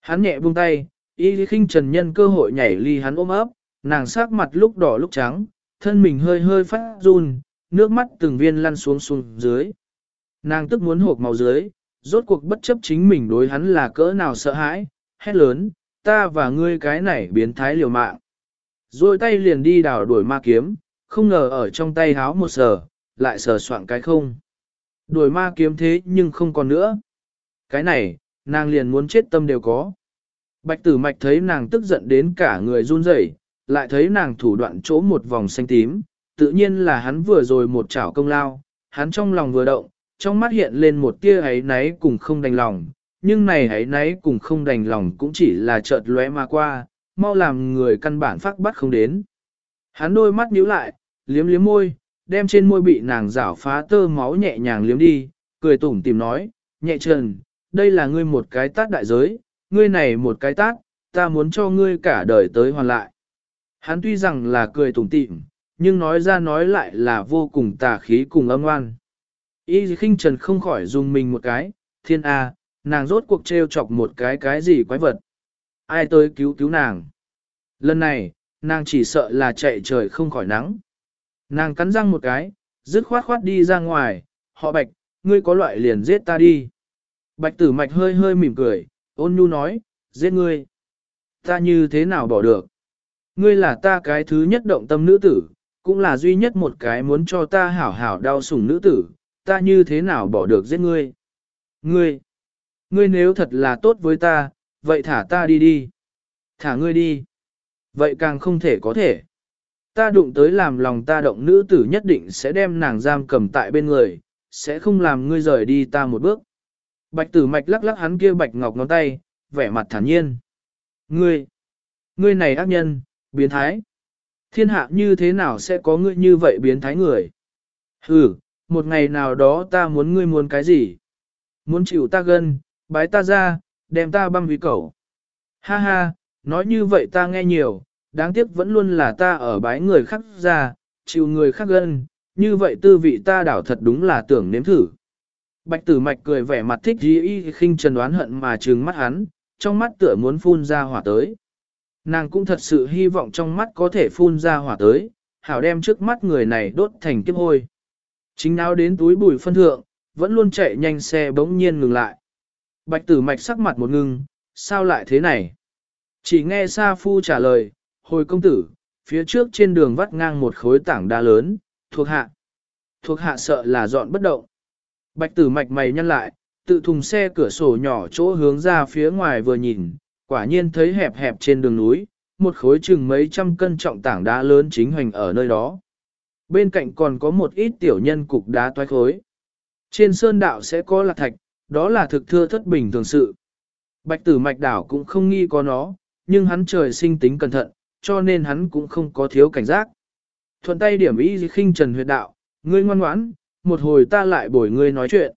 Hắn nhẹ buông tay, y khinh trần nhân cơ hội nhảy ly hắn ôm ấp, nàng sắc mặt lúc đỏ lúc trắng, thân mình hơi hơi phát run, nước mắt từng viên lăn xuống xuống dưới. Nàng tức muốn hộp màu dưới, rốt cuộc bất chấp chính mình đối hắn là cỡ nào sợ hãi, hét lớn, ta và ngươi cái này biến thái liều mạng. Rồi tay liền đi đào đuổi ma kiếm, không ngờ ở trong tay háo một sờ, lại sờ soạn cái không. Đuổi ma kiếm thế nhưng không còn nữa. Cái này, nàng liền muốn chết tâm đều có. Bạch tử mạch thấy nàng tức giận đến cả người run rẩy, lại thấy nàng thủ đoạn chỗ một vòng xanh tím, tự nhiên là hắn vừa rồi một chảo công lao, hắn trong lòng vừa động, trong mắt hiện lên một tia ấy náy cùng không đành lòng, nhưng này ấy náy cùng không đành lòng cũng chỉ là chợt lóe mà qua, mau làm người căn bản phát bắt không đến. Hắn đôi mắt nhíu lại, liếm liếm môi, đem trên môi bị nàng rảo phá tơ máu nhẹ nhàng liếm đi, cười tủm tìm nói, nhẹ trần, đây là ngươi một cái tát đại giới, ngươi này một cái tát, ta muốn cho ngươi cả đời tới hoàn lại. Hắn tuy rằng là cười tủm tỉm, nhưng nói ra nói lại là vô cùng tà khí cùng âm oan. Y khinh trần không khỏi dùng mình một cái, thiên A, nàng rốt cuộc treo chọc một cái cái gì quái vật. Ai tới cứu cứu nàng. Lần này, nàng chỉ sợ là chạy trời không khỏi nắng. Nàng cắn răng một cái, dứt khoát khoát đi ra ngoài, họ bạch, ngươi có loại liền giết ta đi. Bạch tử mạch hơi hơi mỉm cười, ôn nhu nói, giết ngươi. Ta như thế nào bỏ được? Ngươi là ta cái thứ nhất động tâm nữ tử, cũng là duy nhất một cái muốn cho ta hảo hảo đau sủng nữ tử, ta như thế nào bỏ được giết ngươi? Ngươi, ngươi nếu thật là tốt với ta, vậy thả ta đi đi. Thả ngươi đi. Vậy càng không thể có thể. Ta đụng tới làm lòng ta động nữ tử nhất định sẽ đem nàng giam cầm tại bên người, sẽ không làm ngươi rời đi ta một bước. Bạch tử mạch lắc lắc hắn kia bạch ngọc ngón tay, vẻ mặt thản nhiên. Ngươi, ngươi này ác nhân, biến thái. Thiên hạ như thế nào sẽ có ngươi như vậy biến thái người? Ừ, một ngày nào đó ta muốn ngươi muốn cái gì? Muốn chịu ta gân, bái ta ra, đem ta băm vì cẩu. Ha ha, nói như vậy ta nghe nhiều, đáng tiếc vẫn luôn là ta ở bái người khác ra, chịu người khác gân, như vậy tư vị ta đảo thật đúng là tưởng nếm thử. Bạch tử mạch cười vẻ mặt thích dí y khinh trần đoán hận mà trừng mắt hắn, trong mắt tựa muốn phun ra hỏa tới. Nàng cũng thật sự hy vọng trong mắt có thể phun ra hỏa tới, hảo đem trước mắt người này đốt thành kiếp hôi. Chính nào đến túi bùi phân thượng, vẫn luôn chạy nhanh xe bỗng nhiên ngừng lại. Bạch tử mạch sắc mặt một ngưng, sao lại thế này? Chỉ nghe Sa Phu trả lời, hồi công tử, phía trước trên đường vắt ngang một khối tảng đá lớn, thuộc hạ. Thuộc hạ sợ là dọn bất động. Bạch tử mạch mày nhăn lại, tự thùng xe cửa sổ nhỏ chỗ hướng ra phía ngoài vừa nhìn, quả nhiên thấy hẹp hẹp trên đường núi, một khối chừng mấy trăm cân trọng tảng đá lớn chính hoành ở nơi đó. Bên cạnh còn có một ít tiểu nhân cục đá toái khối. Trên sơn đạo sẽ có lạc thạch, đó là thực thưa thất bình thường sự. Bạch tử mạch đảo cũng không nghi có nó, nhưng hắn trời sinh tính cẩn thận, cho nên hắn cũng không có thiếu cảnh giác. Thuận tay điểm ý khinh trần huyệt đạo, ngươi ngoan ngoãn, một hồi ta lại bồi ngươi nói chuyện.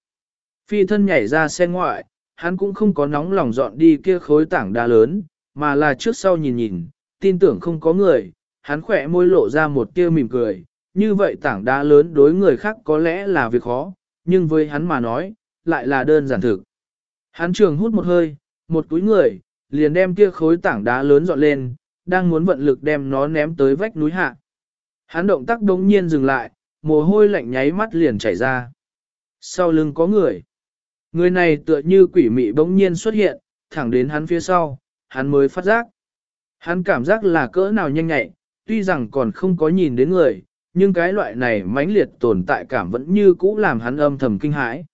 Phi thân nhảy ra xe ngoại, hắn cũng không có nóng lòng dọn đi kia khối tảng đá lớn, mà là trước sau nhìn nhìn, tin tưởng không có người, hắn khỏe môi lộ ra một tia mỉm cười, như vậy tảng đá lớn đối người khác có lẽ là việc khó, nhưng với hắn mà nói, lại là đơn giản thực. Hắn trường hút một hơi, một túi người, liền đem kia khối tảng đá lớn dọn lên, đang muốn vận lực đem nó ném tới vách núi hạ. Hắn động tác đống nhiên dừng lại, mồ hôi lạnh nháy mắt liền chảy ra. Sau lưng có người. Người này tựa như quỷ mị bỗng nhiên xuất hiện, thẳng đến hắn phía sau, hắn mới phát giác. Hắn cảm giác là cỡ nào nhanh nhạy, tuy rằng còn không có nhìn đến người, nhưng cái loại này mãnh liệt tồn tại cảm vẫn như cũ làm hắn âm thầm kinh hãi.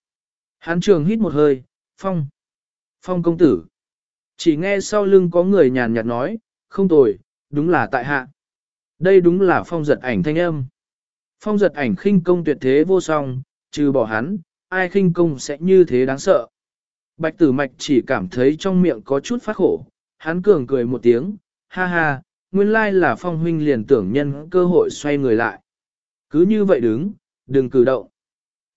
Hắn trường hít một hơi, phong, phong công tử. Chỉ nghe sau lưng có người nhàn nhạt nói, không tồi, đúng là tại hạ. Đây đúng là phong giật ảnh thanh âm. Phong giật ảnh khinh công tuyệt thế vô song, trừ bỏ hắn, ai khinh công sẽ như thế đáng sợ. Bạch tử mạch chỉ cảm thấy trong miệng có chút phát khổ, hắn cường cười một tiếng, ha ha, nguyên lai là phong huynh liền tưởng nhân cơ hội xoay người lại. Cứ như vậy đứng, đừng cử động.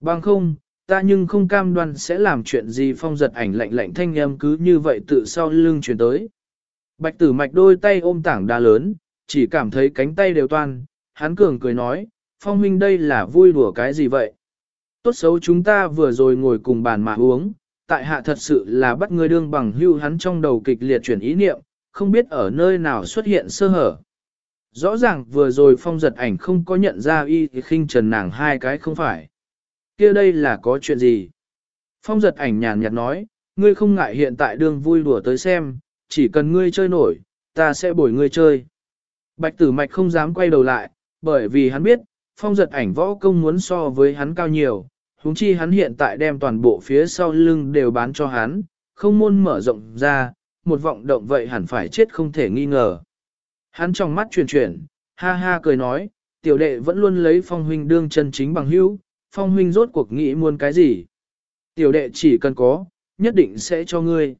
Bằng không, ta nhưng không cam đoan sẽ làm chuyện gì phong giật ảnh lạnh lạnh thanh âm cứ như vậy tự sau lưng chuyển tới. Bạch tử mạch đôi tay ôm tảng đá lớn, chỉ cảm thấy cánh tay đều toan, hắn cường cười nói, phong huynh đây là vui đùa cái gì vậy? Tốt xấu chúng ta vừa rồi ngồi cùng bàn mà uống, tại hạ thật sự là bắt người đương bằng hưu hắn trong đầu kịch liệt chuyển ý niệm, không biết ở nơi nào xuất hiện sơ hở. Rõ ràng vừa rồi phong giật ảnh không có nhận ra y thì khinh trần nàng hai cái không phải. kia đây là có chuyện gì? Phong giật ảnh nhàn nhạt nói, ngươi không ngại hiện tại đương vui đùa tới xem, chỉ cần ngươi chơi nổi, ta sẽ bồi ngươi chơi. Bạch tử mạch không dám quay đầu lại, bởi vì hắn biết, phong giật ảnh võ công muốn so với hắn cao nhiều, huống chi hắn hiện tại đem toàn bộ phía sau lưng đều bán cho hắn, không môn mở rộng ra, một vọng động vậy hẳn phải chết không thể nghi ngờ. Hắn trong mắt chuyển chuyển, ha ha cười nói, tiểu đệ vẫn luôn lấy phong huynh đương chân chính bằng hữu, phong huynh rốt cuộc nghĩ muốn cái gì. Tiểu đệ chỉ cần có, nhất định sẽ cho ngươi.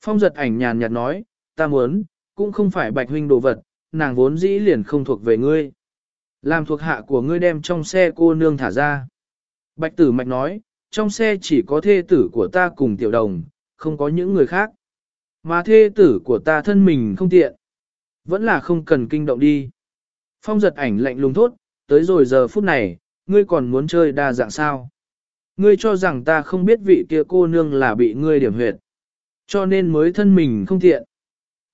Phong giật ảnh nhàn nhạt nói, ta muốn, cũng không phải bạch huynh đồ vật, nàng vốn dĩ liền không thuộc về ngươi. Làm thuộc hạ của ngươi đem trong xe cô nương thả ra. Bạch tử mạch nói, trong xe chỉ có thê tử của ta cùng tiểu đồng, không có những người khác. Mà thê tử của ta thân mình không tiện. Vẫn là không cần kinh động đi. Phong giật ảnh lạnh lùng thốt, tới rồi giờ phút này, ngươi còn muốn chơi đa dạng sao. Ngươi cho rằng ta không biết vị kia cô nương là bị ngươi điểm huyệt. Cho nên mới thân mình không tiện.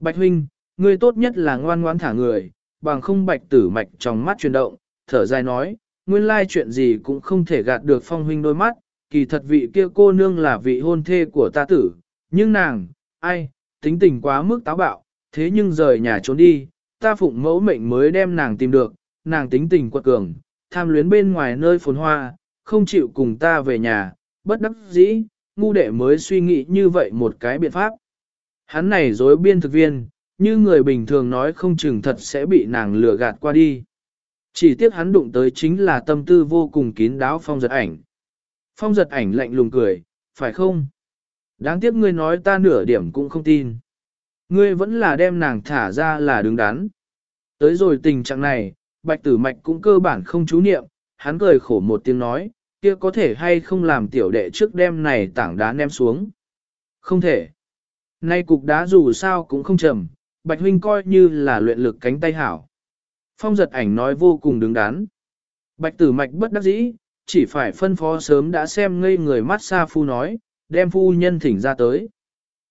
Bạch huynh, ngươi tốt nhất là ngoan ngoãn thả người, bằng không bạch tử mạch trong mắt chuyển động, thở dài nói, nguyên lai chuyện gì cũng không thể gạt được phong huynh đôi mắt, kỳ thật vị kia cô nương là vị hôn thê của ta tử, nhưng nàng, ai, tính tình quá mức táo bạo, thế nhưng rời nhà trốn đi, ta phụng mẫu mệnh mới đem nàng tìm được, nàng tính tình quật cường, tham luyến bên ngoài nơi phồn hoa, không chịu cùng ta về nhà, bất đắc dĩ, ngu đệ mới suy nghĩ như vậy một cái biện pháp. Hắn này dối biên thực viên, như người bình thường nói không chừng thật sẽ bị nàng lừa gạt qua đi. Chỉ tiếc hắn đụng tới chính là tâm tư vô cùng kín đáo phong giật ảnh. Phong giật ảnh lạnh lùng cười, phải không? Đáng tiếc ngươi nói ta nửa điểm cũng không tin. Ngươi vẫn là đem nàng thả ra là đứng đắn. Tới rồi tình trạng này, bạch tử mạch cũng cơ bản không chú niệm, hắn cười khổ một tiếng nói, kia có thể hay không làm tiểu đệ trước đêm này tảng đá ném xuống. Không thể. Nay cục đá dù sao cũng không trầm, bạch huynh coi như là luyện lực cánh tay hảo. Phong giật ảnh nói vô cùng đứng đắn. Bạch tử mạch bất đắc dĩ, chỉ phải phân phó sớm đã xem ngây người mắt Sa Phu nói, đem phu nhân thỉnh ra tới.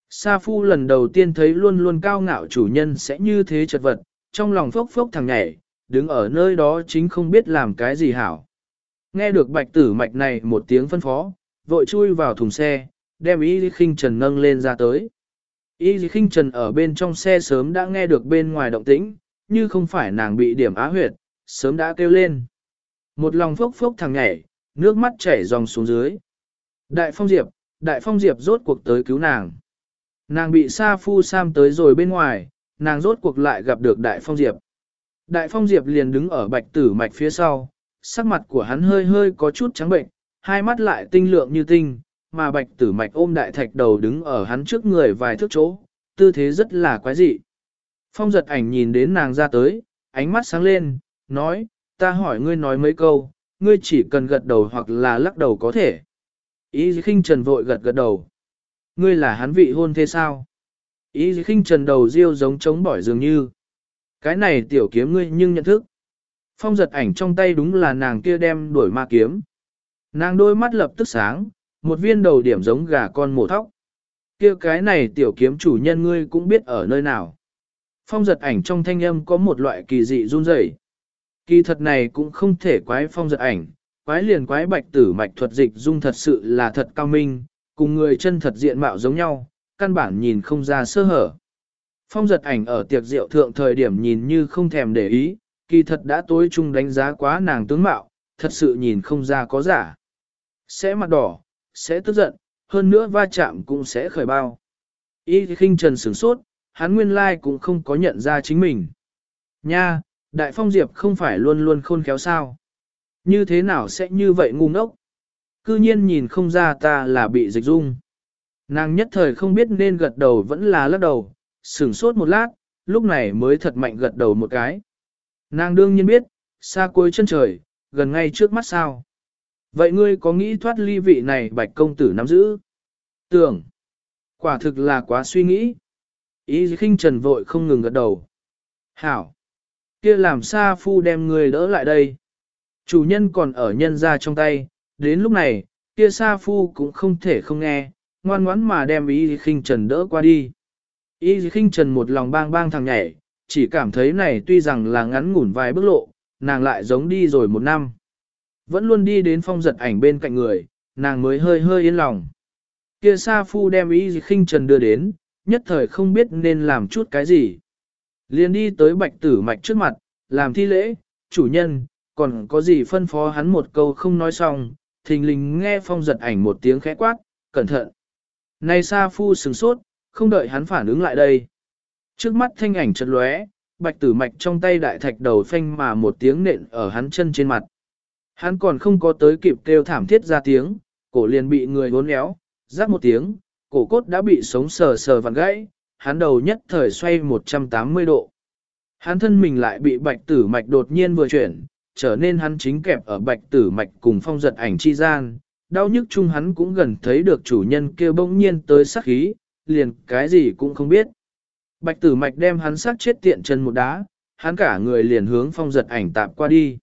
Sa Phu lần đầu tiên thấy luôn luôn cao ngạo chủ nhân sẽ như thế chật vật, trong lòng phốc phốc thằng nhảy, đứng ở nơi đó chính không biết làm cái gì hảo. Nghe được bạch tử mạch này một tiếng phân phó, vội chui vào thùng xe, đem y khinh trần nâng lên ra tới. Y khinh trần ở bên trong xe sớm đã nghe được bên ngoài động tĩnh, như không phải nàng bị điểm á huyệt, sớm đã kêu lên. Một lòng phốc phốc thằng nhảy, nước mắt chảy dòng xuống dưới. Đại phong diệp, đại phong diệp rốt cuộc tới cứu nàng. Nàng bị Sa Phu Sam tới rồi bên ngoài, nàng rốt cuộc lại gặp được Đại Phong Diệp. Đại Phong Diệp liền đứng ở bạch tử mạch phía sau, sắc mặt của hắn hơi hơi có chút trắng bệnh, hai mắt lại tinh lượng như tinh, mà bạch tử mạch ôm đại thạch đầu đứng ở hắn trước người vài thước chỗ, tư thế rất là quái dị. Phong giật ảnh nhìn đến nàng ra tới, ánh mắt sáng lên, nói, ta hỏi ngươi nói mấy câu, ngươi chỉ cần gật đầu hoặc là lắc đầu có thể. Ý khinh trần vội gật gật đầu. Ngươi là hắn vị hôn thế sao? Ý khinh trần đầu riêu giống trống bỏi dường như. Cái này tiểu kiếm ngươi nhưng nhận thức. Phong giật ảnh trong tay đúng là nàng kia đem đuổi ma kiếm. Nàng đôi mắt lập tức sáng, một viên đầu điểm giống gà con mổ thóc. kia cái này tiểu kiếm chủ nhân ngươi cũng biết ở nơi nào. Phong giật ảnh trong thanh âm có một loại kỳ dị run rẩy. Kỳ thật này cũng không thể quái phong giật ảnh, quái liền quái bạch tử mạch thuật dịch dung thật sự là thật cao minh, cùng người chân thật diện mạo giống nhau, căn bản nhìn không ra sơ hở. Phong giật ảnh ở tiệc rượu thượng thời điểm nhìn như không thèm để ý, kỳ thật đã tối chung đánh giá quá nàng tướng mạo, thật sự nhìn không ra có giả. Sẽ mặt đỏ, sẽ tức giận, hơn nữa va chạm cũng sẽ khởi bao. Y khinh trần sửng sốt, hắn nguyên lai cũng không có nhận ra chính mình. Nha, đại phong diệp không phải luôn luôn khôn khéo sao. Như thế nào sẽ như vậy ngu ngốc? Cư nhiên nhìn không ra ta là bị dịch dung. Nàng nhất thời không biết nên gật đầu vẫn là lắc đầu, sửng sốt một lát, lúc này mới thật mạnh gật đầu một cái. Nàng đương nhiên biết, xa cuối chân trời, gần ngay trước mắt sao. Vậy ngươi có nghĩ thoát ly vị này bạch công tử nắm giữ? Tưởng, quả thực là quá suy nghĩ. Ý khinh trần vội không ngừng gật đầu. Hảo, kia làm xa phu đem người đỡ lại đây. Chủ nhân còn ở nhân ra trong tay, đến lúc này, kia sa phu cũng không thể không nghe, ngoan ngoãn mà đem ý khinh trần đỡ qua đi. Ý khinh trần một lòng bang bang thằng nhảy, chỉ cảm thấy này tuy rằng là ngắn ngủn vài bước lộ, nàng lại giống đi rồi một năm. Vẫn luôn đi đến phong giật ảnh bên cạnh người, nàng mới hơi hơi yên lòng. Kia sa phu đem ý khinh trần đưa đến, nhất thời không biết nên làm chút cái gì. liền đi tới bạch tử mạch trước mặt, làm thi lễ, chủ nhân, còn có gì phân phó hắn một câu không nói xong, thình lình nghe phong giật ảnh một tiếng khẽ quát, cẩn thận. Này Sa Phu sừng sốt, không đợi hắn phản ứng lại đây. Trước mắt thanh ảnh chật lóe, bạch tử mạch trong tay đại thạch đầu phanh mà một tiếng nện ở hắn chân trên mặt. Hắn còn không có tới kịp kêu thảm thiết ra tiếng, cổ liền bị người uốn éo, rắc một tiếng, cổ cốt đã bị sống sờ sờ vặn gãy, hắn đầu nhất thời xoay 180 độ. Hắn thân mình lại bị bạch tử mạch đột nhiên vừa chuyển, trở nên hắn chính kẹp ở bạch tử mạch cùng phong giật ảnh chi gian, đau nhức chung hắn cũng gần thấy được chủ nhân kêu bỗng nhiên tới sát khí, liền cái gì cũng không biết. Bạch tử mạch đem hắn sát chết tiện chân một đá, hắn cả người liền hướng phong giật ảnh tạp qua đi.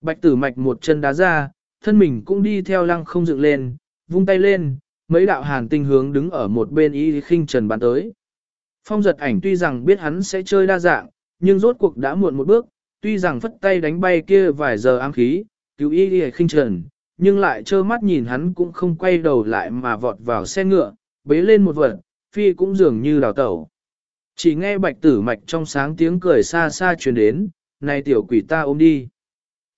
Bạch tử mạch một chân đá ra, thân mình cũng đi theo lăng không dựng lên, vung tay lên, mấy đạo hàn tinh hướng đứng ở một bên y khinh trần bắn tới. Phong giật ảnh tuy rằng biết hắn sẽ chơi đa dạng, nhưng rốt cuộc đã muộn một bước, tuy rằng phất tay đánh bay kia vài giờ ám khí, cứu y đi khinh trần, nhưng lại trơ mắt nhìn hắn cũng không quay đầu lại mà vọt vào xe ngựa, bế lên một vật, phi cũng dường như đào tẩu. Chỉ nghe bạch tử mạch trong sáng tiếng cười xa xa truyền đến, này tiểu quỷ ta ôm đi.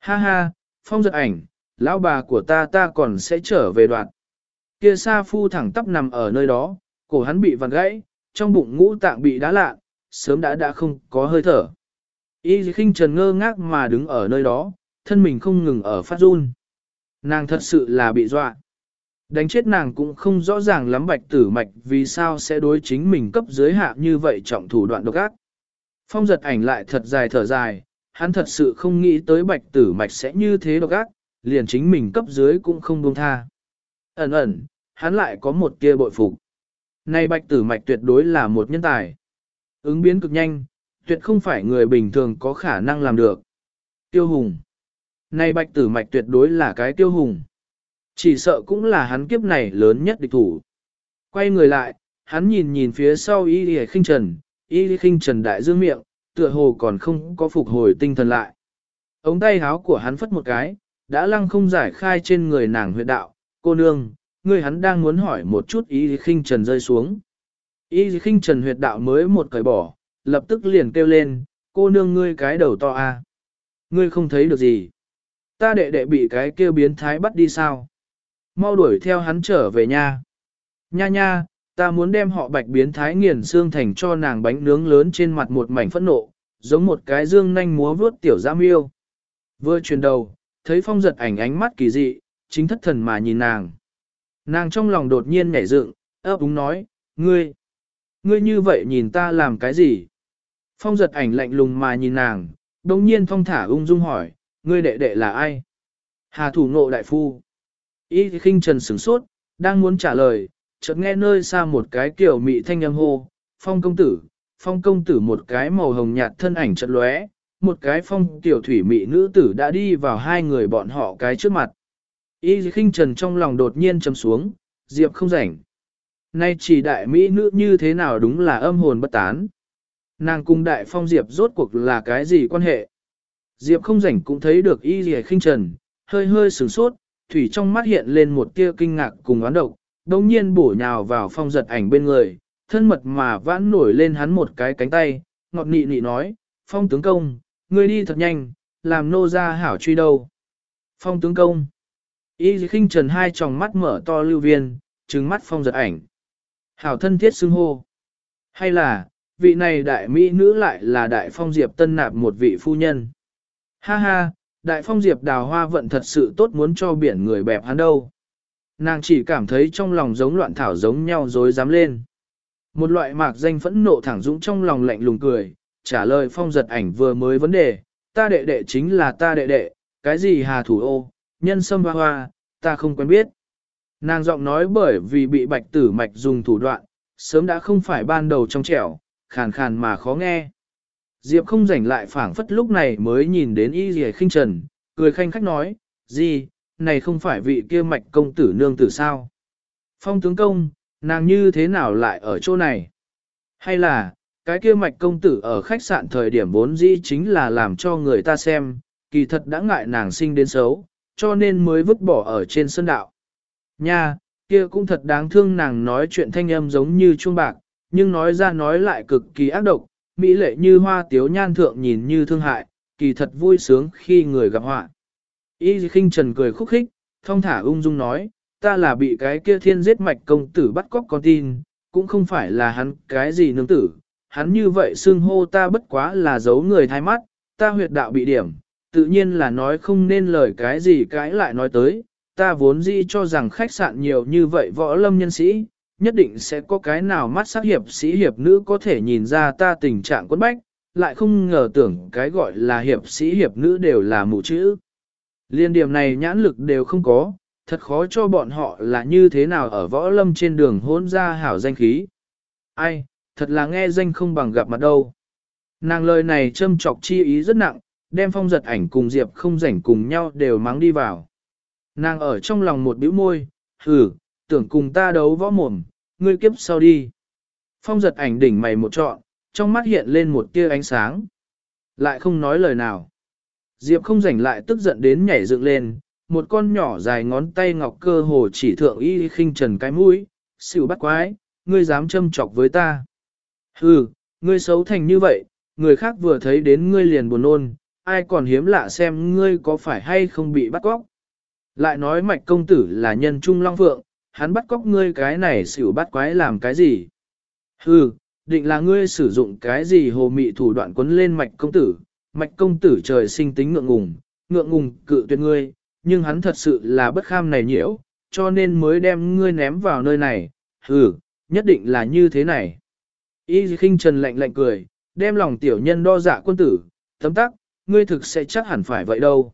Ha ha, phong giật ảnh, lão bà của ta ta còn sẽ trở về đoạn. Kia sa phu thẳng tắp nằm ở nơi đó, cổ hắn bị vặn gãy, trong bụng ngũ tạng bị đá lạ, sớm đã đã không có hơi thở. Y khinh trần ngơ ngác mà đứng ở nơi đó, thân mình không ngừng ở phát run. Nàng thật sự là bị dọa. Đánh chết nàng cũng không rõ ràng lắm bạch tử mạch vì sao sẽ đối chính mình cấp dưới hạ như vậy trọng thủ đoạn độc ác. Phong giật ảnh lại thật dài thở dài, hắn thật sự không nghĩ tới bạch tử mạch sẽ như thế độc ác, liền chính mình cấp dưới cũng không buông tha. Ẩn ẩn, hắn lại có một kia bội phục. Này bạch tử mạch tuyệt đối là một nhân tài. Ứng biến cực nhanh, tuyệt không phải người bình thường có khả năng làm được. Tiêu hùng. Này bạch tử mạch tuyệt đối là cái tiêu hùng. Chỉ sợ cũng là hắn kiếp này lớn nhất địch thủ. Quay người lại, hắn nhìn nhìn phía sau y lì khinh trần, y lì khinh trần đại dương miệng, tựa hồ còn không có phục hồi tinh thần lại. Ống tay háo của hắn phất một cái, đã lăng không giải khai trên người nàng huyệt đạo, cô nương, người hắn đang muốn hỏi một chút ý khinh trần rơi xuống. Ý khinh trần huyệt đạo mới một cởi bỏ, lập tức liền kêu lên, cô nương ngươi cái đầu to à? Ngươi không thấy được gì. Ta đệ đệ bị cái kêu biến thái bắt đi sao? Mau đuổi theo hắn trở về nha. Nha nha, ta muốn đem họ bạch biến thái nghiền xương thành cho nàng bánh nướng lớn trên mặt một mảnh phẫn nộ, giống một cái dương nanh múa vướt tiểu giam yêu. Vừa chuyển đầu, thấy phong giật ảnh ánh mắt kỳ dị, chính thất thần mà nhìn nàng. Nàng trong lòng đột nhiên nhảy dựng, ấp úng nói, ngươi, ngươi như vậy nhìn ta làm cái gì? Phong giật ảnh lạnh lùng mà nhìn nàng, đồng nhiên phong thả ung dung hỏi, ngươi đệ đệ là ai? Hà thủ nộ đại phu. ý khinh trần sửng sốt, đang muốn trả lời, chợt nghe nơi xa một cái kiểu mị thanh âm hô, phong công tử, phong công tử một cái màu hồng nhạt thân ảnh chợt lóe, một cái phong tiểu thủy mị nữ tử đã đi vào hai người bọn họ cái trước mặt. Y khinh trần trong lòng đột nhiên chấm xuống, diệp không rảnh. Nay chỉ đại mỹ nữ như thế nào đúng là âm hồn bất tán. Nàng cùng đại phong diệp rốt cuộc là cái gì quan hệ? Diệp không rảnh cũng thấy được y gì khinh trần, hơi hơi sửng sốt, thủy trong mắt hiện lên một tia kinh ngạc cùng oán độc, đồng nhiên bổ nhào vào phong giật ảnh bên người, thân mật mà vãn nổi lên hắn một cái cánh tay, ngọt nị nị nói, phong tướng công, ngươi đi thật nhanh, làm nô ra hảo truy đâu. Phong tướng công, y khinh trần hai tròng mắt mở to lưu viên, trừng mắt phong giật ảnh. Hảo thân thiết xưng hô. Hay là, vị này đại mỹ nữ lại là đại phong diệp tân nạp một vị phu nhân. Ha ha, đại phong diệp đào hoa vận thật sự tốt muốn cho biển người bẹp hắn đâu. Nàng chỉ cảm thấy trong lòng giống loạn thảo giống nhau dối dám lên. Một loại mạc danh phẫn nộ thẳng dũng trong lòng lạnh lùng cười, trả lời phong giật ảnh vừa mới vấn đề, ta đệ đệ chính là ta đệ đệ, cái gì hà thủ ô, nhân sâm hoa hoa, ta không quen biết. Nàng giọng nói bởi vì bị bạch tử mạch dùng thủ đoạn, sớm đã không phải ban đầu trong trẻo, khàn khàn mà khó nghe. Diệp không rảnh lại phảng phất lúc này mới nhìn đến y dì khinh trần, cười khanh khách nói, gì, này không phải vị kia mạch công tử nương tử sao? Phong tướng công, nàng như thế nào lại ở chỗ này? Hay là, cái kia mạch công tử ở khách sạn thời điểm vốn dĩ chính là làm cho người ta xem, kỳ thật đã ngại nàng sinh đến xấu, cho nên mới vứt bỏ ở trên sân đạo. Nha, kia cũng thật đáng thương nàng nói chuyện thanh âm giống như chuông bạc, nhưng nói ra nói lại cực kỳ ác độc, mỹ lệ như hoa tiếu nhan thượng nhìn như thương hại, kỳ thật vui sướng khi người gặp họa. Y khinh trần cười khúc khích, thong thả ung dung nói, ta là bị cái kia thiên giết mạch công tử bắt cóc con tin, cũng không phải là hắn cái gì nương tử, hắn như vậy xưng hô ta bất quá là giấu người thay mắt, ta huyệt đạo bị điểm, tự nhiên là nói không nên lời cái gì cái lại nói tới, ta vốn dĩ cho rằng khách sạn nhiều như vậy võ lâm nhân sĩ, nhất định sẽ có cái nào mắt sắc hiệp sĩ hiệp nữ có thể nhìn ra ta tình trạng quấn bách, lại không ngờ tưởng cái gọi là hiệp sĩ hiệp nữ đều là mù chữ. Liên điểm này nhãn lực đều không có, thật khó cho bọn họ là như thế nào ở võ lâm trên đường hôn ra hảo danh khí. Ai, thật là nghe danh không bằng gặp mặt đâu. Nàng lời này châm trọc chi ý rất nặng, đem phong giật ảnh cùng Diệp không rảnh cùng nhau đều mắng đi vào. Nàng ở trong lòng một bĩu môi, hừ, tưởng cùng ta đấu võ mồm, ngươi kiếp sau đi. Phong giật ảnh đỉnh mày một trọn, trong mắt hiện lên một tia ánh sáng. Lại không nói lời nào. Diệp không rảnh lại tức giận đến nhảy dựng lên, một con nhỏ dài ngón tay ngọc cơ hồ chỉ thượng y khinh trần cái mũi, xỉu bắt quái, ngươi dám châm chọc với ta. Hừ, ngươi xấu thành như vậy, người khác vừa thấy đến ngươi liền buồn nôn, ai còn hiếm lạ xem ngươi có phải hay không bị bắt cóc. Lại nói mạch công tử là nhân trung long phượng, hắn bắt cóc ngươi cái này xỉu bắt quái làm cái gì? Hừ, định là ngươi sử dụng cái gì hồ mị thủ đoạn quấn lên mạch công tử, mạch công tử trời sinh tính ngượng ngùng, ngượng ngùng cự tuyệt ngươi, nhưng hắn thật sự là bất kham này nhiễu, cho nên mới đem ngươi ném vào nơi này, hừ, nhất định là như thế này. Y khinh trần lạnh lạnh cười, đem lòng tiểu nhân đo dạ quân tử, tấm tắc, ngươi thực sẽ chắc hẳn phải vậy đâu.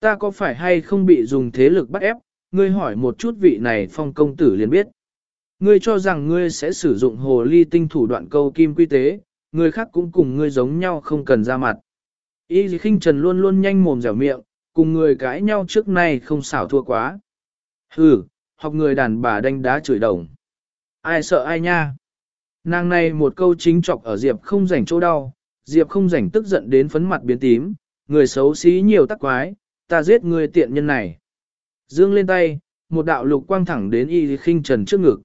Ta có phải hay không bị dùng thế lực bắt ép, ngươi hỏi một chút vị này phong công tử liền biết. Ngươi cho rằng ngươi sẽ sử dụng hồ ly tinh thủ đoạn câu kim quy tế, người khác cũng cùng ngươi giống nhau không cần ra mặt. Y khinh trần luôn luôn nhanh mồm dẻo miệng, cùng người cãi nhau trước nay không xảo thua quá. Hừ, học người đàn bà đánh đá chửi đồng. Ai sợ ai nha. Nàng này một câu chính trọc ở Diệp không rảnh chỗ đau, Diệp không rảnh tức giận đến phấn mặt biến tím, người xấu xí nhiều tắc quái, ta giết người tiện nhân này. Dương lên tay, một đạo lục quang thẳng đến y khinh trần trước ngực.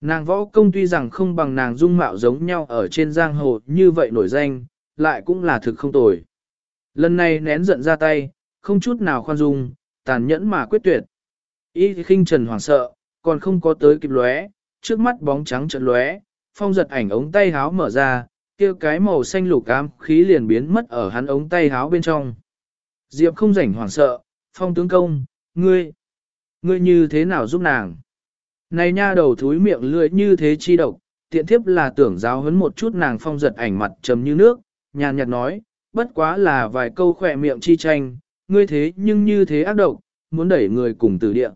Nàng võ công tuy rằng không bằng nàng dung mạo giống nhau ở trên giang hồ như vậy nổi danh, lại cũng là thực không tồi. Lần này nén giận ra tay, không chút nào khoan dung, tàn nhẫn mà quyết tuyệt. Y khinh trần hoảng sợ, còn không có tới kịp lóe, trước mắt bóng trắng trận lóe, phong giật ảnh ống tay háo mở ra, kia cái màu xanh lục ám khí liền biến mất ở hắn ống tay háo bên trong. Diệp không rảnh hoảng sợ, Phong tướng công, ngươi, ngươi như thế nào giúp nàng? Này nha đầu thúi miệng lưỡi như thế chi độc, tiện thiếp là tưởng giáo huấn một chút nàng phong giật ảnh mặt trầm như nước, nhàn nhạt nói, bất quá là vài câu khỏe miệng chi tranh, ngươi thế nhưng như thế ác độc, muốn đẩy người cùng tử địa.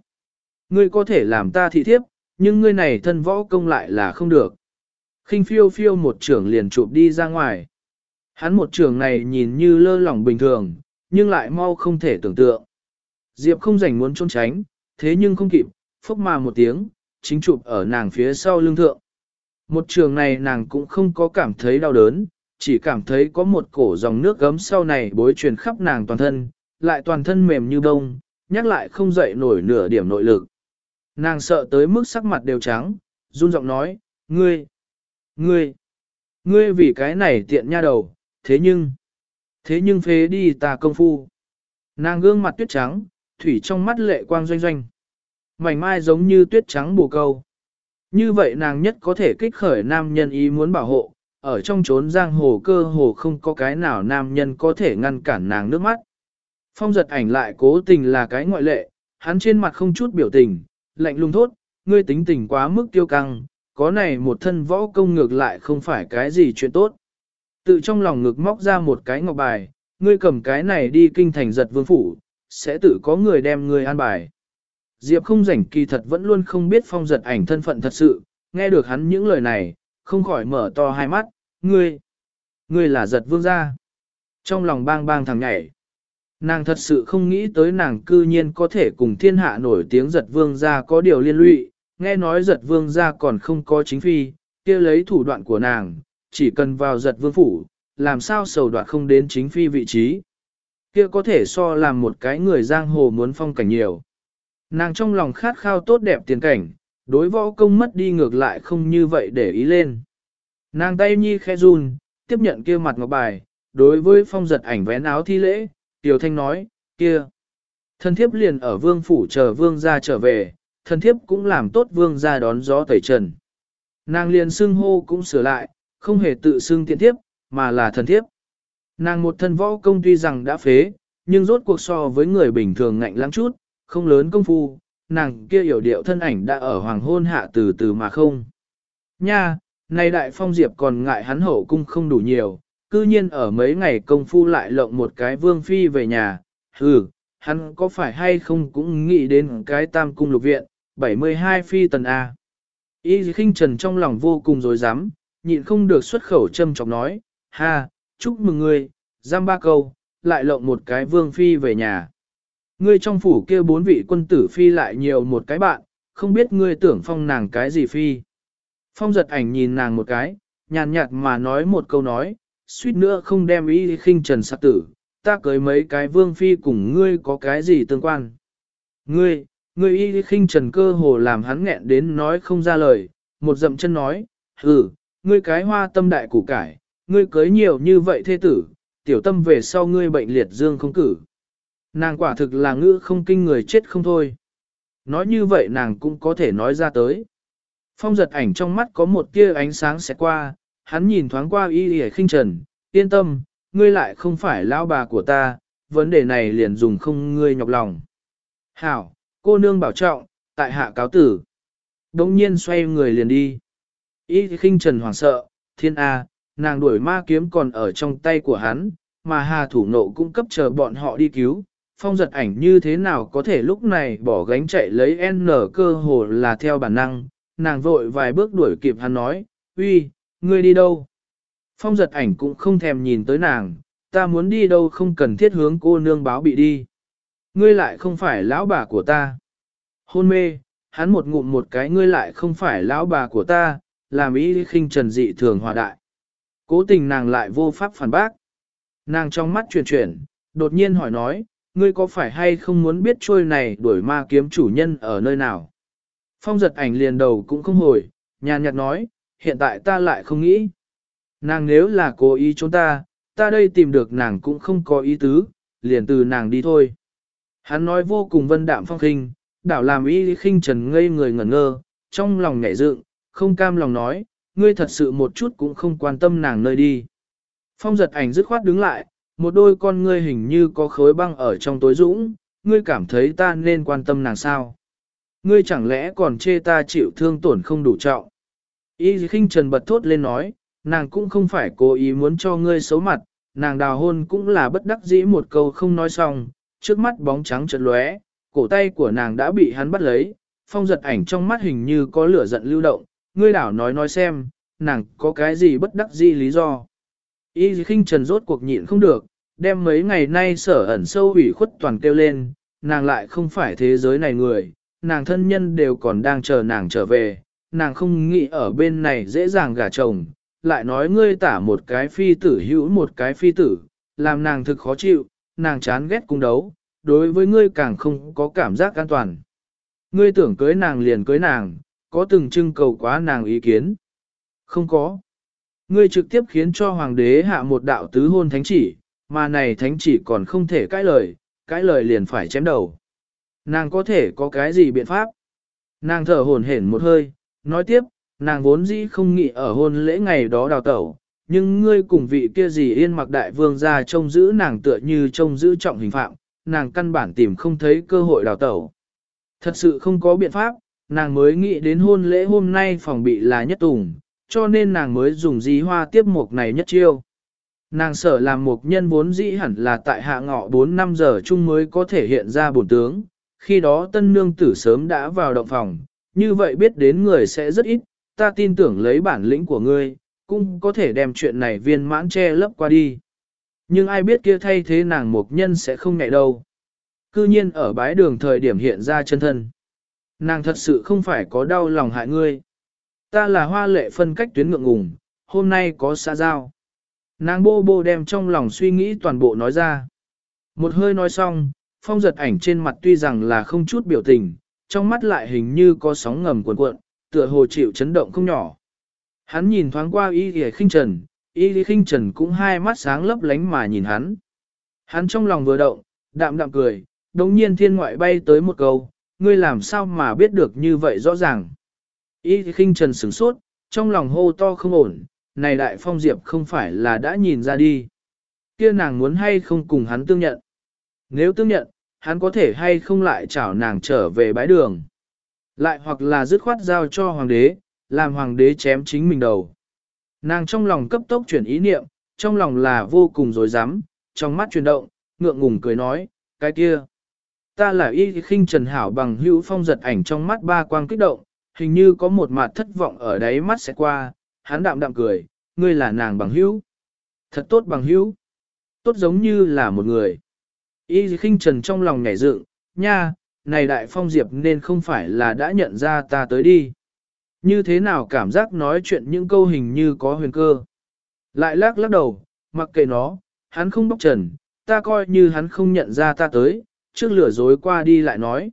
Ngươi có thể làm ta thị thiếp, nhưng ngươi này thân võ công lại là không được khinh phiêu phiêu một trưởng liền chụp đi ra ngoài. Hắn một trưởng này nhìn như lơ lỏng bình thường, nhưng lại mau không thể tưởng tượng. Diệp không rảnh muốn trốn tránh, thế nhưng không kịp, phốc mà một tiếng, chính chụp ở nàng phía sau lưng thượng. Một trường này nàng cũng không có cảm thấy đau đớn, chỉ cảm thấy có một cổ dòng nước gấm sau này bối truyền khắp nàng toàn thân, lại toàn thân mềm như bông, nhắc lại không dậy nổi nửa điểm nội lực. Nàng sợ tới mức sắc mặt đều trắng, run giọng nói, ngươi, ngươi, ngươi vì cái này tiện nha đầu, thế nhưng, thế nhưng phế đi ta công phu. Nàng gương mặt tuyết trắng, thủy trong mắt lệ quang doanh doanh. Mảnh mai giống như tuyết trắng bù câu. Như vậy nàng nhất có thể kích khởi nam nhân ý muốn bảo hộ, ở trong chốn giang hồ cơ hồ không có cái nào nam nhân có thể ngăn cản nàng nước mắt. Phong giật ảnh lại cố tình là cái ngoại lệ, hắn trên mặt không chút biểu tình, lạnh lùng thốt, ngươi tính tình quá mức tiêu căng, có này một thân võ công ngược lại không phải cái gì chuyện tốt. Tự trong lòng ngực móc ra một cái ngọc bài, ngươi cầm cái này đi kinh thành giật vương phủ, sẽ tự có người đem ngươi an bài. Diệp không rảnh kỳ thật vẫn luôn không biết phong giật ảnh thân phận thật sự, nghe được hắn những lời này, không khỏi mở to hai mắt, ngươi, ngươi là giật vương gia. Trong lòng bang bang thằng nhảy, nàng thật sự không nghĩ tới nàng cư nhiên có thể cùng thiên hạ nổi tiếng giật vương gia có điều liên lụy, nghe nói giật vương gia còn không có chính phi, kia lấy thủ đoạn của nàng, chỉ cần vào giật vương phủ, làm sao sầu đoạt không đến chính phi vị trí. Kia có thể so làm một cái người giang hồ muốn phong cảnh nhiều. Nàng trong lòng khát khao tốt đẹp tiền cảnh, đối võ công mất đi ngược lại không như vậy để ý lên. Nàng tay nhi khẽ run, tiếp nhận kia mặt ngọc bài, đối với phong giật ảnh vén áo thi lễ, tiểu thanh nói, kia. thân thiếp liền ở vương phủ chờ vương ra trở về, thần thiếp cũng làm tốt vương ra đón gió tẩy trần. Nàng liền xưng hô cũng sửa lại, không hề tự xưng tiện thiếp, mà là thần thiếp. Nàng một thân võ công tuy rằng đã phế, nhưng rốt cuộc so với người bình thường ngạnh lắm chút, không lớn công phu, nàng kia hiểu điệu thân ảnh đã ở hoàng hôn hạ từ từ mà không. Nha, nay đại phong diệp còn ngại hắn hậu cung không đủ nhiều, cư nhiên ở mấy ngày công phu lại lộng một cái vương phi về nhà, hừ, hắn có phải hay không cũng nghĩ đến cái tam cung lục viện, 72 phi tần A. Y khinh trần trong lòng vô cùng dối dám, nhịn không được xuất khẩu châm chọc nói, ha, chúc mừng ngươi, giam ba câu, lại lộng một cái vương phi về nhà. Ngươi trong phủ kia bốn vị quân tử phi lại nhiều một cái bạn, không biết ngươi tưởng phong nàng cái gì phi. Phong giật ảnh nhìn nàng một cái, nhàn nhạt mà nói một câu nói, suýt nữa không đem ý khinh trần sát tử, ta cưới mấy cái vương phi cùng ngươi có cái gì tương quan. Ngươi, Người y khinh trần cơ hồ làm hắn nghẹn đến nói không ra lời, một dậm chân nói, hừ, ngươi cái hoa tâm đại củ cải, ngươi cưới nhiều như vậy thê tử, tiểu tâm về sau ngươi bệnh liệt dương không cử. Nàng quả thực là ngữ không kinh người chết không thôi. Nói như vậy nàng cũng có thể nói ra tới. Phong giật ảnh trong mắt có một tia ánh sáng sẽ qua, hắn nhìn thoáng qua y y khinh trần, yên tâm, ngươi lại không phải lão bà của ta, vấn đề này liền dùng không ngươi nhọc lòng. Hảo, cô nương bảo trọng, tại hạ cáo tử. Đông nhiên xoay người liền đi. Y khinh trần hoảng sợ, thiên A, nàng đuổi ma kiếm còn ở trong tay của hắn, mà hà thủ nộ cũng cấp chờ bọn họ đi cứu, phong giật ảnh như thế nào có thể lúc này bỏ gánh chạy lấy N cơ hồ là theo bản năng, nàng vội vài bước đuổi kịp hắn nói, uy, ngươi đi đâu? Phong giật ảnh cũng không thèm nhìn tới nàng, ta muốn đi đâu không cần thiết hướng cô nương báo bị đi. Ngươi lại không phải lão bà của ta. Hôn mê, hắn một ngụm một cái ngươi lại không phải lão bà của ta, làm ý khinh trần dị thường hòa đại. Cố tình nàng lại vô pháp phản bác. Nàng trong mắt chuyển chuyển, đột nhiên hỏi nói, ngươi có phải hay không muốn biết trôi này đuổi ma kiếm chủ nhân ở nơi nào? Phong giật ảnh liền đầu cũng không hồi, nhàn nhạt nói, hiện tại ta lại không nghĩ. Nàng nếu là cố ý trốn ta, ta đây tìm được nàng cũng không có ý tứ, liền từ nàng đi thôi. Hắn nói vô cùng vân đạm phong khinh, đảo làm y khinh trần ngây người ngẩn ngơ, trong lòng nhảy dựng, không cam lòng nói, ngươi thật sự một chút cũng không quan tâm nàng nơi đi. Phong giật ảnh dứt khoát đứng lại, một đôi con ngươi hình như có khối băng ở trong tối dũng, ngươi cảm thấy ta nên quan tâm nàng sao? Ngươi chẳng lẽ còn chê ta chịu thương tổn không đủ trọng? Y khinh trần bật thốt lên nói, nàng cũng không phải cố ý muốn cho ngươi xấu mặt, nàng đào hôn cũng là bất đắc dĩ một câu không nói xong, trước mắt bóng trắng chợt lóe, cổ tay của nàng đã bị hắn bắt lấy, phong giật ảnh trong mắt hình như có lửa giận lưu động, ngươi đảo nói nói xem, nàng có cái gì bất đắc di lý do. Y khinh trần rốt cuộc nhịn không được, đem mấy ngày nay sở ẩn sâu ủy khuất toàn kêu lên, nàng lại không phải thế giới này người, nàng thân nhân đều còn đang chờ nàng trở về, nàng không nghĩ ở bên này dễ dàng gả chồng, lại nói ngươi tả một cái phi tử hữu một cái phi tử, làm nàng thực khó chịu, nàng chán ghét cung đấu, đối với ngươi càng không có cảm giác an toàn. Ngươi tưởng cưới nàng liền cưới nàng, có từng trưng cầu quá nàng ý kiến. Không có. Ngươi trực tiếp khiến cho hoàng đế hạ một đạo tứ hôn thánh chỉ, mà này thánh chỉ còn không thể cãi lời, cãi lời liền phải chém đầu. Nàng có thể có cái gì biện pháp? Nàng thở hổn hển một hơi, nói tiếp, nàng vốn dĩ không nghĩ ở hôn lễ ngày đó đào tẩu, nhưng ngươi cùng vị kia gì yên mặc đại vương ra trông giữ nàng tựa như trông giữ trọng hình phạm, nàng căn bản tìm không thấy cơ hội đào tẩu. Thật sự không có biện pháp, nàng mới nghĩ đến hôn lễ hôm nay phòng bị là nhất tùng, cho nên nàng mới dùng dí hoa tiếp mục này nhất chiêu. Nàng sợ làm một nhân vốn dĩ hẳn là tại hạ ngọ 4-5 giờ chung mới có thể hiện ra bổn tướng, khi đó tân nương tử sớm đã vào động phòng, như vậy biết đến người sẽ rất ít, ta tin tưởng lấy bản lĩnh của ngươi, cũng có thể đem chuyện này viên mãn che lấp qua đi. Nhưng ai biết kia thay thế nàng một nhân sẽ không ngại đâu. Cư nhiên ở bái đường thời điểm hiện ra chân thân. Nàng thật sự không phải có đau lòng hại ngươi. Ta là hoa lệ phân cách tuyến ngượng ngùng, hôm nay có xa giao. Nàng bô bô đem trong lòng suy nghĩ toàn bộ nói ra. Một hơi nói xong, phong giật ảnh trên mặt tuy rằng là không chút biểu tình, trong mắt lại hình như có sóng ngầm cuộn cuộn, tựa hồ chịu chấn động không nhỏ. Hắn nhìn thoáng qua y y khinh trần, y y khinh trần cũng hai mắt sáng lấp lánh mà nhìn hắn. Hắn trong lòng vừa động, đạm đạm cười, đồng nhiên thiên ngoại bay tới một câu, ngươi làm sao mà biết được như vậy rõ ràng. Y khinh trần sửng sốt, trong lòng hô to không ổn, này đại phong diệp không phải là đã nhìn ra đi. Kia nàng muốn hay không cùng hắn tương nhận. Nếu tương nhận, hắn có thể hay không lại chảo nàng trở về bãi đường. Lại hoặc là dứt khoát giao cho hoàng đế, làm hoàng đế chém chính mình đầu. Nàng trong lòng cấp tốc chuyển ý niệm, trong lòng là vô cùng dối rắm trong mắt chuyển động, ngượng ngùng cười nói, cái kia. Ta là y khinh trần hảo bằng hữu phong giật ảnh trong mắt ba quang kích động, hình như có một mặt thất vọng ở đáy mắt sẽ qua, hắn đạm đạm cười, ngươi là nàng bằng hữu. Thật tốt bằng hữu. Tốt giống như là một người. Y khinh trần trong lòng nhảy dựng, nha, này đại phong diệp nên không phải là đã nhận ra ta tới đi. Như thế nào cảm giác nói chuyện những câu hình như có huyền cơ. Lại lắc lắc đầu, mặc kệ nó, hắn không bóc trần, ta coi như hắn không nhận ra ta tới, trước lửa dối qua đi lại nói.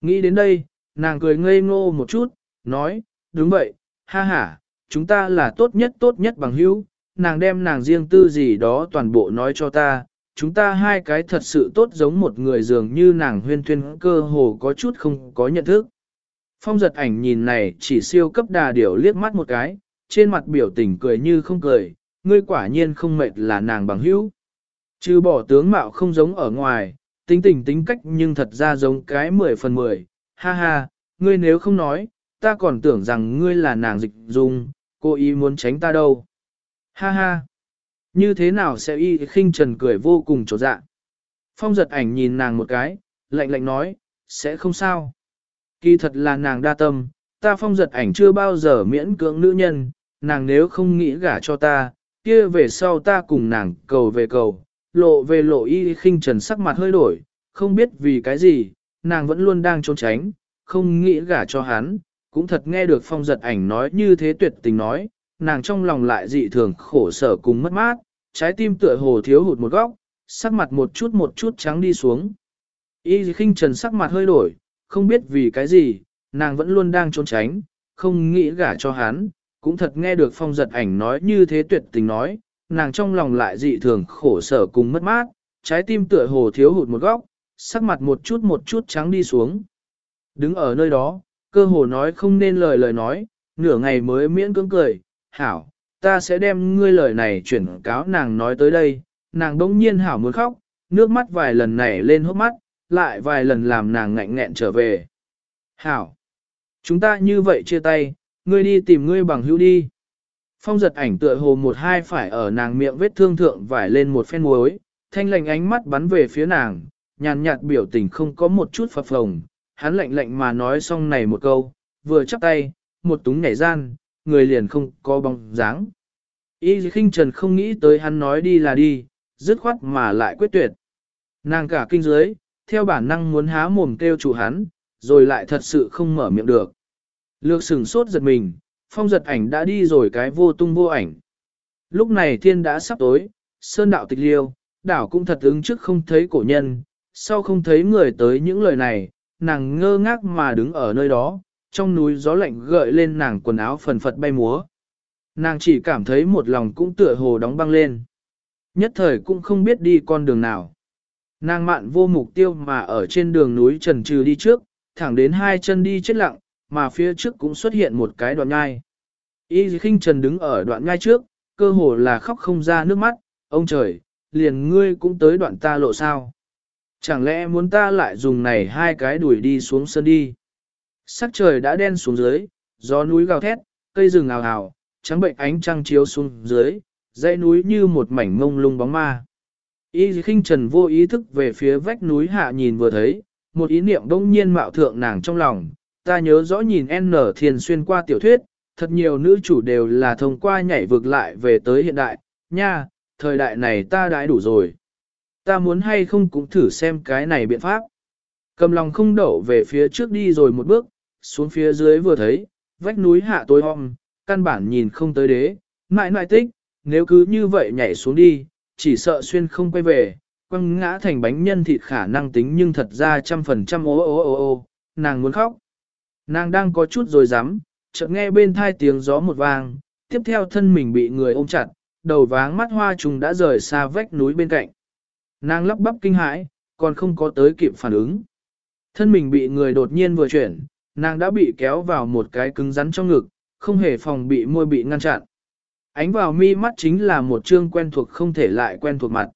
Nghĩ đến đây, nàng cười ngây ngô một chút, nói, đúng vậy, ha ha, chúng ta là tốt nhất tốt nhất bằng hữu, nàng đem nàng riêng tư gì đó toàn bộ nói cho ta, chúng ta hai cái thật sự tốt giống một người dường như nàng huyên thuyên cơ hồ có chút không có nhận thức. Phong giật ảnh nhìn này chỉ siêu cấp đà điểu liếc mắt một cái, trên mặt biểu tình cười như không cười, ngươi quả nhiên không mệt là nàng bằng hữu. Chứ bỏ tướng mạo không giống ở ngoài, tính tình tính cách nhưng thật ra giống cái 10 phần 10, ha ha, ngươi nếu không nói, ta còn tưởng rằng ngươi là nàng dịch dung, cô ý muốn tránh ta đâu. Ha ha, như thế nào sẽ y khinh trần cười vô cùng trột dạ. Phong giật ảnh nhìn nàng một cái, lạnh lạnh nói, sẽ không sao. Kỳ thật là nàng đa tâm, ta phong giật ảnh chưa bao giờ miễn cưỡng nữ nhân, nàng nếu không nghĩ gả cho ta, kia về sau ta cùng nàng cầu về cầu, lộ về lộ y khinh trần sắc mặt hơi đổi, không biết vì cái gì, nàng vẫn luôn đang trốn tránh, không nghĩ gả cho hắn, cũng thật nghe được phong giật ảnh nói như thế tuyệt tình nói, nàng trong lòng lại dị thường khổ sở cùng mất mát, trái tim tựa hồ thiếu hụt một góc, sắc mặt một chút một chút trắng đi xuống. Y khinh trần sắc mặt hơi đổi, không biết vì cái gì, nàng vẫn luôn đang trốn tránh, không nghĩ gả cho hắn, cũng thật nghe được phong giật ảnh nói như thế tuyệt tình nói, nàng trong lòng lại dị thường khổ sở cùng mất mát, trái tim tựa hồ thiếu hụt một góc, sắc mặt một chút một chút trắng đi xuống. Đứng ở nơi đó, cơ hồ nói không nên lời lời nói, nửa ngày mới miễn cưỡng cười, hảo, ta sẽ đem ngươi lời này chuyển cáo nàng nói tới đây, nàng đông nhiên hảo muốn khóc, nước mắt vài lần này lên hốc mắt, lại vài lần làm nàng ngạnh nghẹn trở về. Hảo! Chúng ta như vậy chia tay, ngươi đi tìm ngươi bằng hữu đi. Phong giật ảnh tựa hồ một hai phải ở nàng miệng vết thương thượng vải lên một phen muối, thanh lạnh ánh mắt bắn về phía nàng, nhàn nhạt biểu tình không có một chút phập phồng, hắn lạnh lạnh mà nói xong này một câu, vừa chắp tay, một túng nhảy gian, người liền không có bóng dáng. Y khinh trần không nghĩ tới hắn nói đi là đi, dứt khoát mà lại quyết tuyệt. Nàng cả kinh dưới, theo bản năng muốn há mồm kêu chủ hắn, rồi lại thật sự không mở miệng được. Lược sừng sốt giật mình, phong giật ảnh đã đi rồi cái vô tung vô ảnh. Lúc này thiên đã sắp tối, sơn đạo tịch liêu, đảo cũng thật ứng trước không thấy cổ nhân, sau không thấy người tới những lời này, nàng ngơ ngác mà đứng ở nơi đó, trong núi gió lạnh gợi lên nàng quần áo phần phật bay múa. Nàng chỉ cảm thấy một lòng cũng tựa hồ đóng băng lên. Nhất thời cũng không biết đi con đường nào. Nàng mạn vô mục tiêu mà ở trên đường núi trần trừ đi trước, thẳng đến hai chân đi chết lặng, mà phía trước cũng xuất hiện một cái đoạn ngai. Y khinh trần đứng ở đoạn ngai trước, cơ hồ là khóc không ra nước mắt, ông trời, liền ngươi cũng tới đoạn ta lộ sao. Chẳng lẽ muốn ta lại dùng này hai cái đuổi đi xuống sân đi. Sắc trời đã đen xuống dưới, gió núi gào thét, cây rừng ào ào, trắng bệnh ánh trăng chiếu xuống dưới, dãy núi như một mảnh ngông lung bóng ma. Y khinh trần vô ý thức về phía vách núi hạ nhìn vừa thấy, một ý niệm đông nhiên mạo thượng nàng trong lòng, ta nhớ rõ nhìn N thiền xuyên qua tiểu thuyết, thật nhiều nữ chủ đều là thông qua nhảy vực lại về tới hiện đại, nha, thời đại này ta đãi đủ rồi. Ta muốn hay không cũng thử xem cái này biện pháp. Cầm lòng không đậu về phía trước đi rồi một bước, xuống phía dưới vừa thấy, vách núi hạ tối om, căn bản nhìn không tới đế, mãi mãi tích, nếu cứ như vậy nhảy xuống đi, chỉ sợ xuyên không quay về, quăng ngã thành bánh nhân thịt khả năng tính nhưng thật ra trăm phần trăm ô ô ô ô, nàng muốn khóc. Nàng đang có chút rồi dám, chợt nghe bên thai tiếng gió một vang, tiếp theo thân mình bị người ôm chặt, đầu váng mắt hoa trùng đã rời xa vách núi bên cạnh. Nàng lắp bắp kinh hãi, còn không có tới kịp phản ứng. Thân mình bị người đột nhiên vừa chuyển, nàng đã bị kéo vào một cái cứng rắn trong ngực, không hề phòng bị môi bị ngăn chặn. Ánh vào mi mắt chính là một chương quen thuộc không thể lại quen thuộc mặt.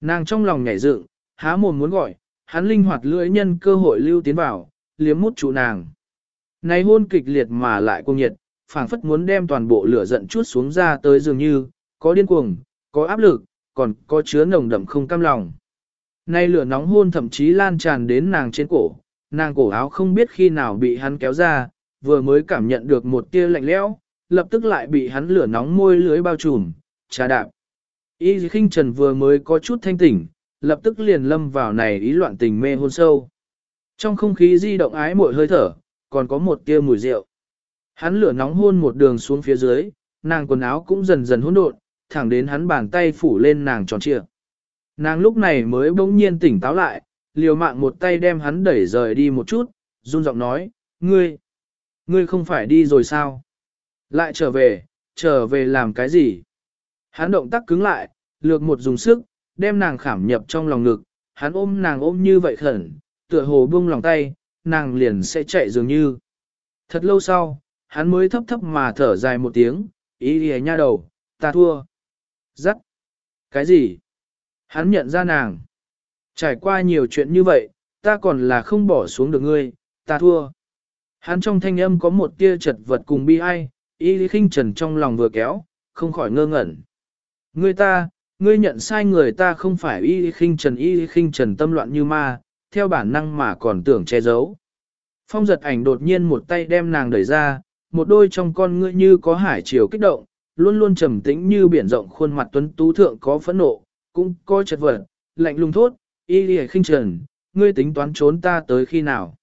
Nàng trong lòng nhảy dựng, há mồm muốn gọi, hắn linh hoạt lưỡi nhân cơ hội lưu tiến vào, liếm mút trụ nàng. Này hôn kịch liệt mà lại cung nhiệt, phảng phất muốn đem toàn bộ lửa giận chút xuống ra tới dường như, có điên cuồng, có áp lực, còn có chứa nồng đậm không cam lòng. Nay lửa nóng hôn thậm chí lan tràn đến nàng trên cổ, nàng cổ áo không biết khi nào bị hắn kéo ra, vừa mới cảm nhận được một tia lạnh lẽo, lập tức lại bị hắn lửa nóng môi lưới bao trùm, trà đạp. Y khinh trần vừa mới có chút thanh tỉnh, lập tức liền lâm vào này ý loạn tình mê hôn sâu. Trong không khí di động ái mội hơi thở, còn có một tia mùi rượu. Hắn lửa nóng hôn một đường xuống phía dưới, nàng quần áo cũng dần dần hỗn độn, thẳng đến hắn bàn tay phủ lên nàng tròn trịa. Nàng lúc này mới bỗng nhiên tỉnh táo lại, liều mạng một tay đem hắn đẩy rời đi một chút, run giọng nói, ngươi, ngươi không phải đi rồi sao? Lại trở về, trở về làm cái gì? Hắn động tác cứng lại, lược một dùng sức, đem nàng khảm nhập trong lòng ngực, hắn ôm nàng ôm như vậy khẩn, tựa hồ buông lòng tay, nàng liền sẽ chạy dường như. Thật lâu sau, hắn mới thấp thấp mà thở dài một tiếng, ý đi nha đầu, ta thua. giắt, Cái gì? Hắn nhận ra nàng. Trải qua nhiều chuyện như vậy, ta còn là không bỏ xuống được ngươi, ta thua. Hắn trong thanh âm có một tia chật vật cùng bi ai, y lý khinh trần trong lòng vừa kéo, không khỏi ngơ ngẩn. Ngươi ta, ngươi nhận sai người ta không phải y lý khinh trần y lý khinh trần tâm loạn như ma, theo bản năng mà còn tưởng che giấu. Phong giật ảnh đột nhiên một tay đem nàng đẩy ra, một đôi trong con ngươi như có hải chiều kích động, luôn luôn trầm tĩnh như biển rộng khuôn mặt tuấn tú thượng có phẫn nộ, cũng có chật vật, lạnh lùng thốt, y lì khinh trần, ngươi tính toán trốn ta tới khi nào.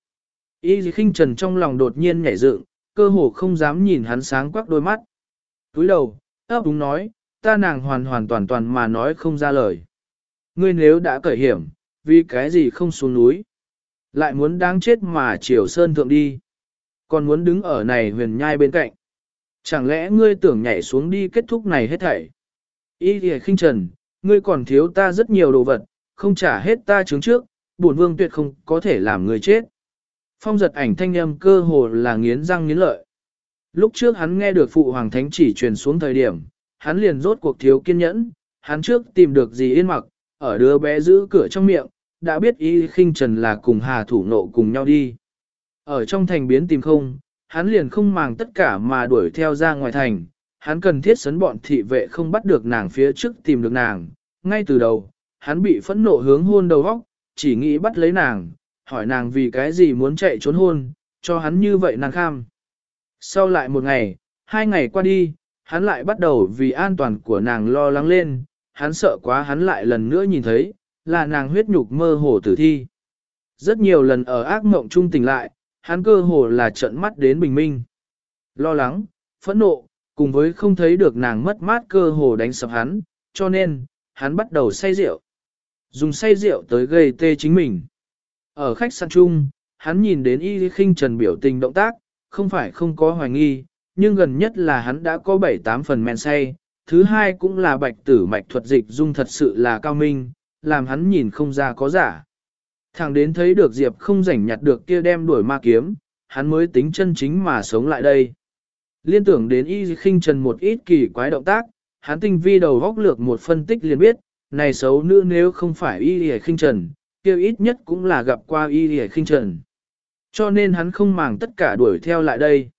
Y lì khinh trần trong lòng đột nhiên nhảy dựng, cơ hồ không dám nhìn hắn sáng quắc đôi mắt. Túi đầu, ấp đúng nói, ta nàng hoàn hoàn toàn toàn mà nói không ra lời. Ngươi nếu đã cởi hiểm, vì cái gì không xuống núi? Lại muốn đáng chết mà chiều sơn thượng đi. Còn muốn đứng ở này huyền nhai bên cạnh. Chẳng lẽ ngươi tưởng nhảy xuống đi kết thúc này hết thảy? Ý thì khinh trần, ngươi còn thiếu ta rất nhiều đồ vật, không trả hết ta chứng trước, bổn vương tuyệt không có thể làm ngươi chết. Phong giật ảnh thanh âm cơ hồ là nghiến răng nghiến lợi. Lúc trước hắn nghe được phụ hoàng thánh chỉ truyền xuống thời điểm, hắn liền rốt cuộc thiếu kiên nhẫn, hắn trước tìm được gì yên mặc, ở đứa bé giữ cửa trong miệng, đã biết y khinh trần là cùng hà thủ nộ cùng nhau đi. Ở trong thành biến tìm không, hắn liền không màng tất cả mà đuổi theo ra ngoài thành, hắn cần thiết sấn bọn thị vệ không bắt được nàng phía trước tìm được nàng. Ngay từ đầu, hắn bị phẫn nộ hướng hôn đầu góc, chỉ nghĩ bắt lấy nàng, hỏi nàng vì cái gì muốn chạy trốn hôn, cho hắn như vậy nàng kham. Sau lại một ngày, hai ngày qua đi, hắn lại bắt đầu vì an toàn của nàng lo lắng lên, hắn sợ quá hắn lại lần nữa nhìn thấy, là nàng huyết nhục mơ hồ tử thi. Rất nhiều lần ở ác mộng trung tỉnh lại, hắn cơ hồ là trận mắt đến bình minh. Lo lắng, phẫn nộ, cùng với không thấy được nàng mất mát cơ hồ đánh sập hắn, cho nên, hắn bắt đầu say rượu. Dùng say rượu tới gây tê chính mình. Ở khách sạn chung, hắn nhìn đến y khinh trần biểu tình động tác, không phải không có hoài nghi, nhưng gần nhất là hắn đã có 7-8 phần men say. Thứ hai cũng là bạch tử mạch thuật dịch dung thật sự là cao minh, làm hắn nhìn không ra có giả. Thẳng đến thấy được Diệp không rảnh nhặt được kia đem đuổi ma kiếm, hắn mới tính chân chính mà sống lại đây. Liên tưởng đến y khinh trần một ít kỳ quái động tác, hắn tinh vi đầu góc lược một phân tích liền biết, này xấu nữ nếu không phải y khinh trần, kia ít nhất cũng là gặp qua y hề khinh trần. Cho nên hắn không màng tất cả đuổi theo lại đây.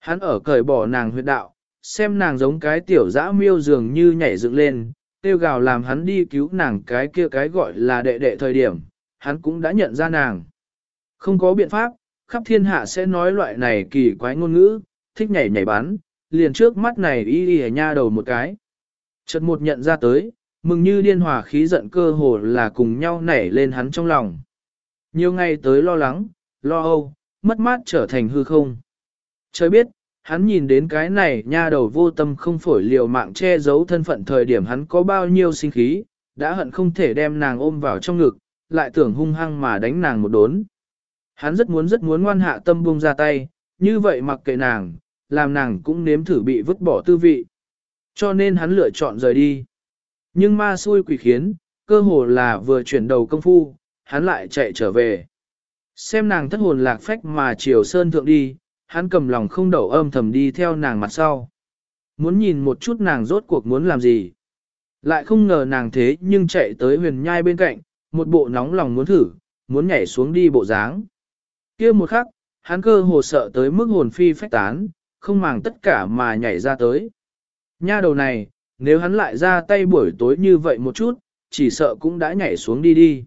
Hắn ở cởi bỏ nàng huyệt đạo, xem nàng giống cái tiểu dã miêu dường như nhảy dựng lên, tiêu gào làm hắn đi cứu nàng cái kia cái gọi là đệ đệ thời điểm, hắn cũng đã nhận ra nàng. Không có biện pháp, khắp thiên hạ sẽ nói loại này kỳ quái ngôn ngữ, thích nhảy nhảy bắn, liền trước mắt này y y nha đầu một cái. Chợt một nhận ra tới, mừng như điên hòa khí giận cơ hồ là cùng nhau nảy lên hắn trong lòng. Nhiều ngày tới lo lắng, lo âu, mất mát trở thành hư không. Trời biết, hắn nhìn đến cái này nha đầu vô tâm không phổi liều mạng che giấu thân phận thời điểm hắn có bao nhiêu sinh khí, đã hận không thể đem nàng ôm vào trong ngực, lại tưởng hung hăng mà đánh nàng một đốn. Hắn rất muốn rất muốn ngoan hạ tâm buông ra tay, như vậy mặc kệ nàng, làm nàng cũng nếm thử bị vứt bỏ tư vị. Cho nên hắn lựa chọn rời đi. Nhưng ma xui quỷ khiến, cơ hồ là vừa chuyển đầu công phu, hắn lại chạy trở về. Xem nàng thất hồn lạc phách mà chiều sơn thượng đi, hắn cầm lòng không đậu âm thầm đi theo nàng mặt sau. Muốn nhìn một chút nàng rốt cuộc muốn làm gì. Lại không ngờ nàng thế nhưng chạy tới huyền nhai bên cạnh, một bộ nóng lòng muốn thử, muốn nhảy xuống đi bộ dáng. kia một khắc, hắn cơ hồ sợ tới mức hồn phi phách tán, không màng tất cả mà nhảy ra tới. Nha đầu này, nếu hắn lại ra tay buổi tối như vậy một chút, chỉ sợ cũng đã nhảy xuống đi đi.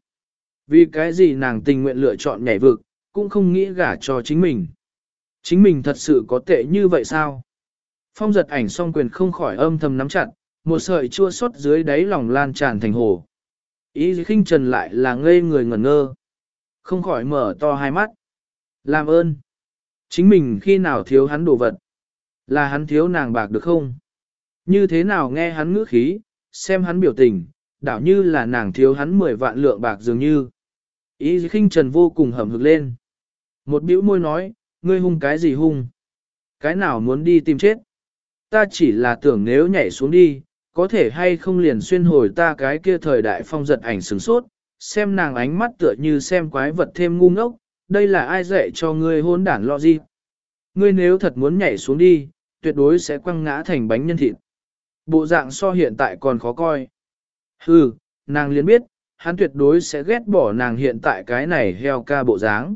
Vì cái gì nàng tình nguyện lựa chọn nhảy vực, cũng không nghĩ gả cho chính mình. Chính mình thật sự có tệ như vậy sao? Phong giật ảnh song quyền không khỏi âm thầm nắm chặt, một sợi chua xót dưới đáy lòng lan tràn thành hồ. Ý khinh trần lại là ngây người ngẩn ngơ. Không khỏi mở to hai mắt. Làm ơn. Chính mình khi nào thiếu hắn đồ vật. Là hắn thiếu nàng bạc được không? Như thế nào nghe hắn ngữ khí, xem hắn biểu tình, đảo như là nàng thiếu hắn 10 vạn lượng bạc dường như. Ý khinh trần vô cùng hầm hực lên. Một bĩu môi nói, ngươi hung cái gì hung? Cái nào muốn đi tìm chết? Ta chỉ là tưởng nếu nhảy xuống đi, có thể hay không liền xuyên hồi ta cái kia thời đại phong giật ảnh sừng sốt, xem nàng ánh mắt tựa như xem quái vật thêm ngu ngốc, đây là ai dạy cho ngươi hôn đản lo gì? Ngươi nếu thật muốn nhảy xuống đi, tuyệt đối sẽ quăng ngã thành bánh nhân thịt. Bộ dạng so hiện tại còn khó coi. Hừ, nàng liền biết, hắn tuyệt đối sẽ ghét bỏ nàng hiện tại cái này heo ca bộ dáng.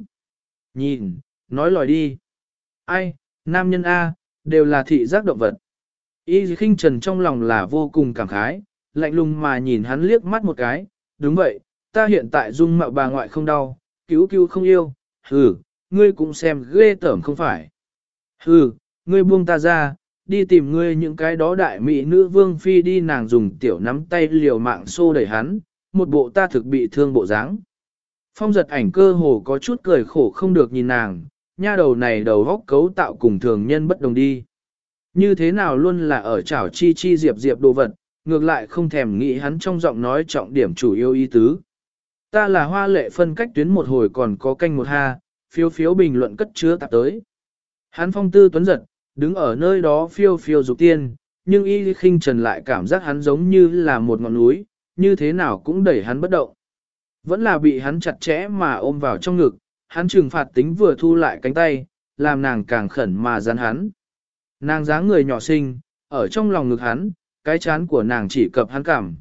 Nhìn, nói lòi đi. Ai, nam nhân A, đều là thị giác động vật. Y khinh trần trong lòng là vô cùng cảm khái, lạnh lùng mà nhìn hắn liếc mắt một cái, đúng vậy, ta hiện tại dung mạo bà ngoại không đau, cứu cứu không yêu, hừ, ngươi cũng xem ghê tởm không phải. Hừ, ngươi buông ta ra, đi tìm ngươi những cái đó đại mỹ nữ vương phi đi nàng dùng tiểu nắm tay liều mạng xô đẩy hắn, một bộ ta thực bị thương bộ dáng. Phong giật ảnh cơ hồ có chút cười khổ không được nhìn nàng, nha đầu này đầu góc cấu tạo cùng thường nhân bất đồng đi. Như thế nào luôn là ở chảo chi chi diệp diệp đồ vật, ngược lại không thèm nghĩ hắn trong giọng nói trọng điểm chủ yêu ý tứ. Ta là hoa lệ phân cách tuyến một hồi còn có canh một ha, phiếu phiếu bình luận cất chứa tạp tới. Hắn phong tư tuấn giật, đứng ở nơi đó phiêu phiêu dục tiên, nhưng y khinh trần lại cảm giác hắn giống như là một ngọn núi, như thế nào cũng đẩy hắn bất động. Vẫn là bị hắn chặt chẽ mà ôm vào trong ngực, hắn trừng phạt tính vừa thu lại cánh tay, làm nàng càng khẩn mà dán hắn. Nàng dáng người nhỏ xinh, ở trong lòng ngực hắn, cái chán của nàng chỉ cập hắn cảm.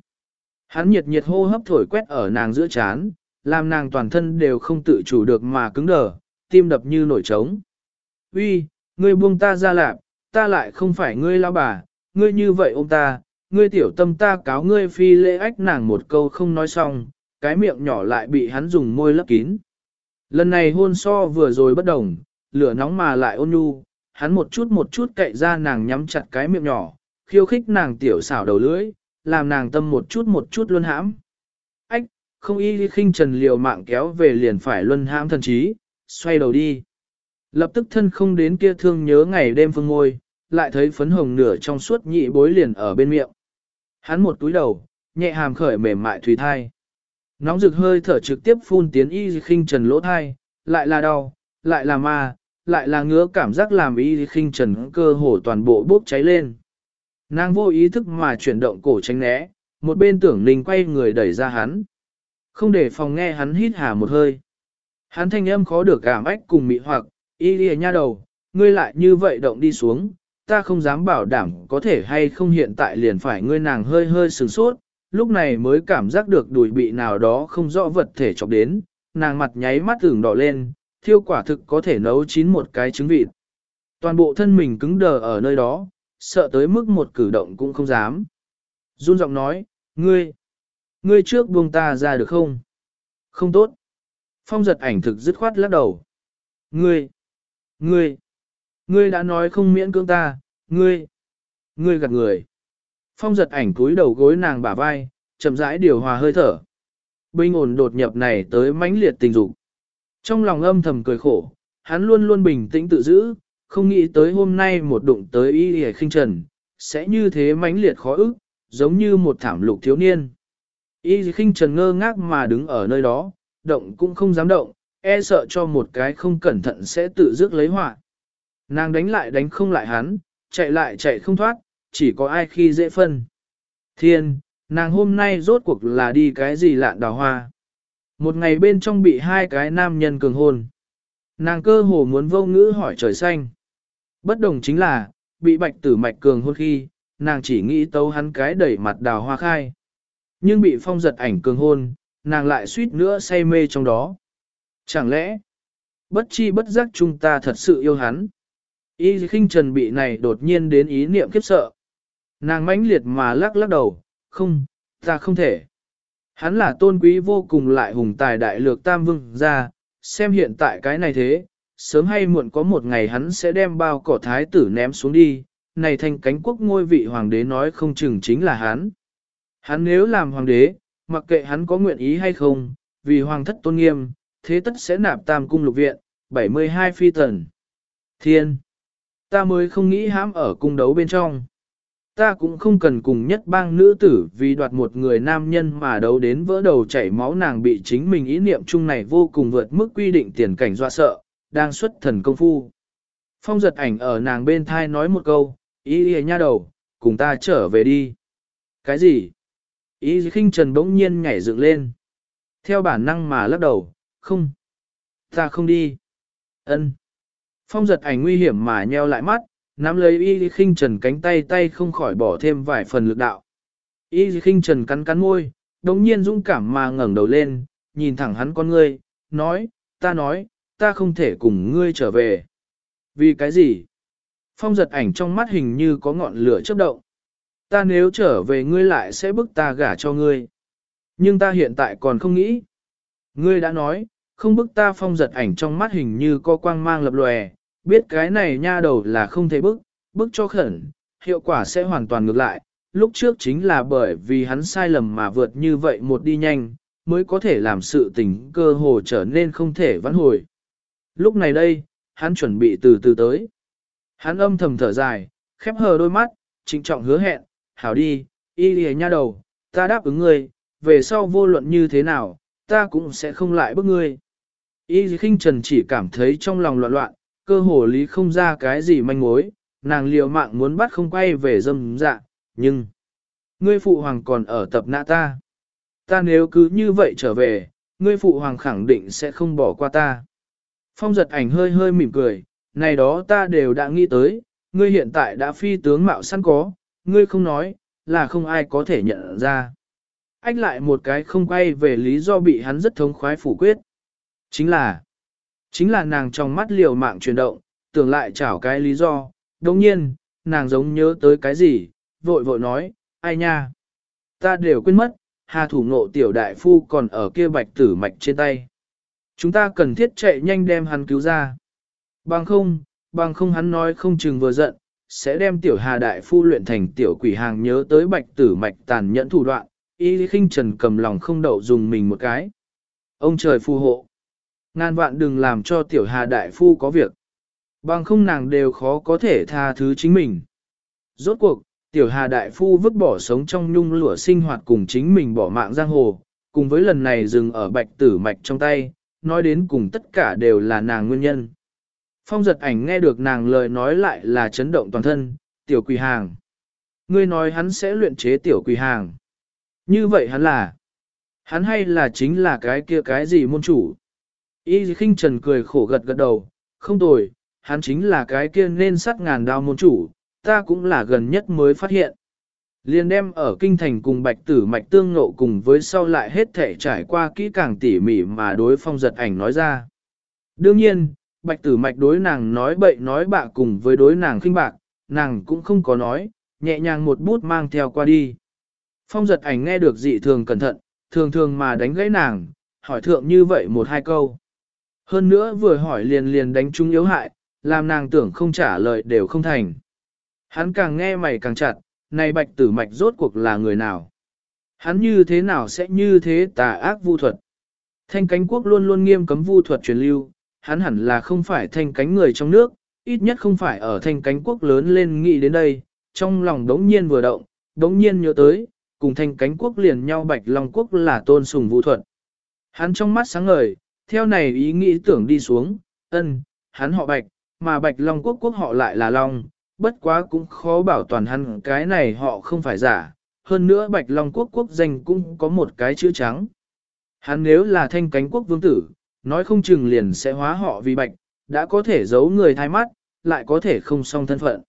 Hắn nhiệt nhiệt hô hấp thổi quét ở nàng giữa chán, làm nàng toàn thân đều không tự chủ được mà cứng đờ, tim đập như nổi trống. Uy, ngươi buông ta ra lạp, ta lại không phải ngươi lão bà, ngươi như vậy ôm ta, ngươi tiểu tâm ta cáo ngươi phi lễ ách nàng một câu không nói xong, cái miệng nhỏ lại bị hắn dùng môi lấp kín. Lần này hôn so vừa rồi bất đồng, lửa nóng mà lại ôn nhu, hắn một chút một chút cậy ra nàng nhắm chặt cái miệng nhỏ, khiêu khích nàng tiểu xảo đầu lưỡi, làm nàng tâm một chút một chút luôn hãm. Ách, không y khinh trần liều mạng kéo về liền phải luân hãm thần trí, xoay đầu đi. Lập tức thân không đến kia thương nhớ ngày đêm phương ngôi, lại thấy phấn hồng nửa trong suốt nhị bối liền ở bên miệng. Hắn một túi đầu, nhẹ hàm khởi mềm mại thủy thai. Nóng rực hơi thở trực tiếp phun tiến y khinh trần lỗ thai, lại là đau, lại là ma, lại là ngứa cảm giác làm y khinh trần cơ hồ toàn bộ bốc cháy lên. Nàng vô ý thức mà chuyển động cổ tránh né, một bên tưởng ninh quay người đẩy ra hắn. Không để phòng nghe hắn hít hà một hơi. Hắn thanh âm khó được cảm ách cùng mị hoặc, y lìa nha đầu, ngươi lại như vậy động đi xuống, ta không dám bảo đảm có thể hay không hiện tại liền phải ngươi nàng hơi hơi sừng sốt, lúc này mới cảm giác được đùi bị nào đó không rõ vật thể chọc đến, nàng mặt nháy mắt tưởng đỏ lên, thiêu quả thực có thể nấu chín một cái trứng vịt. Toàn bộ thân mình cứng đờ ở nơi đó, sợ tới mức một cử động cũng không dám. Run giọng nói, ngươi, ngươi trước buông ta ra được không? Không tốt. Phong giật ảnh thực dứt khoát lắc đầu. Ngươi, ngươi, ngươi đã nói không miễn cưỡng ta, ngươi, ngươi gạt người. Phong giật ảnh cúi đầu gối nàng bả vai, chậm rãi điều hòa hơi thở. Bình ổn đột nhập này tới mãnh liệt tình dục. Trong lòng âm thầm cười khổ, hắn luôn luôn bình tĩnh tự giữ, không nghĩ tới hôm nay một đụng tới y hề khinh trần, sẽ như thế mãnh liệt khó ức, giống như một thảm lục thiếu niên. Y khinh trần ngơ ngác mà đứng ở nơi đó, động cũng không dám động, e sợ cho một cái không cẩn thận sẽ tự dứt lấy họa. Nàng đánh lại đánh không lại hắn, chạy lại chạy không thoát, chỉ có ai khi dễ phân. Thiên, nàng hôm nay rốt cuộc là đi cái gì lạn đào hoa. Một ngày bên trong bị hai cái nam nhân cường hôn. Nàng cơ hồ muốn vô ngữ hỏi trời xanh. Bất đồng chính là, bị bạch tử mạch cường hôn khi, nàng chỉ nghĩ tấu hắn cái đẩy mặt đào hoa khai. Nhưng bị phong giật ảnh cường hôn, nàng lại suýt nữa say mê trong đó. Chẳng lẽ, bất chi bất giác chúng ta thật sự yêu hắn. Y khinh trần bị này đột nhiên đến ý niệm kiếp sợ. Nàng mãnh liệt mà lắc lắc đầu, không, ta không thể. Hắn là tôn quý vô cùng lại hùng tài đại lược tam vương ra, xem hiện tại cái này thế, sớm hay muộn có một ngày hắn sẽ đem bao cỏ thái tử ném xuống đi, này thành cánh quốc ngôi vị hoàng đế nói không chừng chính là hắn. Hắn nếu làm hoàng đế, mặc kệ hắn có nguyện ý hay không, vì hoàng thất tôn nghiêm, thế tất sẽ nạp tam cung lục viện, 72 phi tần. Thiên! Ta mới không nghĩ hãm ở cung đấu bên trong. Ta cũng không cần cùng nhất bang nữ tử vì đoạt một người nam nhân mà đấu đến vỡ đầu chảy máu nàng bị chính mình ý niệm chung này vô cùng vượt mức quy định tiền cảnh dọa sợ, đang xuất thần công phu. Phong giật ảnh ở nàng bên thai nói một câu, ý ý nha đầu, cùng ta trở về đi. Cái gì? Ý khinh trần bỗng nhiên nhảy dựng lên. Theo bản năng mà lắc đầu, không. Ta không đi. ân Phong giật ảnh nguy hiểm mà nheo lại mắt, nắm lấy y khinh trần cánh tay tay không khỏi bỏ thêm vài phần lực đạo. Y khinh trần cắn cắn môi, đồng nhiên dũng cảm mà ngẩng đầu lên, nhìn thẳng hắn con ngươi, nói, ta nói, ta không thể cùng ngươi trở về. Vì cái gì? Phong giật ảnh trong mắt hình như có ngọn lửa chớp động. Ta nếu trở về ngươi lại sẽ bức ta gả cho ngươi. Nhưng ta hiện tại còn không nghĩ. Ngươi đã nói, không bức ta phong giật ảnh trong mắt hình như có quang mang lập lòe, biết cái này nha đầu là không thể bức, bức cho khẩn, hiệu quả sẽ hoàn toàn ngược lại. Lúc trước chính là bởi vì hắn sai lầm mà vượt như vậy một đi nhanh, mới có thể làm sự tình cơ hồ trở nên không thể vãn hồi. Lúc này đây, hắn chuẩn bị từ từ tới. Hắn âm thầm thở dài, khép hờ đôi mắt, trịnh trọng hứa hẹn, hảo đi, y lìa nha đầu, ta đáp ứng ngươi, về sau vô luận như thế nào, ta cũng sẽ không lại bức ngươi. Y khinh trần chỉ cảm thấy trong lòng loạn loạn, cơ hồ lý không ra cái gì manh mối, nàng liều mạng muốn bắt không quay về dâm dạ, nhưng... Ngươi phụ hoàng còn ở tập nạ ta. Ta nếu cứ như vậy trở về, ngươi phụ hoàng khẳng định sẽ không bỏ qua ta. Phong giật ảnh hơi hơi mỉm cười, này đó ta đều đã nghĩ tới, ngươi hiện tại đã phi tướng mạo sẵn có, ngươi không nói, là không ai có thể nhận ra ách lại một cái không quay về lý do bị hắn rất thống khoái phủ quyết. Chính là, chính là nàng trong mắt liều mạng chuyển động, tưởng lại chảo cái lý do, đồng nhiên, nàng giống nhớ tới cái gì, vội vội nói, ai nha, ta đều quên mất, hà thủ ngộ tiểu đại phu còn ở kia bạch tử mạch trên tay. Chúng ta cần thiết chạy nhanh đem hắn cứu ra. Bằng không, bằng không hắn nói không chừng vừa giận, sẽ đem tiểu hà đại phu luyện thành tiểu quỷ hàng nhớ tới bạch tử mạch tàn nhẫn thủ đoạn, y khinh trần cầm lòng không đậu dùng mình một cái. Ông trời phù hộ. Ngàn vạn đừng làm cho tiểu hà đại phu có việc. Bằng không nàng đều khó có thể tha thứ chính mình. Rốt cuộc, tiểu hà đại phu vứt bỏ sống trong nhung lụa sinh hoạt cùng chính mình bỏ mạng giang hồ, cùng với lần này dừng ở bạch tử mạch trong tay, nói đến cùng tất cả đều là nàng nguyên nhân. Phong giật ảnh nghe được nàng lời nói lại là chấn động toàn thân, tiểu quỳ hàng. Ngươi nói hắn sẽ luyện chế tiểu quỳ hàng. Như vậy hắn là, hắn hay là chính là cái kia cái gì môn chủ. Y khinh trần cười khổ gật gật đầu, không tồi, hắn chính là cái kia nên sắt ngàn đao môn chủ, ta cũng là gần nhất mới phát hiện. Liên đem ở kinh thành cùng bạch tử mạch tương ngộ cùng với sau lại hết thể trải qua kỹ càng tỉ mỉ mà đối phong giật ảnh nói ra. Đương nhiên, bạch tử mạch đối nàng nói bậy nói bạ cùng với đối nàng khinh bạc, nàng cũng không có nói, nhẹ nhàng một bút mang theo qua đi. Phong giật ảnh nghe được dị thường cẩn thận, thường thường mà đánh gãy nàng, hỏi thượng như vậy một hai câu. Hơn nữa vừa hỏi liền liền đánh trúng yếu hại, làm nàng tưởng không trả lời đều không thành. Hắn càng nghe mày càng chặt, này bạch tử mạch rốt cuộc là người nào? Hắn như thế nào sẽ như thế tà ác vu thuật? Thanh cánh quốc luôn luôn nghiêm cấm vu thuật truyền lưu, hắn hẳn là không phải thanh cánh người trong nước, ít nhất không phải ở thanh cánh quốc lớn lên nghĩ đến đây, trong lòng đống nhiên vừa động, đống nhiên nhớ tới, cùng thanh cánh quốc liền nhau bạch long quốc là tôn sùng vũ thuật. Hắn trong mắt sáng ngời, theo này ý nghĩ tưởng đi xuống, ân, hắn họ bạch, mà bạch long quốc quốc họ lại là long, bất quá cũng khó bảo toàn hắn cái này họ không phải giả, hơn nữa bạch long quốc quốc danh cũng có một cái chữ trắng. Hắn nếu là thanh cánh quốc vương tử, nói không chừng liền sẽ hóa họ vì bạch, đã có thể giấu người thay mắt, lại có thể không song thân phận.